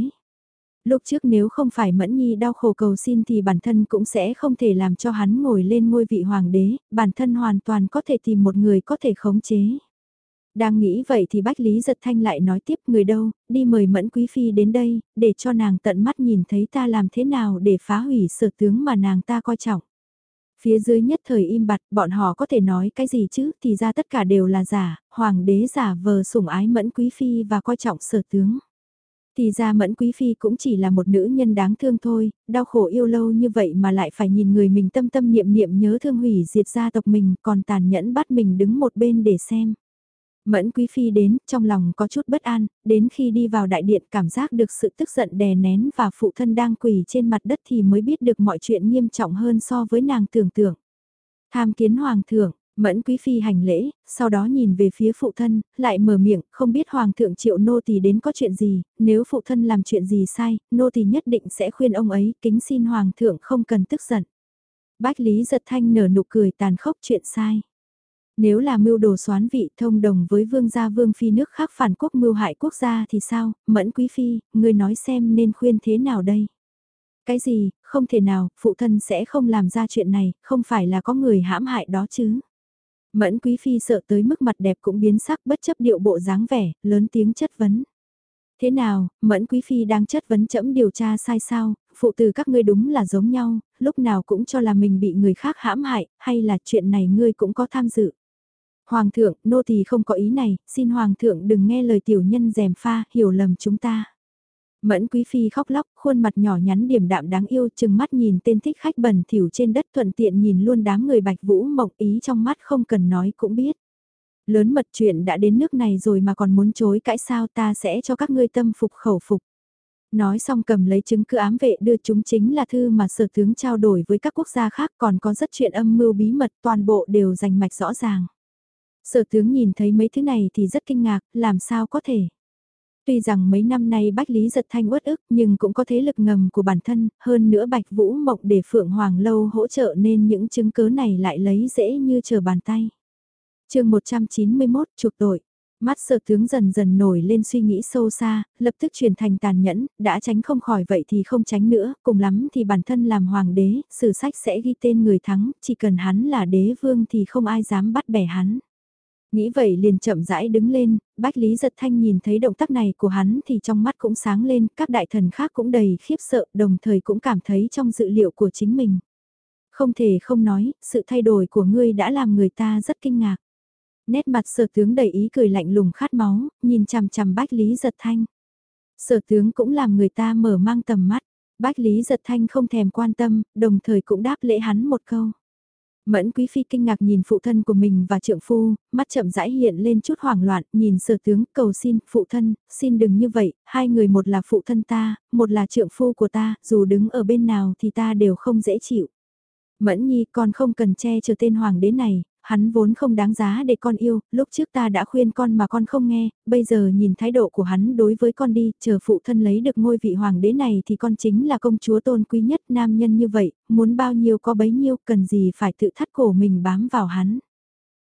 Lúc trước nếu không phải Mẫn Nhi đau khổ cầu xin thì bản thân cũng sẽ không thể làm cho hắn ngồi lên ngôi vị hoàng đế, bản thân hoàn toàn có thể tìm một người có thể khống chế. Đang nghĩ vậy thì Bách Lý Giật Thanh lại nói tiếp người đâu, đi mời Mẫn Quý Phi đến đây, để cho nàng tận mắt nhìn thấy ta làm thế nào để phá hủy sở tướng mà nàng ta coi trọng. Phía dưới nhất thời im bặt, bọn họ có thể nói cái gì chứ, thì ra tất cả đều là giả, hoàng đế giả vờ sủng ái Mẫn Quý Phi và coi trọng sở tướng. Thì ra Mẫn Quý Phi cũng chỉ là một nữ nhân đáng thương thôi, đau khổ yêu lâu như vậy mà lại phải nhìn người mình tâm tâm niệm niệm nhớ thương hủy diệt gia tộc mình còn tàn nhẫn bắt mình đứng một bên để xem. Mẫn Quý Phi đến, trong lòng có chút bất an, đến khi đi vào đại điện cảm giác được sự tức giận đè nén và phụ thân đang quỳ trên mặt đất thì mới biết được mọi chuyện nghiêm trọng hơn so với nàng tưởng tượng. Tham kiến Hoàng thượng, Mẫn Quý Phi hành lễ, sau đó nhìn về phía phụ thân, lại mở miệng, không biết Hoàng thượng triệu nô tỳ đến có chuyện gì, nếu phụ thân làm chuyện gì sai, nô tỳ nhất định sẽ khuyên ông ấy, kính xin Hoàng thượng không cần tức giận. Bách Lý giật thanh nở nụ cười tàn khốc chuyện sai. Nếu là mưu đồ xoán vị thông đồng với vương gia vương phi nước khác phản quốc mưu hại quốc gia thì sao, mẫn quý phi, người nói xem nên khuyên thế nào đây? Cái gì, không thể nào, phụ thân sẽ không làm ra chuyện này, không phải là có người hãm hại đó chứ? Mẫn quý phi sợ tới mức mặt đẹp cũng biến sắc bất chấp điệu bộ dáng vẻ, lớn tiếng chất vấn. Thế nào, Mẫn Quý Phi đang chất vấn chậm điều tra sai sao, phụ tử các ngươi đúng là giống nhau, lúc nào cũng cho là mình bị người khác hãm hại, hay là chuyện này ngươi cũng có tham dự. Hoàng thượng, nô tỳ không có ý này, xin Hoàng thượng đừng nghe lời tiểu nhân dèm pha, hiểu lầm chúng ta. Mẫn Quý Phi khóc lóc, khuôn mặt nhỏ nhắn điểm đạm đáng yêu chừng mắt nhìn tên thích khách bẩn thỉu trên đất thuận tiện nhìn luôn đám người bạch vũ mộng ý trong mắt không cần nói cũng biết. Lớn mật chuyện đã đến nước này rồi mà còn muốn chối cãi sao ta sẽ cho các ngươi tâm phục khẩu phục. Nói xong cầm lấy chứng cứ ám vệ đưa chúng chính là thư mà sở tướng trao đổi với các quốc gia khác còn có rất chuyện âm mưu bí mật toàn bộ đều rành mạch rõ ràng. Sở tướng nhìn thấy mấy thứ này thì rất kinh ngạc, làm sao có thể. Tuy rằng mấy năm nay Bách Lý giật thanh uất ức nhưng cũng có thế lực ngầm của bản thân, hơn nữa Bạch Vũ Mộng để Phượng Hoàng Lâu hỗ trợ nên những chứng cứ này lại lấy dễ như chờ bàn tay. chương 191 trục tội. Mắt sở tướng dần dần nổi lên suy nghĩ sâu xa, lập tức chuyển thành tàn nhẫn, đã tránh không khỏi vậy thì không tránh nữa, cùng lắm thì bản thân làm hoàng đế, sử sách sẽ ghi tên người thắng, chỉ cần hắn là đế vương thì không ai dám bắt bẻ hắn. Nghĩ vậy liền chậm rãi đứng lên, Bách Lý Giật Thanh nhìn thấy động tác này của hắn thì trong mắt cũng sáng lên, các đại thần khác cũng đầy khiếp sợ, đồng thời cũng cảm thấy trong dự liệu của chính mình. Không thể không nói, sự thay đổi của ngươi đã làm người ta rất kinh ngạc. Nét mặt sở tướng đầy ý cười lạnh lùng khát máu, nhìn chằm chằm Bách Lý Giật Thanh. Sở tướng cũng làm người ta mở mang tầm mắt, Bách Lý Giật Thanh không thèm quan tâm, đồng thời cũng đáp lễ hắn một câu. Mẫn Quý Phi kinh ngạc nhìn phụ thân của mình và trượng phu, mắt chậm rãi hiện lên chút hoảng loạn, nhìn sở tướng, cầu xin, phụ thân, xin đừng như vậy, hai người một là phụ thân ta, một là trượng phu của ta, dù đứng ở bên nào thì ta đều không dễ chịu. Mẫn Nhi con không cần che chở tên hoàng đế này, hắn vốn không đáng giá để con yêu, lúc trước ta đã khuyên con mà con không nghe, bây giờ nhìn thái độ của hắn đối với con đi, chờ phụ thân lấy được ngôi vị hoàng đế này thì con chính là công chúa tôn quý nhất nam nhân như vậy, muốn bao nhiêu có bấy nhiêu, cần gì phải tự thắt cổ mình bám vào hắn.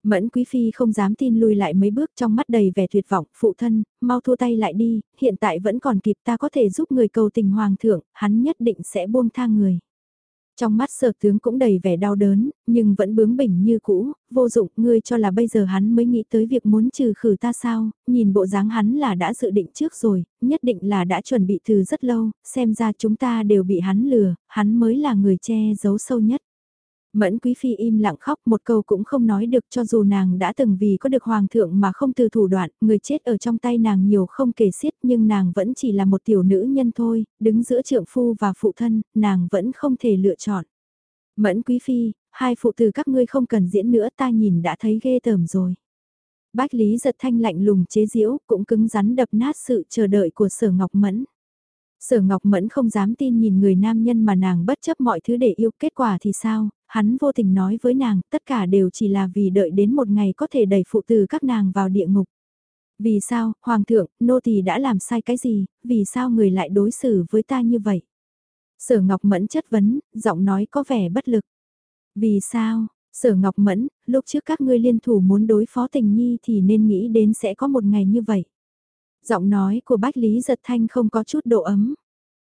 Mẫn Quý Phi không dám tin lùi lại mấy bước trong mắt đầy vẻ tuyệt vọng, phụ thân, mau thua tay lại đi, hiện tại vẫn còn kịp ta có thể giúp người cầu tình hoàng thượng, hắn nhất định sẽ buông tha người. Trong mắt sở tướng cũng đầy vẻ đau đớn, nhưng vẫn bướng bỉnh như cũ, vô dụng, ngươi cho là bây giờ hắn mới nghĩ tới việc muốn trừ khử ta sao, nhìn bộ dáng hắn là đã dự định trước rồi, nhất định là đã chuẩn bị từ rất lâu, xem ra chúng ta đều bị hắn lừa, hắn mới là người che giấu sâu nhất. Mẫn Quý Phi im lặng khóc một câu cũng không nói được cho dù nàng đã từng vì có được hoàng thượng mà không từ thủ đoạn, người chết ở trong tay nàng nhiều không kể xiết nhưng nàng vẫn chỉ là một tiểu nữ nhân thôi, đứng giữa trượng phu và phụ thân, nàng vẫn không thể lựa chọn. Mẫn Quý Phi, hai phụ tử các ngươi không cần diễn nữa ta nhìn đã thấy ghê tởm rồi. Bách Lý giật thanh lạnh lùng chế diễu cũng cứng rắn đập nát sự chờ đợi của sở ngọc mẫn. Sở Ngọc Mẫn không dám tin nhìn người nam nhân mà nàng bất chấp mọi thứ để yêu kết quả thì sao, hắn vô tình nói với nàng tất cả đều chỉ là vì đợi đến một ngày có thể đẩy phụ từ các nàng vào địa ngục. Vì sao, Hoàng thượng, nô tỳ đã làm sai cái gì, vì sao người lại đối xử với ta như vậy? Sở Ngọc Mẫn chất vấn, giọng nói có vẻ bất lực. Vì sao, Sở Ngọc Mẫn, lúc trước các ngươi liên thủ muốn đối phó tình nhi thì nên nghĩ đến sẽ có một ngày như vậy. Giọng nói của Bách Lý Giật Thanh không có chút độ ấm.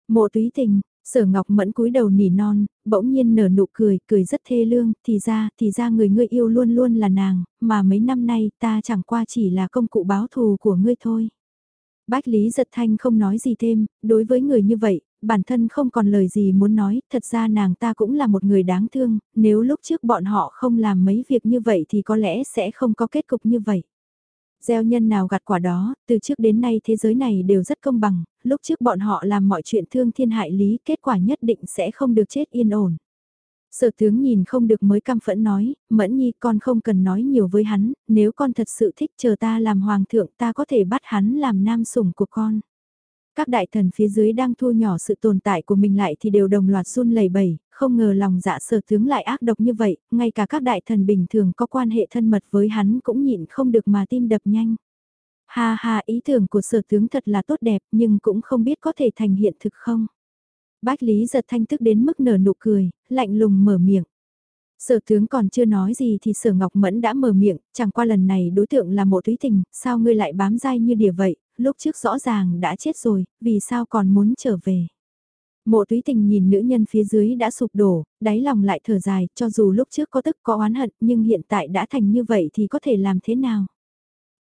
Mộ túy tình, sở ngọc mẫn cúi đầu nỉ non, bỗng nhiên nở nụ cười, cười rất thê lương, thì ra, thì ra người ngươi yêu luôn luôn là nàng, mà mấy năm nay ta chẳng qua chỉ là công cụ báo thù của ngươi thôi. Bách Lý Giật Thanh không nói gì thêm, đối với người như vậy, bản thân không còn lời gì muốn nói, thật ra nàng ta cũng là một người đáng thương, nếu lúc trước bọn họ không làm mấy việc như vậy thì có lẽ sẽ không có kết cục như vậy. Gieo nhân nào gặt quả đó, từ trước đến nay thế giới này đều rất công bằng, lúc trước bọn họ làm mọi chuyện thương thiên hại lý, kết quả nhất định sẽ không được chết yên ổn. Sở tướng nhìn không được mới căm phẫn nói, mẫn nhi con không cần nói nhiều với hắn, nếu con thật sự thích chờ ta làm hoàng thượng ta có thể bắt hắn làm nam sủng của con. Các đại thần phía dưới đang thu nhỏ sự tồn tại của mình lại thì đều đồng loạt run lẩy bẩy, không ngờ lòng dạ sở tướng lại ác độc như vậy, ngay cả các đại thần bình thường có quan hệ thân mật với hắn cũng nhịn không được mà tim đập nhanh. Ha ha ý tưởng của sở tướng thật là tốt đẹp nhưng cũng không biết có thể thành hiện thực không. Bách Lý giật thanh tức đến mức nở nụ cười, lạnh lùng mở miệng. Sở tướng còn chưa nói gì thì sở ngọc mẫn đã mở miệng, chẳng qua lần này đối tượng là mộ túy tình, sao ngươi lại bám dai như đỉa vậy, lúc trước rõ ràng đã chết rồi, vì sao còn muốn trở về. Mộ túy tình nhìn nữ nhân phía dưới đã sụp đổ, đáy lòng lại thở dài, cho dù lúc trước có tức có oán hận nhưng hiện tại đã thành như vậy thì có thể làm thế nào.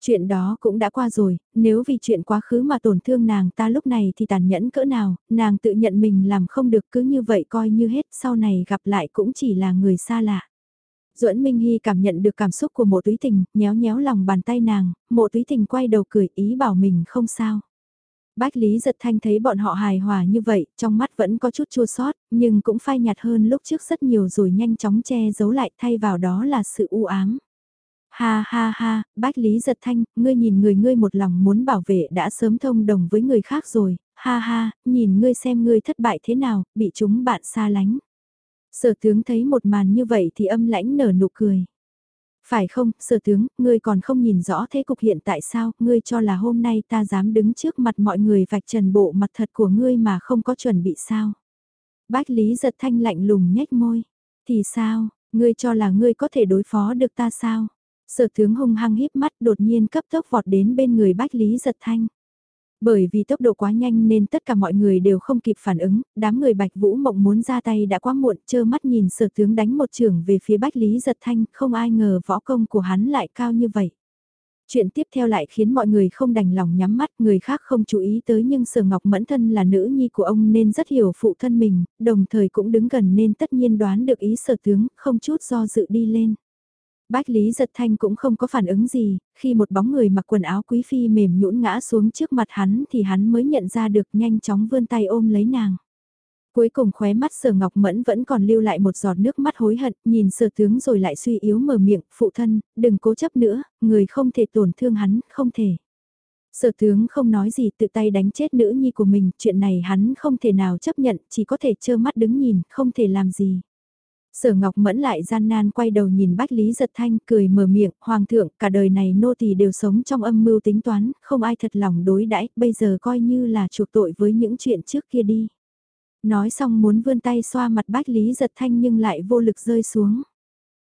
Chuyện đó cũng đã qua rồi, nếu vì chuyện quá khứ mà tổn thương nàng ta lúc này thì tàn nhẫn cỡ nào, nàng tự nhận mình làm không được cứ như vậy coi như hết, sau này gặp lại cũng chỉ là người xa lạ. Duẫn Minh Hy cảm nhận được cảm xúc của mộ túy tình, nhéo nhéo lòng bàn tay nàng, mộ túy tình quay đầu cười ý bảo mình không sao. Bách Lý giật thanh thấy bọn họ hài hòa như vậy, trong mắt vẫn có chút chua sót, nhưng cũng phai nhạt hơn lúc trước rất nhiều rồi nhanh chóng che giấu lại thay vào đó là sự u ám. Ha ha ha, Bách Lý giật thanh, ngươi nhìn người ngươi một lòng muốn bảo vệ đã sớm thông đồng với người khác rồi, ha ha, nhìn ngươi xem ngươi thất bại thế nào, bị chúng bạn xa lánh. Sở tướng thấy một màn như vậy thì âm lãnh nở nụ cười. Phải không, sở tướng, ngươi còn không nhìn rõ thế cục hiện tại sao, ngươi cho là hôm nay ta dám đứng trước mặt mọi người vạch trần bộ mặt thật của ngươi mà không có chuẩn bị sao. Bách Lý giật thanh lạnh lùng nhếch môi. Thì sao, ngươi cho là ngươi có thể đối phó được ta sao? Sở tướng hung hăng híp mắt đột nhiên cấp tốc vọt đến bên người Bách Lý giật thanh. Bởi vì tốc độ quá nhanh nên tất cả mọi người đều không kịp phản ứng, đám người Bạch Vũ Mộng muốn ra tay đã quá muộn, chơ mắt nhìn sở tướng đánh một trường về phía Bách Lý Giật Thanh, không ai ngờ võ công của hắn lại cao như vậy. Chuyện tiếp theo lại khiến mọi người không đành lòng nhắm mắt, người khác không chú ý tới nhưng Sở Ngọc Mẫn Thân là nữ nhi của ông nên rất hiểu phụ thân mình, đồng thời cũng đứng gần nên tất nhiên đoán được ý sở tướng, không chút do dự đi lên. Bách Lý Giật Thanh cũng không có phản ứng gì, khi một bóng người mặc quần áo quý phi mềm nhũn ngã xuống trước mặt hắn thì hắn mới nhận ra được nhanh chóng vươn tay ôm lấy nàng. Cuối cùng khóe mắt sở ngọc mẫn vẫn còn lưu lại một giọt nước mắt hối hận, nhìn sở tướng rồi lại suy yếu mở miệng, phụ thân, đừng cố chấp nữa, người không thể tổn thương hắn, không thể. Sở tướng không nói gì tự tay đánh chết nữ nhi của mình, chuyện này hắn không thể nào chấp nhận, chỉ có thể trơ mắt đứng nhìn, không thể làm gì. Sở Ngọc Mẫn lại gian nan quay đầu nhìn Bách Lý Giật Thanh cười mở miệng, Hoàng thượng, cả đời này nô tỳ đều sống trong âm mưu tính toán, không ai thật lòng đối đãi, bây giờ coi như là chuộc tội với những chuyện trước kia đi. Nói xong muốn vươn tay xoa mặt Bách Lý Giật Thanh nhưng lại vô lực rơi xuống.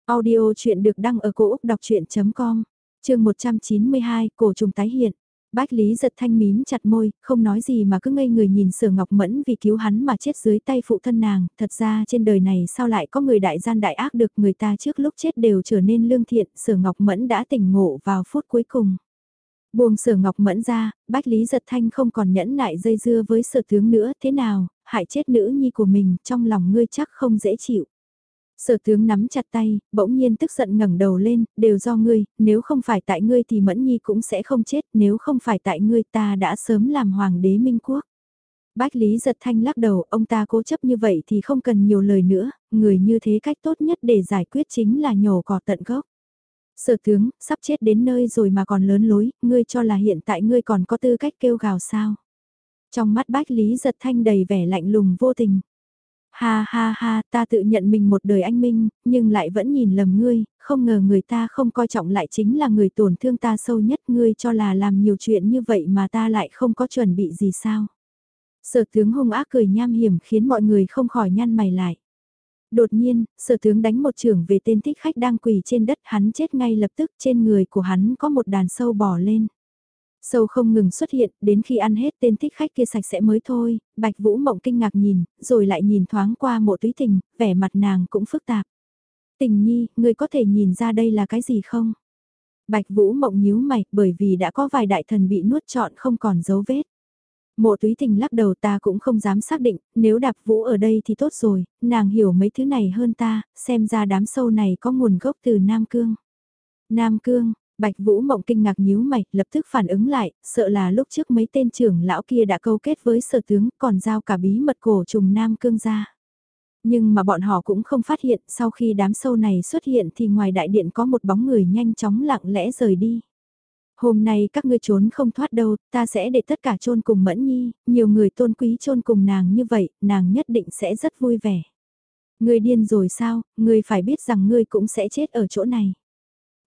Audio chuyện được đăng ở cổ Úc đọc chuyện.com, trường 192, cổ trùng tái hiện. Bách Lý giật thanh mím chặt môi, không nói gì mà cứ ngây người nhìn sở ngọc mẫn vì cứu hắn mà chết dưới tay phụ thân nàng, thật ra trên đời này sao lại có người đại gian đại ác được người ta trước lúc chết đều trở nên lương thiện, sở ngọc mẫn đã tỉnh ngộ vào phút cuối cùng. Buông sở ngọc mẫn ra, Bách Lý giật thanh không còn nhẫn nại dây dưa với sở tướng nữa, thế nào, hại chết nữ nhi của mình, trong lòng ngươi chắc không dễ chịu. Sở tướng nắm chặt tay, bỗng nhiên tức giận ngẩng đầu lên, đều do ngươi, nếu không phải tại ngươi thì Mẫn Nhi cũng sẽ không chết, nếu không phải tại ngươi ta đã sớm làm hoàng đế minh quốc. Bách Lý giật thanh lắc đầu, ông ta cố chấp như vậy thì không cần nhiều lời nữa, người như thế cách tốt nhất để giải quyết chính là nhổ cỏ tận gốc. Sở tướng, sắp chết đến nơi rồi mà còn lớn lối, ngươi cho là hiện tại ngươi còn có tư cách kêu gào sao. Trong mắt Bách Lý giật thanh đầy vẻ lạnh lùng vô tình. Ha ha ha, ta tự nhận mình một đời anh minh, nhưng lại vẫn nhìn lầm ngươi, không ngờ người ta không coi trọng lại chính là người tổn thương ta sâu nhất ngươi cho là làm nhiều chuyện như vậy mà ta lại không có chuẩn bị gì sao. Sở tướng hung ác cười nham hiểm khiến mọi người không khỏi nhăn mày lại. Đột nhiên, sở tướng đánh một trưởng về tên thích khách đang quỳ trên đất hắn chết ngay lập tức trên người của hắn có một đàn sâu bò lên. Sâu không ngừng xuất hiện, đến khi ăn hết tên thích khách kia sạch sẽ mới thôi, Bạch Vũ Mộng kinh ngạc nhìn, rồi lại nhìn thoáng qua mộ túy tình, vẻ mặt nàng cũng phức tạp. Tình nhi, ngươi có thể nhìn ra đây là cái gì không? Bạch Vũ Mộng nhíu mày, bởi vì đã có vài đại thần bị nuốt trọn không còn dấu vết. Mộ túy tình lắc đầu ta cũng không dám xác định, nếu đạp vũ ở đây thì tốt rồi, nàng hiểu mấy thứ này hơn ta, xem ra đám sâu này có nguồn gốc từ Nam Cương. Nam Cương, Bạch Vũ Mộng kinh ngạc nhíu mày, lập tức phản ứng lại, sợ là lúc trước mấy tên trưởng lão kia đã câu kết với sở tướng, còn giao cả bí mật cổ trùng Nam Cương ra. Nhưng mà bọn họ cũng không phát hiện, sau khi đám sâu này xuất hiện thì ngoài đại điện có một bóng người nhanh chóng lặng lẽ rời đi. Hôm nay các ngươi trốn không thoát đâu, ta sẽ để tất cả chôn cùng Mẫn Nhi, nhiều người tôn quý chôn cùng nàng như vậy, nàng nhất định sẽ rất vui vẻ. Ngươi điên rồi sao, ngươi phải biết rằng ngươi cũng sẽ chết ở chỗ này.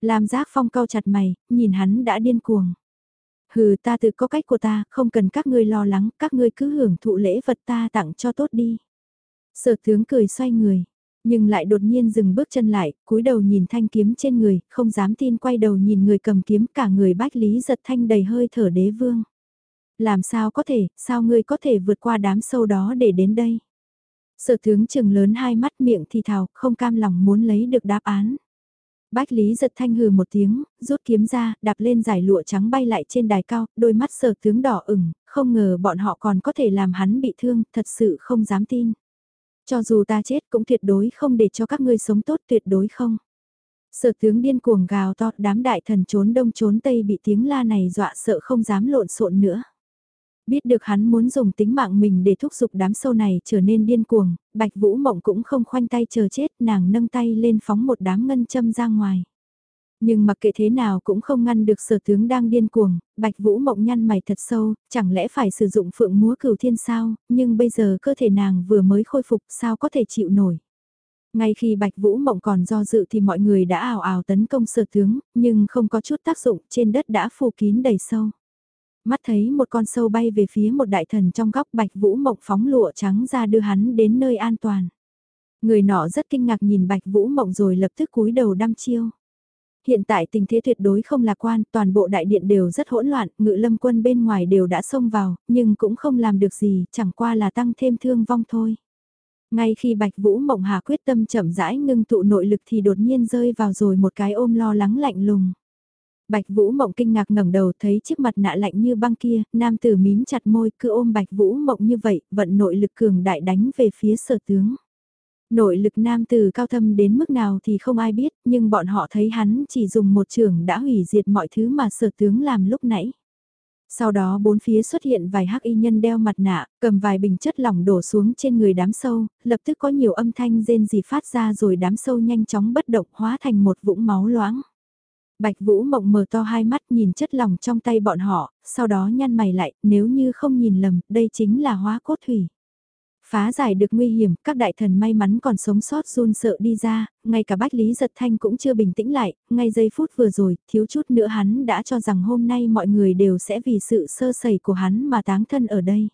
Lam giác phong cao chặt mày, nhìn hắn đã điên cuồng. Hừ ta tự có cách của ta, không cần các ngươi lo lắng, các ngươi cứ hưởng thụ lễ vật ta tặng cho tốt đi. Sở tướng cười xoay người, nhưng lại đột nhiên dừng bước chân lại, cúi đầu nhìn thanh kiếm trên người, không dám tin quay đầu nhìn người cầm kiếm cả người bách lý giật thanh đầy hơi thở đế vương. Làm sao có thể, sao ngươi có thể vượt qua đám sâu đó để đến đây? Sở tướng chừng lớn hai mắt miệng thì thào, không cam lòng muốn lấy được đáp án. Bách Lý giật thanh hừ một tiếng, rút kiếm ra, đạp lên giải lụa trắng bay lại trên đài cao, đôi mắt sờ tướng đỏ ửng, không ngờ bọn họ còn có thể làm hắn bị thương, thật sự không dám tin. Cho dù ta chết cũng tuyệt đối không để cho các ngươi sống tốt tuyệt đối không. Sở tướng điên cuồng gào to, đám đại thần trốn đông trốn tây bị tiếng la này dọa sợ không dám lộn xộn nữa. Biết được hắn muốn dùng tính mạng mình để thúc giục đám sâu này trở nên điên cuồng, Bạch Vũ Mộng cũng không khoanh tay chờ chết, nàng nâng tay lên phóng một đám ngân châm ra ngoài. Nhưng mặc kệ thế nào cũng không ngăn được sở tướng đang điên cuồng, Bạch Vũ Mộng nhăn mày thật sâu, chẳng lẽ phải sử dụng phượng múa cửu thiên sao, nhưng bây giờ cơ thể nàng vừa mới khôi phục sao có thể chịu nổi. Ngay khi Bạch Vũ Mộng còn do dự thì mọi người đã ảo ảo tấn công sở tướng, nhưng không có chút tác dụng trên đất đã phủ kín đầy sâu. Mắt thấy một con sâu bay về phía một đại thần trong góc Bạch Vũ Mộng phóng lụa trắng ra đưa hắn đến nơi an toàn. Người nọ rất kinh ngạc nhìn Bạch Vũ Mộng rồi lập tức cúi đầu đăm chiêu hiện tại tình thế tuyệt đối không lạc quan, toàn bộ đại điện đều rất hỗn loạn, ngự lâm quân bên ngoài đều đã xông vào, nhưng cũng không làm được gì, chẳng qua là tăng thêm thương vong thôi. Ngay khi Bạch Vũ Mộng Hà quyết tâm chậm rãi ngưng tụ nội lực thì đột nhiên rơi vào rồi một cái ôm lo lắng lạnh lùng. Bạch Vũ Mộng kinh ngạc ngẩng đầu thấy chiếc mặt nạ lạnh như băng kia, nam tử mím chặt môi cứ ôm Bạch Vũ Mộng như vậy, vận nội lực cường đại đánh về phía sở tướng. Nội lực nam tử cao thâm đến mức nào thì không ai biết, nhưng bọn họ thấy hắn chỉ dùng một trường đã hủy diệt mọi thứ mà sở tướng làm lúc nãy. Sau đó bốn phía xuất hiện vài hắc y nhân đeo mặt nạ, cầm vài bình chất lỏng đổ xuống trên người đám sâu, lập tức có nhiều âm thanh rên gì phát ra rồi đám sâu nhanh chóng bất động hóa thành một vũng máu loãng. Bạch Vũ Mộng mở to hai mắt nhìn chất lòng trong tay bọn họ, sau đó nhăn mày lại, nếu như không nhìn lầm, đây chính là hóa cốt thủy. Phá giải được nguy hiểm, các đại thần may mắn còn sống sót run sợ đi ra, ngay cả Bách Lý Giật Thanh cũng chưa bình tĩnh lại, ngay giây phút vừa rồi, thiếu chút nữa hắn đã cho rằng hôm nay mọi người đều sẽ vì sự sơ sẩy của hắn mà táng thân ở đây.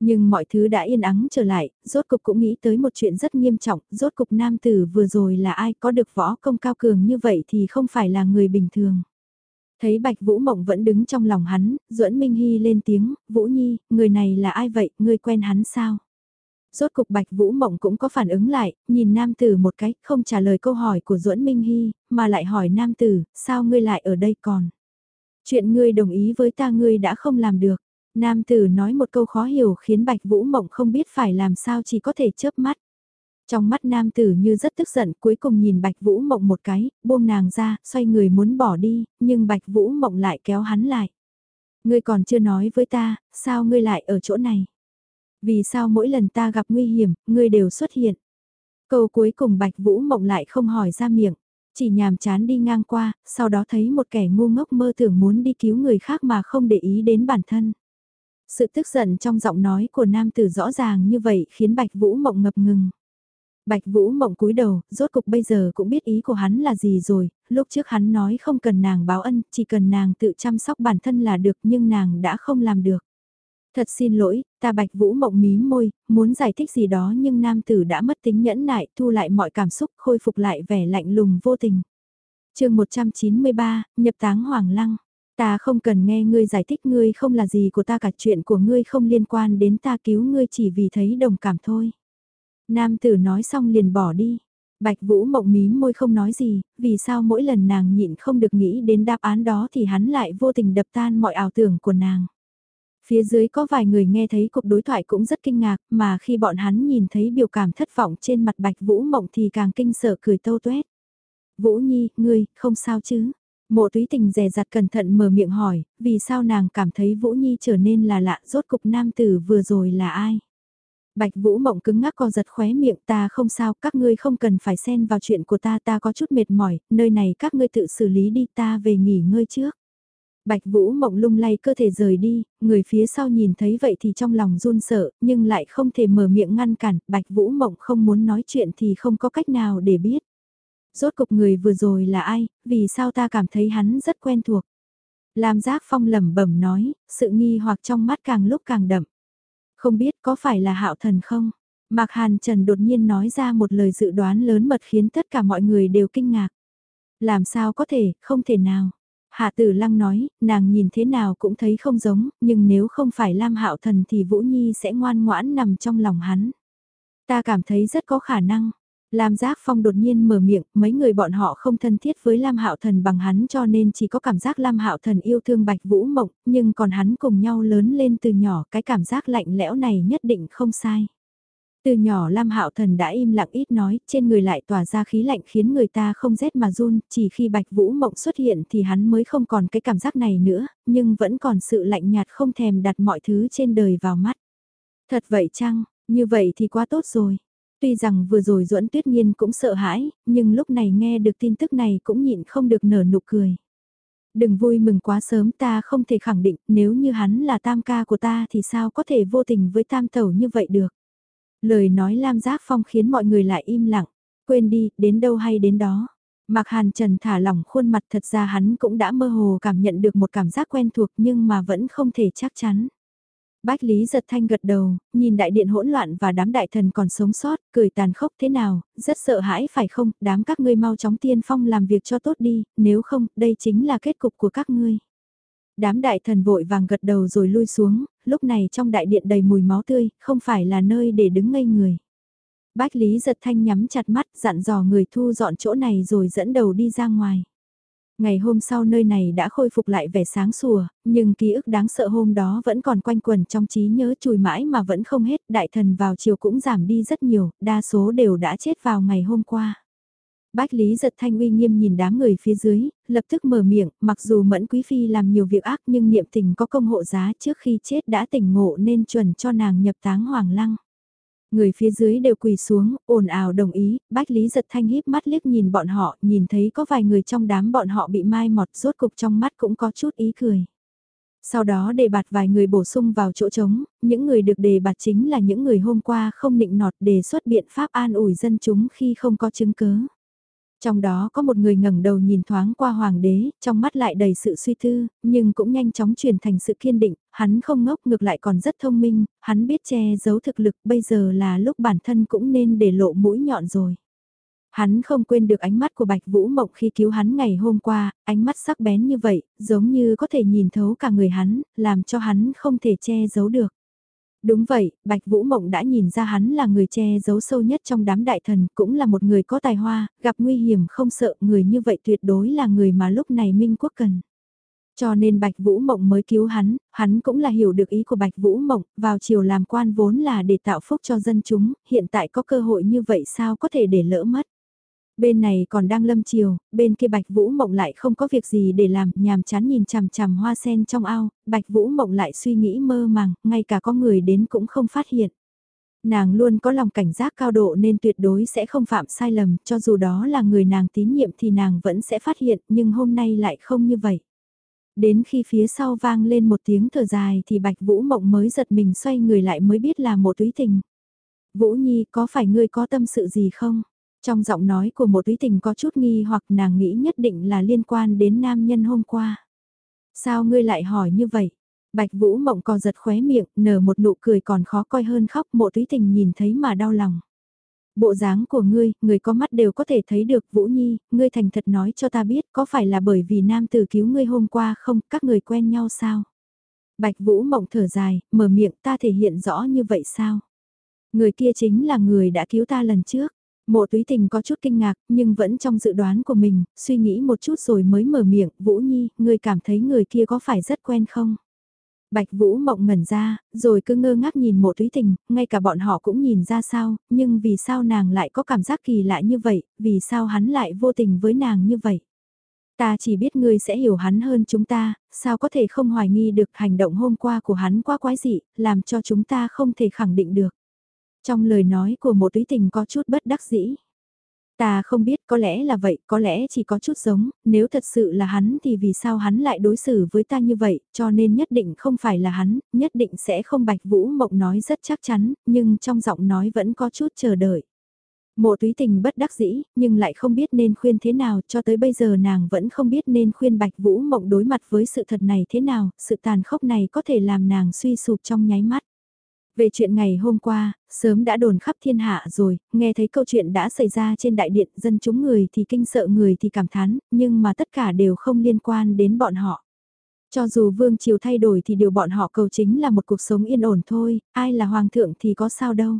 Nhưng mọi thứ đã yên ắng trở lại, rốt cục cũng nghĩ tới một chuyện rất nghiêm trọng, rốt cục nam tử vừa rồi là ai có được võ công cao cường như vậy thì không phải là người bình thường. Thấy Bạch Vũ Mộng vẫn đứng trong lòng hắn, duẫn Minh Hy lên tiếng, Vũ Nhi, người này là ai vậy, ngươi quen hắn sao? Rốt cục Bạch Vũ Mộng cũng có phản ứng lại, nhìn nam tử một cách, không trả lời câu hỏi của duẫn Minh Hy, mà lại hỏi nam tử, sao ngươi lại ở đây còn? Chuyện ngươi đồng ý với ta ngươi đã không làm được. Nam tử nói một câu khó hiểu khiến Bạch Vũ Mộng không biết phải làm sao chỉ có thể chớp mắt. Trong mắt nam tử như rất tức giận cuối cùng nhìn Bạch Vũ Mộng một cái, buông nàng ra, xoay người muốn bỏ đi, nhưng Bạch Vũ Mộng lại kéo hắn lại. Ngươi còn chưa nói với ta, sao ngươi lại ở chỗ này? Vì sao mỗi lần ta gặp nguy hiểm, ngươi đều xuất hiện? Câu cuối cùng Bạch Vũ Mộng lại không hỏi ra miệng, chỉ nhàm chán đi ngang qua, sau đó thấy một kẻ ngu ngốc mơ tưởng muốn đi cứu người khác mà không để ý đến bản thân. Sự tức giận trong giọng nói của nam tử rõ ràng như vậy khiến Bạch Vũ Mộng ngập ngừng. Bạch Vũ Mộng cúi đầu, rốt cục bây giờ cũng biết ý của hắn là gì rồi, lúc trước hắn nói không cần nàng báo ân, chỉ cần nàng tự chăm sóc bản thân là được nhưng nàng đã không làm được. Thật xin lỗi, ta Bạch Vũ Mộng mí môi, muốn giải thích gì đó nhưng nam tử đã mất tính nhẫn nại, thu lại mọi cảm xúc, khôi phục lại vẻ lạnh lùng vô tình. chương 193, nhập táng Hoàng Lăng. Ta không cần nghe ngươi giải thích ngươi không là gì của ta cả chuyện của ngươi không liên quan đến ta cứu ngươi chỉ vì thấy đồng cảm thôi. Nam tử nói xong liền bỏ đi. Bạch Vũ mộng mí môi không nói gì, vì sao mỗi lần nàng nhịn không được nghĩ đến đáp án đó thì hắn lại vô tình đập tan mọi ảo tưởng của nàng. Phía dưới có vài người nghe thấy cuộc đối thoại cũng rất kinh ngạc, mà khi bọn hắn nhìn thấy biểu cảm thất vọng trên mặt Bạch Vũ mộng thì càng kinh sợ cười tâu tuét. Vũ Nhi, ngươi, không sao chứ? Mộ túy tình dè dặt cẩn thận mở miệng hỏi, vì sao nàng cảm thấy Vũ Nhi trở nên là lạ, rốt cục nam tử vừa rồi là ai? Bạch Vũ Mộng cứng ngắc co giật khóe miệng ta không sao, các ngươi không cần phải xen vào chuyện của ta, ta có chút mệt mỏi, nơi này các ngươi tự xử lý đi ta về nghỉ ngơi trước. Bạch Vũ Mộng lung lay cơ thể rời đi, người phía sau nhìn thấy vậy thì trong lòng run sợ, nhưng lại không thể mở miệng ngăn cản, Bạch Vũ Mộng không muốn nói chuyện thì không có cách nào để biết. Rốt cục người vừa rồi là ai, vì sao ta cảm thấy hắn rất quen thuộc. Lam Giác Phong lẩm bẩm nói, sự nghi hoặc trong mắt càng lúc càng đậm. Không biết có phải là hạo thần không? Mạc Hàn Trần đột nhiên nói ra một lời dự đoán lớn mật khiến tất cả mọi người đều kinh ngạc. Làm sao có thể, không thể nào. Hạ tử lăng nói, nàng nhìn thế nào cũng thấy không giống, nhưng nếu không phải Lam Hạo Thần thì Vũ Nhi sẽ ngoan ngoãn nằm trong lòng hắn. Ta cảm thấy rất có khả năng. Lam Giác Phong đột nhiên mở miệng, mấy người bọn họ không thân thiết với Lam Hạo Thần bằng hắn cho nên chỉ có cảm giác Lam Hạo Thần yêu thương Bạch Vũ Mộng, nhưng còn hắn cùng nhau lớn lên từ nhỏ, cái cảm giác lạnh lẽo này nhất định không sai. Từ nhỏ Lam Hạo Thần đã im lặng ít nói, trên người lại tỏa ra khí lạnh khiến người ta không rét mà run, chỉ khi Bạch Vũ Mộng xuất hiện thì hắn mới không còn cái cảm giác này nữa, nhưng vẫn còn sự lạnh nhạt không thèm đặt mọi thứ trên đời vào mắt. Thật vậy chăng, như vậy thì quá tốt rồi. Tuy rằng vừa rồi duẫn tuyết nhiên cũng sợ hãi, nhưng lúc này nghe được tin tức này cũng nhịn không được nở nụ cười. Đừng vui mừng quá sớm ta không thể khẳng định nếu như hắn là tam ca của ta thì sao có thể vô tình với tam tẩu như vậy được. Lời nói Lam Giác Phong khiến mọi người lại im lặng, quên đi, đến đâu hay đến đó. Mạc Hàn Trần thả lỏng khuôn mặt thật ra hắn cũng đã mơ hồ cảm nhận được một cảm giác quen thuộc nhưng mà vẫn không thể chắc chắn. Bách Lý giật thanh gật đầu, nhìn đại điện hỗn loạn và đám đại thần còn sống sót, cười tàn khốc thế nào, rất sợ hãi phải không, đám các ngươi mau chóng tiên phong làm việc cho tốt đi, nếu không, đây chính là kết cục của các ngươi. Đám đại thần vội vàng gật đầu rồi lui xuống, lúc này trong đại điện đầy mùi máu tươi, không phải là nơi để đứng ngây người. Bách Lý giật thanh nhắm chặt mắt, dặn dò người thu dọn chỗ này rồi dẫn đầu đi ra ngoài. Ngày hôm sau nơi này đã khôi phục lại vẻ sáng sủa, nhưng ký ức đáng sợ hôm đó vẫn còn quanh quẩn trong trí nhớ chùi mãi mà vẫn không hết, đại thần vào chiều cũng giảm đi rất nhiều, đa số đều đã chết vào ngày hôm qua. Bách Lý giật thanh uy nghiêm nhìn đám người phía dưới, lập tức mở miệng, mặc dù mẫn quý phi làm nhiều việc ác nhưng niệm tình có công hộ giá trước khi chết đã tỉnh ngộ nên chuẩn cho nàng nhập táng hoàng lăng. Người phía dưới đều quỳ xuống, ồn ào đồng ý, Bách Lý giật thanh híp mắt liếc nhìn bọn họ, nhìn thấy có vài người trong đám bọn họ bị mai mọt rốt cục trong mắt cũng có chút ý cười. Sau đó đề bạt vài người bổ sung vào chỗ trống, những người được đề bạt chính là những người hôm qua không nịnh nọt đề xuất biện pháp an ủi dân chúng khi không có chứng cứ. Trong đó có một người ngẩng đầu nhìn thoáng qua hoàng đế, trong mắt lại đầy sự suy tư, nhưng cũng nhanh chóng chuyển thành sự kiên định, hắn không ngốc ngược lại còn rất thông minh, hắn biết che giấu thực lực bây giờ là lúc bản thân cũng nên để lộ mũi nhọn rồi. Hắn không quên được ánh mắt của Bạch Vũ Mộng khi cứu hắn ngày hôm qua, ánh mắt sắc bén như vậy, giống như có thể nhìn thấu cả người hắn, làm cho hắn không thể che giấu được. Đúng vậy, Bạch Vũ Mộng đã nhìn ra hắn là người che giấu sâu nhất trong đám đại thần, cũng là một người có tài hoa, gặp nguy hiểm không sợ, người như vậy tuyệt đối là người mà lúc này Minh Quốc cần. Cho nên Bạch Vũ Mộng mới cứu hắn, hắn cũng là hiểu được ý của Bạch Vũ Mộng, vào chiều làm quan vốn là để tạo phúc cho dân chúng, hiện tại có cơ hội như vậy sao có thể để lỡ mất. Bên này còn đang lâm chiều, bên kia Bạch Vũ Mộng lại không có việc gì để làm, nhàm chán nhìn chằm chằm hoa sen trong ao, Bạch Vũ Mộng lại suy nghĩ mơ màng, ngay cả có người đến cũng không phát hiện. Nàng luôn có lòng cảnh giác cao độ nên tuyệt đối sẽ không phạm sai lầm, cho dù đó là người nàng tín nhiệm thì nàng vẫn sẽ phát hiện, nhưng hôm nay lại không như vậy. Đến khi phía sau vang lên một tiếng thở dài thì Bạch Vũ Mộng mới giật mình xoay người lại mới biết là một túy tình. Vũ Nhi có phải ngươi có tâm sự gì không? Trong giọng nói của một ý tình có chút nghi hoặc nàng nghĩ nhất định là liên quan đến nam nhân hôm qua. Sao ngươi lại hỏi như vậy? Bạch Vũ Mộng còn giật khóe miệng, nở một nụ cười còn khó coi hơn khóc mộ túy tình nhìn thấy mà đau lòng. Bộ dáng của ngươi, người có mắt đều có thể thấy được Vũ Nhi, ngươi thành thật nói cho ta biết có phải là bởi vì nam tử cứu ngươi hôm qua không, các người quen nhau sao? Bạch Vũ Mộng thở dài, mở miệng ta thể hiện rõ như vậy sao? Người kia chính là người đã cứu ta lần trước. Mộ túy tình có chút kinh ngạc, nhưng vẫn trong dự đoán của mình, suy nghĩ một chút rồi mới mở miệng, Vũ Nhi, ngươi cảm thấy người kia có phải rất quen không? Bạch Vũ mộng ngẩn ra, rồi cứ ngơ ngác nhìn mộ túy tình, ngay cả bọn họ cũng nhìn ra sao, nhưng vì sao nàng lại có cảm giác kỳ lạ như vậy, vì sao hắn lại vô tình với nàng như vậy? Ta chỉ biết ngươi sẽ hiểu hắn hơn chúng ta, sao có thể không hoài nghi được hành động hôm qua của hắn quá quái dị, làm cho chúng ta không thể khẳng định được. Trong lời nói của một túy tình có chút bất đắc dĩ. Ta không biết có lẽ là vậy, có lẽ chỉ có chút giống, nếu thật sự là hắn thì vì sao hắn lại đối xử với ta như vậy, cho nên nhất định không phải là hắn, nhất định sẽ không bạch vũ mộng nói rất chắc chắn, nhưng trong giọng nói vẫn có chút chờ đợi. Mộ túy tình bất đắc dĩ, nhưng lại không biết nên khuyên thế nào, cho tới bây giờ nàng vẫn không biết nên khuyên bạch vũ mộng đối mặt với sự thật này thế nào, sự tàn khốc này có thể làm nàng suy sụp trong nháy mắt. Về chuyện ngày hôm qua, sớm đã đồn khắp thiên hạ rồi, nghe thấy câu chuyện đã xảy ra trên đại điện dân chúng người thì kinh sợ người thì cảm thán, nhưng mà tất cả đều không liên quan đến bọn họ. Cho dù vương triều thay đổi thì điều bọn họ cầu chính là một cuộc sống yên ổn thôi, ai là hoàng thượng thì có sao đâu.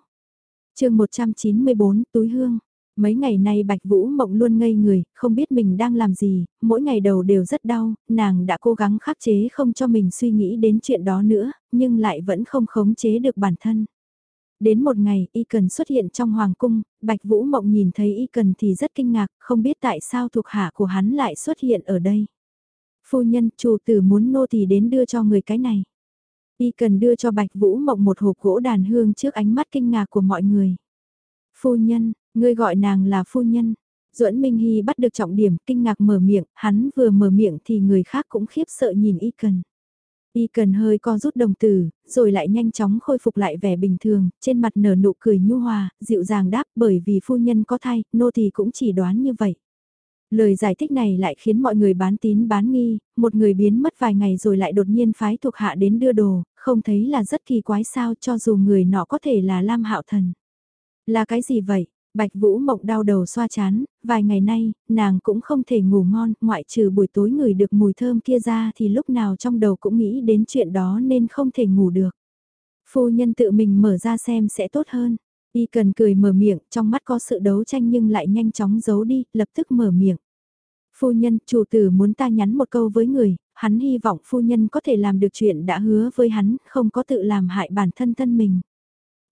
chương 194 Túi Hương Mấy ngày nay Bạch Vũ Mộng luôn ngây người, không biết mình đang làm gì, mỗi ngày đầu đều rất đau, nàng đã cố gắng khắc chế không cho mình suy nghĩ đến chuyện đó nữa, nhưng lại vẫn không khống chế được bản thân. Đến một ngày, Y Cần xuất hiện trong Hoàng Cung, Bạch Vũ Mộng nhìn thấy Y Cần thì rất kinh ngạc, không biết tại sao thuộc hạ của hắn lại xuất hiện ở đây. Phu nhân, chủ tử muốn nô tỳ đến đưa cho người cái này. Y Cần đưa cho Bạch Vũ Mộng một hộp gỗ đàn hương trước ánh mắt kinh ngạc của mọi người. Phu nhân, Ngươi gọi nàng là phu nhân. Duẫn Minh Hy bắt được trọng điểm, kinh ngạc mở miệng, hắn vừa mở miệng thì người khác cũng khiếp sợ nhìn Y Cần. Y Cần hơi co rút đồng tử, rồi lại nhanh chóng khôi phục lại vẻ bình thường, trên mặt nở nụ cười nhu hòa, dịu dàng đáp bởi vì phu nhân có thai, nô thì cũng chỉ đoán như vậy. Lời giải thích này lại khiến mọi người bán tín bán nghi, một người biến mất vài ngày rồi lại đột nhiên phái thuộc hạ đến đưa đồ, không thấy là rất kỳ quái sao cho dù người nọ có thể là Lam Hạo Thần. Là cái gì vậy? Bạch Vũ Mộng đau đầu xoa chán, vài ngày nay, nàng cũng không thể ngủ ngon, ngoại trừ buổi tối ngửi được mùi thơm kia ra thì lúc nào trong đầu cũng nghĩ đến chuyện đó nên không thể ngủ được. Phu nhân tự mình mở ra xem sẽ tốt hơn. Y cần cười mở miệng, trong mắt có sự đấu tranh nhưng lại nhanh chóng giấu đi, lập tức mở miệng. Phu nhân, chủ tử muốn ta nhắn một câu với người, hắn hy vọng phu nhân có thể làm được chuyện đã hứa với hắn, không có tự làm hại bản thân thân mình.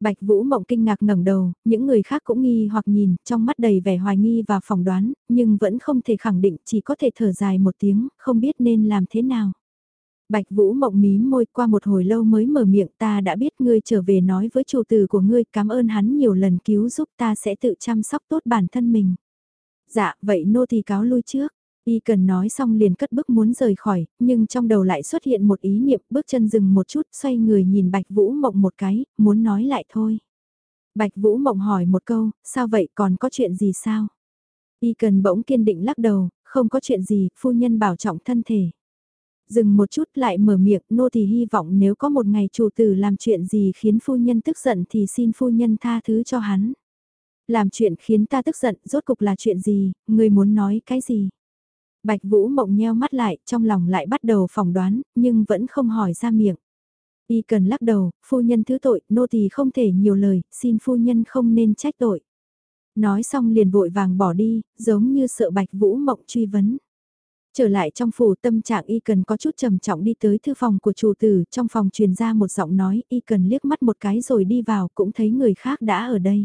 Bạch Vũ Mộng kinh ngạc ngẩng đầu, những người khác cũng nghi hoặc nhìn, trong mắt đầy vẻ hoài nghi và phỏng đoán, nhưng vẫn không thể khẳng định, chỉ có thể thở dài một tiếng, không biết nên làm thế nào. Bạch Vũ Mộng mím môi qua một hồi lâu mới mở miệng ta đã biết ngươi trở về nói với chủ tử của ngươi cảm ơn hắn nhiều lần cứu giúp ta sẽ tự chăm sóc tốt bản thân mình. Dạ, vậy nô thì cáo lui trước. Y cần nói xong liền cất bước muốn rời khỏi, nhưng trong đầu lại xuất hiện một ý niệm bước chân dừng một chút xoay người nhìn Bạch Vũ Mộng một cái, muốn nói lại thôi. Bạch Vũ Mộng hỏi một câu, sao vậy còn có chuyện gì sao? Y cần bỗng kiên định lắc đầu, không có chuyện gì, phu nhân bảo trọng thân thể. Dừng một chút lại mở miệng, nô thì hy vọng nếu có một ngày chủ tử làm chuyện gì khiến phu nhân tức giận thì xin phu nhân tha thứ cho hắn. Làm chuyện khiến ta tức giận, rốt cục là chuyện gì, người muốn nói cái gì? Bạch Vũ mộng nheo mắt lại, trong lòng lại bắt đầu phỏng đoán, nhưng vẫn không hỏi ra miệng. Y cần lắc đầu, phu nhân thứ tội, nô tỳ không thể nhiều lời, xin phu nhân không nên trách tội. Nói xong liền vội vàng bỏ đi, giống như sợ Bạch Vũ mộng truy vấn. Trở lại trong phủ tâm trạng y cần có chút trầm trọng đi tới thư phòng của chủ tử, trong phòng truyền ra một giọng nói, y cần liếc mắt một cái rồi đi vào cũng thấy người khác đã ở đây.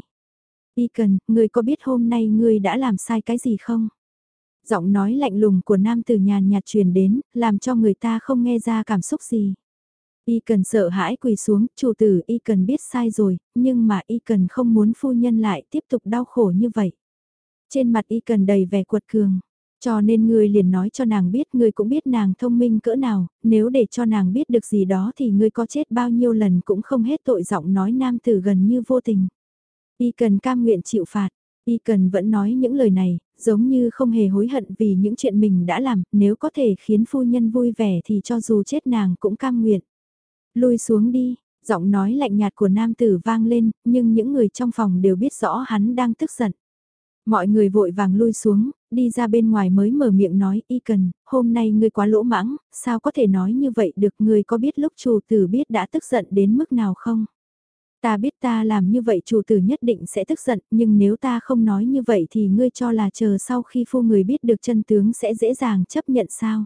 Y cần, người có biết hôm nay ngươi đã làm sai cái gì không? Giọng nói lạnh lùng của nam từ nhàn nhạt truyền đến, làm cho người ta không nghe ra cảm xúc gì. Y cần sợ hãi quỳ xuống, chủ tử y cần biết sai rồi, nhưng mà y cần không muốn phu nhân lại tiếp tục đau khổ như vậy. Trên mặt y cần đầy vẻ quật cường. Cho nên ngươi liền nói cho nàng biết ngươi cũng biết nàng thông minh cỡ nào, nếu để cho nàng biết được gì đó thì ngươi có chết bao nhiêu lần cũng không hết tội giọng nói nam tử gần như vô tình. Y cần cam nguyện chịu phạt, Y cần vẫn nói những lời này, giống như không hề hối hận vì những chuyện mình đã làm, nếu có thể khiến phu nhân vui vẻ thì cho dù chết nàng cũng cam nguyện. Lui xuống đi, giọng nói lạnh nhạt của nam tử vang lên, nhưng những người trong phòng đều biết rõ hắn đang tức giận. Mọi người vội vàng lui xuống, đi ra bên ngoài mới mở miệng nói, y cần, hôm nay ngươi quá lỗ mãng, sao có thể nói như vậy được, ngươi có biết lúc chủ tử biết đã tức giận đến mức nào không? Ta biết ta làm như vậy chủ tử nhất định sẽ tức giận, nhưng nếu ta không nói như vậy thì ngươi cho là chờ sau khi phu người biết được chân tướng sẽ dễ dàng chấp nhận sao?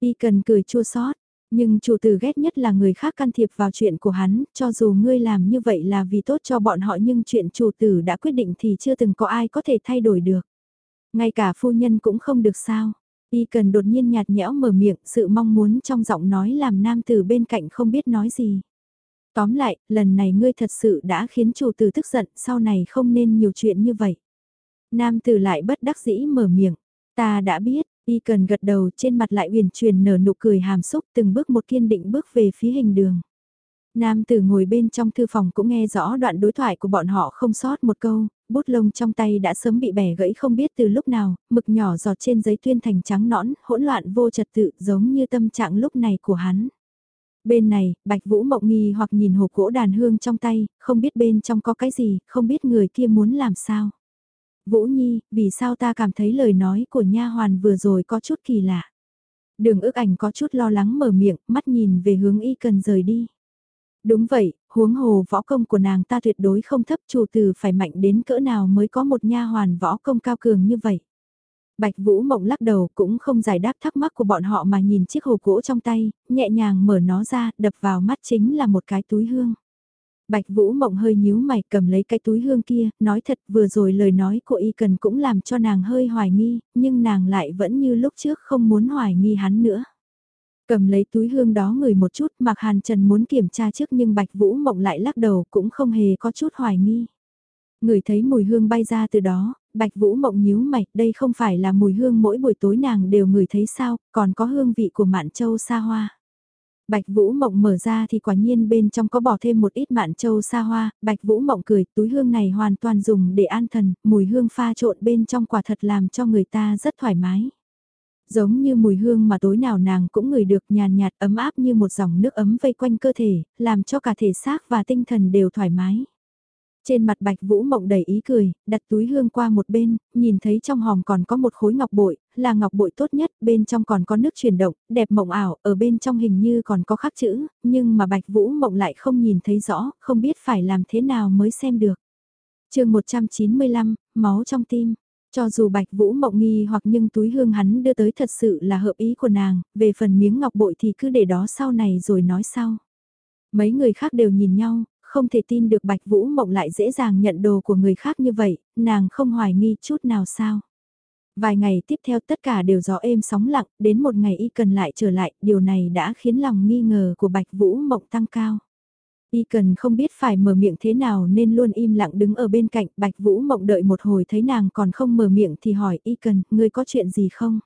Y cần cười chua xót nhưng chủ tử ghét nhất là người khác can thiệp vào chuyện của hắn, cho dù ngươi làm như vậy là vì tốt cho bọn họ nhưng chuyện chủ tử đã quyết định thì chưa từng có ai có thể thay đổi được. Ngay cả phu nhân cũng không được sao. Y cần đột nhiên nhạt nhẽo mở miệng, sự mong muốn trong giọng nói làm nam tử bên cạnh không biết nói gì. Tóm lại, lần này ngươi thật sự đã khiến chủ tử tức giận, sau này không nên nhiều chuyện như vậy. Nam tử lại bất đắc dĩ mở miệng, ta đã biết, y cần gật đầu trên mặt lại uyển truyền nở nụ cười hàm xúc từng bước một kiên định bước về phía hình đường. Nam tử ngồi bên trong thư phòng cũng nghe rõ đoạn đối thoại của bọn họ không sót một câu, bút lông trong tay đã sớm bị bẻ gãy không biết từ lúc nào, mực nhỏ giọt trên giấy tuyên thành trắng nõn, hỗn loạn vô trật tự giống như tâm trạng lúc này của hắn. Bên này, Bạch Vũ Mộng nghi hoặc nhìn hộp gỗ đàn hương trong tay, không biết bên trong có cái gì, không biết người kia muốn làm sao. Vũ Nhi, vì sao ta cảm thấy lời nói của nha hoàn vừa rồi có chút kỳ lạ. Đường ước ảnh có chút lo lắng mở miệng, mắt nhìn về hướng y cần rời đi. Đúng vậy, huống hồ võ công của nàng ta tuyệt đối không thấp chủ từ phải mạnh đến cỡ nào mới có một nha hoàn võ công cao cường như vậy. Bạch Vũ Mộng lắc đầu cũng không giải đáp thắc mắc của bọn họ mà nhìn chiếc hồ gỗ trong tay, nhẹ nhàng mở nó ra, đập vào mắt chính là một cái túi hương. Bạch Vũ Mộng hơi nhíu mày cầm lấy cái túi hương kia, nói thật vừa rồi lời nói của y cần cũng làm cho nàng hơi hoài nghi, nhưng nàng lại vẫn như lúc trước không muốn hoài nghi hắn nữa. Cầm lấy túi hương đó người một chút Mạc Hàn Trần muốn kiểm tra trước nhưng Bạch Vũ Mộng lại lắc đầu cũng không hề có chút hoài nghi. Người thấy mùi hương bay ra từ đó, Bạch Vũ Mộng nhíu mày, đây không phải là mùi hương mỗi buổi tối nàng đều ngửi thấy sao, còn có hương vị của mạn châu sa hoa. Bạch Vũ Mộng mở ra thì quả nhiên bên trong có bỏ thêm một ít mạn châu sa hoa, Bạch Vũ Mộng cười, túi hương này hoàn toàn dùng để an thần, mùi hương pha trộn bên trong quả thật làm cho người ta rất thoải mái. Giống như mùi hương mà tối nào nàng cũng ngửi được nhàn nhạt ấm áp như một dòng nước ấm vây quanh cơ thể, làm cho cả thể xác và tinh thần đều thoải mái. Trên mặt Bạch Vũ Mộng đầy ý cười, đặt túi hương qua một bên, nhìn thấy trong hòm còn có một khối ngọc bội, là ngọc bội tốt nhất, bên trong còn có nước chuyển động, đẹp mộng ảo, ở bên trong hình như còn có khắc chữ, nhưng mà Bạch Vũ Mộng lại không nhìn thấy rõ, không biết phải làm thế nào mới xem được. chương 195, máu trong tim. Cho dù Bạch Vũ mộng nghi hoặc nhưng túi hương hắn đưa tới thật sự là hợp ý của nàng, về phần miếng ngọc bội thì cứ để đó sau này rồi nói sau. Mấy người khác đều nhìn nhau, không thể tin được Bạch Vũ Mộng lại dễ dàng nhận đồ của người khác như vậy, nàng không hoài nghi chút nào sao. Vài ngày tiếp theo tất cả đều gió êm sóng lặng, đến một ngày y cần lại trở lại, điều này đã khiến lòng nghi ngờ của Bạch Vũ Mộng tăng cao. Y cần không biết phải mở miệng thế nào nên luôn im lặng đứng ở bên cạnh, Bạch Vũ Mộng đợi một hồi thấy nàng còn không mở miệng thì hỏi Y cần, ngươi có chuyện gì không?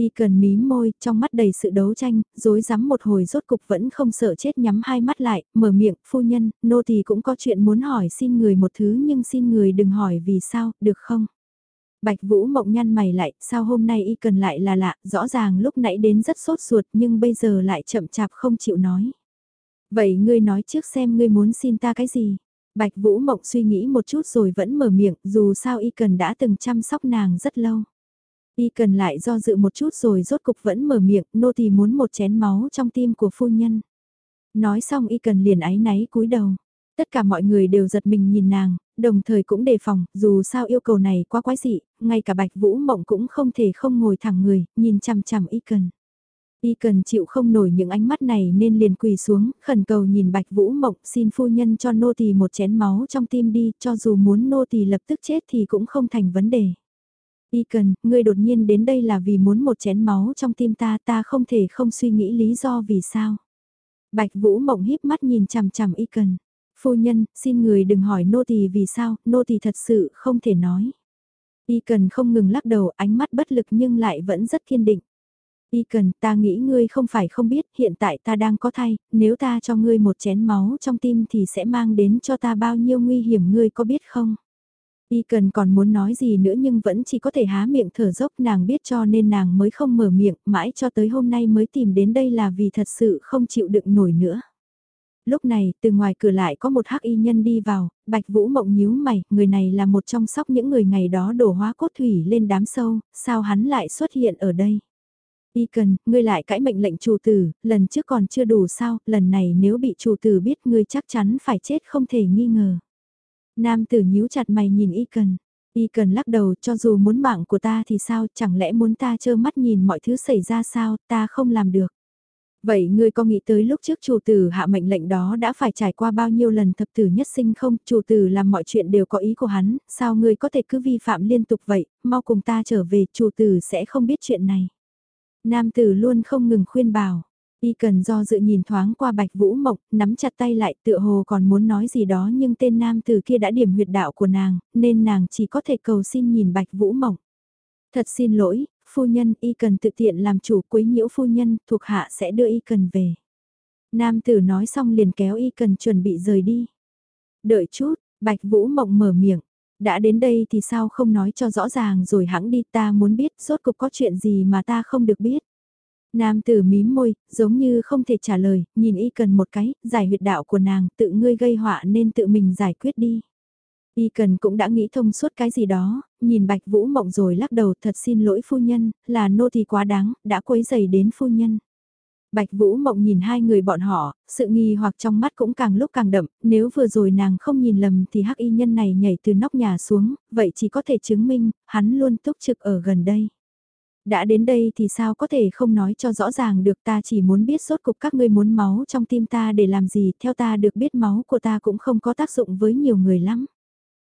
Y cần mím môi, trong mắt đầy sự đấu tranh, dối rắm một hồi rốt cục vẫn không sợ chết nhắm hai mắt lại, mở miệng, phu nhân, nô tỳ cũng có chuyện muốn hỏi xin người một thứ nhưng xin người đừng hỏi vì sao, được không? Bạch Vũ mộng nhăn mày lại, sao hôm nay y cần lại là lạ, rõ ràng lúc nãy đến rất sốt ruột nhưng bây giờ lại chậm chạp không chịu nói. Vậy ngươi nói trước xem ngươi muốn xin ta cái gì? Bạch Vũ mộng suy nghĩ một chút rồi vẫn mở miệng, dù sao y cần đã từng chăm sóc nàng rất lâu. Y cần lại do dự một chút rồi rốt cục vẫn mở miệng, nô tỳ muốn một chén máu trong tim của phu nhân. Nói xong y cần liền áy náy cúi đầu. Tất cả mọi người đều giật mình nhìn nàng, đồng thời cũng đề phòng, dù sao yêu cầu này quá quái dị, ngay cả bạch vũ mộng cũng không thể không ngồi thẳng người, nhìn chằm chằm y cần. Y cần chịu không nổi những ánh mắt này nên liền quỳ xuống, khẩn cầu nhìn bạch vũ mộng xin phu nhân cho nô tỳ một chén máu trong tim đi, cho dù muốn nô tỳ lập tức chết thì cũng không thành vấn đề. Y cần, ngươi đột nhiên đến đây là vì muốn một chén máu trong tim ta ta không thể không suy nghĩ lý do vì sao. Bạch Vũ Mộng híp mắt nhìn chằm chằm Y cần. Phu nhân, xin người đừng hỏi nô tỳ vì sao, nô tỳ thật sự không thể nói. Y cần không ngừng lắc đầu ánh mắt bất lực nhưng lại vẫn rất kiên định. Y cần ta nghĩ ngươi không phải không biết hiện tại ta đang có thai, nếu ta cho ngươi một chén máu trong tim thì sẽ mang đến cho ta bao nhiêu nguy hiểm ngươi có biết không? Y cần còn muốn nói gì nữa nhưng vẫn chỉ có thể há miệng thở dốc nàng biết cho nên nàng mới không mở miệng mãi cho tới hôm nay mới tìm đến đây là vì thật sự không chịu đựng nổi nữa. Lúc này, từ ngoài cửa lại có một hắc y nhân đi vào, Bạch Vũ Mộng nhíu mày, người này là một trong sóc những người ngày đó đổ hóa cốt thủy lên đám sâu, sao hắn lại xuất hiện ở đây? Y cần, ngươi lại cãi mệnh lệnh chủ tử, lần trước còn chưa đủ sao, lần này nếu bị chủ tử biết ngươi chắc chắn phải chết không thể nghi ngờ. Nam tử nhíu chặt mày nhìn Y cần. Y cần lắc đầu cho dù muốn mạng của ta thì sao, chẳng lẽ muốn ta trơ mắt nhìn mọi thứ xảy ra sao, ta không làm được. Vậy ngươi có nghĩ tới lúc trước chủ tử hạ mệnh lệnh đó đã phải trải qua bao nhiêu lần thập tử nhất sinh không? Chủ tử làm mọi chuyện đều có ý của hắn, sao ngươi có thể cứ vi phạm liên tục vậy? Mau cùng ta trở về, chủ tử sẽ không biết chuyện này. Nam tử luôn không ngừng khuyên bảo. Y cần do dự nhìn thoáng qua bạch vũ mộc, nắm chặt tay lại tựa hồ còn muốn nói gì đó nhưng tên nam tử kia đã điểm huyệt đạo của nàng, nên nàng chỉ có thể cầu xin nhìn bạch vũ mộc. Thật xin lỗi, phu nhân y cần tự tiện làm chủ quấy nhiễu phu nhân, thuộc hạ sẽ đưa y cần về. Nam tử nói xong liền kéo y cần chuẩn bị rời đi. Đợi chút, bạch vũ mộng mở miệng. Đã đến đây thì sao không nói cho rõ ràng rồi hãng đi ta muốn biết rốt cục có chuyện gì mà ta không được biết. Nam tử mím môi, giống như không thể trả lời, nhìn y cần một cái, giải huyệt đạo của nàng, tự ngươi gây họa nên tự mình giải quyết đi. Y cần cũng đã nghĩ thông suốt cái gì đó, nhìn Bạch Vũ Mộng rồi lắc đầu thật xin lỗi phu nhân, là nô thì quá đáng, đã quấy dày đến phu nhân. Bạch Vũ Mộng nhìn hai người bọn họ, sự nghi hoặc trong mắt cũng càng lúc càng đậm, nếu vừa rồi nàng không nhìn lầm thì hắc y nhân này nhảy từ nóc nhà xuống, vậy chỉ có thể chứng minh, hắn luôn túc trực ở gần đây. Đã đến đây thì sao có thể không nói cho rõ ràng được ta chỉ muốn biết sốt cục các ngươi muốn máu trong tim ta để làm gì, theo ta được biết máu của ta cũng không có tác dụng với nhiều người lắm.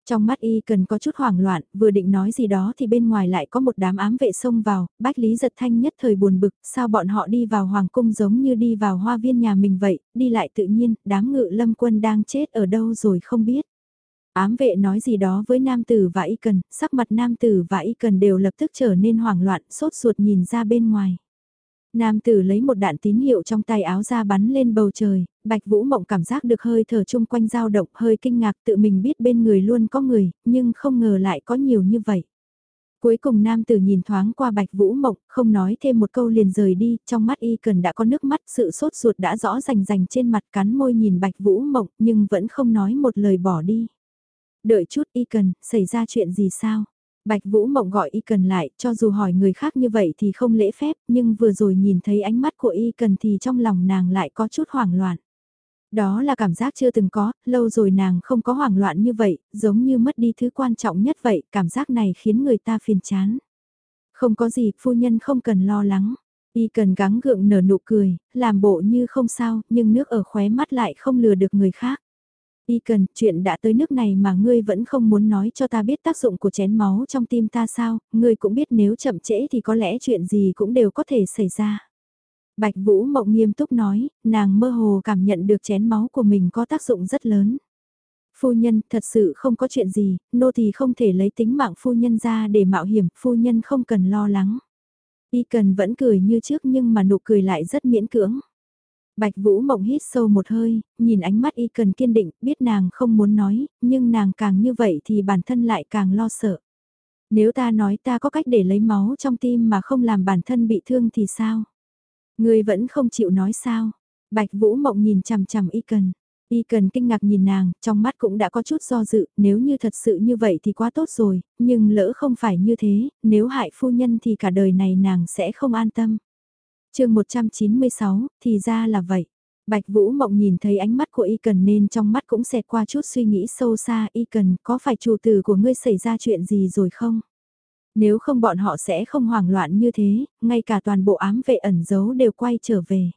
Trong mắt y cần có chút hoảng loạn, vừa định nói gì đó thì bên ngoài lại có một đám ám vệ xông vào, bách lý giật thanh nhất thời buồn bực, sao bọn họ đi vào hoàng cung giống như đi vào hoa viên nhà mình vậy, đi lại tự nhiên, đám ngự lâm quân đang chết ở đâu rồi không biết. Ám vệ nói gì đó với nam tử và y cần, sắc mặt nam tử và y cần đều lập tức trở nên hoảng loạn, sốt ruột nhìn ra bên ngoài. Nam tử lấy một đạn tín hiệu trong tay áo ra bắn lên bầu trời, Bạch Vũ Mộng cảm giác được hơi thở chung quanh dao động hơi kinh ngạc tự mình biết bên người luôn có người, nhưng không ngờ lại có nhiều như vậy. Cuối cùng nam tử nhìn thoáng qua Bạch Vũ Mộng, không nói thêm một câu liền rời đi, trong mắt y cần đã có nước mắt, sự sốt ruột đã rõ rành rành trên mặt cắn môi nhìn Bạch Vũ Mộng, nhưng vẫn không nói một lời bỏ đi. Đợi chút y cần, xảy ra chuyện gì sao? Bạch Vũ Mộng gọi y cần lại, cho dù hỏi người khác như vậy thì không lễ phép, nhưng vừa rồi nhìn thấy ánh mắt của y cần thì trong lòng nàng lại có chút hoảng loạn. Đó là cảm giác chưa từng có, lâu rồi nàng không có hoảng loạn như vậy, giống như mất đi thứ quan trọng nhất vậy, cảm giác này khiến người ta phiền chán. Không có gì, phu nhân không cần lo lắng. Y cần gắng gượng nở nụ cười, làm bộ như không sao, nhưng nước ở khóe mắt lại không lừa được người khác. Y cần, chuyện đã tới nước này mà ngươi vẫn không muốn nói cho ta biết tác dụng của chén máu trong tim ta sao, ngươi cũng biết nếu chậm trễ thì có lẽ chuyện gì cũng đều có thể xảy ra. Bạch Vũ Mộng nghiêm túc nói, nàng mơ hồ cảm nhận được chén máu của mình có tác dụng rất lớn. Phu nhân, thật sự không có chuyện gì, nô thì không thể lấy tính mạng phu nhân ra để mạo hiểm, phu nhân không cần lo lắng. Y cần vẫn cười như trước nhưng mà nụ cười lại rất miễn cưỡng. Bạch Vũ Mộng hít sâu một hơi, nhìn ánh mắt y cần kiên định, biết nàng không muốn nói, nhưng nàng càng như vậy thì bản thân lại càng lo sợ. Nếu ta nói ta có cách để lấy máu trong tim mà không làm bản thân bị thương thì sao? Người vẫn không chịu nói sao? Bạch Vũ Mộng nhìn chằm chằm y cần. Y cần kinh ngạc nhìn nàng, trong mắt cũng đã có chút do dự, nếu như thật sự như vậy thì quá tốt rồi, nhưng lỡ không phải như thế, nếu hại phu nhân thì cả đời này nàng sẽ không an tâm chương 196, thì ra là vậy. Bạch Vũ Mộng nhìn thấy ánh mắt của Y Cần nên trong mắt cũng xẹt qua chút suy nghĩ sâu xa Y Cần có phải chủ tử của ngươi xảy ra chuyện gì rồi không? Nếu không bọn họ sẽ không hoảng loạn như thế, ngay cả toàn bộ ám vệ ẩn giấu đều quay trở về.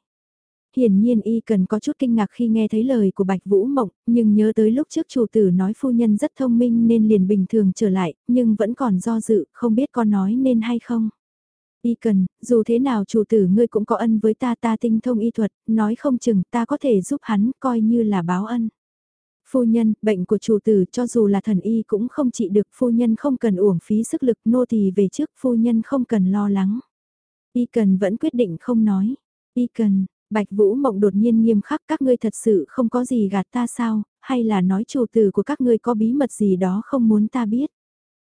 Hiển nhiên y cần có chút kinh ngạc khi nghe thấy lời của Bạch Vũ Mộng, nhưng nhớ tới lúc trước chủ tử nói phu nhân rất thông minh nên liền bình thường trở lại, nhưng vẫn còn do dự, không biết có nói nên hay không. Y cần, dù thế nào chủ tử ngươi cũng có ân với ta ta tinh thông y thuật, nói không chừng ta có thể giúp hắn coi như là báo ân. Phu nhân, bệnh của chủ tử cho dù là thần y cũng không trị được, phu nhân không cần uổng phí sức lực nô tỳ về trước, phu nhân không cần lo lắng. Y cần vẫn quyết định không nói. Y cần, Bạch Vũ Mộng đột nhiên nghiêm khắc các ngươi thật sự không có gì gạt ta sao, hay là nói chủ tử của các ngươi có bí mật gì đó không muốn ta biết.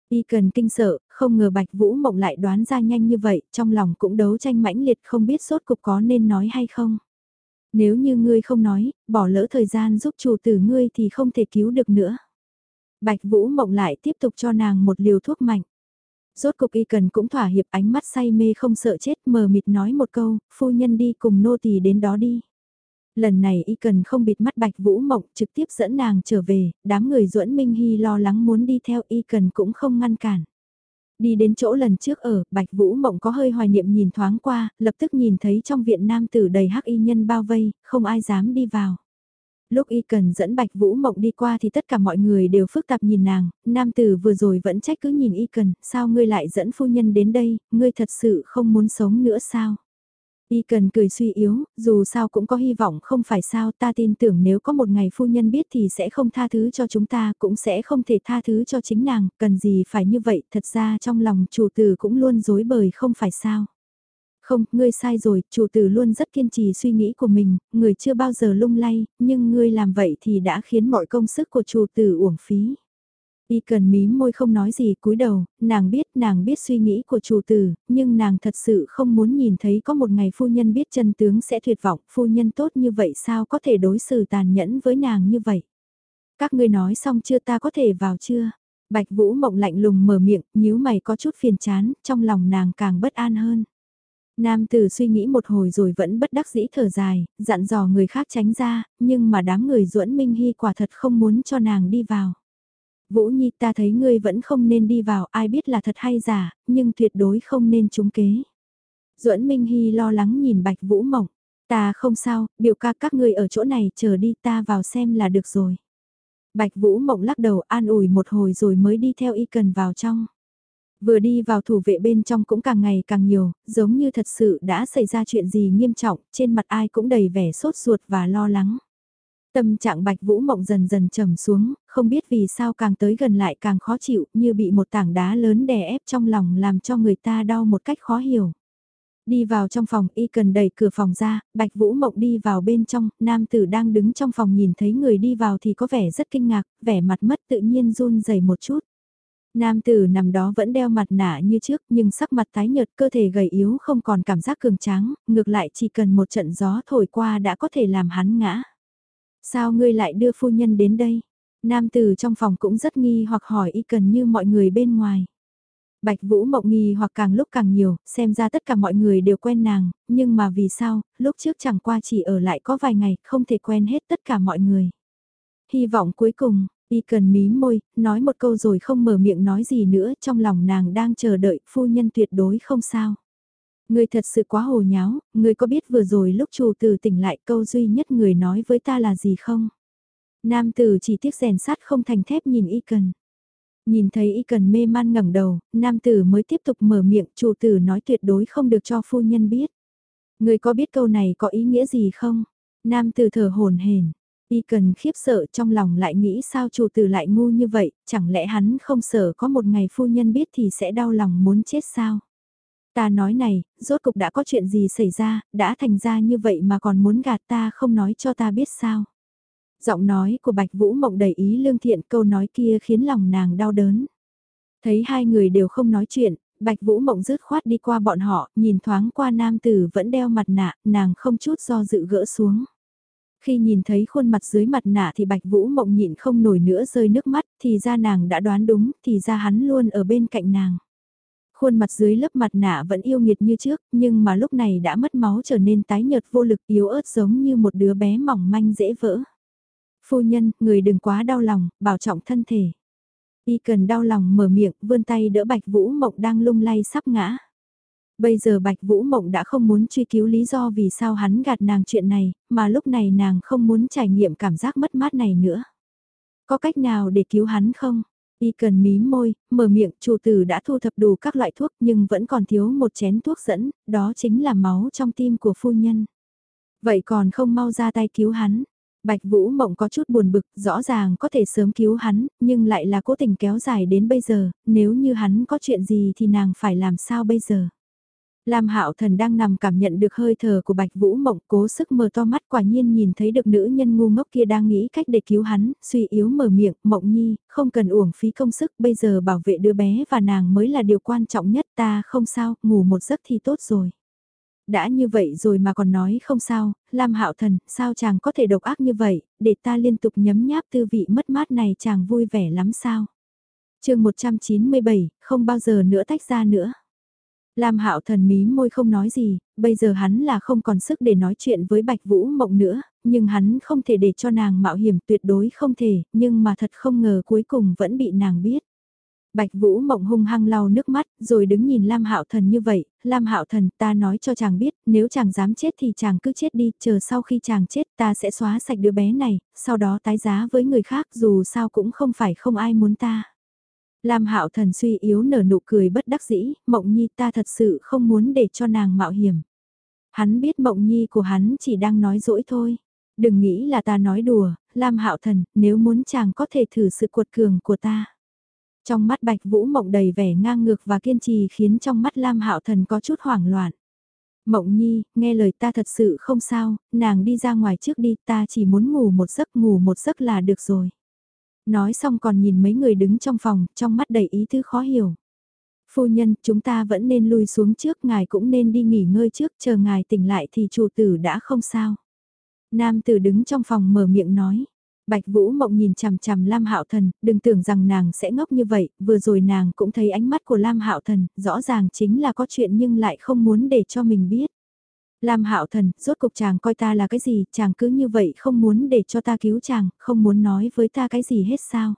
Y cần kinh sợ, không ngờ Bạch Vũ Mộng lại đoán ra nhanh như vậy, trong lòng cũng đấu tranh mãnh liệt không biết sốt cục có nên nói hay không. Nếu như ngươi không nói, bỏ lỡ thời gian giúp chủ tử ngươi thì không thể cứu được nữa. Bạch Vũ Mộng lại tiếp tục cho nàng một liều thuốc mạnh. Rốt cục y cần cũng thỏa hiệp ánh mắt say mê không sợ chết mờ mịt nói một câu, phu nhân đi cùng nô tỳ đến đó đi. Lần này y cần không bịt mắt Bạch Vũ Mộng trực tiếp dẫn nàng trở về, đám người duẫn Minh Hy lo lắng muốn đi theo y cần cũng không ngăn cản. Đi đến chỗ lần trước ở, Bạch Vũ Mộng có hơi hoài niệm nhìn thoáng qua, lập tức nhìn thấy trong viện nam tử đầy hắc y nhân bao vây, không ai dám đi vào. Lúc y cần dẫn Bạch Vũ Mộng đi qua thì tất cả mọi người đều phức tạp nhìn nàng, nam tử vừa rồi vẫn trách cứ nhìn y cần, sao ngươi lại dẫn phu nhân đến đây, ngươi thật sự không muốn sống nữa sao? Y cần cười suy yếu, dù sao cũng có hy vọng không phải sao ta tin tưởng nếu có một ngày phu nhân biết thì sẽ không tha thứ cho chúng ta cũng sẽ không thể tha thứ cho chính nàng, cần gì phải như vậy, thật ra trong lòng chủ tử cũng luôn dối bời không phải sao. Không, ngươi sai rồi, chủ tử luôn rất kiên trì suy nghĩ của mình, người chưa bao giờ lung lay, nhưng ngươi làm vậy thì đã khiến mọi công sức của chủ tử uổng phí. Y cần mím môi không nói gì cúi đầu, nàng biết nàng biết suy nghĩ của chủ tử, nhưng nàng thật sự không muốn nhìn thấy có một ngày phu nhân biết chân tướng sẽ tuyệt vọng, phu nhân tốt như vậy sao có thể đối xử tàn nhẫn với nàng như vậy. Các ngươi nói xong chưa ta có thể vào chưa? Bạch Vũ mộng lạnh lùng mở miệng, nhíu mày có chút phiền chán, trong lòng nàng càng bất an hơn. Nam tử suy nghĩ một hồi rồi vẫn bất đắc dĩ thở dài, dặn dò người khác tránh ra, nhưng mà đám người duẫn Minh Hy quả thật không muốn cho nàng đi vào. Vũ Nhi ta thấy ngươi vẫn không nên đi vào, ai biết là thật hay giả, nhưng tuyệt đối không nên trúng kế. duẫn Minh Hy lo lắng nhìn Bạch Vũ Mộng, ta không sao, biểu ca các ngươi ở chỗ này chờ đi ta vào xem là được rồi. Bạch Vũ Mộng lắc đầu an ủi một hồi rồi mới đi theo y cần vào trong. Vừa đi vào thủ vệ bên trong cũng càng ngày càng nhiều, giống như thật sự đã xảy ra chuyện gì nghiêm trọng, trên mặt ai cũng đầy vẻ sốt ruột và lo lắng. Tâm trạng bạch vũ mộng dần dần trầm xuống, không biết vì sao càng tới gần lại càng khó chịu, như bị một tảng đá lớn đè ép trong lòng làm cho người ta đau một cách khó hiểu. Đi vào trong phòng, y cần đẩy cửa phòng ra, bạch vũ mộng đi vào bên trong, nam tử đang đứng trong phòng nhìn thấy người đi vào thì có vẻ rất kinh ngạc, vẻ mặt mất tự nhiên run rẩy một chút. Nam tử nằm đó vẫn đeo mặt nạ như trước nhưng sắc mặt tái nhợt cơ thể gầy yếu không còn cảm giác cường tráng, ngược lại chỉ cần một trận gió thổi qua đã có thể làm hắn ngã. Sao ngươi lại đưa phu nhân đến đây? Nam tử trong phòng cũng rất nghi hoặc hỏi y cần như mọi người bên ngoài. Bạch Vũ mộng nghi hoặc càng lúc càng nhiều, xem ra tất cả mọi người đều quen nàng, nhưng mà vì sao, lúc trước chẳng qua chỉ ở lại có vài ngày, không thể quen hết tất cả mọi người. Hy vọng cuối cùng, y cần mí môi, nói một câu rồi không mở miệng nói gì nữa, trong lòng nàng đang chờ đợi, phu nhân tuyệt đối không sao. Người thật sự quá hồ nháo, người có biết vừa rồi lúc chủ tử tỉnh lại câu duy nhất người nói với ta là gì không? Nam tử chỉ tiếc rèn sắt không thành thép nhìn y cần. Nhìn thấy y cần mê man ngẩng đầu, nam tử mới tiếp tục mở miệng chủ tử nói tuyệt đối không được cho phu nhân biết. Người có biết câu này có ý nghĩa gì không? Nam tử thở hồn hển. Y cần khiếp sợ trong lòng lại nghĩ sao chủ tử lại ngu như vậy, chẳng lẽ hắn không sợ có một ngày phu nhân biết thì sẽ đau lòng muốn chết sao? Ta nói này, rốt cục đã có chuyện gì xảy ra, đã thành ra như vậy mà còn muốn gạt ta không nói cho ta biết sao. Giọng nói của Bạch Vũ Mộng đầy ý lương thiện câu nói kia khiến lòng nàng đau đớn. Thấy hai người đều không nói chuyện, Bạch Vũ Mộng rứt khoát đi qua bọn họ, nhìn thoáng qua nam tử vẫn đeo mặt nạ, nàng không chút do dự gỡ xuống. Khi nhìn thấy khuôn mặt dưới mặt nạ thì Bạch Vũ Mộng nhịn không nổi nữa rơi nước mắt, thì ra nàng đã đoán đúng, thì ra hắn luôn ở bên cạnh nàng. Khuôn mặt dưới lớp mặt nạ vẫn yêu nghiệt như trước, nhưng mà lúc này đã mất máu trở nên tái nhợt vô lực yếu ớt giống như một đứa bé mỏng manh dễ vỡ. Phu nhân, người đừng quá đau lòng, bảo trọng thân thể. Y cần đau lòng mở miệng, vươn tay đỡ Bạch Vũ Mộng đang lung lay sắp ngã. Bây giờ Bạch Vũ Mộng đã không muốn truy cứu lý do vì sao hắn gạt nàng chuyện này, mà lúc này nàng không muốn trải nghiệm cảm giác mất mát này nữa. Có cách nào để cứu hắn không? Y cần mí môi, mở miệng, chủ tử đã thu thập đủ các loại thuốc nhưng vẫn còn thiếu một chén thuốc dẫn, đó chính là máu trong tim của phu nhân. Vậy còn không mau ra tay cứu hắn. Bạch Vũ Mộng có chút buồn bực, rõ ràng có thể sớm cứu hắn, nhưng lại là cố tình kéo dài đến bây giờ, nếu như hắn có chuyện gì thì nàng phải làm sao bây giờ. Lam Hạo Thần đang nằm cảm nhận được hơi thở của Bạch Vũ Mộng, cố sức mở to mắt quả nhiên nhìn thấy được nữ nhân ngu ngốc kia đang nghĩ cách để cứu hắn, suy yếu mở miệng, "Mộng Nhi, không cần uổng phí công sức, bây giờ bảo vệ đứa bé và nàng mới là điều quan trọng nhất, ta không sao, ngủ một giấc thì tốt rồi." Đã như vậy rồi mà còn nói không sao, Lam Hạo Thần, sao chàng có thể độc ác như vậy, để ta liên tục nhấm nháp tư vị mất mát này chàng vui vẻ lắm sao? Chương 197, không bao giờ nữa tách ra nữa. Lam Hạo Thần mí môi không nói gì, bây giờ hắn là không còn sức để nói chuyện với Bạch Vũ Mộng nữa, nhưng hắn không thể để cho nàng mạo hiểm tuyệt đối không thể, nhưng mà thật không ngờ cuối cùng vẫn bị nàng biết. Bạch Vũ Mộng hung hăng lau nước mắt, rồi đứng nhìn Lam Hạo Thần như vậy, Lam Hạo Thần ta nói cho chàng biết, nếu chàng dám chết thì chàng cứ chết đi, chờ sau khi chàng chết ta sẽ xóa sạch đứa bé này, sau đó tái giá với người khác dù sao cũng không phải không ai muốn ta. Lam Hạo Thần suy yếu nở nụ cười bất đắc dĩ, Mộng Nhi ta thật sự không muốn để cho nàng mạo hiểm. Hắn biết Mộng Nhi của hắn chỉ đang nói dỗi thôi. Đừng nghĩ là ta nói đùa, Lam Hạo Thần, nếu muốn chàng có thể thử sự cuột cường của ta. Trong mắt Bạch Vũ Mộng đầy vẻ ngang ngược và kiên trì khiến trong mắt Lam Hạo Thần có chút hoảng loạn. Mộng Nhi, nghe lời ta thật sự không sao, nàng đi ra ngoài trước đi, ta chỉ muốn ngủ một giấc ngủ một giấc là được rồi. Nói xong còn nhìn mấy người đứng trong phòng, trong mắt đầy ý thứ khó hiểu. Phu nhân, chúng ta vẫn nên lui xuống trước, ngài cũng nên đi nghỉ ngơi trước, chờ ngài tỉnh lại thì chủ tử đã không sao. Nam tử đứng trong phòng mở miệng nói. Bạch Vũ Mộng nhìn chằm chằm Lam Hạo Thần, đừng tưởng rằng nàng sẽ ngốc như vậy, vừa rồi nàng cũng thấy ánh mắt của Lam Hạo Thần, rõ ràng chính là có chuyện nhưng lại không muốn để cho mình biết. Lam Hạo Thần, rốt cục chàng coi ta là cái gì, chàng cứ như vậy không muốn để cho ta cứu chàng, không muốn nói với ta cái gì hết sao.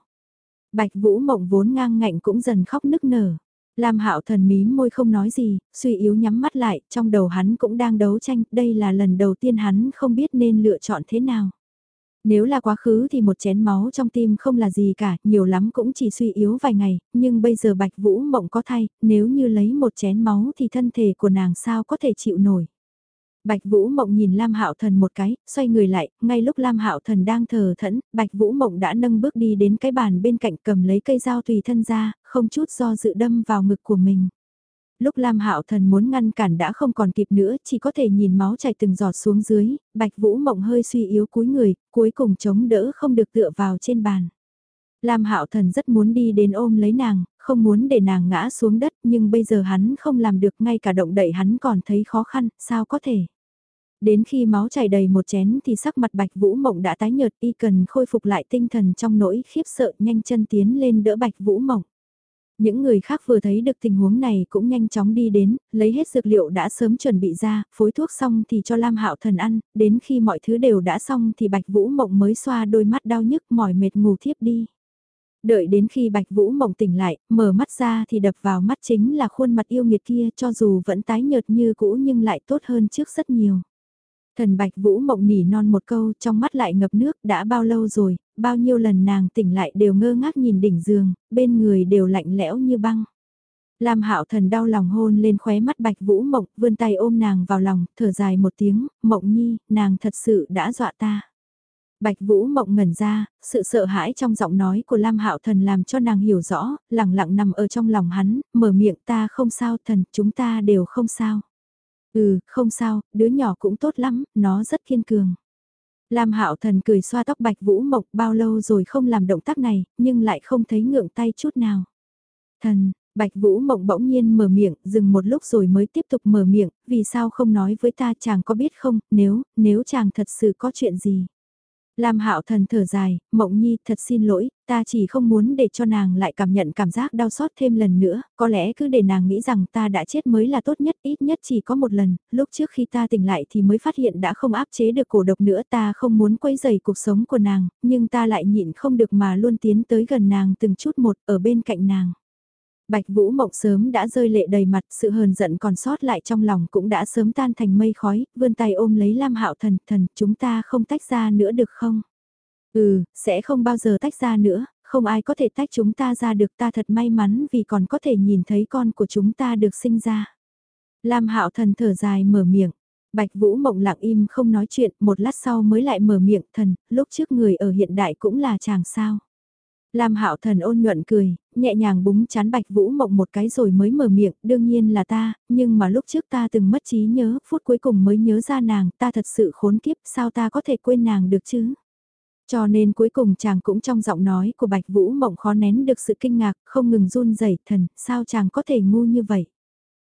Bạch Vũ Mộng vốn ngang ngạnh cũng dần khóc nức nở. Lam Hạo Thần mím môi không nói gì, suy yếu nhắm mắt lại, trong đầu hắn cũng đang đấu tranh, đây là lần đầu tiên hắn không biết nên lựa chọn thế nào. Nếu là quá khứ thì một chén máu trong tim không là gì cả, nhiều lắm cũng chỉ suy yếu vài ngày, nhưng bây giờ Bạch Vũ Mộng có thay, nếu như lấy một chén máu thì thân thể của nàng sao có thể chịu nổi. Bạch Vũ Mộng nhìn Lam Hạo Thần một cái, xoay người lại, ngay lúc Lam Hạo Thần đang thờ thẫn, Bạch Vũ Mộng đã nâng bước đi đến cái bàn bên cạnh cầm lấy cây dao tùy thân ra, không chút do dự đâm vào ngực của mình. Lúc Lam Hạo Thần muốn ngăn cản đã không còn kịp nữa, chỉ có thể nhìn máu chảy từng giọt xuống dưới, Bạch Vũ Mộng hơi suy yếu cúi người, cuối cùng chống đỡ không được tựa vào trên bàn. Lam Hạo Thần rất muốn đi đến ôm lấy nàng, không muốn để nàng ngã xuống đất, nhưng bây giờ hắn không làm được, ngay cả động đậy hắn còn thấy khó khăn, sao có thể. Đến khi máu chảy đầy một chén thì sắc mặt Bạch Vũ Mộng đã tái nhợt y cần khôi phục lại tinh thần trong nỗi khiếp sợ nhanh chân tiến lên đỡ Bạch Vũ Mộng. Những người khác vừa thấy được tình huống này cũng nhanh chóng đi đến, lấy hết dược liệu đã sớm chuẩn bị ra, phối thuốc xong thì cho Lam Hạo Thần ăn, đến khi mọi thứ đều đã xong thì Bạch Vũ Mộng mới xoa đôi mắt đau nhức mỏi mệt ngủ thiếp đi. Đợi đến khi Bạch Vũ Mộng tỉnh lại, mở mắt ra thì đập vào mắt chính là khuôn mặt yêu nghiệt kia cho dù vẫn tái nhợt như cũ nhưng lại tốt hơn trước rất nhiều. Thần Bạch Vũ Mộng nỉ non một câu trong mắt lại ngập nước đã bao lâu rồi, bao nhiêu lần nàng tỉnh lại đều ngơ ngác nhìn đỉnh giường, bên người đều lạnh lẽo như băng. Lam Hạo Thần đau lòng hôn lên khóe mắt Bạch Vũ Mộng, vươn tay ôm nàng vào lòng, thở dài một tiếng, "Mộng Nhi, nàng thật sự đã dọa ta." Bạch Vũ Mộng ngẩn ra, sự sợ hãi trong giọng nói của Lam Hạo Thần làm cho nàng hiểu rõ, lặng lặng nằm ở trong lòng hắn, mở miệng, "Ta không sao, thần, chúng ta đều không sao." "Ừ, không sao, đứa nhỏ cũng tốt lắm, nó rất kiên cường." Lam Hạo Thần cười xoa tóc Bạch Vũ Mộc bao lâu rồi không làm động tác này, nhưng lại không thấy ngượng tay chút nào. Thần, Bạch Vũ Mộng bỗng nhiên mở miệng, dừng một lúc rồi mới tiếp tục mở miệng, vì sao không nói với ta chàng có biết không, nếu, nếu chàng thật sự có chuyện gì. Lam Hạo Thần thở dài, Mộng Nhi thật xin lỗi, ta chỉ không muốn để cho nàng lại cảm nhận cảm giác đau xót thêm lần nữa, có lẽ cứ để nàng nghĩ rằng ta đã chết mới là tốt nhất, ít nhất chỉ có một lần, lúc trước khi ta tỉnh lại thì mới phát hiện đã không áp chế được cổ độc nữa ta không muốn quấy rầy cuộc sống của nàng, nhưng ta lại nhịn không được mà luôn tiến tới gần nàng từng chút một ở bên cạnh nàng. Bạch Vũ Mộng sớm đã rơi lệ đầy mặt, sự hờn giận còn sót lại trong lòng cũng đã sớm tan thành mây khói, vươn tay ôm lấy Lam Hạo Thần, thần, chúng ta không tách ra nữa được không? Ừ, sẽ không bao giờ tách ra nữa, không ai có thể tách chúng ta ra được ta thật may mắn vì còn có thể nhìn thấy con của chúng ta được sinh ra. Lam Hạo Thần thở dài mở miệng, Bạch Vũ Mộng lặng im không nói chuyện, một lát sau mới lại mở miệng thần, lúc trước người ở hiện đại cũng là chàng sao. Lam Hạo Thần ôn nhuận cười, nhẹ nhàng búng chán Bạch Vũ Mộng một cái rồi mới mở miệng, đương nhiên là ta, nhưng mà lúc trước ta từng mất trí nhớ, phút cuối cùng mới nhớ ra nàng, ta thật sự khốn kiếp, sao ta có thể quên nàng được chứ? Cho nên cuối cùng chàng cũng trong giọng nói của Bạch Vũ Mộng khó nén được sự kinh ngạc, không ngừng run rẩy thần, sao chàng có thể ngu như vậy?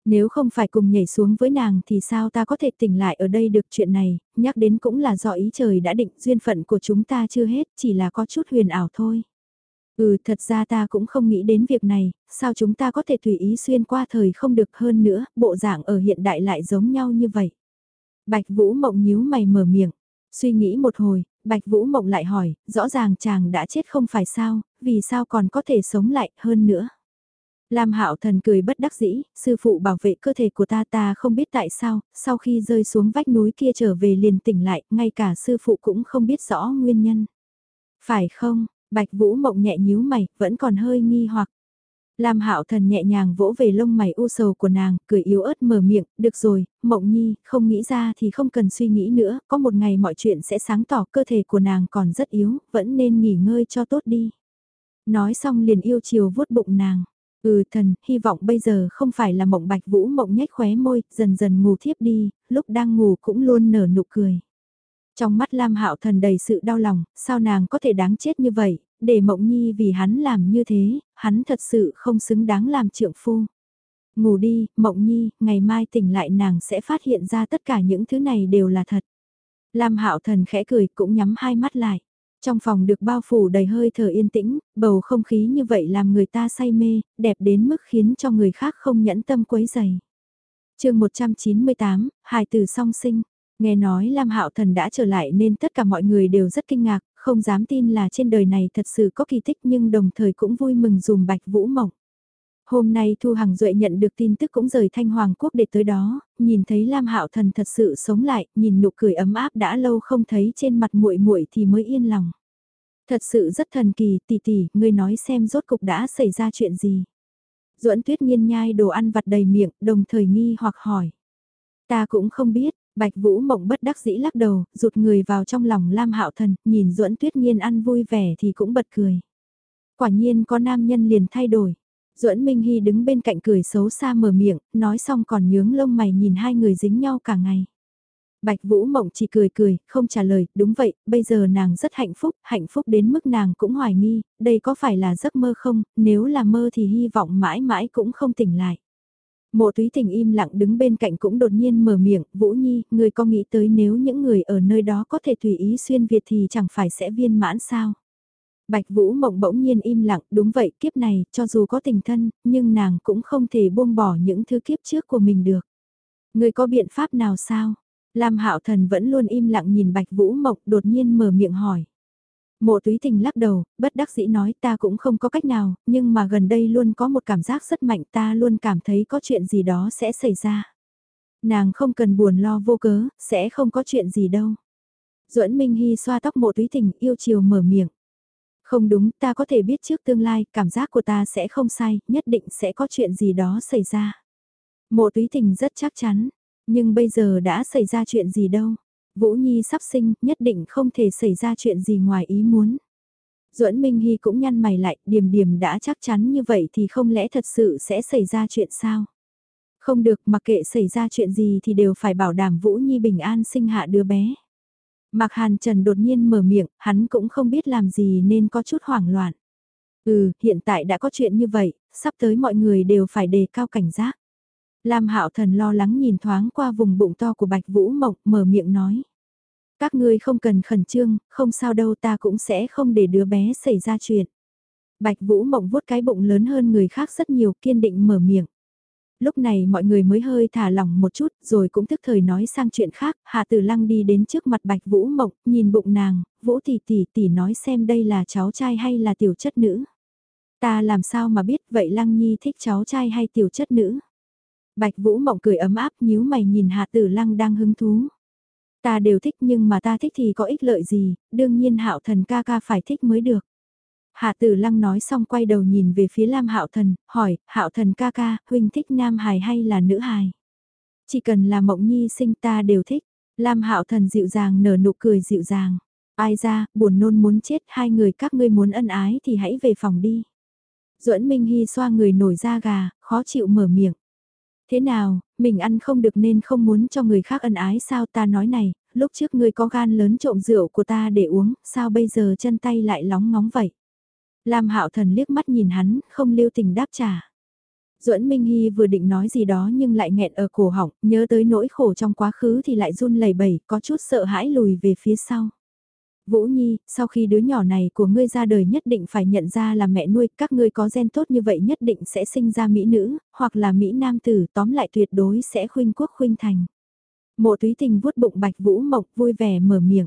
Nếu không phải cùng nhảy xuống với nàng thì sao ta có thể tỉnh lại ở đây được chuyện này, nhắc đến cũng là do ý trời đã định duyên phận của chúng ta chưa hết, chỉ là có chút huyền ảo thôi. Ừ thật ra ta cũng không nghĩ đến việc này, sao chúng ta có thể tùy ý xuyên qua thời không được hơn nữa, bộ dạng ở hiện đại lại giống nhau như vậy. Bạch Vũ Mộng nhíu mày mở miệng, suy nghĩ một hồi, Bạch Vũ Mộng lại hỏi, rõ ràng chàng đã chết không phải sao, vì sao còn có thể sống lại hơn nữa. Lam Hạo Thần cười bất đắc dĩ, sư phụ bảo vệ cơ thể của ta ta không biết tại sao, sau khi rơi xuống vách núi kia trở về liền tỉnh lại, ngay cả sư phụ cũng không biết rõ nguyên nhân. Phải không, Bạch Vũ Mộng nhẹ nhíu mày, vẫn còn hơi nghi hoặc. Lam Hạo Thần nhẹ nhàng vỗ về lông mày u sầu của nàng, cười yếu ớt mở miệng, "Được rồi, Mộng Nhi, không nghĩ ra thì không cần suy nghĩ nữa, có một ngày mọi chuyện sẽ sáng tỏ, cơ thể của nàng còn rất yếu, vẫn nên nghỉ ngơi cho tốt đi." Nói xong liền yêu chiều vuốt bụng nàng. "Ừ, thần, hy vọng bây giờ không phải là Mộng Bạch Vũ Mộng nhếch khóe môi, dần dần ngủ thiếp đi, lúc đang ngủ cũng luôn nở nụ cười. Trong mắt Lam Hạo Thần đầy sự đau lòng, sao nàng có thể đáng chết như vậy, để Mộng Nhi vì hắn làm như thế, hắn thật sự không xứng đáng làm trượng phu. Ngủ đi, Mộng Nhi, ngày mai tỉnh lại nàng sẽ phát hiện ra tất cả những thứ này đều là thật. Lam Hạo Thần khẽ cười cũng nhắm hai mắt lại. Trong phòng được bao phủ đầy hơi thở yên tĩnh, bầu không khí như vậy làm người ta say mê, đẹp đến mức khiến cho người khác không nhẫn tâm quấy dày. chương 198, hài tử song sinh. Nghe nói Lam Hạo Thần đã trở lại nên tất cả mọi người đều rất kinh ngạc, không dám tin là trên đời này thật sự có kỳ tích nhưng đồng thời cũng vui mừng dùm Bạch Vũ Mộng. Hôm nay Thu Hằng Duệ nhận được tin tức cũng rời Thanh Hoàng Quốc để tới đó, nhìn thấy Lam Hạo Thần thật sự sống lại, nhìn nụ cười ấm áp đã lâu không thấy trên mặt muội muội thì mới yên lòng. Thật sự rất thần kỳ, tỷ tỷ, ngươi nói xem rốt cục đã xảy ra chuyện gì. Duẫn Tuyết Nhiên nhai đồ ăn vặt đầy miệng, đồng thời nghi hoặc hỏi. Ta cũng không biết, Bạch Vũ Mộng bất đắc dĩ lắc đầu, rụt người vào trong lòng Lam Hạo Thần, nhìn Duẫn Tuyết Nhiên ăn vui vẻ thì cũng bật cười. Quả nhiên có nam nhân liền thay đổi. Duẫn Minh Hy đứng bên cạnh cười xấu xa mở miệng, nói xong còn nhướng lông mày nhìn hai người dính nhau cả ngày. Bạch Vũ Mộng chỉ cười cười, không trả lời, đúng vậy, bây giờ nàng rất hạnh phúc, hạnh phúc đến mức nàng cũng hoài nghi, đây có phải là giấc mơ không, nếu là mơ thì hy vọng mãi mãi cũng không tỉnh lại. Mộ túy tình im lặng đứng bên cạnh cũng đột nhiên mở miệng, Vũ Nhi, người có nghĩ tới nếu những người ở nơi đó có thể tùy ý xuyên Việt thì chẳng phải sẽ viên mãn sao? Bạch Vũ mộng bỗng nhiên im lặng, đúng vậy, kiếp này, cho dù có tình thân, nhưng nàng cũng không thể buông bỏ những thứ kiếp trước của mình được. Người có biện pháp nào sao? Lam Hạo Thần vẫn luôn im lặng nhìn Bạch Vũ Mộng đột nhiên mở miệng hỏi. Mộ túy tình lắc đầu, bất đắc dĩ nói ta cũng không có cách nào, nhưng mà gần đây luôn có một cảm giác rất mạnh ta luôn cảm thấy có chuyện gì đó sẽ xảy ra. Nàng không cần buồn lo vô cớ, sẽ không có chuyện gì đâu. duẫn Minh Hy xoa tóc mộ túy tình yêu chiều mở miệng. Không đúng, ta có thể biết trước tương lai, cảm giác của ta sẽ không sai, nhất định sẽ có chuyện gì đó xảy ra. Mộ túy tình rất chắc chắn, nhưng bây giờ đã xảy ra chuyện gì đâu. Vũ Nhi sắp sinh, nhất định không thể xảy ra chuyện gì ngoài ý muốn. Duẫn Minh Hy cũng nhăn mày lại, điểm điểm đã chắc chắn như vậy thì không lẽ thật sự sẽ xảy ra chuyện sao? Không được, mặc kệ xảy ra chuyện gì thì đều phải bảo đảm Vũ Nhi bình an sinh hạ đứa bé. Mạc Hàn Trần đột nhiên mở miệng, hắn cũng không biết làm gì nên có chút hoảng loạn. Ừ, hiện tại đã có chuyện như vậy, sắp tới mọi người đều phải đề cao cảnh giác. Lam Hạo Thần lo lắng nhìn thoáng qua vùng bụng to của Bạch Vũ Mộng, mở miệng nói. Các ngươi không cần khẩn trương, không sao đâu ta cũng sẽ không để đứa bé xảy ra chuyện. Bạch Vũ Mộng vuốt cái bụng lớn hơn người khác rất nhiều kiên định mở miệng. Lúc này mọi người mới hơi thả lỏng một chút rồi cũng tức thời nói sang chuyện khác, Hạ Tử Lăng đi đến trước mặt Bạch Vũ Mộng, nhìn bụng nàng, Vũ tỷ tỷ tỷ nói xem đây là cháu trai hay là tiểu chất nữ. Ta làm sao mà biết vậy Lăng Nhi thích cháu trai hay tiểu chất nữ. Bạch Vũ Mộng cười ấm áp nhíu mày nhìn Hạ Tử Lăng đang hứng thú. Ta đều thích nhưng mà ta thích thì có ích lợi gì, đương nhiên Hạo Thần ca ca phải thích mới được. Hạ Tử Lăng nói xong quay đầu nhìn về phía Lam Hạo Thần, hỏi, Hạo Thần ca ca, huynh thích nam hài hay là nữ hài? Chỉ cần là Mộng Nhi sinh ta đều thích. Lam Hạo Thần dịu dàng nở nụ cười dịu dàng. Ai ra, buồn nôn muốn chết hai người các ngươi muốn ân ái thì hãy về phòng đi. Duẫn Minh Hy xoa người nổi da gà, khó chịu mở miệng. Thế nào, mình ăn không được nên không muốn cho người khác ân ái sao ta nói này, lúc trước ngươi có gan lớn trộm rượu của ta để uống, sao bây giờ chân tay lại lóng ngóng vậy? Lam Hạo Thần liếc mắt nhìn hắn, không lưu tình đáp trả. Duẫn Minh Hy vừa định nói gì đó nhưng lại nghẹn ở cổ họng, nhớ tới nỗi khổ trong quá khứ thì lại run lẩy bẩy, có chút sợ hãi lùi về phía sau. Vũ Nhi, sau khi đứa nhỏ này của ngươi ra đời nhất định phải nhận ra là mẹ nuôi, các ngươi có gen tốt như vậy nhất định sẽ sinh ra mỹ nữ, hoặc là mỹ nam tử, tóm lại tuyệt đối sẽ khuynh quốc khuynh thành. Mộ túy tình vuốt bụng bạch Vũ Mộc vui vẻ mở miệng.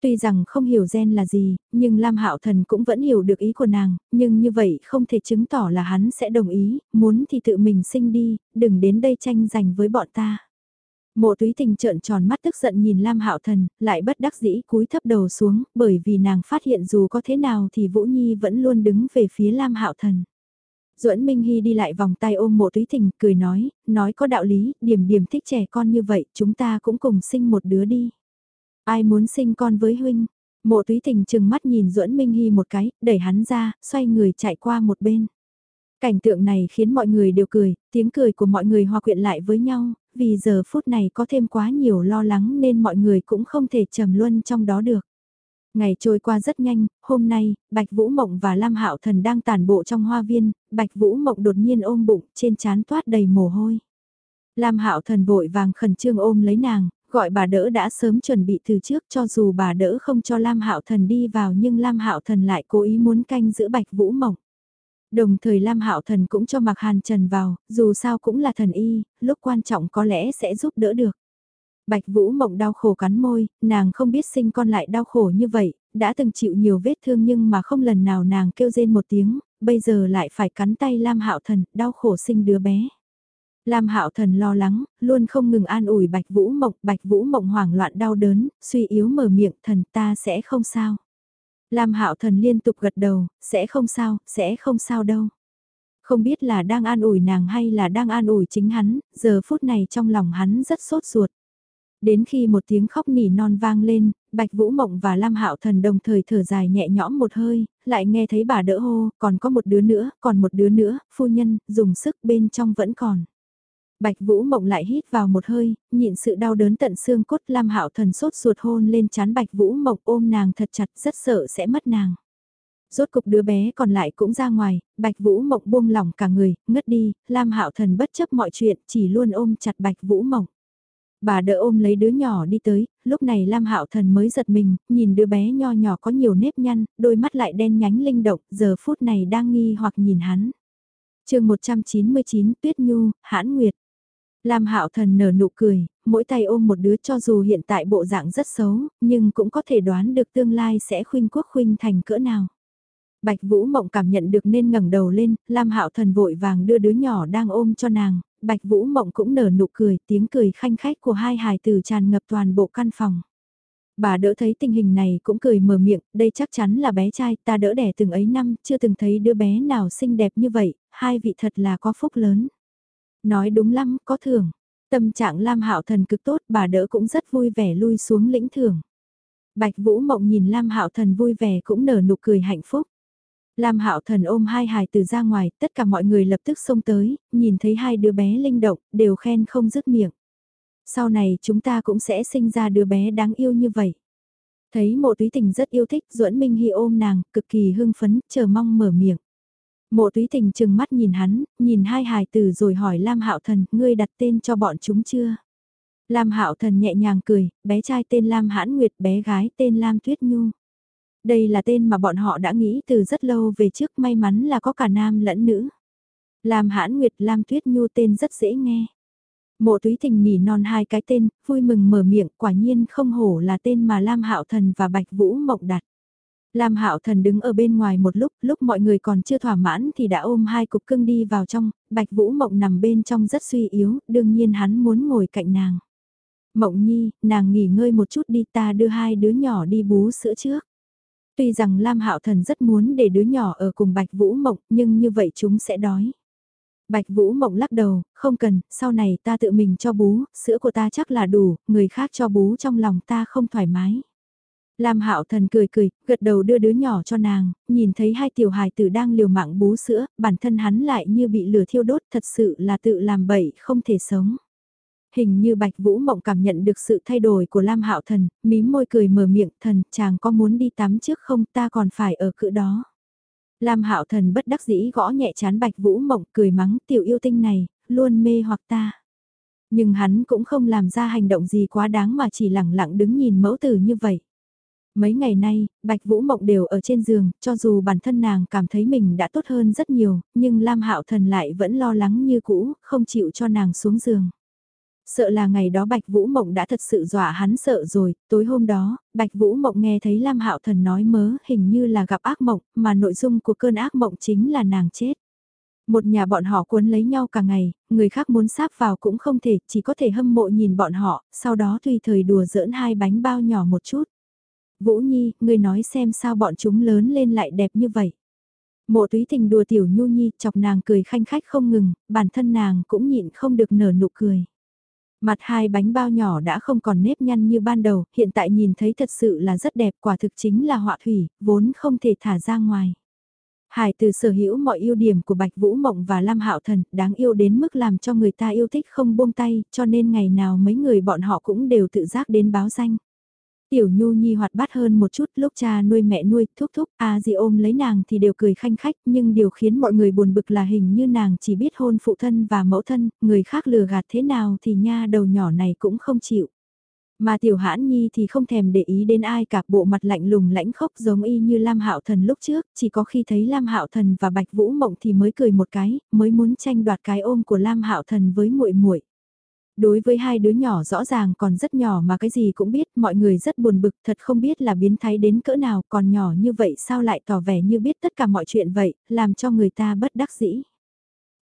Tuy rằng không hiểu gen là gì, nhưng Lam Hạo Thần cũng vẫn hiểu được ý của nàng, nhưng như vậy không thể chứng tỏ là hắn sẽ đồng ý, muốn thì tự mình sinh đi, đừng đến đây tranh giành với bọn ta. Mộ túy tình trợn tròn mắt tức giận nhìn Lam Hạo Thần, lại bất đắc dĩ cúi thấp đầu xuống, bởi vì nàng phát hiện dù có thế nào thì Vũ Nhi vẫn luôn đứng về phía Lam Hạo Thần. Duẫn Minh Hy đi lại vòng tay ôm mộ túy tình, cười nói, nói có đạo lý, điểm điểm thích trẻ con như vậy, chúng ta cũng cùng sinh một đứa đi. Ai muốn sinh con với huynh? Mộ túy tình chừng mắt nhìn Duẫn Minh Hy một cái, đẩy hắn ra, xoay người chạy qua một bên. Cảnh tượng này khiến mọi người đều cười, tiếng cười của mọi người hòa quyện lại với nhau, vì giờ phút này có thêm quá nhiều lo lắng nên mọi người cũng không thể trầm luân trong đó được. Ngày trôi qua rất nhanh, hôm nay, Bạch Vũ Mộng và Lam Hạo Thần đang tản bộ trong hoa viên, Bạch Vũ Mộng đột nhiên ôm bụng, trên trán toát đầy mồ hôi. Lam Hạo Thần vội vàng khẩn trương ôm lấy nàng, gọi bà đỡ đã sớm chuẩn bị từ trước cho dù bà đỡ không cho Lam Hạo Thần đi vào nhưng Lam Hạo Thần lại cố ý muốn canh giữ Bạch Vũ Mộng. Đồng thời Lam Hạo Thần cũng cho Mạc Hàn Trần vào, dù sao cũng là thần y, lúc quan trọng có lẽ sẽ giúp đỡ được. Bạch Vũ Mộng đau khổ cắn môi, nàng không biết sinh con lại đau khổ như vậy, đã từng chịu nhiều vết thương nhưng mà không lần nào nàng kêu rên một tiếng, bây giờ lại phải cắn tay Lam Hạo Thần, đau khổ sinh đứa bé. Lam Hạo Thần lo lắng, luôn không ngừng an ủi Bạch Vũ Mộng, Bạch Vũ Mộng hoảng loạn đau đớn, suy yếu mở miệng, thần ta sẽ không sao. Lam Hạo Thần liên tục gật đầu, sẽ không sao, sẽ không sao đâu. Không biết là đang an ủi nàng hay là đang an ủi chính hắn, giờ phút này trong lòng hắn rất sốt ruột. Đến khi một tiếng khóc nỉ non vang lên, Bạch Vũ Mộng và Lam Hạo Thần đồng thời thở dài nhẹ nhõm một hơi, lại nghe thấy bà đỡ hô, còn có một đứa nữa, còn một đứa nữa, phu nhân, dùng sức bên trong vẫn còn. Bạch Vũ Mộng lại hít vào một hơi, nhịn sự đau đớn tận xương cốt Lam Hạo Thần sốt ruột hôn lên chán Bạch Vũ Mộng ôm nàng thật chặt rất sợ sẽ mất nàng. Rốt cục đứa bé còn lại cũng ra ngoài, Bạch Vũ Mộng buông lỏng cả người, ngất đi, Lam Hạo Thần bất chấp mọi chuyện, chỉ luôn ôm chặt Bạch Vũ Mộng. Bà đỡ ôm lấy đứa nhỏ đi tới, lúc này Lam Hạo Thần mới giật mình, nhìn đứa bé nho nhỏ có nhiều nếp nhăn, đôi mắt lại đen nhánh linh động, giờ phút này đang nghi hoặc nhìn hắn. chương 199 Tuyết Nhu, Hãn Nguyệt. Lam Hạo Thần nở nụ cười, mỗi tay ôm một đứa cho dù hiện tại bộ dạng rất xấu, nhưng cũng có thể đoán được tương lai sẽ khuynh quốc khuynh thành cỡ nào. Bạch Vũ Mộng cảm nhận được nên ngẩng đầu lên, Lam Hạo Thần vội vàng đưa đứa nhỏ đang ôm cho nàng, Bạch Vũ Mộng cũng nở nụ cười, tiếng cười khanh khách của hai hài tử tràn ngập toàn bộ căn phòng. Bà đỡ thấy tình hình này cũng cười mở miệng, đây chắc chắn là bé trai, ta đỡ đẻ từng ấy năm, chưa từng thấy đứa bé nào xinh đẹp như vậy, hai vị thật là có phúc lớn. Nói đúng lắm, có thưởng. Tâm trạng Lam Hạo Thần cực tốt, bà đỡ cũng rất vui vẻ lui xuống lĩnh thưởng. Bạch Vũ Mộng nhìn Lam Hạo Thần vui vẻ cũng nở nụ cười hạnh phúc. Lam Hạo Thần ôm hai hài từ ra ngoài, tất cả mọi người lập tức xông tới, nhìn thấy hai đứa bé linh động, đều khen không dứt miệng. Sau này chúng ta cũng sẽ sinh ra đứa bé đáng yêu như vậy. Thấy mộ túy tình rất yêu thích, duẫn Minh hi ôm nàng, cực kỳ hưng phấn, chờ mong mở miệng. Mộ túy tình chừng mắt nhìn hắn, nhìn hai hài tử rồi hỏi Lam Hạo Thần, ngươi đặt tên cho bọn chúng chưa? Lam Hạo Thần nhẹ nhàng cười, bé trai tên Lam Hãn Nguyệt, bé gái tên Lam Tuyết Nhu. Đây là tên mà bọn họ đã nghĩ từ rất lâu về trước may mắn là có cả nam lẫn nữ. Lam Hãn Nguyệt Lam Tuyết Nhu tên rất dễ nghe. Mộ túy tình nỉ non hai cái tên, vui mừng mở miệng quả nhiên không hổ là tên mà Lam Hạo Thần và Bạch Vũ Mộng đặt. Lam Hạo Thần đứng ở bên ngoài một lúc, lúc mọi người còn chưa thỏa mãn thì đã ôm hai cục cưng đi vào trong, Bạch Vũ Mộng nằm bên trong rất suy yếu, đương nhiên hắn muốn ngồi cạnh nàng. Mộng Nhi, nàng nghỉ ngơi một chút đi ta đưa hai đứa nhỏ đi bú sữa trước. Tuy rằng Lam Hạo Thần rất muốn để đứa nhỏ ở cùng Bạch Vũ Mộng, nhưng như vậy chúng sẽ đói. Bạch Vũ Mộng lắc đầu, không cần, sau này ta tự mình cho bú, sữa của ta chắc là đủ, người khác cho bú trong lòng ta không thoải mái. Lam Hạo Thần cười cười, gật đầu đưa đứa nhỏ cho nàng, nhìn thấy hai tiểu hài tử đang liều mạng bú sữa, bản thân hắn lại như bị lửa thiêu đốt, thật sự là tự làm bậy, không thể sống. Hình như Bạch Vũ Mộng cảm nhận được sự thay đổi của Lam Hạo Thần, mím môi cười mở miệng, "Thần, chàng có muốn đi tắm trước không, ta còn phải ở cự đó." Lam Hạo Thần bất đắc dĩ gõ nhẹ chán Bạch Vũ Mộng, cười mắng, "Tiểu yêu tinh này, luôn mê hoặc ta." Nhưng hắn cũng không làm ra hành động gì quá đáng mà chỉ lặng lặng đứng nhìn mẫu tử như vậy. Mấy ngày nay, Bạch Vũ Mộng đều ở trên giường, cho dù bản thân nàng cảm thấy mình đã tốt hơn rất nhiều, nhưng Lam Hạo Thần lại vẫn lo lắng như cũ, không chịu cho nàng xuống giường. Sợ là ngày đó Bạch Vũ Mộng đã thật sự dọa hắn sợ rồi, tối hôm đó, Bạch Vũ Mộng nghe thấy Lam Hạo Thần nói mớ hình như là gặp ác mộng, mà nội dung của cơn ác mộng chính là nàng chết. Một nhà bọn họ cuốn lấy nhau cả ngày, người khác muốn sáp vào cũng không thể, chỉ có thể hâm mộ nhìn bọn họ, sau đó tùy thời đùa giỡn hai bánh bao nhỏ một chút. Vũ Nhi, ngươi nói xem sao bọn chúng lớn lên lại đẹp như vậy. Mộ túy tình đùa tiểu nhu nhi chọc nàng cười khanh khách không ngừng, bản thân nàng cũng nhịn không được nở nụ cười. Mặt hai bánh bao nhỏ đã không còn nếp nhăn như ban đầu, hiện tại nhìn thấy thật sự là rất đẹp quả thực chính là họa thủy, vốn không thể thả ra ngoài. Hải từ sở hữu mọi ưu điểm của Bạch Vũ Mộng và Lam Hạo Thần, đáng yêu đến mức làm cho người ta yêu thích không buông tay, cho nên ngày nào mấy người bọn họ cũng đều tự giác đến báo danh. Tiểu Nhu Nhi hoạt bát hơn một chút lúc cha nuôi mẹ nuôi, thúc thúc, a gì ôm lấy nàng thì đều cười khanh khách, nhưng điều khiến mọi người buồn bực là hình như nàng chỉ biết hôn phụ thân và mẫu thân, người khác lừa gạt thế nào thì nha đầu nhỏ này cũng không chịu. Mà tiểu hãn nhi thì không thèm để ý đến ai cả bộ mặt lạnh lùng lãnh khốc giống y như Lam Hạo Thần lúc trước, chỉ có khi thấy Lam Hạo Thần và Bạch Vũ Mộng thì mới cười một cái, mới muốn tranh đoạt cái ôm của Lam Hạo Thần với muội muội. Đối với hai đứa nhỏ rõ ràng còn rất nhỏ mà cái gì cũng biết, mọi người rất buồn bực, thật không biết là biến thái đến cỡ nào, còn nhỏ như vậy sao lại tỏ vẻ như biết tất cả mọi chuyện vậy, làm cho người ta bất đắc dĩ.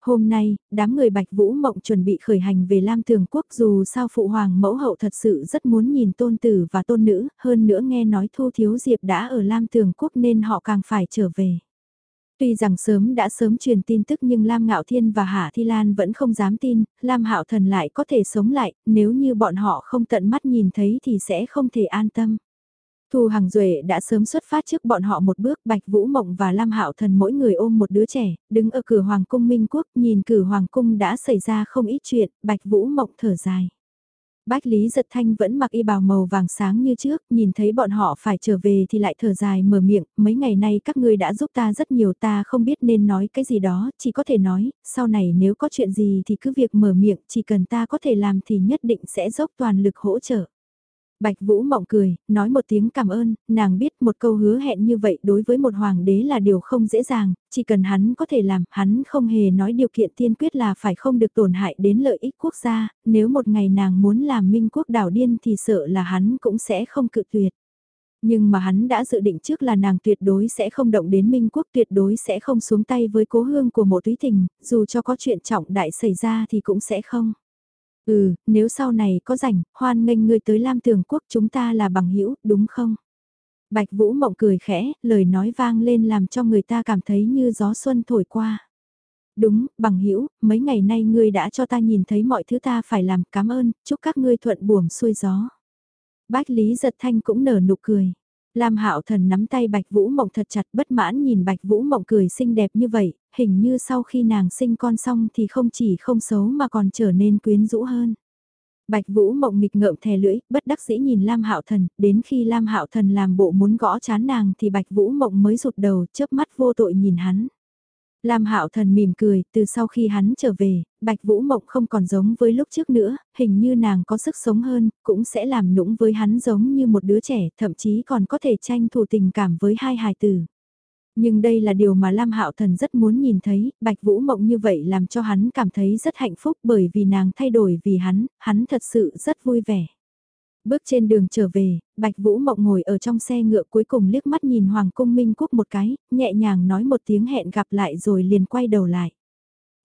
Hôm nay, đám người Bạch Vũ Mộng chuẩn bị khởi hành về Lam Tường Quốc dù sao Phụ Hoàng mẫu hậu thật sự rất muốn nhìn tôn tử và tôn nữ, hơn nữa nghe nói Thu Thiếu Diệp đã ở Lam Tường Quốc nên họ càng phải trở về. Tuy rằng sớm đã sớm truyền tin tức nhưng Lam Ngạo Thiên và Hạ Thi Lan vẫn không dám tin, Lam Hạo Thần lại có thể sống lại, nếu như bọn họ không tận mắt nhìn thấy thì sẽ không thể an tâm. Thu Hằng Duệ đã sớm xuất phát trước bọn họ một bước, Bạch Vũ Mộng và Lam Hạo Thần mỗi người ôm một đứa trẻ, đứng ở cửa Hoàng cung Minh Quốc, nhìn cửa Hoàng cung đã xảy ra không ít chuyện, Bạch Vũ Mộng thở dài. Bách Lý Giật Thanh vẫn mặc y bào màu vàng sáng như trước, nhìn thấy bọn họ phải trở về thì lại thở dài mở miệng, mấy ngày nay các ngươi đã giúp ta rất nhiều ta không biết nên nói cái gì đó, chỉ có thể nói, sau này nếu có chuyện gì thì cứ việc mở miệng, chỉ cần ta có thể làm thì nhất định sẽ dốc toàn lực hỗ trợ. Bạch Vũ mộng cười, nói một tiếng cảm ơn, nàng biết một câu hứa hẹn như vậy đối với một hoàng đế là điều không dễ dàng, chỉ cần hắn có thể làm, hắn không hề nói điều kiện tiên quyết là phải không được tổn hại đến lợi ích quốc gia, nếu một ngày nàng muốn làm minh quốc đảo điên thì sợ là hắn cũng sẽ không cự tuyệt. Nhưng mà hắn đã dự định trước là nàng tuyệt đối sẽ không động đến Minh Quốc tuyệt đối sẽ không xuống tay với cố hương của mộ túy tình, dù cho có chuyện trọng đại xảy ra thì cũng sẽ không. Ừ, nếu sau này có rảnh, hoan nghênh ngươi tới Lam Tường Quốc chúng ta là bằng hữu đúng không? Bạch Vũ Mộng cười khẽ, lời nói vang lên làm cho người ta cảm thấy như gió xuân thổi qua. Đúng, bằng hữu mấy ngày nay ngươi đã cho ta nhìn thấy mọi thứ ta phải làm, cảm ơn, chúc các ngươi thuận buồm xuôi gió. Bách Lý Giật Thanh cũng nở nụ cười. Lam Hạo Thần nắm tay Bạch Vũ Mộng thật chặt bất mãn nhìn Bạch Vũ Mộng cười xinh đẹp như vậy, hình như sau khi nàng sinh con xong thì không chỉ không xấu mà còn trở nên quyến rũ hơn. Bạch Vũ Mộng nghịch ngợm thè lưỡi, bất đắc dĩ nhìn Lam Hạo Thần, đến khi Lam Hạo Thần làm bộ muốn gõ chán nàng thì Bạch Vũ Mộng mới rụt đầu, chớp mắt vô tội nhìn hắn. Lam Hạo Thần mỉm cười, từ sau khi hắn trở về, Bạch Vũ Mộng không còn giống với lúc trước nữa, hình như nàng có sức sống hơn, cũng sẽ làm nũng với hắn giống như một đứa trẻ, thậm chí còn có thể tranh thủ tình cảm với hai hài tử. Nhưng đây là điều mà Lam Hạo Thần rất muốn nhìn thấy, Bạch Vũ Mộng như vậy làm cho hắn cảm thấy rất hạnh phúc bởi vì nàng thay đổi vì hắn, hắn thật sự rất vui vẻ. Bước trên đường trở về, Bạch Vũ Mộng ngồi ở trong xe ngựa cuối cùng liếc mắt nhìn Hoàng Cung Minh Quốc một cái, nhẹ nhàng nói một tiếng hẹn gặp lại rồi liền quay đầu lại.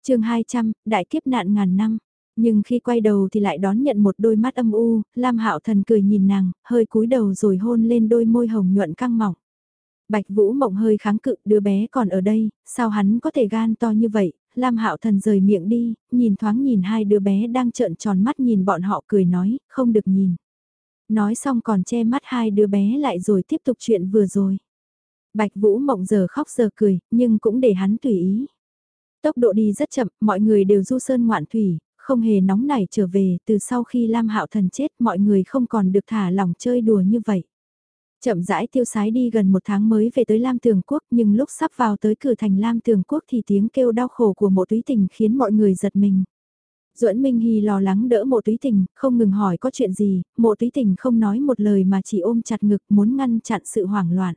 chương 200, Đại kiếp nạn ngàn năm. Nhưng khi quay đầu thì lại đón nhận một đôi mắt âm u, Lam Hạo Thần cười nhìn nàng, hơi cúi đầu rồi hôn lên đôi môi hồng nhuận căng mỏng. Bạch Vũ Mộng hơi kháng cự, đứa bé còn ở đây, sao hắn có thể gan to như vậy, Lam Hạo Thần rời miệng đi, nhìn thoáng nhìn hai đứa bé đang trợn tròn mắt nhìn bọn họ cười nói, không được nhìn. Nói xong còn che mắt hai đứa bé lại rồi tiếp tục chuyện vừa rồi. Bạch Vũ Mộng giờ khóc giờ cười, nhưng cũng để hắn tùy ý. Tốc độ đi rất chậm, mọi người đều du sơn ngoạn thủy, không hề nóng nảy trở về, từ sau khi Lam Hạo Thần chết mọi người không còn được thả lỏng chơi đùa như vậy. Chậm rãi tiêu sái đi gần một tháng mới về tới Lam Tường Quốc nhưng lúc sắp vào tới cửa thành Lam Tường Quốc thì tiếng kêu đau khổ của mộ túy tình khiến mọi người giật mình. Duẫn Minh Hy lo lắng đỡ mộ túy tình, không ngừng hỏi có chuyện gì, mộ túy tình không nói một lời mà chỉ ôm chặt ngực muốn ngăn chặn sự hoảng loạn.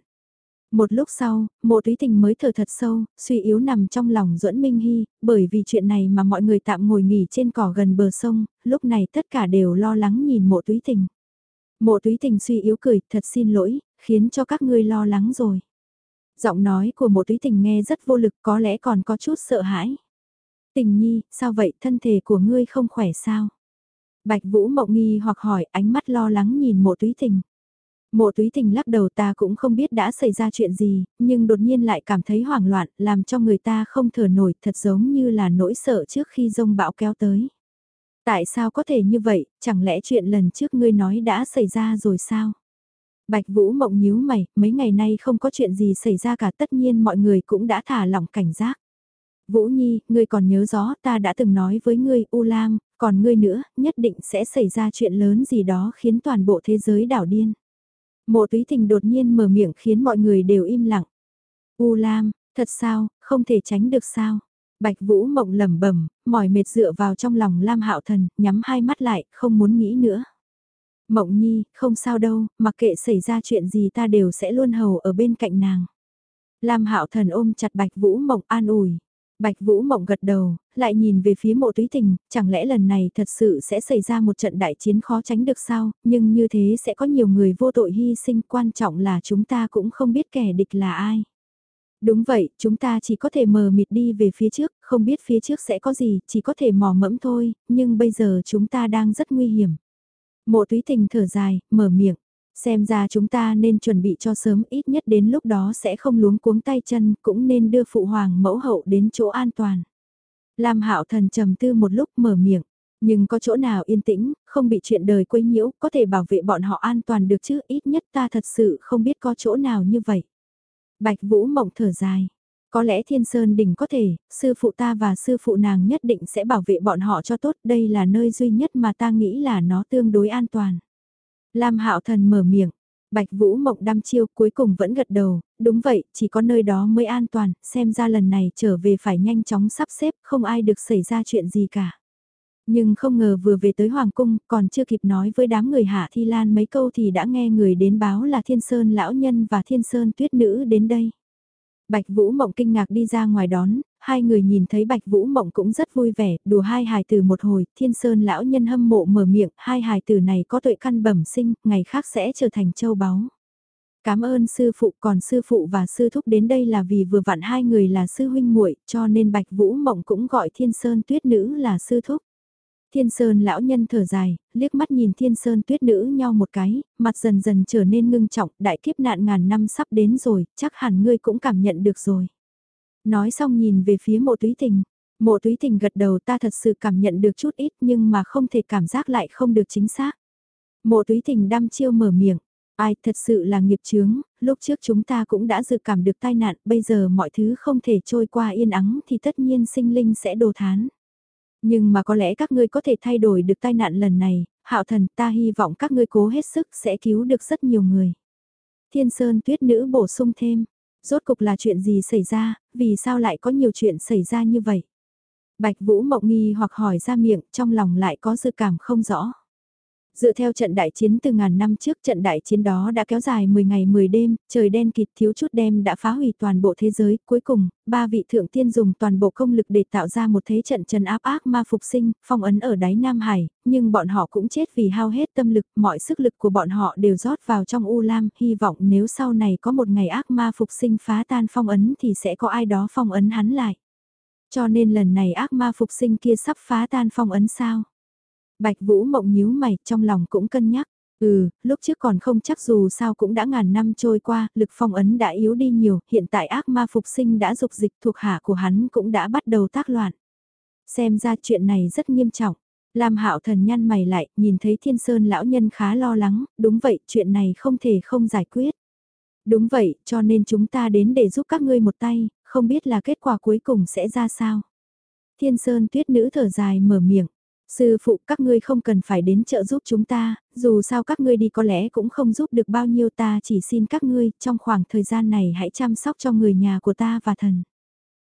Một lúc sau, mộ túy tình mới thở thật sâu, suy yếu nằm trong lòng Duẫn Minh Hy, bởi vì chuyện này mà mọi người tạm ngồi nghỉ trên cỏ gần bờ sông, lúc này tất cả đều lo lắng nhìn mộ túy tình. Mộ túy tình suy yếu cười, thật xin lỗi, khiến cho các ngươi lo lắng rồi. Giọng nói của mộ túy tình nghe rất vô lực có lẽ còn có chút sợ hãi. Tình nhi, sao vậy thân thể của ngươi không khỏe sao? Bạch Vũ mộng nghi hoặc hỏi ánh mắt lo lắng nhìn mộ túy tình. Mộ túy tình lắc đầu ta cũng không biết đã xảy ra chuyện gì, nhưng đột nhiên lại cảm thấy hoảng loạn, làm cho người ta không thở nổi, thật giống như là nỗi sợ trước khi rông bão kéo tới. Tại sao có thể như vậy, chẳng lẽ chuyện lần trước ngươi nói đã xảy ra rồi sao? Bạch Vũ mộng nhíu mày, mấy ngày nay không có chuyện gì xảy ra cả tất nhiên mọi người cũng đã thả lỏng cảnh giác. Vũ Nhi, ngươi còn nhớ rõ ta đã từng nói với ngươi U Lam, còn ngươi nữa, nhất định sẽ xảy ra chuyện lớn gì đó khiến toàn bộ thế giới đảo điên. Mộ túy tình đột nhiên mở miệng khiến mọi người đều im lặng. U Lam, thật sao, không thể tránh được sao? Bạch Vũ mộng lẩm bẩm, mỏi mệt dựa vào trong lòng Lam Hạo Thần, nhắm hai mắt lại, không muốn nghĩ nữa. Mộng Nhi, không sao đâu, mặc kệ xảy ra chuyện gì ta đều sẽ luôn hầu ở bên cạnh nàng. Lam Hạo Thần ôm chặt Bạch Vũ mộng an ủi. Bạch Vũ Mộng gật đầu, lại nhìn về phía mộ túy tình, chẳng lẽ lần này thật sự sẽ xảy ra một trận đại chiến khó tránh được sao, nhưng như thế sẽ có nhiều người vô tội hy sinh quan trọng là chúng ta cũng không biết kẻ địch là ai. Đúng vậy, chúng ta chỉ có thể mờ mịt đi về phía trước, không biết phía trước sẽ có gì, chỉ có thể mò mẫm thôi, nhưng bây giờ chúng ta đang rất nguy hiểm. Mộ túy tình thở dài, mở miệng. Xem ra chúng ta nên chuẩn bị cho sớm ít nhất đến lúc đó sẽ không luống cuống tay chân, cũng nên đưa phụ hoàng mẫu hậu đến chỗ an toàn. Lam Hạo Thần trầm tư một lúc mở miệng, nhưng có chỗ nào yên tĩnh, không bị chuyện đời quấy nhiễu, có thể bảo vệ bọn họ an toàn được chứ, ít nhất ta thật sự không biết có chỗ nào như vậy. Bạch Vũ Mộng thở dài. Có lẽ Thiên Sơn Đỉnh có thể, sư phụ ta và sư phụ nàng nhất định sẽ bảo vệ bọn họ cho tốt, đây là nơi duy nhất mà ta nghĩ là nó tương đối an toàn. Lam Hạo Thần mở miệng, Bạch Vũ Mộng đăm chiêu cuối cùng vẫn gật đầu, đúng vậy, chỉ có nơi đó mới an toàn, xem ra lần này trở về phải nhanh chóng sắp xếp, không ai được xảy ra chuyện gì cả. Nhưng không ngờ vừa về tới Hoàng Cung, còn chưa kịp nói với đám người Hạ Thi Lan mấy câu thì đã nghe người đến báo là Thiên Sơn Lão Nhân và Thiên Sơn Tuyết Nữ đến đây. Bạch Vũ Mộng kinh ngạc đi ra ngoài đón, hai người nhìn thấy Bạch Vũ Mộng cũng rất vui vẻ, đùa hai hài tử một hồi, Thiên Sơn lão nhân hâm mộ mở miệng, hai hài tử này có tuệ căn bẩm sinh, ngày khác sẽ trở thành châu báu. Cảm ơn sư phụ, còn sư phụ và sư thúc đến đây là vì vừa vặn hai người là sư huynh muội, cho nên Bạch Vũ Mộng cũng gọi Thiên Sơn Tuyết nữ là sư thúc. Thiên Sơn lão nhân thở dài, liếc mắt nhìn Thiên Sơn tuyết nữ nhau một cái, mặt dần dần trở nên ngưng trọng, đại kiếp nạn ngàn năm sắp đến rồi, chắc hẳn ngươi cũng cảm nhận được rồi. Nói xong nhìn về phía mộ túy tình, mộ túy tình gật đầu ta thật sự cảm nhận được chút ít nhưng mà không thể cảm giác lại không được chính xác. Mộ túy tình đăm chiêu mở miệng, ai thật sự là nghiệp chướng, lúc trước chúng ta cũng đã dự cảm được tai nạn, bây giờ mọi thứ không thể trôi qua yên ắng thì tất nhiên sinh linh sẽ đồ thán. Nhưng mà có lẽ các ngươi có thể thay đổi được tai nạn lần này, hạo thần ta hy vọng các ngươi cố hết sức sẽ cứu được rất nhiều người. Thiên Sơn tuyết nữ bổ sung thêm, rốt cục là chuyện gì xảy ra, vì sao lại có nhiều chuyện xảy ra như vậy? Bạch Vũ mộng nghi hoặc hỏi ra miệng, trong lòng lại có dự cảm không rõ. Dựa theo trận đại chiến từ ngàn năm trước trận đại chiến đó đã kéo dài 10 ngày 10 đêm, trời đen kịt thiếu chút đêm đã phá hủy toàn bộ thế giới. Cuối cùng, ba vị thượng tiên dùng toàn bộ công lực để tạo ra một thế trận trần áp ác ma phục sinh, phong ấn ở đáy Nam Hải, nhưng bọn họ cũng chết vì hao hết tâm lực, mọi sức lực của bọn họ đều rót vào trong U Lam, hy vọng nếu sau này có một ngày ác ma phục sinh phá tan phong ấn thì sẽ có ai đó phong ấn hắn lại. Cho nên lần này ác ma phục sinh kia sắp phá tan phong ấn sao? Bạch Vũ mộng nhíu mày, trong lòng cũng cân nhắc. Ừ, lúc trước còn không chắc dù sao cũng đã ngàn năm trôi qua, lực phong ấn đã yếu đi nhiều, hiện tại ác ma phục sinh đã dục dịch thuộc hạ của hắn cũng đã bắt đầu tác loạn. Xem ra chuyện này rất nghiêm trọng. Lam Hạo Thần nhăn mày lại, nhìn thấy Thiên Sơn lão nhân khá lo lắng, đúng vậy, chuyện này không thể không giải quyết. Đúng vậy, cho nên chúng ta đến để giúp các ngươi một tay, không biết là kết quả cuối cùng sẽ ra sao. Thiên Sơn tuyết nữ thở dài mở miệng. Sư phụ các ngươi không cần phải đến trợ giúp chúng ta, dù sao các ngươi đi có lẽ cũng không giúp được bao nhiêu ta chỉ xin các ngươi trong khoảng thời gian này hãy chăm sóc cho người nhà của ta và thần.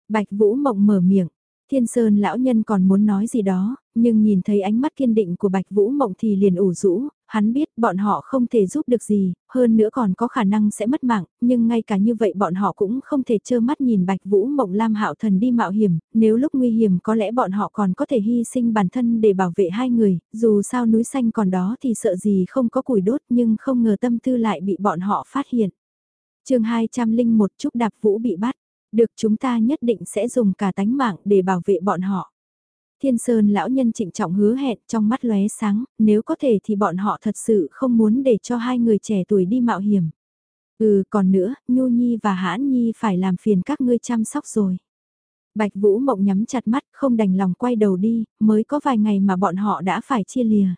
Bạch Vũ Mộng mở miệng, Thiên Sơn lão nhân còn muốn nói gì đó, nhưng nhìn thấy ánh mắt kiên định của Bạch Vũ Mộng thì liền ủ rũ, hắn biết bọn họ không thể giúp được gì, hơn nữa còn có khả năng sẽ mất mạng, nhưng ngay cả như vậy bọn họ cũng không thể trơ mắt nhìn Bạch Vũ Mộng Lam Hạo Thần đi mạo hiểm, nếu lúc nguy hiểm có lẽ bọn họ còn có thể hy sinh bản thân để bảo vệ hai người, dù sao núi xanh còn đó thì sợ gì không có củi đốt nhưng không ngờ tâm tư lại bị bọn họ phát hiện. chương 201 Trúc Đạp Vũ bị bắt, được chúng ta nhất định sẽ dùng cả tánh mạng để bảo vệ bọn họ. Thiên Sơn lão nhân trịnh trọng hứa hẹn trong mắt lóe sáng, nếu có thể thì bọn họ thật sự không muốn để cho hai người trẻ tuổi đi mạo hiểm. Ừ còn nữa, Nhu Nhi và Hãn Nhi phải làm phiền các ngươi chăm sóc rồi. Bạch Vũ Mộng nhắm chặt mắt, không đành lòng quay đầu đi, mới có vài ngày mà bọn họ đã phải chia lìa.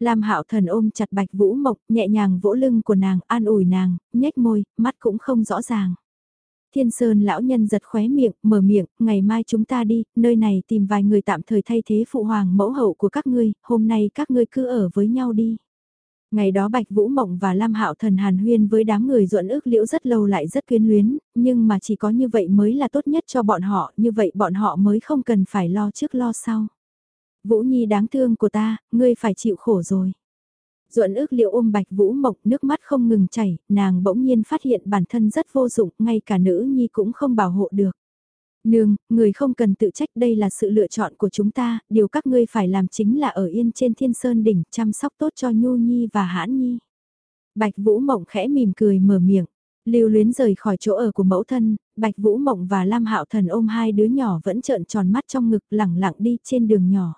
Lam Hạo Thần ôm chặt Bạch Vũ Mộng, nhẹ nhàng vỗ lưng của nàng, an ủi nàng, nhếch môi, mắt cũng không rõ ràng. Thiên Sơn lão nhân giật khóe miệng, mở miệng, ngày mai chúng ta đi, nơi này tìm vài người tạm thời thay thế phụ hoàng mẫu hậu của các ngươi, hôm nay các ngươi cứ ở với nhau đi. Ngày đó Bạch Vũ Mộng và Lam Hạo Thần hàn huyên với đám người ruộn ước liễu rất lâu lại rất quyến luyến, nhưng mà chỉ có như vậy mới là tốt nhất cho bọn họ, như vậy bọn họ mới không cần phải lo trước lo sau. Vũ Nhi đáng thương của ta, ngươi phải chịu khổ rồi. Duẫn ước liệu ôm bạch vũ mộc nước mắt không ngừng chảy, nàng bỗng nhiên phát hiện bản thân rất vô dụng, ngay cả nữ nhi cũng không bảo hộ được. Nương, người không cần tự trách đây là sự lựa chọn của chúng ta, điều các ngươi phải làm chính là ở yên trên thiên sơn đỉnh chăm sóc tốt cho Nhu Nhi và Hãn Nhi. Bạch Vũ Mộng khẽ mỉm cười mở miệng, lưu luyến rời khỏi chỗ ở của mẫu thân, Bạch Vũ Mộng và Lam Hạo Thần ôm hai đứa nhỏ vẫn trợn tròn mắt trong ngực lẳng lặng đi trên đường nhỏ.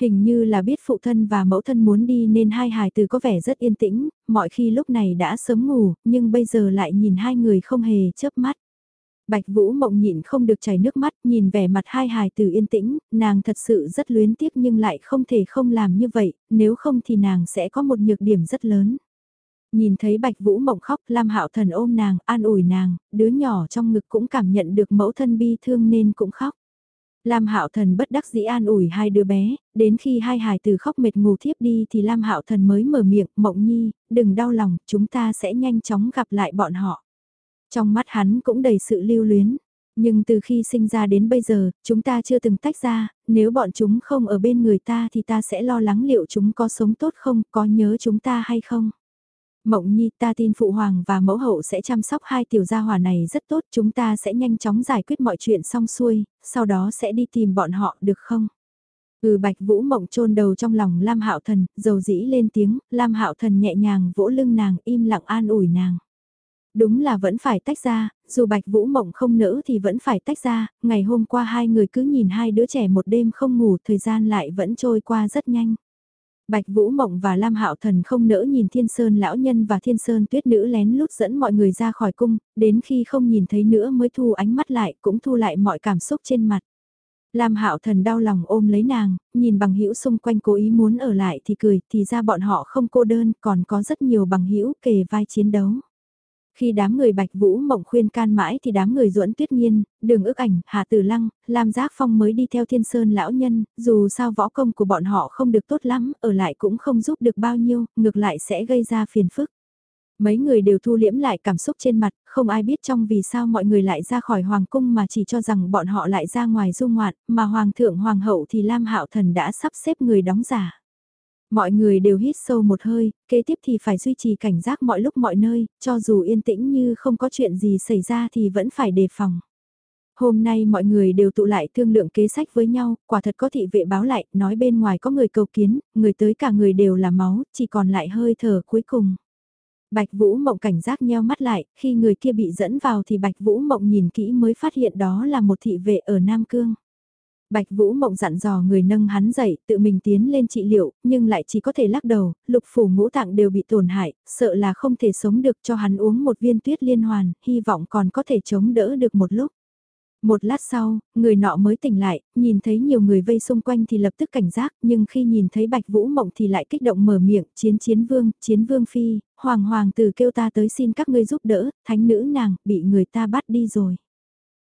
Hình như là biết phụ thân và mẫu thân muốn đi nên hai hài từ có vẻ rất yên tĩnh, mọi khi lúc này đã sớm ngủ, nhưng bây giờ lại nhìn hai người không hề chớp mắt. Bạch Vũ mộng nhịn không được chảy nước mắt, nhìn vẻ mặt hai hài từ yên tĩnh, nàng thật sự rất luyến tiếc nhưng lại không thể không làm như vậy, nếu không thì nàng sẽ có một nhược điểm rất lớn. Nhìn thấy Bạch Vũ mộng khóc, Lam Hạo Thần ôm nàng, an ủi nàng, đứa nhỏ trong ngực cũng cảm nhận được mẫu thân bi thương nên cũng khóc. Lam Hạo Thần bất đắc dĩ an ủi hai đứa bé, đến khi hai hài tử khóc mệt ngủ thiếp đi thì Lam Hạo Thần mới mở miệng, "Mộng Nhi, đừng đau lòng, chúng ta sẽ nhanh chóng gặp lại bọn họ." Trong mắt hắn cũng đầy sự lưu luyến, nhưng từ khi sinh ra đến bây giờ, chúng ta chưa từng tách ra, nếu bọn chúng không ở bên người ta thì ta sẽ lo lắng liệu chúng có sống tốt không, có nhớ chúng ta hay không. Mộng Nhi ta tin Phụ Hoàng và Mẫu Hậu sẽ chăm sóc hai tiểu gia hòa này rất tốt, chúng ta sẽ nhanh chóng giải quyết mọi chuyện xong xuôi, sau đó sẽ đi tìm bọn họ được không? Ừ Bạch Vũ Mộng chôn đầu trong lòng Lam Hạo Thần, dầu dĩ lên tiếng, Lam Hạo Thần nhẹ nhàng vỗ lưng nàng, im lặng an ủi nàng. Đúng là vẫn phải tách ra, dù Bạch Vũ Mộng không nỡ thì vẫn phải tách ra, ngày hôm qua hai người cứ nhìn hai đứa trẻ một đêm không ngủ, thời gian lại vẫn trôi qua rất nhanh. Bạch Vũ Mộng và Lam Hạo Thần không nỡ nhìn Thiên Sơn lão nhân và Thiên Sơn tuyết nữ lén lút dẫn mọi người ra khỏi cung, đến khi không nhìn thấy nữa mới thu ánh mắt lại, cũng thu lại mọi cảm xúc trên mặt. Lam Hạo Thần đau lòng ôm lấy nàng, nhìn bằng hữu xung quanh cố ý muốn ở lại thì cười, thì ra bọn họ không cô đơn, còn có rất nhiều bằng hữu kề vai chiến đấu. Khi đám người Bạch Vũ Mộng khuyên can mãi thì đám người duẫn tuyết nhiên, đường ước ảnh, hà Tử Lăng, Lam Giác Phong mới đi theo thiên sơn lão nhân, dù sao võ công của bọn họ không được tốt lắm, ở lại cũng không giúp được bao nhiêu, ngược lại sẽ gây ra phiền phức. Mấy người đều thu liễm lại cảm xúc trên mặt, không ai biết trong vì sao mọi người lại ra khỏi hoàng cung mà chỉ cho rằng bọn họ lại ra ngoài du ngoạn, mà hoàng thượng hoàng hậu thì Lam Hạo Thần đã sắp xếp người đóng giả. Mọi người đều hít sâu một hơi, kế tiếp thì phải duy trì cảnh giác mọi lúc mọi nơi, cho dù yên tĩnh như không có chuyện gì xảy ra thì vẫn phải đề phòng. Hôm nay mọi người đều tụ lại thương lượng kế sách với nhau, quả thật có thị vệ báo lại, nói bên ngoài có người cầu kiến, người tới cả người đều là máu, chỉ còn lại hơi thở cuối cùng. Bạch Vũ Mộng cảnh giác nheo mắt lại, khi người kia bị dẫn vào thì Bạch Vũ Mộng nhìn kỹ mới phát hiện đó là một thị vệ ở Nam Cương. Bạch Vũ Mộng dặn dò người nâng hắn dậy, tự mình tiến lên trị liệu, nhưng lại chỉ có thể lắc đầu, lục phủ ngũ tạng đều bị tổn hại, sợ là không thể sống được cho hắn uống một viên tuyết liên hoàn, hy vọng còn có thể chống đỡ được một lúc. Một lát sau, người nọ mới tỉnh lại, nhìn thấy nhiều người vây xung quanh thì lập tức cảnh giác, nhưng khi nhìn thấy Bạch Vũ Mộng thì lại kích động mở miệng, chiến chiến vương, chiến vương phi, hoàng hoàng từ kêu ta tới xin các ngươi giúp đỡ, thánh nữ nàng, bị người ta bắt đi rồi.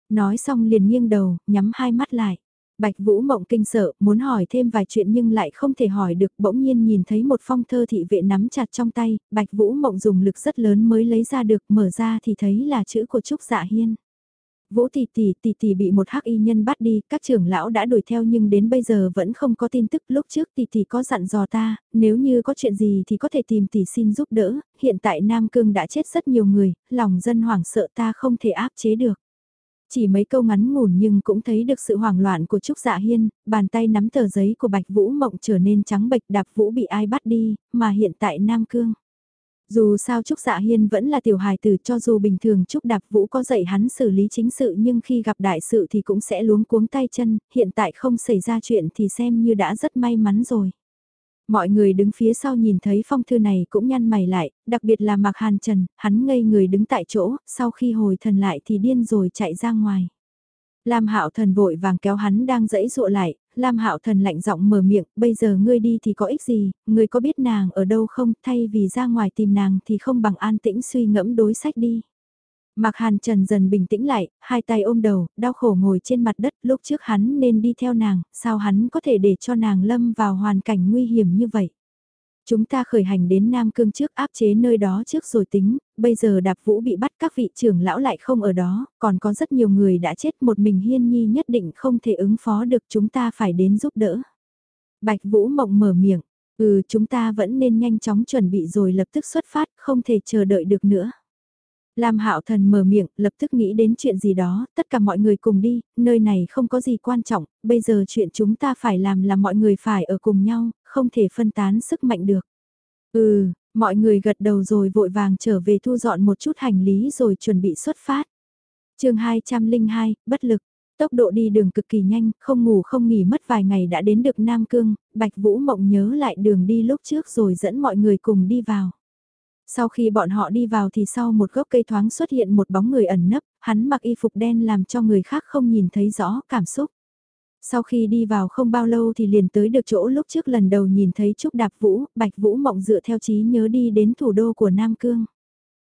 Nói xong liền nghiêng đầu, nhắm hai mắt lại. Bạch Vũ Mộng kinh sợ, muốn hỏi thêm vài chuyện nhưng lại không thể hỏi được, bỗng nhiên nhìn thấy một phong thơ thị vệ nắm chặt trong tay, Bạch Vũ Mộng dùng lực rất lớn mới lấy ra được, mở ra thì thấy là chữ của Trúc Dạ Hiên. Vũ tỷ tỷ tỷ tỷ bị một hắc y nhân bắt đi, các trưởng lão đã đuổi theo nhưng đến bây giờ vẫn không có tin tức. Lúc trước tỷ tỷ có dặn dò ta, nếu như có chuyện gì thì có thể tìm tỷ xin giúp đỡ. Hiện tại Nam Cương đã chết rất nhiều người, lòng dân hoảng sợ ta không thể áp chế được. Chỉ mấy câu ngắn ngủn nhưng cũng thấy được sự hoảng loạn của Trúc Dạ Hiên, bàn tay nắm tờ giấy của Bạch Vũ Mộng trở nên trắng bệch đạp Vũ bị ai bắt đi, mà hiện tại Nam Cương. Dù sao Trúc Dạ Hiên vẫn là tiểu hài tử cho dù bình thường Trúc Đạp Vũ có dạy hắn xử lý chính sự nhưng khi gặp đại sự thì cũng sẽ luống cuống tay chân, hiện tại không xảy ra chuyện thì xem như đã rất may mắn rồi. Mọi người đứng phía sau nhìn thấy phong thư này cũng nhăn mày lại, đặc biệt là Mạc Hàn Trần, hắn ngây người đứng tại chỗ, sau khi hồi thần lại thì điên rồi chạy ra ngoài. Lam Hạo Thần vội vàng kéo hắn đang dẫy dụa lại, Lam Hạo Thần lạnh giọng mở miệng, bây giờ ngươi đi thì có ích gì, ngươi có biết nàng ở đâu không, thay vì ra ngoài tìm nàng thì không bằng an tĩnh suy ngẫm đối sách đi. Mạc Hàn Trần dần bình tĩnh lại, hai tay ôm đầu, đau khổ ngồi trên mặt đất, lúc trước hắn nên đi theo nàng, sao hắn có thể để cho nàng lâm vào hoàn cảnh nguy hiểm như vậy. Chúng ta khởi hành đến Nam Cương trước áp chế nơi đó trước rồi tính, bây giờ đạp vũ bị bắt các vị trưởng lão lại không ở đó, còn có rất nhiều người đã chết một mình hiên nhi nhất định không thể ứng phó được chúng ta phải đến giúp đỡ. Bạch Vũ mộng mở miệng, ừ chúng ta vẫn nên nhanh chóng chuẩn bị rồi lập tức xuất phát, không thể chờ đợi được nữa. Lam Hạo Thần mở miệng, lập tức nghĩ đến chuyện gì đó, tất cả mọi người cùng đi, nơi này không có gì quan trọng, bây giờ chuyện chúng ta phải làm là mọi người phải ở cùng nhau, không thể phân tán sức mạnh được. Ừ, mọi người gật đầu rồi vội vàng trở về thu dọn một chút hành lý rồi chuẩn bị xuất phát. chương 202, bất lực. Tốc độ đi đường cực kỳ nhanh, không ngủ không nghỉ mất vài ngày đã đến được Nam Cương, Bạch Vũ Mộng nhớ lại đường đi lúc trước rồi dẫn mọi người cùng đi vào. Sau khi bọn họ đi vào thì sau một gốc cây thoáng xuất hiện một bóng người ẩn nấp, hắn mặc y phục đen làm cho người khác không nhìn thấy rõ cảm xúc. Sau khi đi vào không bao lâu thì liền tới được chỗ lúc trước lần đầu nhìn thấy Trúc Đạp Vũ, Bạch Vũ Mộng dựa theo trí nhớ đi đến thủ đô của Nam Cương.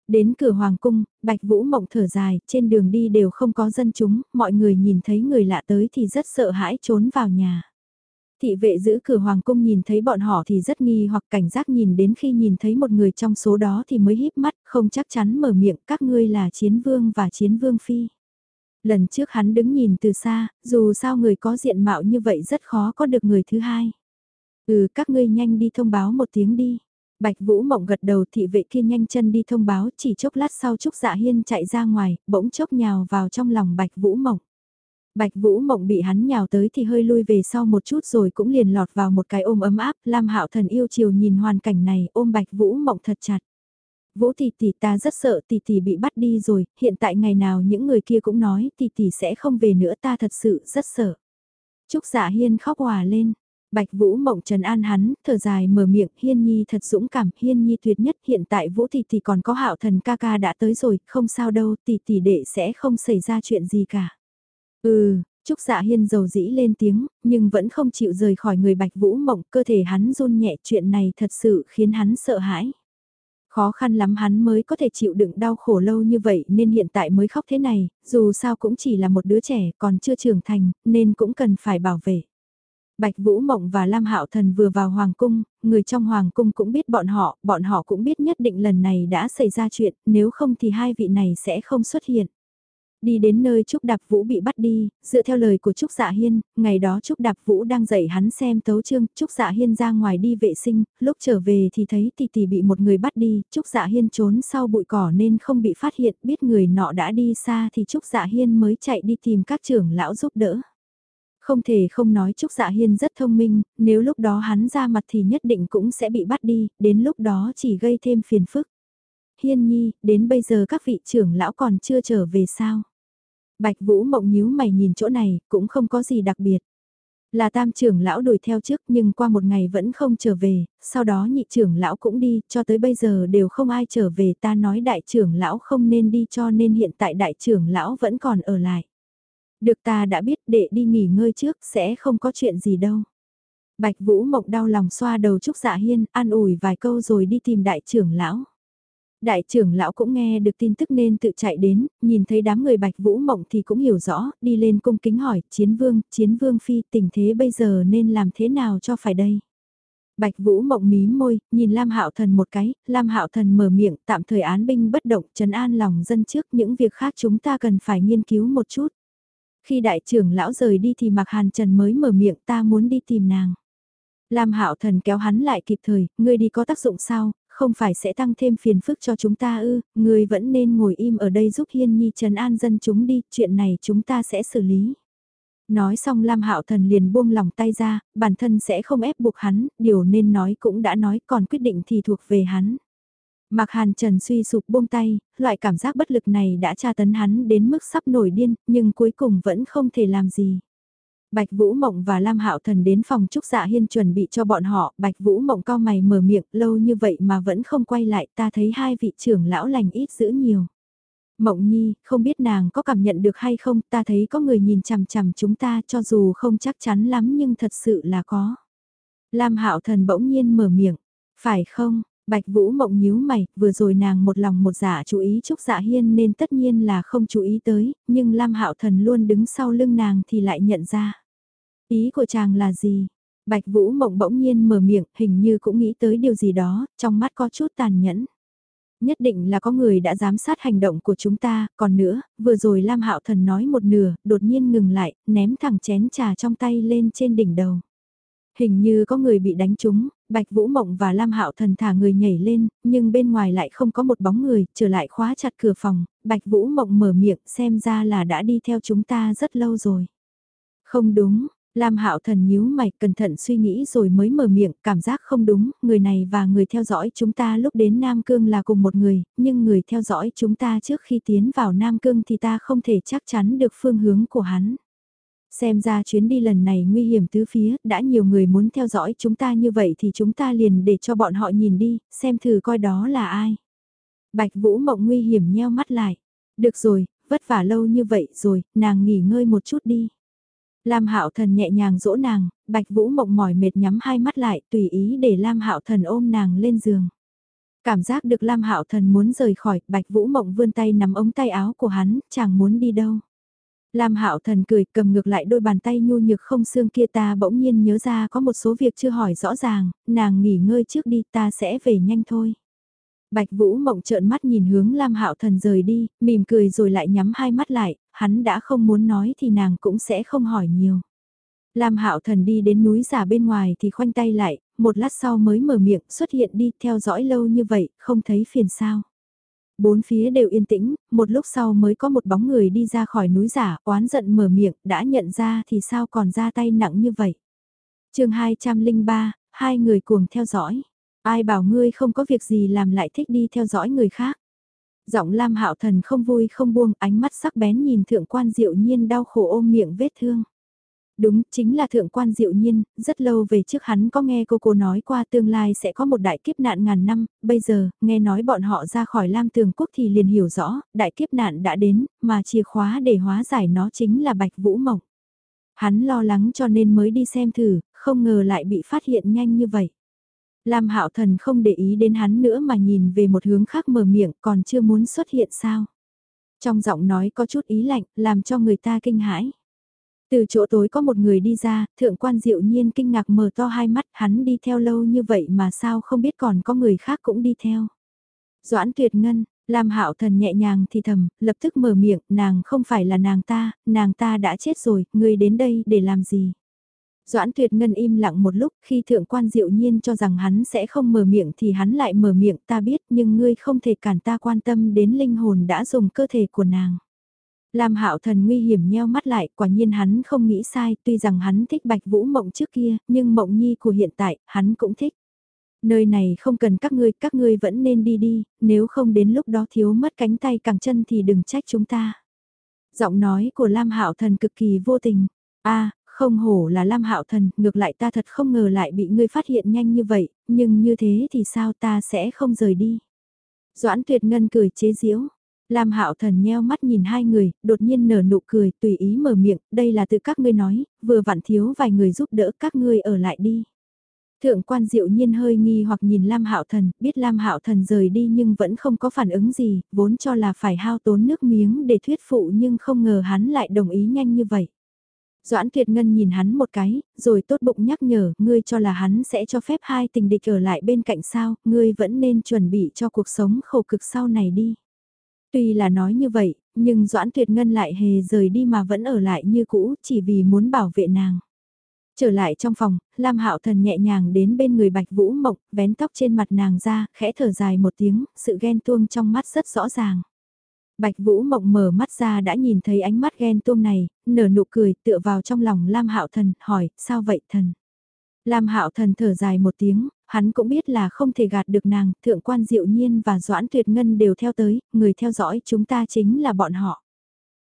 Đến cửa Hoàng Cung, Bạch Vũ Mộng thở dài, trên đường đi đều không có dân chúng, mọi người nhìn thấy người lạ tới thì rất sợ hãi trốn vào nhà. Thị vệ giữ cửa hoàng cung nhìn thấy bọn họ thì rất nghi hoặc cảnh giác nhìn đến khi nhìn thấy một người trong số đó thì mới híp mắt, không chắc chắn mở miệng các ngươi là chiến vương và chiến vương phi. Lần trước hắn đứng nhìn từ xa, dù sao người có diện mạo như vậy rất khó có được người thứ hai. Ừ các ngươi nhanh đi thông báo một tiếng đi. Bạch Vũ Mộng gật đầu thị vệ kia nhanh chân đi thông báo chỉ chốc lát sau Trúc Dạ Hiên chạy ra ngoài, bỗng chốc nhào vào trong lòng Bạch Vũ Mộng. Bạch Vũ Mộng bị hắn nhào tới thì hơi lui về sau một chút rồi cũng liền lọt vào một cái ôm ấm áp, Lam Hạo Thần yêu chiều nhìn hoàn cảnh này, ôm Bạch Vũ Mộng thật chặt. Vũ tỷ tỷ ta rất sợ tỷ tỷ bị bắt đi rồi, hiện tại ngày nào những người kia cũng nói tỷ tỷ sẽ không về nữa ta thật sự rất sợ. Trúc Dạ Hiên khóc hòa lên. Bạch Vũ Mộng Trần An hắn, thở dài mở miệng, Hiên Nhi thật dũng cảm, Hiên Nhi tuyệt nhất, hiện tại Vũ tỷ tỷ còn có Hạo Thần ca ca đã tới rồi, không sao đâu, tỷ tỷ đệ sẽ không xảy ra chuyện gì cả. Ừ, Trúc Dạ Hiên dầu dĩ lên tiếng, nhưng vẫn không chịu rời khỏi người Bạch Vũ Mộng, cơ thể hắn run nhẹ chuyện này thật sự khiến hắn sợ hãi. Khó khăn lắm hắn mới có thể chịu đựng đau khổ lâu như vậy nên hiện tại mới khóc thế này, dù sao cũng chỉ là một đứa trẻ còn chưa trưởng thành nên cũng cần phải bảo vệ. Bạch Vũ Mộng và Lam Hạo Thần vừa vào Hoàng Cung, người trong Hoàng Cung cũng biết bọn họ, bọn họ cũng biết nhất định lần này đã xảy ra chuyện, nếu không thì hai vị này sẽ không xuất hiện. Đi đến nơi Trúc Đạp Vũ bị bắt đi, dựa theo lời của Trúc Dạ Hiên, ngày đó Trúc Đạp Vũ đang dạy hắn xem tấu chương, Trúc Dạ Hiên ra ngoài đi vệ sinh, lúc trở về thì thấy tỷ tỷ bị một người bắt đi, Trúc Dạ Hiên trốn sau bụi cỏ nên không bị phát hiện, biết người nọ đã đi xa thì Trúc Dạ Hiên mới chạy đi tìm các trưởng lão giúp đỡ. Không thể không nói Trúc Dạ Hiên rất thông minh, nếu lúc đó hắn ra mặt thì nhất định cũng sẽ bị bắt đi, đến lúc đó chỉ gây thêm phiền phức. Hiên nhi, đến bây giờ các vị trưởng lão còn chưa trở về sao? Bạch Vũ mộng nhíu mày nhìn chỗ này, cũng không có gì đặc biệt. Là tam trưởng lão đuổi theo trước nhưng qua một ngày vẫn không trở về, sau đó nhị trưởng lão cũng đi, cho tới bây giờ đều không ai trở về ta nói đại trưởng lão không nên đi cho nên hiện tại đại trưởng lão vẫn còn ở lại. Được ta đã biết đệ đi nghỉ ngơi trước sẽ không có chuyện gì đâu. Bạch Vũ Mộng đau lòng xoa đầu Trúc Dạ Hiên, an ủi vài câu rồi đi tìm đại trưởng lão. Đại trưởng lão cũng nghe được tin tức nên tự chạy đến, nhìn thấy đám người Bạch Vũ Mộng thì cũng hiểu rõ, đi lên cung kính hỏi, chiến vương, chiến vương phi, tình thế bây giờ nên làm thế nào cho phải đây? Bạch Vũ Mộng mí môi, nhìn Lam Hạo Thần một cái, Lam Hạo Thần mở miệng, tạm thời án binh bất động, trấn an lòng dân trước, những việc khác chúng ta cần phải nghiên cứu một chút. Khi đại trưởng lão rời đi thì Mạc Hàn Trần mới mở miệng, ta muốn đi tìm nàng. Lam Hạo Thần kéo hắn lại kịp thời, ngươi đi có tác dụng sao, không phải sẽ tăng thêm phiền phức cho chúng ta ư, người vẫn nên ngồi im ở đây giúp Hiên Nhi trấn an dân chúng đi, chuyện này chúng ta sẽ xử lý. Nói xong Lam Hạo Thần liền buông lòng tay ra, bản thân sẽ không ép buộc hắn, điều nên nói cũng đã nói, còn quyết định thì thuộc về hắn. Mạc Hàn Trần suy sụp buông tay, loại cảm giác bất lực này đã tra tấn hắn đến mức sắp nổi điên, nhưng cuối cùng vẫn không thể làm gì. Bạch Vũ Mộng và Lam Hạo Thần đến phòng Trúc Dạ Hiên chuẩn bị cho bọn họ, Bạch Vũ Mộng cao mày mở miệng, lâu như vậy mà vẫn không quay lại, ta thấy hai vị trưởng lão lành ít giữ nhiều. Mộng Nhi, không biết nàng có cảm nhận được hay không, ta thấy có người nhìn chằm chằm chúng ta cho dù không chắc chắn lắm nhưng thật sự là có. Lam Hạo Thần bỗng nhiên mở miệng, phải không? Bạch Vũ Mộng nhíu mày, vừa rồi nàng một lòng một dạ chú ý Trúc Dạ Hiên nên tất nhiên là không chú ý tới, nhưng Lam Hạo Thần luôn đứng sau lưng nàng thì lại nhận ra. Ý của chàng là gì? Bạch Vũ Mộng bỗng nhiên mở miệng, hình như cũng nghĩ tới điều gì đó, trong mắt có chút tàn nhẫn. Nhất định là có người đã giám sát hành động của chúng ta, còn nữa, vừa rồi Lam Hạo Thần nói một nửa, đột nhiên ngừng lại, ném thẳng chén trà trong tay lên trên đỉnh đầu. Hình như có người bị đánh trúng, Bạch Vũ Mộng và Lam Hạo Thần thả người nhảy lên, nhưng bên ngoài lại không có một bóng người, trở lại khóa chặt cửa phòng, Bạch Vũ Mộng mở miệng xem ra là đã đi theo chúng ta rất lâu rồi. Không đúng, Lam Hạo Thần nhíu mày cẩn thận suy nghĩ rồi mới mở miệng, cảm giác không đúng, người này và người theo dõi chúng ta lúc đến Nam Cương là cùng một người, nhưng người theo dõi chúng ta trước khi tiến vào Nam Cương thì ta không thể chắc chắn được phương hướng của hắn. Xem ra chuyến đi lần này nguy hiểm tứ phía, đã nhiều người muốn theo dõi chúng ta như vậy thì chúng ta liền để cho bọn họ nhìn đi, xem thử coi đó là ai. Bạch Vũ Mộng nguy hiểm nheo mắt lại. Được rồi, vất vả lâu như vậy rồi, nàng nghỉ ngơi một chút đi. Lam Hạo Thần nhẹ nhàng dỗ nàng, Bạch Vũ Mộng mỏi mệt nhắm hai mắt lại, tùy ý để Lam Hạo Thần ôm nàng lên giường. Cảm giác được Lam Hạo Thần muốn rời khỏi, Bạch Vũ Mộng vươn tay nắm ống tay áo của hắn, chẳng muốn đi đâu. Lam Hạo Thần cười cầm ngược lại đôi bàn tay nhu nhược không xương kia ta bỗng nhiên nhớ ra có một số việc chưa hỏi rõ ràng, nàng nghỉ ngơi trước đi ta sẽ về nhanh thôi. Bạch Vũ Mộng trợn mắt nhìn hướng Lam Hạo Thần rời đi, mỉm cười rồi lại nhắm hai mắt lại, hắn đã không muốn nói thì nàng cũng sẽ không hỏi nhiều. Lam Hạo Thần đi đến núi giả bên ngoài thì khoanh tay lại, một lát sau mới mở miệng xuất hiện đi theo dõi lâu như vậy, không thấy phiền sao. Bốn phía đều yên tĩnh, một lúc sau mới có một bóng người đi ra khỏi núi giả, oán giận mở miệng, đã nhận ra thì sao còn ra tay nặng như vậy. chương 203, hai người cuồng theo dõi. Ai bảo ngươi không có việc gì làm lại thích đi theo dõi người khác. Giọng Lam Hạo Thần không vui không buông, ánh mắt sắc bén nhìn thượng quan diệu nhiên đau khổ ôm miệng vết thương. Đúng, chính là thượng quan diệu nhiên, rất lâu về trước hắn có nghe cô cô nói qua tương lai sẽ có một đại kiếp nạn ngàn năm, bây giờ, nghe nói bọn họ ra khỏi Lam Tường Quốc thì liền hiểu rõ, đại kiếp nạn đã đến, mà chìa khóa để hóa giải nó chính là Bạch Vũ Mộng. Hắn lo lắng cho nên mới đi xem thử, không ngờ lại bị phát hiện nhanh như vậy. Lam Hạo Thần không để ý đến hắn nữa mà nhìn về một hướng khác mở miệng còn chưa muốn xuất hiện sao. Trong giọng nói có chút ý lạnh, làm cho người ta kinh hãi. Từ chỗ tối có một người đi ra, thượng quan diệu nhiên kinh ngạc mở to hai mắt, hắn đi theo lâu như vậy mà sao không biết còn có người khác cũng đi theo. Doãn tuyệt ngân, Lam hạo thần nhẹ nhàng thì thầm, lập tức mở miệng, nàng không phải là nàng ta, nàng ta đã chết rồi, ngươi đến đây để làm gì? Doãn tuyệt ngân im lặng một lúc khi thượng quan diệu nhiên cho rằng hắn sẽ không mở miệng thì hắn lại mở miệng ta biết nhưng ngươi không thể cản ta quan tâm đến linh hồn đã dùng cơ thể của nàng. Lam Hạo Thần nguy hiểm nheo mắt lại, quả nhiên hắn không nghĩ sai, tuy rằng hắn thích Bạch Vũ Mộng trước kia, nhưng Mộng Nhi của hiện tại, hắn cũng thích. Nơi này không cần các ngươi, các ngươi vẫn nên đi đi, nếu không đến lúc đó thiếu mất cánh tay cẳng chân thì đừng trách chúng ta. Giọng nói của Lam Hạo Thần cực kỳ vô tình. A, không hổ là Lam Hạo Thần, ngược lại ta thật không ngờ lại bị ngươi phát hiện nhanh như vậy, nhưng như thế thì sao ta sẽ không rời đi. Doãn Tuyệt Ngân cười chế giễu. Lam Hạo Thần nheo mắt nhìn hai người, đột nhiên nở nụ cười, tùy ý mở miệng, đây là từ các ngươi nói, vừa vặn thiếu vài người giúp đỡ các ngươi ở lại đi. Thượng quan diệu nhiên hơi nghi hoặc nhìn Lam Hạo Thần, biết Lam Hạo Thần rời đi nhưng vẫn không có phản ứng gì, vốn cho là phải hao tốn nước miếng để thuyết phụ nhưng không ngờ hắn lại đồng ý nhanh như vậy. Doãn Tuyệt Ngân nhìn hắn một cái, rồi tốt bụng nhắc nhở, ngươi cho là hắn sẽ cho phép hai tình địch ở lại bên cạnh sao, ngươi vẫn nên chuẩn bị cho cuộc sống khổ cực sau này đi. Tuy là nói như vậy, nhưng Doãn Tuyệt Ngân lại hề rời đi mà vẫn ở lại như cũ, chỉ vì muốn bảo vệ nàng. Trở lại trong phòng, Lam Hạo Thần nhẹ nhàng đến bên người Bạch Vũ Mộc, vén tóc trên mặt nàng ra, khẽ thở dài một tiếng, sự ghen tuông trong mắt rất rõ ràng. Bạch Vũ Mộng mở mắt ra đã nhìn thấy ánh mắt ghen tuông này, nở nụ cười, tựa vào trong lòng Lam Hạo Thần, hỏi, sao vậy thần? Lam Hạo Thần thở dài một tiếng, hắn cũng biết là không thể gạt được nàng, thượng quan Diệu Nhiên và Doãn Tuyệt Ngân đều theo tới, người theo dõi chúng ta chính là bọn họ.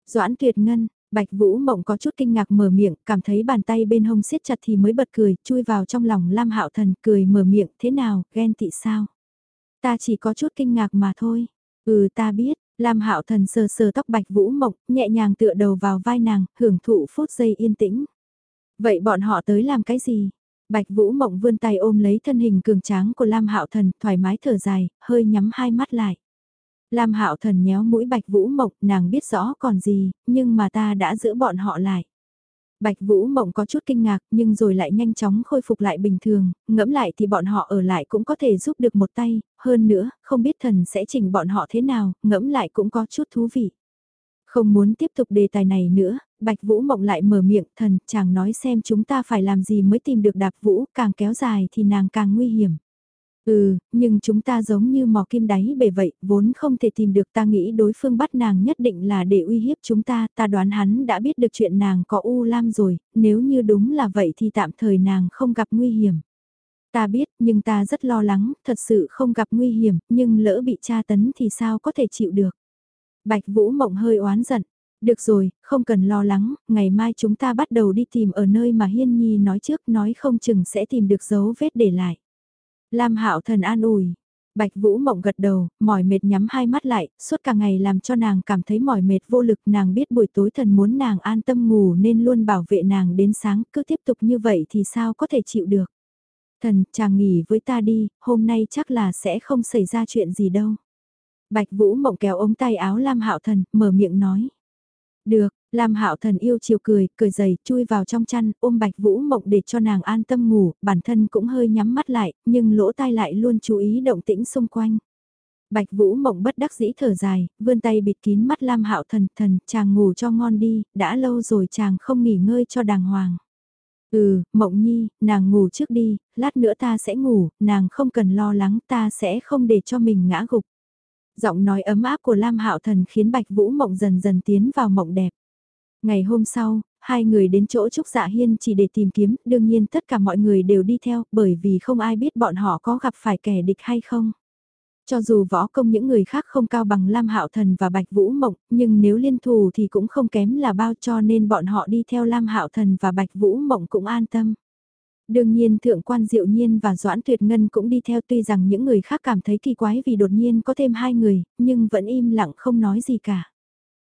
Doãn Tuyệt Ngân, Bạch Vũ Mộng có chút kinh ngạc mở miệng, cảm thấy bàn tay bên hông siết chặt thì mới bật cười, chui vào trong lòng Lam Hạo Thần, cười mở miệng, thế nào, ghen tị sao? Ta chỉ có chút kinh ngạc mà thôi. Ừ ta biết, Lam Hạo Thần sờ sờ tóc Bạch Vũ Mộng, nhẹ nhàng tựa đầu vào vai nàng, hưởng thụ phút giây yên tĩnh. Vậy bọn họ tới làm cái gì? Bạch Vũ Mộng vươn tay ôm lấy thân hình cường tráng của Lam Hạo Thần, thoải mái thở dài, hơi nhắm hai mắt lại. Lam Hạo Thần nhéo mũi Bạch Vũ Mộng, nàng biết rõ còn gì, nhưng mà ta đã giữ bọn họ lại. Bạch Vũ Mộng có chút kinh ngạc nhưng rồi lại nhanh chóng khôi phục lại bình thường, ngẫm lại thì bọn họ ở lại cũng có thể giúp được một tay, hơn nữa, không biết thần sẽ chỉnh bọn họ thế nào, ngẫm lại cũng có chút thú vị. Không muốn tiếp tục đề tài này nữa, Bạch Vũ Mộng lại mở miệng thần, chàng nói xem chúng ta phải làm gì mới tìm được đạp Vũ, càng kéo dài thì nàng càng nguy hiểm. Ừ, nhưng chúng ta giống như mò kim đáy bể vậy, vốn không thể tìm được ta nghĩ đối phương bắt nàng nhất định là để uy hiếp chúng ta, ta đoán hắn đã biết được chuyện nàng có U Lam rồi, nếu như đúng là vậy thì tạm thời nàng không gặp nguy hiểm. Ta biết, nhưng ta rất lo lắng, thật sự không gặp nguy hiểm, nhưng lỡ bị tra tấn thì sao có thể chịu được. Bạch Vũ Mộng hơi oán giận. Được rồi, không cần lo lắng, ngày mai chúng ta bắt đầu đi tìm ở nơi mà Hiên Nhi nói trước nói không chừng sẽ tìm được dấu vết để lại. Lam Hạo Thần an ủi. Bạch Vũ Mộng gật đầu, mỏi mệt nhắm hai mắt lại, suốt cả ngày làm cho nàng cảm thấy mỏi mệt vô lực, nàng biết buổi tối thần muốn nàng an tâm ngủ nên luôn bảo vệ nàng đến sáng, cứ tiếp tục như vậy thì sao có thể chịu được. Thần, chàng nghỉ với ta đi, hôm nay chắc là sẽ không xảy ra chuyện gì đâu. Bạch Vũ Mộng kéo ống tay áo Lam Hạo Thần, mở miệng nói. Được, Lam Hạo Thần yêu chiều cười, cười dày, chui vào trong chăn, ôm Bạch Vũ Mộng để cho nàng an tâm ngủ, bản thân cũng hơi nhắm mắt lại, nhưng lỗ tai lại luôn chú ý động tĩnh xung quanh. Bạch Vũ Mộng bất đắc dĩ thở dài, vươn tay bịt kín mắt Lam Hạo Thần, thần, chàng ngủ cho ngon đi, đã lâu rồi chàng không nghỉ ngơi cho đàng hoàng. Ừ, Mộng Nhi, nàng ngủ trước đi, lát nữa ta sẽ ngủ, nàng không cần lo lắng ta sẽ không để cho mình ngã gục. Giọng nói ấm áp của Lam Hạo Thần khiến Bạch Vũ Mộng dần dần tiến vào mộng đẹp. Ngày hôm sau, hai người đến chỗ Trúc Dạ Hiên chỉ để tìm kiếm, đương nhiên tất cả mọi người đều đi theo, bởi vì không ai biết bọn họ có gặp phải kẻ địch hay không. Cho dù võ công những người khác không cao bằng Lam Hạo Thần và Bạch Vũ Mộng, nhưng nếu liên thù thì cũng không kém là bao cho nên bọn họ đi theo Lam Hạo Thần và Bạch Vũ Mộng cũng an tâm. Đương nhiên thượng quan diệu nhiên và Doãn Tuyệt Ngân cũng đi theo tuy rằng những người khác cảm thấy kỳ quái vì đột nhiên có thêm hai người, nhưng vẫn im lặng không nói gì cả.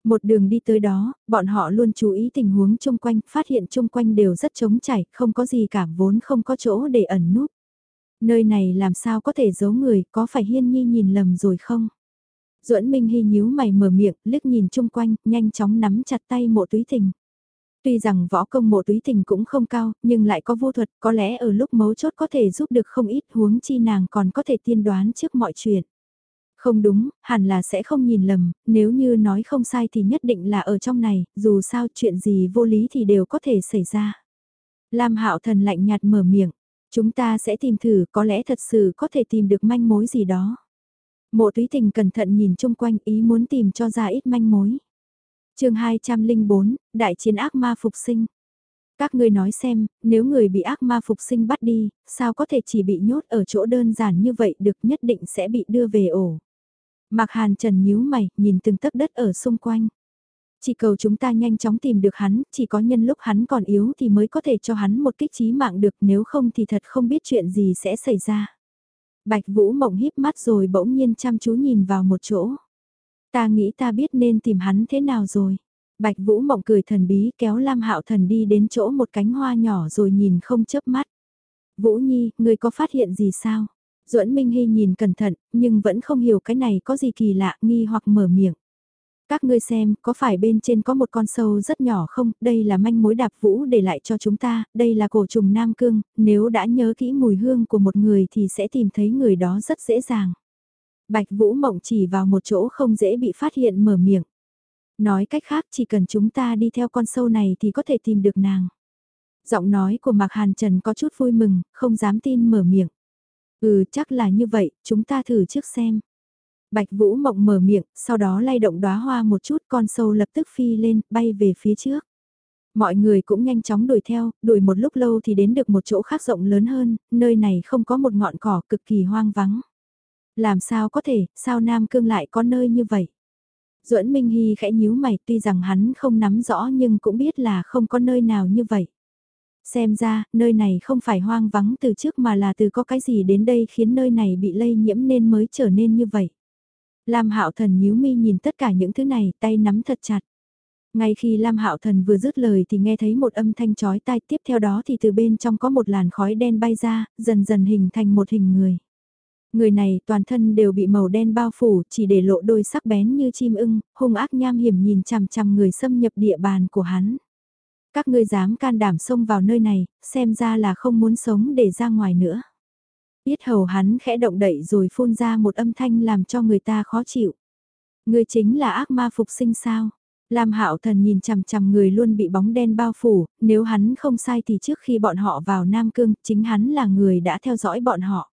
Một đường đi tới đó, bọn họ luôn chú ý tình huống chung quanh, phát hiện chung quanh đều rất trống chảy, không có gì cả vốn không có chỗ để ẩn núp. Nơi này làm sao có thể giấu người, có phải hiên nhi nhìn lầm rồi không? duẫn Minh Hy nhíu mày mở miệng, liếc nhìn chung quanh, nhanh chóng nắm chặt tay mộ túy tình. Tuy rằng võ công mộ túy tình cũng không cao, nhưng lại có vô thuật, có lẽ ở lúc mấu chốt có thể giúp được không ít huống chi nàng còn có thể tiên đoán trước mọi chuyện. Không đúng, hẳn là sẽ không nhìn lầm, nếu như nói không sai thì nhất định là ở trong này, dù sao chuyện gì vô lý thì đều có thể xảy ra. Lam Hạo Thần lạnh nhạt mở miệng, chúng ta sẽ tìm thử có lẽ thật sự có thể tìm được manh mối gì đó. Mộ túy tình cẩn thận nhìn chung quanh ý muốn tìm cho ra ít manh mối. chương 204, Đại chiến ác ma phục sinh. Các ngươi nói xem, nếu người bị ác ma phục sinh bắt đi, sao có thể chỉ bị nhốt ở chỗ đơn giản như vậy được nhất định sẽ bị đưa về ổ. Mạc Hàn Trần nhíu mày, nhìn từng tấc đất ở xung quanh. Chỉ cầu chúng ta nhanh chóng tìm được hắn, chỉ có nhân lúc hắn còn yếu thì mới có thể cho hắn một kích trí mạng được nếu không thì thật không biết chuyện gì sẽ xảy ra. Bạch Vũ Mộng híp mắt rồi bỗng nhiên chăm chú nhìn vào một chỗ. Ta nghĩ ta biết nên tìm hắn thế nào rồi. Bạch Vũ Mộng cười thần bí kéo Lam Hạo Thần đi đến chỗ một cánh hoa nhỏ rồi nhìn không chớp mắt. Vũ Nhi, người có phát hiện gì sao? Duẫn Minh Hy nhìn cẩn thận, nhưng vẫn không hiểu cái này có gì kỳ lạ, nghi hoặc mở miệng. Các ngươi xem, có phải bên trên có một con sâu rất nhỏ không? Đây là manh mối đạp vũ để lại cho chúng ta, đây là cổ trùng Nam Cương, nếu đã nhớ kỹ mùi hương của một người thì sẽ tìm thấy người đó rất dễ dàng. Bạch Vũ Mộng chỉ vào một chỗ không dễ bị phát hiện mở miệng. Nói cách khác chỉ cần chúng ta đi theo con sâu này thì có thể tìm được nàng. Giọng nói của Mạc Hàn Trần có chút vui mừng, không dám tin mở miệng. Ừ chắc là như vậy, chúng ta thử trước xem. Bạch Vũ Mộng mở miệng, sau đó lay động đóa hoa một chút con sâu lập tức phi lên, bay về phía trước. Mọi người cũng nhanh chóng đuổi theo, đuổi một lúc lâu thì đến được một chỗ khác rộng lớn hơn, nơi này không có một ngọn cỏ cực kỳ hoang vắng. Làm sao có thể, sao Nam Cương lại có nơi như vậy? Duẫn Minh Hy khẽ nhíu mày tuy rằng hắn không nắm rõ nhưng cũng biết là không có nơi nào như vậy. Xem ra, nơi này không phải hoang vắng từ trước mà là từ có cái gì đến đây khiến nơi này bị lây nhiễm nên mới trở nên như vậy. Lam Hạo Thần nhíu mi nhìn tất cả những thứ này, tay nắm thật chặt. Ngay khi Lam Hạo Thần vừa dứt lời thì nghe thấy một âm thanh chói tai, tiếp theo đó thì từ bên trong có một làn khói đen bay ra, dần dần hình thành một hình người. Người này toàn thân đều bị màu đen bao phủ, chỉ để lộ đôi sắc bén như chim ưng, hung ác nham hiểm nhìn chằm chằm người xâm nhập địa bàn của hắn. Các ngươi dám can đảm xông vào nơi này, xem ra là không muốn sống để ra ngoài nữa. Biết hầu hắn khẽ động đậy rồi phun ra một âm thanh làm cho người ta khó chịu. ngươi chính là ác ma phục sinh sao? Lam Hạo Thần nhìn chằm chằm người luôn bị bóng đen bao phủ, nếu hắn không sai thì trước khi bọn họ vào Nam Cương, chính hắn là người đã theo dõi bọn họ.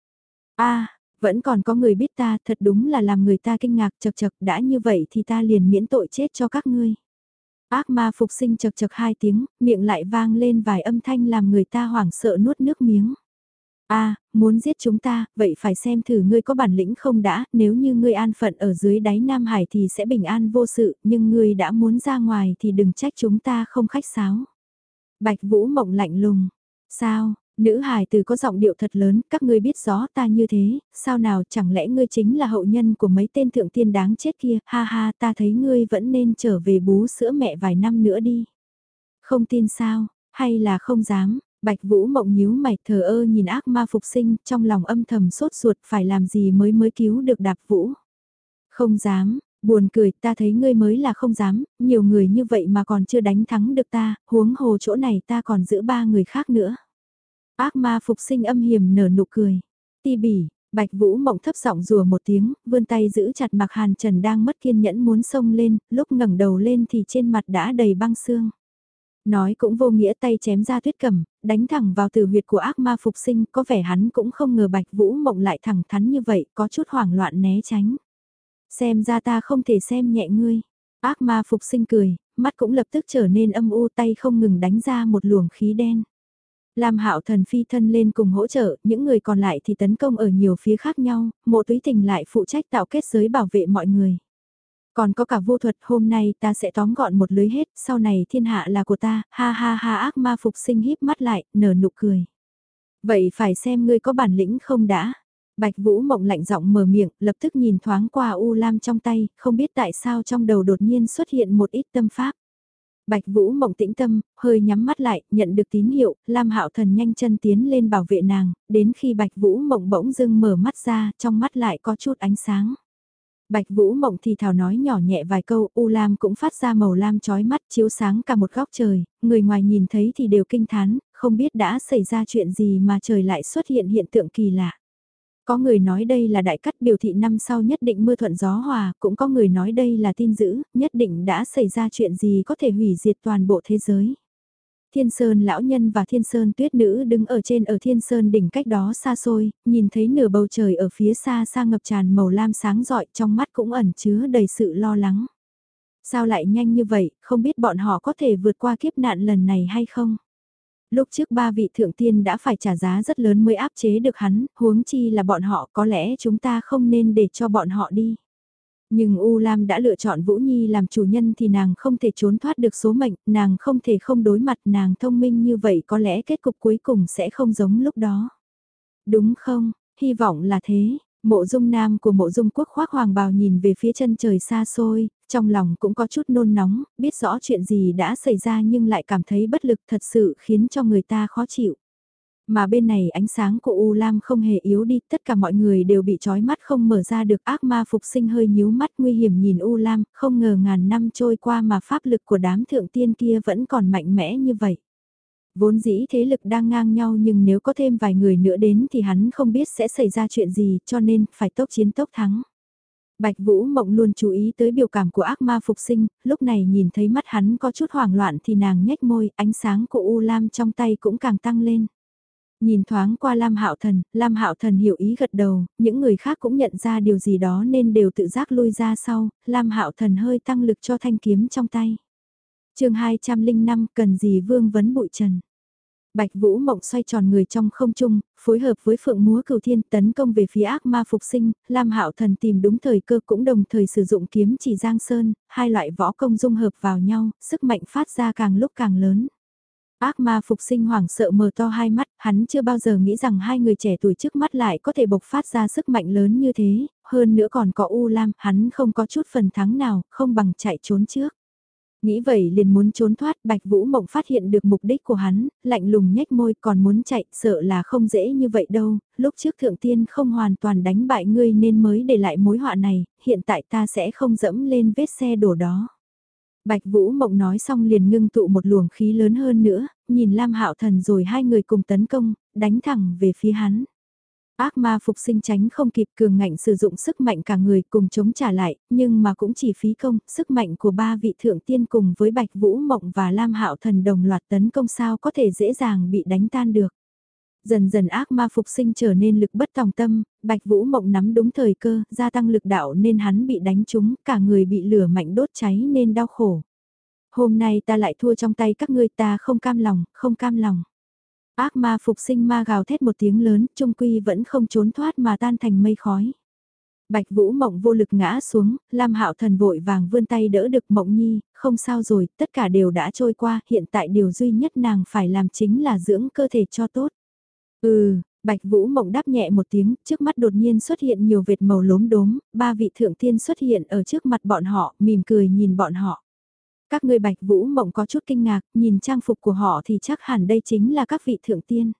A, vẫn còn có người biết ta, thật đúng là làm người ta kinh ngạc chật chật, đã như vậy thì ta liền miễn tội chết cho các ngươi. Ác ma phục sinh chật chật hai tiếng, miệng lại vang lên vài âm thanh làm người ta hoảng sợ nuốt nước miếng a muốn giết chúng ta, vậy phải xem thử ngươi có bản lĩnh không đã, nếu như ngươi an phận ở dưới đáy Nam Hải thì sẽ bình an vô sự, nhưng ngươi đã muốn ra ngoài thì đừng trách chúng ta không khách sáo. Bạch Vũ mộng lạnh lùng, sao, nữ hải từ có giọng điệu thật lớn, các ngươi biết rõ ta như thế, sao nào chẳng lẽ ngươi chính là hậu nhân của mấy tên thượng tiên đáng chết kia, ha ha ta thấy ngươi vẫn nên trở về bú sữa mẹ vài năm nữa đi. Không tin sao, hay là không dám, Bạch Vũ mộng nhíu mày thờ ơ nhìn ác ma phục sinh trong lòng âm thầm sốt ruột phải làm gì mới mới cứu được đạp Vũ. Không dám, buồn cười ta thấy ngươi mới là không dám, nhiều người như vậy mà còn chưa đánh thắng được ta, huống hồ chỗ này ta còn giữ ba người khác nữa. Ác ma phục sinh âm hiểm nở nụ cười. Ti bỉ, Bạch Vũ mộng thấp giọng rùa một tiếng, vươn tay giữ chặt mặc hàn trần đang mất kiên nhẫn muốn xông lên, lúc ngẩng đầu lên thì trên mặt đã đầy băng xương. Nói cũng vô nghĩa tay chém ra tuyết cầm, đánh thẳng vào từ huyệt của ác ma phục sinh, có vẻ hắn cũng không ngờ Bạch Vũ Mộng lại thẳng thắn như vậy, có chút hoảng loạn né tránh. Xem ra ta không thể xem nhẹ ngươi. Ác ma phục sinh cười, mắt cũng lập tức trở nên âm u tay không ngừng đánh ra một luồng khí đen. Lam Hạo Thần phi thân lên cùng hỗ trợ, những người còn lại thì tấn công ở nhiều phía khác nhau, Mộ Túy Tình lại phụ trách tạo kết giới bảo vệ mọi người. Còn có cả vô thuật hôm nay ta sẽ tóm gọn một lưới hết, sau này thiên hạ là của ta, ha ha ha ác ma phục sinh híp mắt lại, nở nụ cười. Vậy phải xem ngươi có bản lĩnh không đã. Bạch Vũ mộng lạnh giọng mở miệng, lập tức nhìn thoáng qua U Lam trong tay, không biết tại sao trong đầu đột nhiên xuất hiện một ít tâm pháp. Bạch Vũ mộng tĩnh tâm, hơi nhắm mắt lại, nhận được tín hiệu, Lam Hạo Thần nhanh chân tiến lên bảo vệ nàng, đến khi Bạch Vũ mộng bỗng dưng mở mắt ra, trong mắt lại có chút ánh sáng. Bạch Vũ Mộng thì thào nói nhỏ nhẹ vài câu, U Lam cũng phát ra màu lam chói mắt chiếu sáng cả một góc trời, người ngoài nhìn thấy thì đều kinh thán, không biết đã xảy ra chuyện gì mà trời lại xuất hiện hiện tượng kỳ lạ. Có người nói đây là đại cắt biểu thị năm sau nhất định mưa thuận gió hòa, cũng có người nói đây là tin dữ, nhất định đã xảy ra chuyện gì có thể hủy diệt toàn bộ thế giới. Thiên Sơn lão nhân và Thiên Sơn tuyết nữ đứng ở trên ở Thiên Sơn đỉnh cách đó xa xôi, nhìn thấy nửa bầu trời ở phía xa xa ngập tràn màu lam sáng rọi trong mắt cũng ẩn chứa đầy sự lo lắng. Sao lại nhanh như vậy, không biết bọn họ có thể vượt qua kiếp nạn lần này hay không? Lúc trước ba vị thượng tiên đã phải trả giá rất lớn mới áp chế được hắn, huống chi là bọn họ có lẽ chúng ta không nên để cho bọn họ đi. Nhưng U Lam đã lựa chọn Vũ Nhi làm chủ nhân thì nàng không thể trốn thoát được số mệnh, nàng không thể không đối mặt nàng thông minh như vậy có lẽ kết cục cuối cùng sẽ không giống lúc đó. Đúng không, hy vọng là thế. Mộ dung nam của mộ dung quốc khoác hoàng bào nhìn về phía chân trời xa xôi, trong lòng cũng có chút nôn nóng, biết rõ chuyện gì đã xảy ra nhưng lại cảm thấy bất lực thật sự khiến cho người ta khó chịu. Mà bên này ánh sáng của U Lam không hề yếu đi, tất cả mọi người đều bị trói mắt không mở ra được ác ma phục sinh hơi nhíu mắt nguy hiểm nhìn U Lam, không ngờ ngàn năm trôi qua mà pháp lực của đám thượng tiên kia vẫn còn mạnh mẽ như vậy. Vốn dĩ thế lực đang ngang nhau nhưng nếu có thêm vài người nữa đến thì hắn không biết sẽ xảy ra chuyện gì cho nên phải tốc chiến tốc thắng. Bạch Vũ Mộng luôn chú ý tới biểu cảm của ác ma phục sinh, lúc này nhìn thấy mắt hắn có chút hoảng loạn thì nàng nhếch môi, ánh sáng của U Lam trong tay cũng càng tăng lên. Nhìn thoáng qua Lam Hạo Thần, Lam Hạo Thần hiểu ý gật đầu, những người khác cũng nhận ra điều gì đó nên đều tự giác lui ra sau, Lam Hạo Thần hơi tăng lực cho thanh kiếm trong tay chương 205 cần gì vương vấn bụi trần. Bạch Vũ Mộng xoay tròn người trong không trung, phối hợp với Phượng Múa Cửu Thiên tấn công về phía ác ma phục sinh, Lam Hạo Thần tìm đúng thời cơ cũng đồng thời sử dụng kiếm chỉ Giang Sơn, hai loại võ công dung hợp vào nhau, sức mạnh phát ra càng lúc càng lớn. Ác ma phục sinh hoảng sợ mở to hai mắt, hắn chưa bao giờ nghĩ rằng hai người trẻ tuổi trước mắt lại có thể bộc phát ra sức mạnh lớn như thế, hơn nữa còn có U Lam, hắn không có chút phần thắng nào, không bằng chạy trốn trước. Nghĩ vậy liền muốn trốn thoát, Bạch Vũ Mộng phát hiện được mục đích của hắn, lạnh lùng nhếch môi còn muốn chạy, sợ là không dễ như vậy đâu, lúc trước thượng tiên không hoàn toàn đánh bại ngươi nên mới để lại mối họa này, hiện tại ta sẽ không dẫm lên vết xe đổ đó. Bạch Vũ Mộng nói xong liền ngưng tụ một luồng khí lớn hơn nữa, nhìn Lam Hạo Thần rồi hai người cùng tấn công, đánh thẳng về phía hắn. Ác ma phục sinh tránh không kịp cường ngạnh sử dụng sức mạnh cả người cùng chống trả lại, nhưng mà cũng chỉ phí công, sức mạnh của ba vị thượng tiên cùng với Bạch Vũ Mộng và Lam Hạo Thần đồng loạt tấn công sao có thể dễ dàng bị đánh tan được. Dần dần ác ma phục sinh trở nên lực bất tòng tâm, Bạch Vũ Mộng nắm đúng thời cơ, gia tăng lực đạo nên hắn bị đánh trúng, cả người bị lửa mạnh đốt cháy nên đau khổ. Hôm nay ta lại thua trong tay các ngươi ta không cam lòng, không cam lòng. Ác ma phục sinh ma gào thét một tiếng lớn, trung quy vẫn không trốn thoát mà tan thành mây khói. Bạch Vũ Mộng vô lực ngã xuống, Lam Hạo Thần vội vàng vươn tay đỡ được Mộng Nhi, không sao rồi, tất cả đều đã trôi qua, hiện tại điều duy nhất nàng phải làm chính là dưỡng cơ thể cho tốt. Ừ, Bạch Vũ Mộng đáp nhẹ một tiếng, trước mắt đột nhiên xuất hiện nhiều vệt màu lốm đốm, ba vị thượng tiên xuất hiện ở trước mặt bọn họ, mỉm cười nhìn bọn họ. Các người Bạch Vũ Mộng có chút kinh ngạc, nhìn trang phục của họ thì chắc hẳn đây chính là các vị thượng tiên.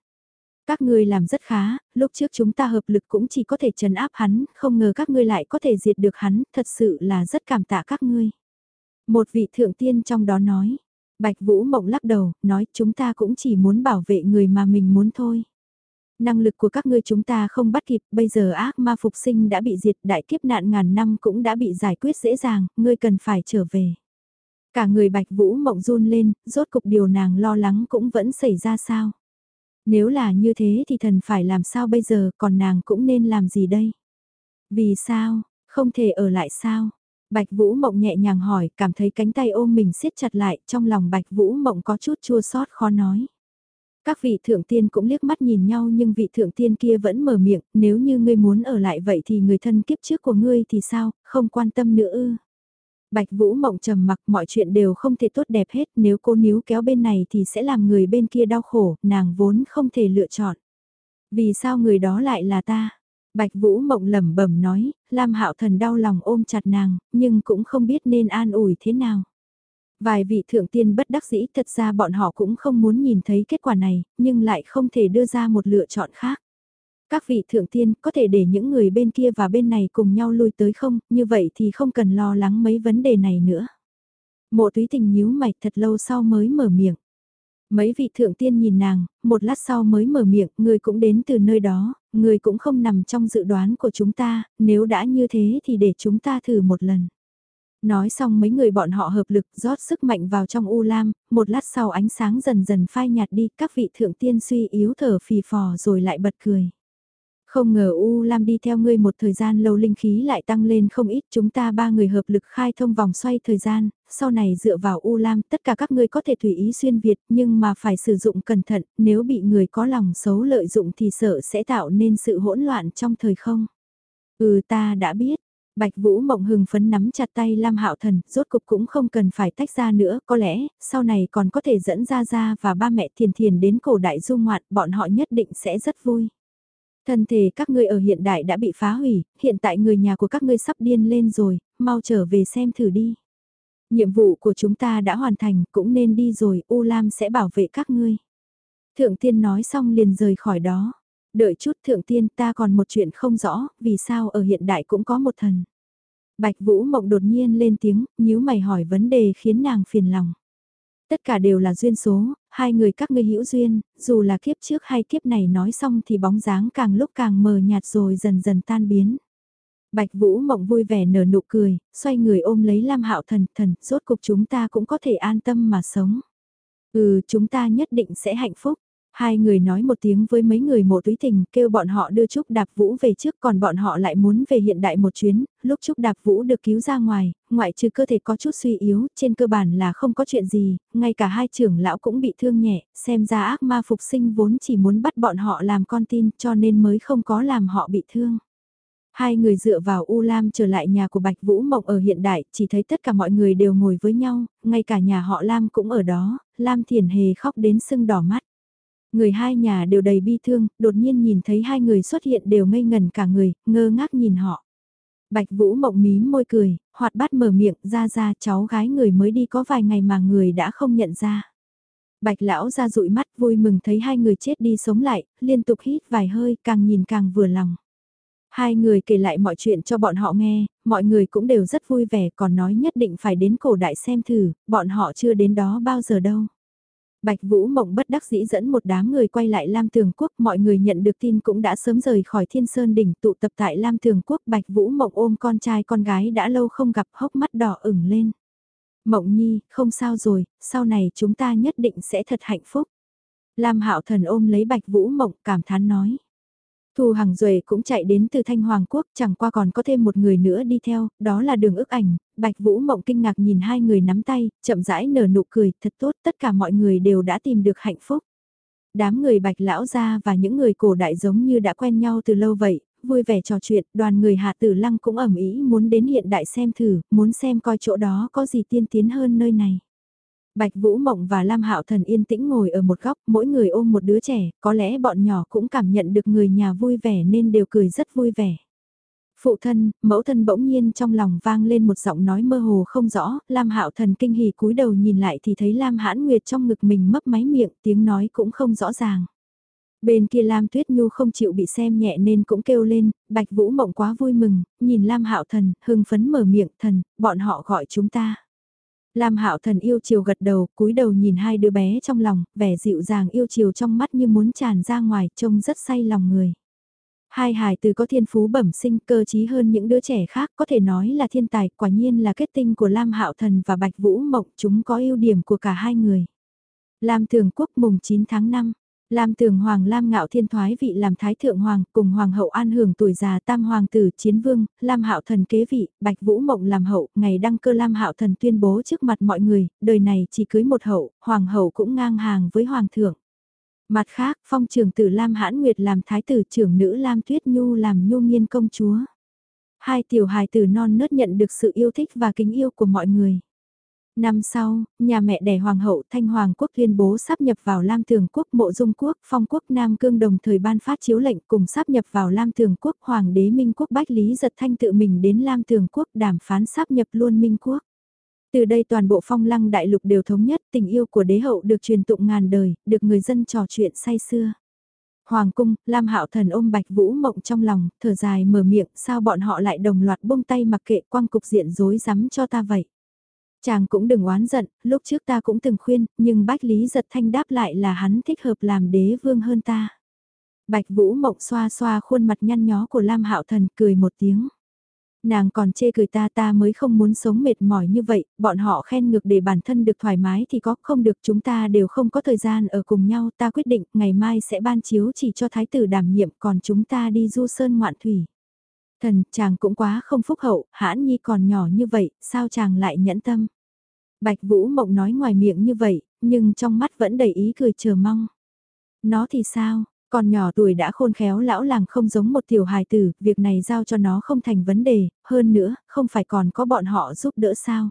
Các ngươi làm rất khá, lúc trước chúng ta hợp lực cũng chỉ có thể trấn áp hắn, không ngờ các ngươi lại có thể diệt được hắn, thật sự là rất cảm tạ các ngươi. Một vị thượng tiên trong đó nói, Bạch Vũ Mộng lắc đầu, nói chúng ta cũng chỉ muốn bảo vệ người mà mình muốn thôi. Năng lực của các ngươi chúng ta không bắt kịp, bây giờ ác ma phục sinh đã bị diệt, đại kiếp nạn ngàn năm cũng đã bị giải quyết dễ dàng, ngươi cần phải trở về. Cả người bạch vũ mộng run lên, rốt cục điều nàng lo lắng cũng vẫn xảy ra sao. Nếu là như thế thì thần phải làm sao bây giờ, còn nàng cũng nên làm gì đây? Vì sao, không thể ở lại sao? Bạch Vũ Mộng nhẹ nhàng hỏi, cảm thấy cánh tay ôm mình siết chặt lại, trong lòng Bạch Vũ Mộng có chút chua xót khó nói. Các vị thượng tiên cũng liếc mắt nhìn nhau nhưng vị thượng tiên kia vẫn mở miệng, nếu như ngươi muốn ở lại vậy thì người thân kiếp trước của ngươi thì sao, không quan tâm nữa ư. Bạch Vũ Mộng trầm mặc mọi chuyện đều không thể tốt đẹp hết nếu cô níu kéo bên này thì sẽ làm người bên kia đau khổ, nàng vốn không thể lựa chọn. Vì sao người đó lại là ta? Bạch Vũ Mộng lẩm bẩm nói, Lam Hạo Thần đau lòng ôm chặt nàng, nhưng cũng không biết nên an ủi thế nào. Vài vị thượng tiên bất đắc dĩ thật ra bọn họ cũng không muốn nhìn thấy kết quả này, nhưng lại không thể đưa ra một lựa chọn khác. Các vị thượng tiên có thể để những người bên kia và bên này cùng nhau lui tới không, như vậy thì không cần lo lắng mấy vấn đề này nữa. Mộ túy tình nhíu mạch thật lâu sau mới mở miệng. Mấy vị thượng tiên nhìn nàng, một lát sau mới mở miệng, người cũng đến từ nơi đó, người cũng không nằm trong dự đoán của chúng ta, nếu đã như thế thì để chúng ta thử một lần. Nói xong mấy người bọn họ hợp lực rót sức mạnh vào trong u lam, một lát sau ánh sáng dần dần phai nhạt đi, các vị thượng tiên suy yếu thở phì phò rồi lại bật cười. Không ngờ U Lam đi theo ngươi một thời gian lâu linh khí lại tăng lên không ít chúng ta ba người hợp lực khai thông vòng xoay thời gian, sau này dựa vào U Lam tất cả các ngươi có thể tùy ý xuyên Việt nhưng mà phải sử dụng cẩn thận, nếu bị người có lòng xấu lợi dụng thì sợ sẽ tạo nên sự hỗn loạn trong thời không. Ừ ta đã biết, Bạch Vũ Mộng hừng phấn nắm chặt tay Lam Hạo Thần, rốt cục cũng không cần phải tách ra nữa, có lẽ, sau này còn có thể dẫn ra ra và ba mẹ thiền thiền đến cổ đại du ngoạn, bọn họ nhất định sẽ rất vui. Thân thể các ngươi ở hiện đại đã bị phá hủy, hiện tại người nhà của các ngươi sắp điên lên rồi, mau trở về xem thử đi. Nhiệm vụ của chúng ta đã hoàn thành, cũng nên đi rồi, U Lam sẽ bảo vệ các ngươi. Thượng tiên nói xong liền rời khỏi đó. Đợi chút thượng tiên ta còn một chuyện không rõ, vì sao ở hiện đại cũng có một thần. Bạch Vũ Mộng đột nhiên lên tiếng, nhíu mày hỏi vấn đề khiến nàng phiền lòng. Tất cả đều là duyên số, hai người các ngươi hữu duyên, dù là kiếp trước hay kiếp này nói xong thì bóng dáng càng lúc càng mờ nhạt rồi dần dần tan biến. Bạch Vũ Mộng vui vẻ nở nụ cười, xoay người ôm lấy Lam Hạo Thần, thần, rốt cục chúng ta cũng có thể an tâm mà sống. Ừ, chúng ta nhất định sẽ hạnh phúc. Hai người nói một tiếng với mấy người mộ túy tình kêu bọn họ đưa Trúc Đạp Vũ về trước còn bọn họ lại muốn về hiện đại một chuyến, lúc Trúc Đạp Vũ được cứu ra ngoài, ngoại trừ cơ thể có chút suy yếu, trên cơ bản là không có chuyện gì, ngay cả hai trưởng lão cũng bị thương nhẹ, xem ra ác ma phục sinh vốn chỉ muốn bắt bọn họ làm con tin cho nên mới không có làm họ bị thương. Hai người dựa vào U Lam trở lại nhà của Bạch Vũ Mộng ở hiện đại, chỉ thấy tất cả mọi người đều ngồi với nhau, ngay cả nhà họ Lam cũng ở đó, Lam Thiền Hề khóc đến sưng đỏ mắt. Người hai nhà đều đầy bi thương, đột nhiên nhìn thấy hai người xuất hiện đều ngây ngần cả người, ngơ ngác nhìn họ. Bạch Vũ mộng mím môi cười, hoạt bát mở miệng ra ra cháu gái người mới đi có vài ngày mà người đã không nhận ra. Bạch lão ra dụi mắt vui mừng thấy hai người chết đi sống lại, liên tục hít vài hơi càng nhìn càng vừa lòng. Hai người kể lại mọi chuyện cho bọn họ nghe, mọi người cũng đều rất vui vẻ còn nói nhất định phải đến cổ đại xem thử, bọn họ chưa đến đó bao giờ đâu. Bạch Vũ Mộng bất đắc dĩ dẫn một đám người quay lại Lam Tường Quốc, mọi người nhận được tin cũng đã sớm rời khỏi Thiên Sơn Đỉnh tụ tập tại Lam Tường Quốc. Bạch Vũ Mộng ôm con trai con gái đã lâu không gặp hốc mắt đỏ ửng lên. Mộng Nhi, không sao rồi, sau này chúng ta nhất định sẽ thật hạnh phúc. Lam Hạo Thần ôm lấy Bạch Vũ Mộng cảm thán nói. Thu Hằng Duệ cũng chạy đến từ Thanh Hoàng Quốc, chẳng qua còn có thêm một người nữa đi theo, đó là đường ức ảnh, Bạch Vũ Mộng kinh ngạc nhìn hai người nắm tay, chậm rãi nở nụ cười, thật tốt, tất cả mọi người đều đã tìm được hạnh phúc. Đám người Bạch Lão gia và những người cổ đại giống như đã quen nhau từ lâu vậy, vui vẻ trò chuyện, đoàn người Hạ Tử Lăng cũng ẩm ý muốn đến hiện đại xem thử, muốn xem coi chỗ đó có gì tiên tiến hơn nơi này. Bạch Vũ Mộng và Lam Hạo Thần yên tĩnh ngồi ở một góc, mỗi người ôm một đứa trẻ, có lẽ bọn nhỏ cũng cảm nhận được người nhà vui vẻ nên đều cười rất vui vẻ. Phụ thân, mẫu thân bỗng nhiên trong lòng vang lên một giọng nói mơ hồ không rõ, Lam Hạo Thần kinh hỉ cúi đầu nhìn lại thì thấy Lam Hãn Nguyệt trong ngực mình mấp máy miệng, tiếng nói cũng không rõ ràng. Bên kia Lam Tuyết Nhu không chịu bị xem nhẹ nên cũng kêu lên, Bạch Vũ Mộng quá vui mừng, nhìn Lam Hạo Thần, hưng phấn mở miệng, "Thần, bọn họ gọi chúng ta." Lam Hạo Thần yêu chiều gật đầu, cúi đầu nhìn hai đứa bé trong lòng, vẻ dịu dàng yêu chiều trong mắt như muốn tràn ra ngoài, trông rất say lòng người. Hai hài từ có thiên phú bẩm sinh cơ trí hơn những đứa trẻ khác có thể nói là thiên tài, quả nhiên là kết tinh của Lam Hạo Thần và Bạch Vũ Mộng, chúng có ưu điểm của cả hai người. Lam Thường Quốc mùng 9 tháng 5 Lam Tường Hoàng Lam Ngạo Thiên thoái vị làm Thái Thượng Hoàng, cùng Hoàng hậu an hưởng tuổi già Tam Hoàng tử Chiến Vương, Lam Hạo Thần kế vị, Bạch Vũ Mộng làm hậu, ngày đăng cơ Lam Hạo Thần tuyên bố trước mặt mọi người, đời này chỉ cưới một hậu, Hoàng hậu cũng ngang hàng với Hoàng thượng. Mặt khác, phong trường tử Lam Hãn Nguyệt làm Thái tử trưởng nữ Lam Tuyết Nhu làm Nhu nhiên công chúa. Hai tiểu hài tử non nớt nhận được sự yêu thích và kính yêu của mọi người. Năm sau, nhà mẹ đẻ Hoàng hậu Thanh Hoàng quốc tuyên bố sắp nhập vào Lam thường quốc Mộ Dung quốc, Phong quốc Nam Cương đồng thời ban phát chiếu lệnh cùng sắp nhập vào Lam thường quốc Hoàng đế Minh quốc Bách Lý giật thanh tự mình đến Lam thường quốc đàm phán sắp nhập luôn Minh quốc. Từ đây toàn bộ phong lăng đại lục đều thống nhất tình yêu của đế hậu được truyền tụng ngàn đời, được người dân trò chuyện say xưa. Hoàng cung, Lam Hạo Thần ôm Bạch Vũ Mộng trong lòng, thở dài mở miệng, sao bọn họ lại đồng loạt buông tay mặc kệ quang cục diện rối rắm cho ta vậy. Chàng cũng đừng oán giận, lúc trước ta cũng từng khuyên, nhưng Bách Lý giật thanh đáp lại là hắn thích hợp làm đế vương hơn ta. Bạch Vũ Mộng xoa xoa khuôn mặt nhăn nhó của Lam Hạo Thần cười một tiếng. Nàng còn chê cười ta ta mới không muốn sống mệt mỏi như vậy, bọn họ khen ngược để bản thân được thoải mái thì có không được chúng ta đều không có thời gian ở cùng nhau ta quyết định ngày mai sẽ ban chiếu chỉ cho thái tử đảm nhiệm còn chúng ta đi du sơn ngoạn thủy. Thần, chàng cũng quá không phúc hậu, hãn nhi còn nhỏ như vậy, sao chàng lại nhẫn tâm? Bạch Vũ Mộng nói ngoài miệng như vậy, nhưng trong mắt vẫn đầy ý cười chờ mong. Nó thì sao? Còn nhỏ tuổi đã khôn khéo lão làng không giống một tiểu hài tử, việc này giao cho nó không thành vấn đề, hơn nữa, không phải còn có bọn họ giúp đỡ sao.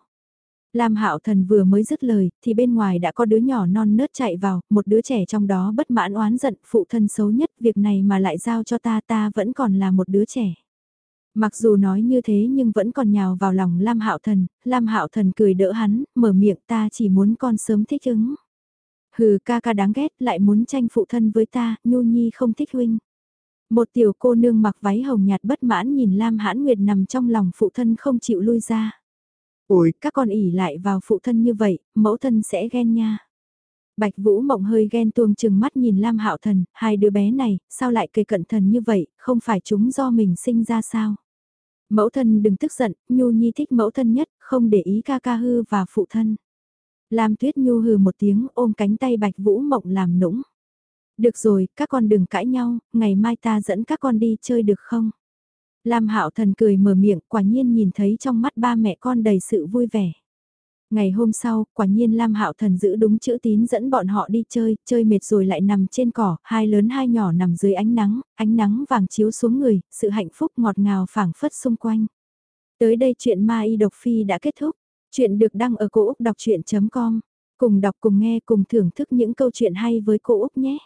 Lam Hạo Thần vừa mới dứt lời, thì bên ngoài đã có đứa nhỏ non nớt chạy vào, một đứa trẻ trong đó bất mãn oán giận, phụ thân xấu nhất, việc này mà lại giao cho ta ta vẫn còn là một đứa trẻ. Mặc dù nói như thế nhưng vẫn còn nhào vào lòng Lam Hạo Thần, Lam Hạo Thần cười đỡ hắn, mở miệng ta chỉ muốn con sớm thích ứng. Hừ ca ca đáng ghét lại muốn tranh phụ thân với ta, Nhu Nhi không thích huynh. Một tiểu cô nương mặc váy hồng nhạt bất mãn nhìn Lam Hãn Nguyệt nằm trong lòng phụ thân không chịu lui ra. Ôi, các con ỉ lại vào phụ thân như vậy, mẫu thân sẽ ghen nha. Bạch Vũ Mộng hơi ghen tuông chừng mắt nhìn Lam Hạo Thần, hai đứa bé này, sao lại kề cận thần như vậy, không phải chúng do mình sinh ra sao? Mẫu thân đừng tức giận, Nhu Nhi thích mẫu thân nhất, không để ý ca ca hư và phụ thân. Lam Tuyết Nhu hừ một tiếng ôm cánh tay Bạch Vũ Mộng làm nũng. Được rồi, các con đừng cãi nhau, ngày mai ta dẫn các con đi chơi được không? Lam Hạo Thần cười mở miệng, quả nhiên nhìn thấy trong mắt ba mẹ con đầy sự vui vẻ. Ngày hôm sau, quả nhiên Lam Hạo Thần giữ đúng chữ tín dẫn bọn họ đi chơi, chơi mệt rồi lại nằm trên cỏ, hai lớn hai nhỏ nằm dưới ánh nắng, ánh nắng vàng chiếu xuống người, sự hạnh phúc ngọt ngào phảng phất xung quanh. Tới đây chuyện ma y độc phi đã kết thúc, chuyện được đăng ở cổ Úc đọc chuyện.com, cùng đọc cùng nghe cùng thưởng thức những câu chuyện hay với cô Úc nhé.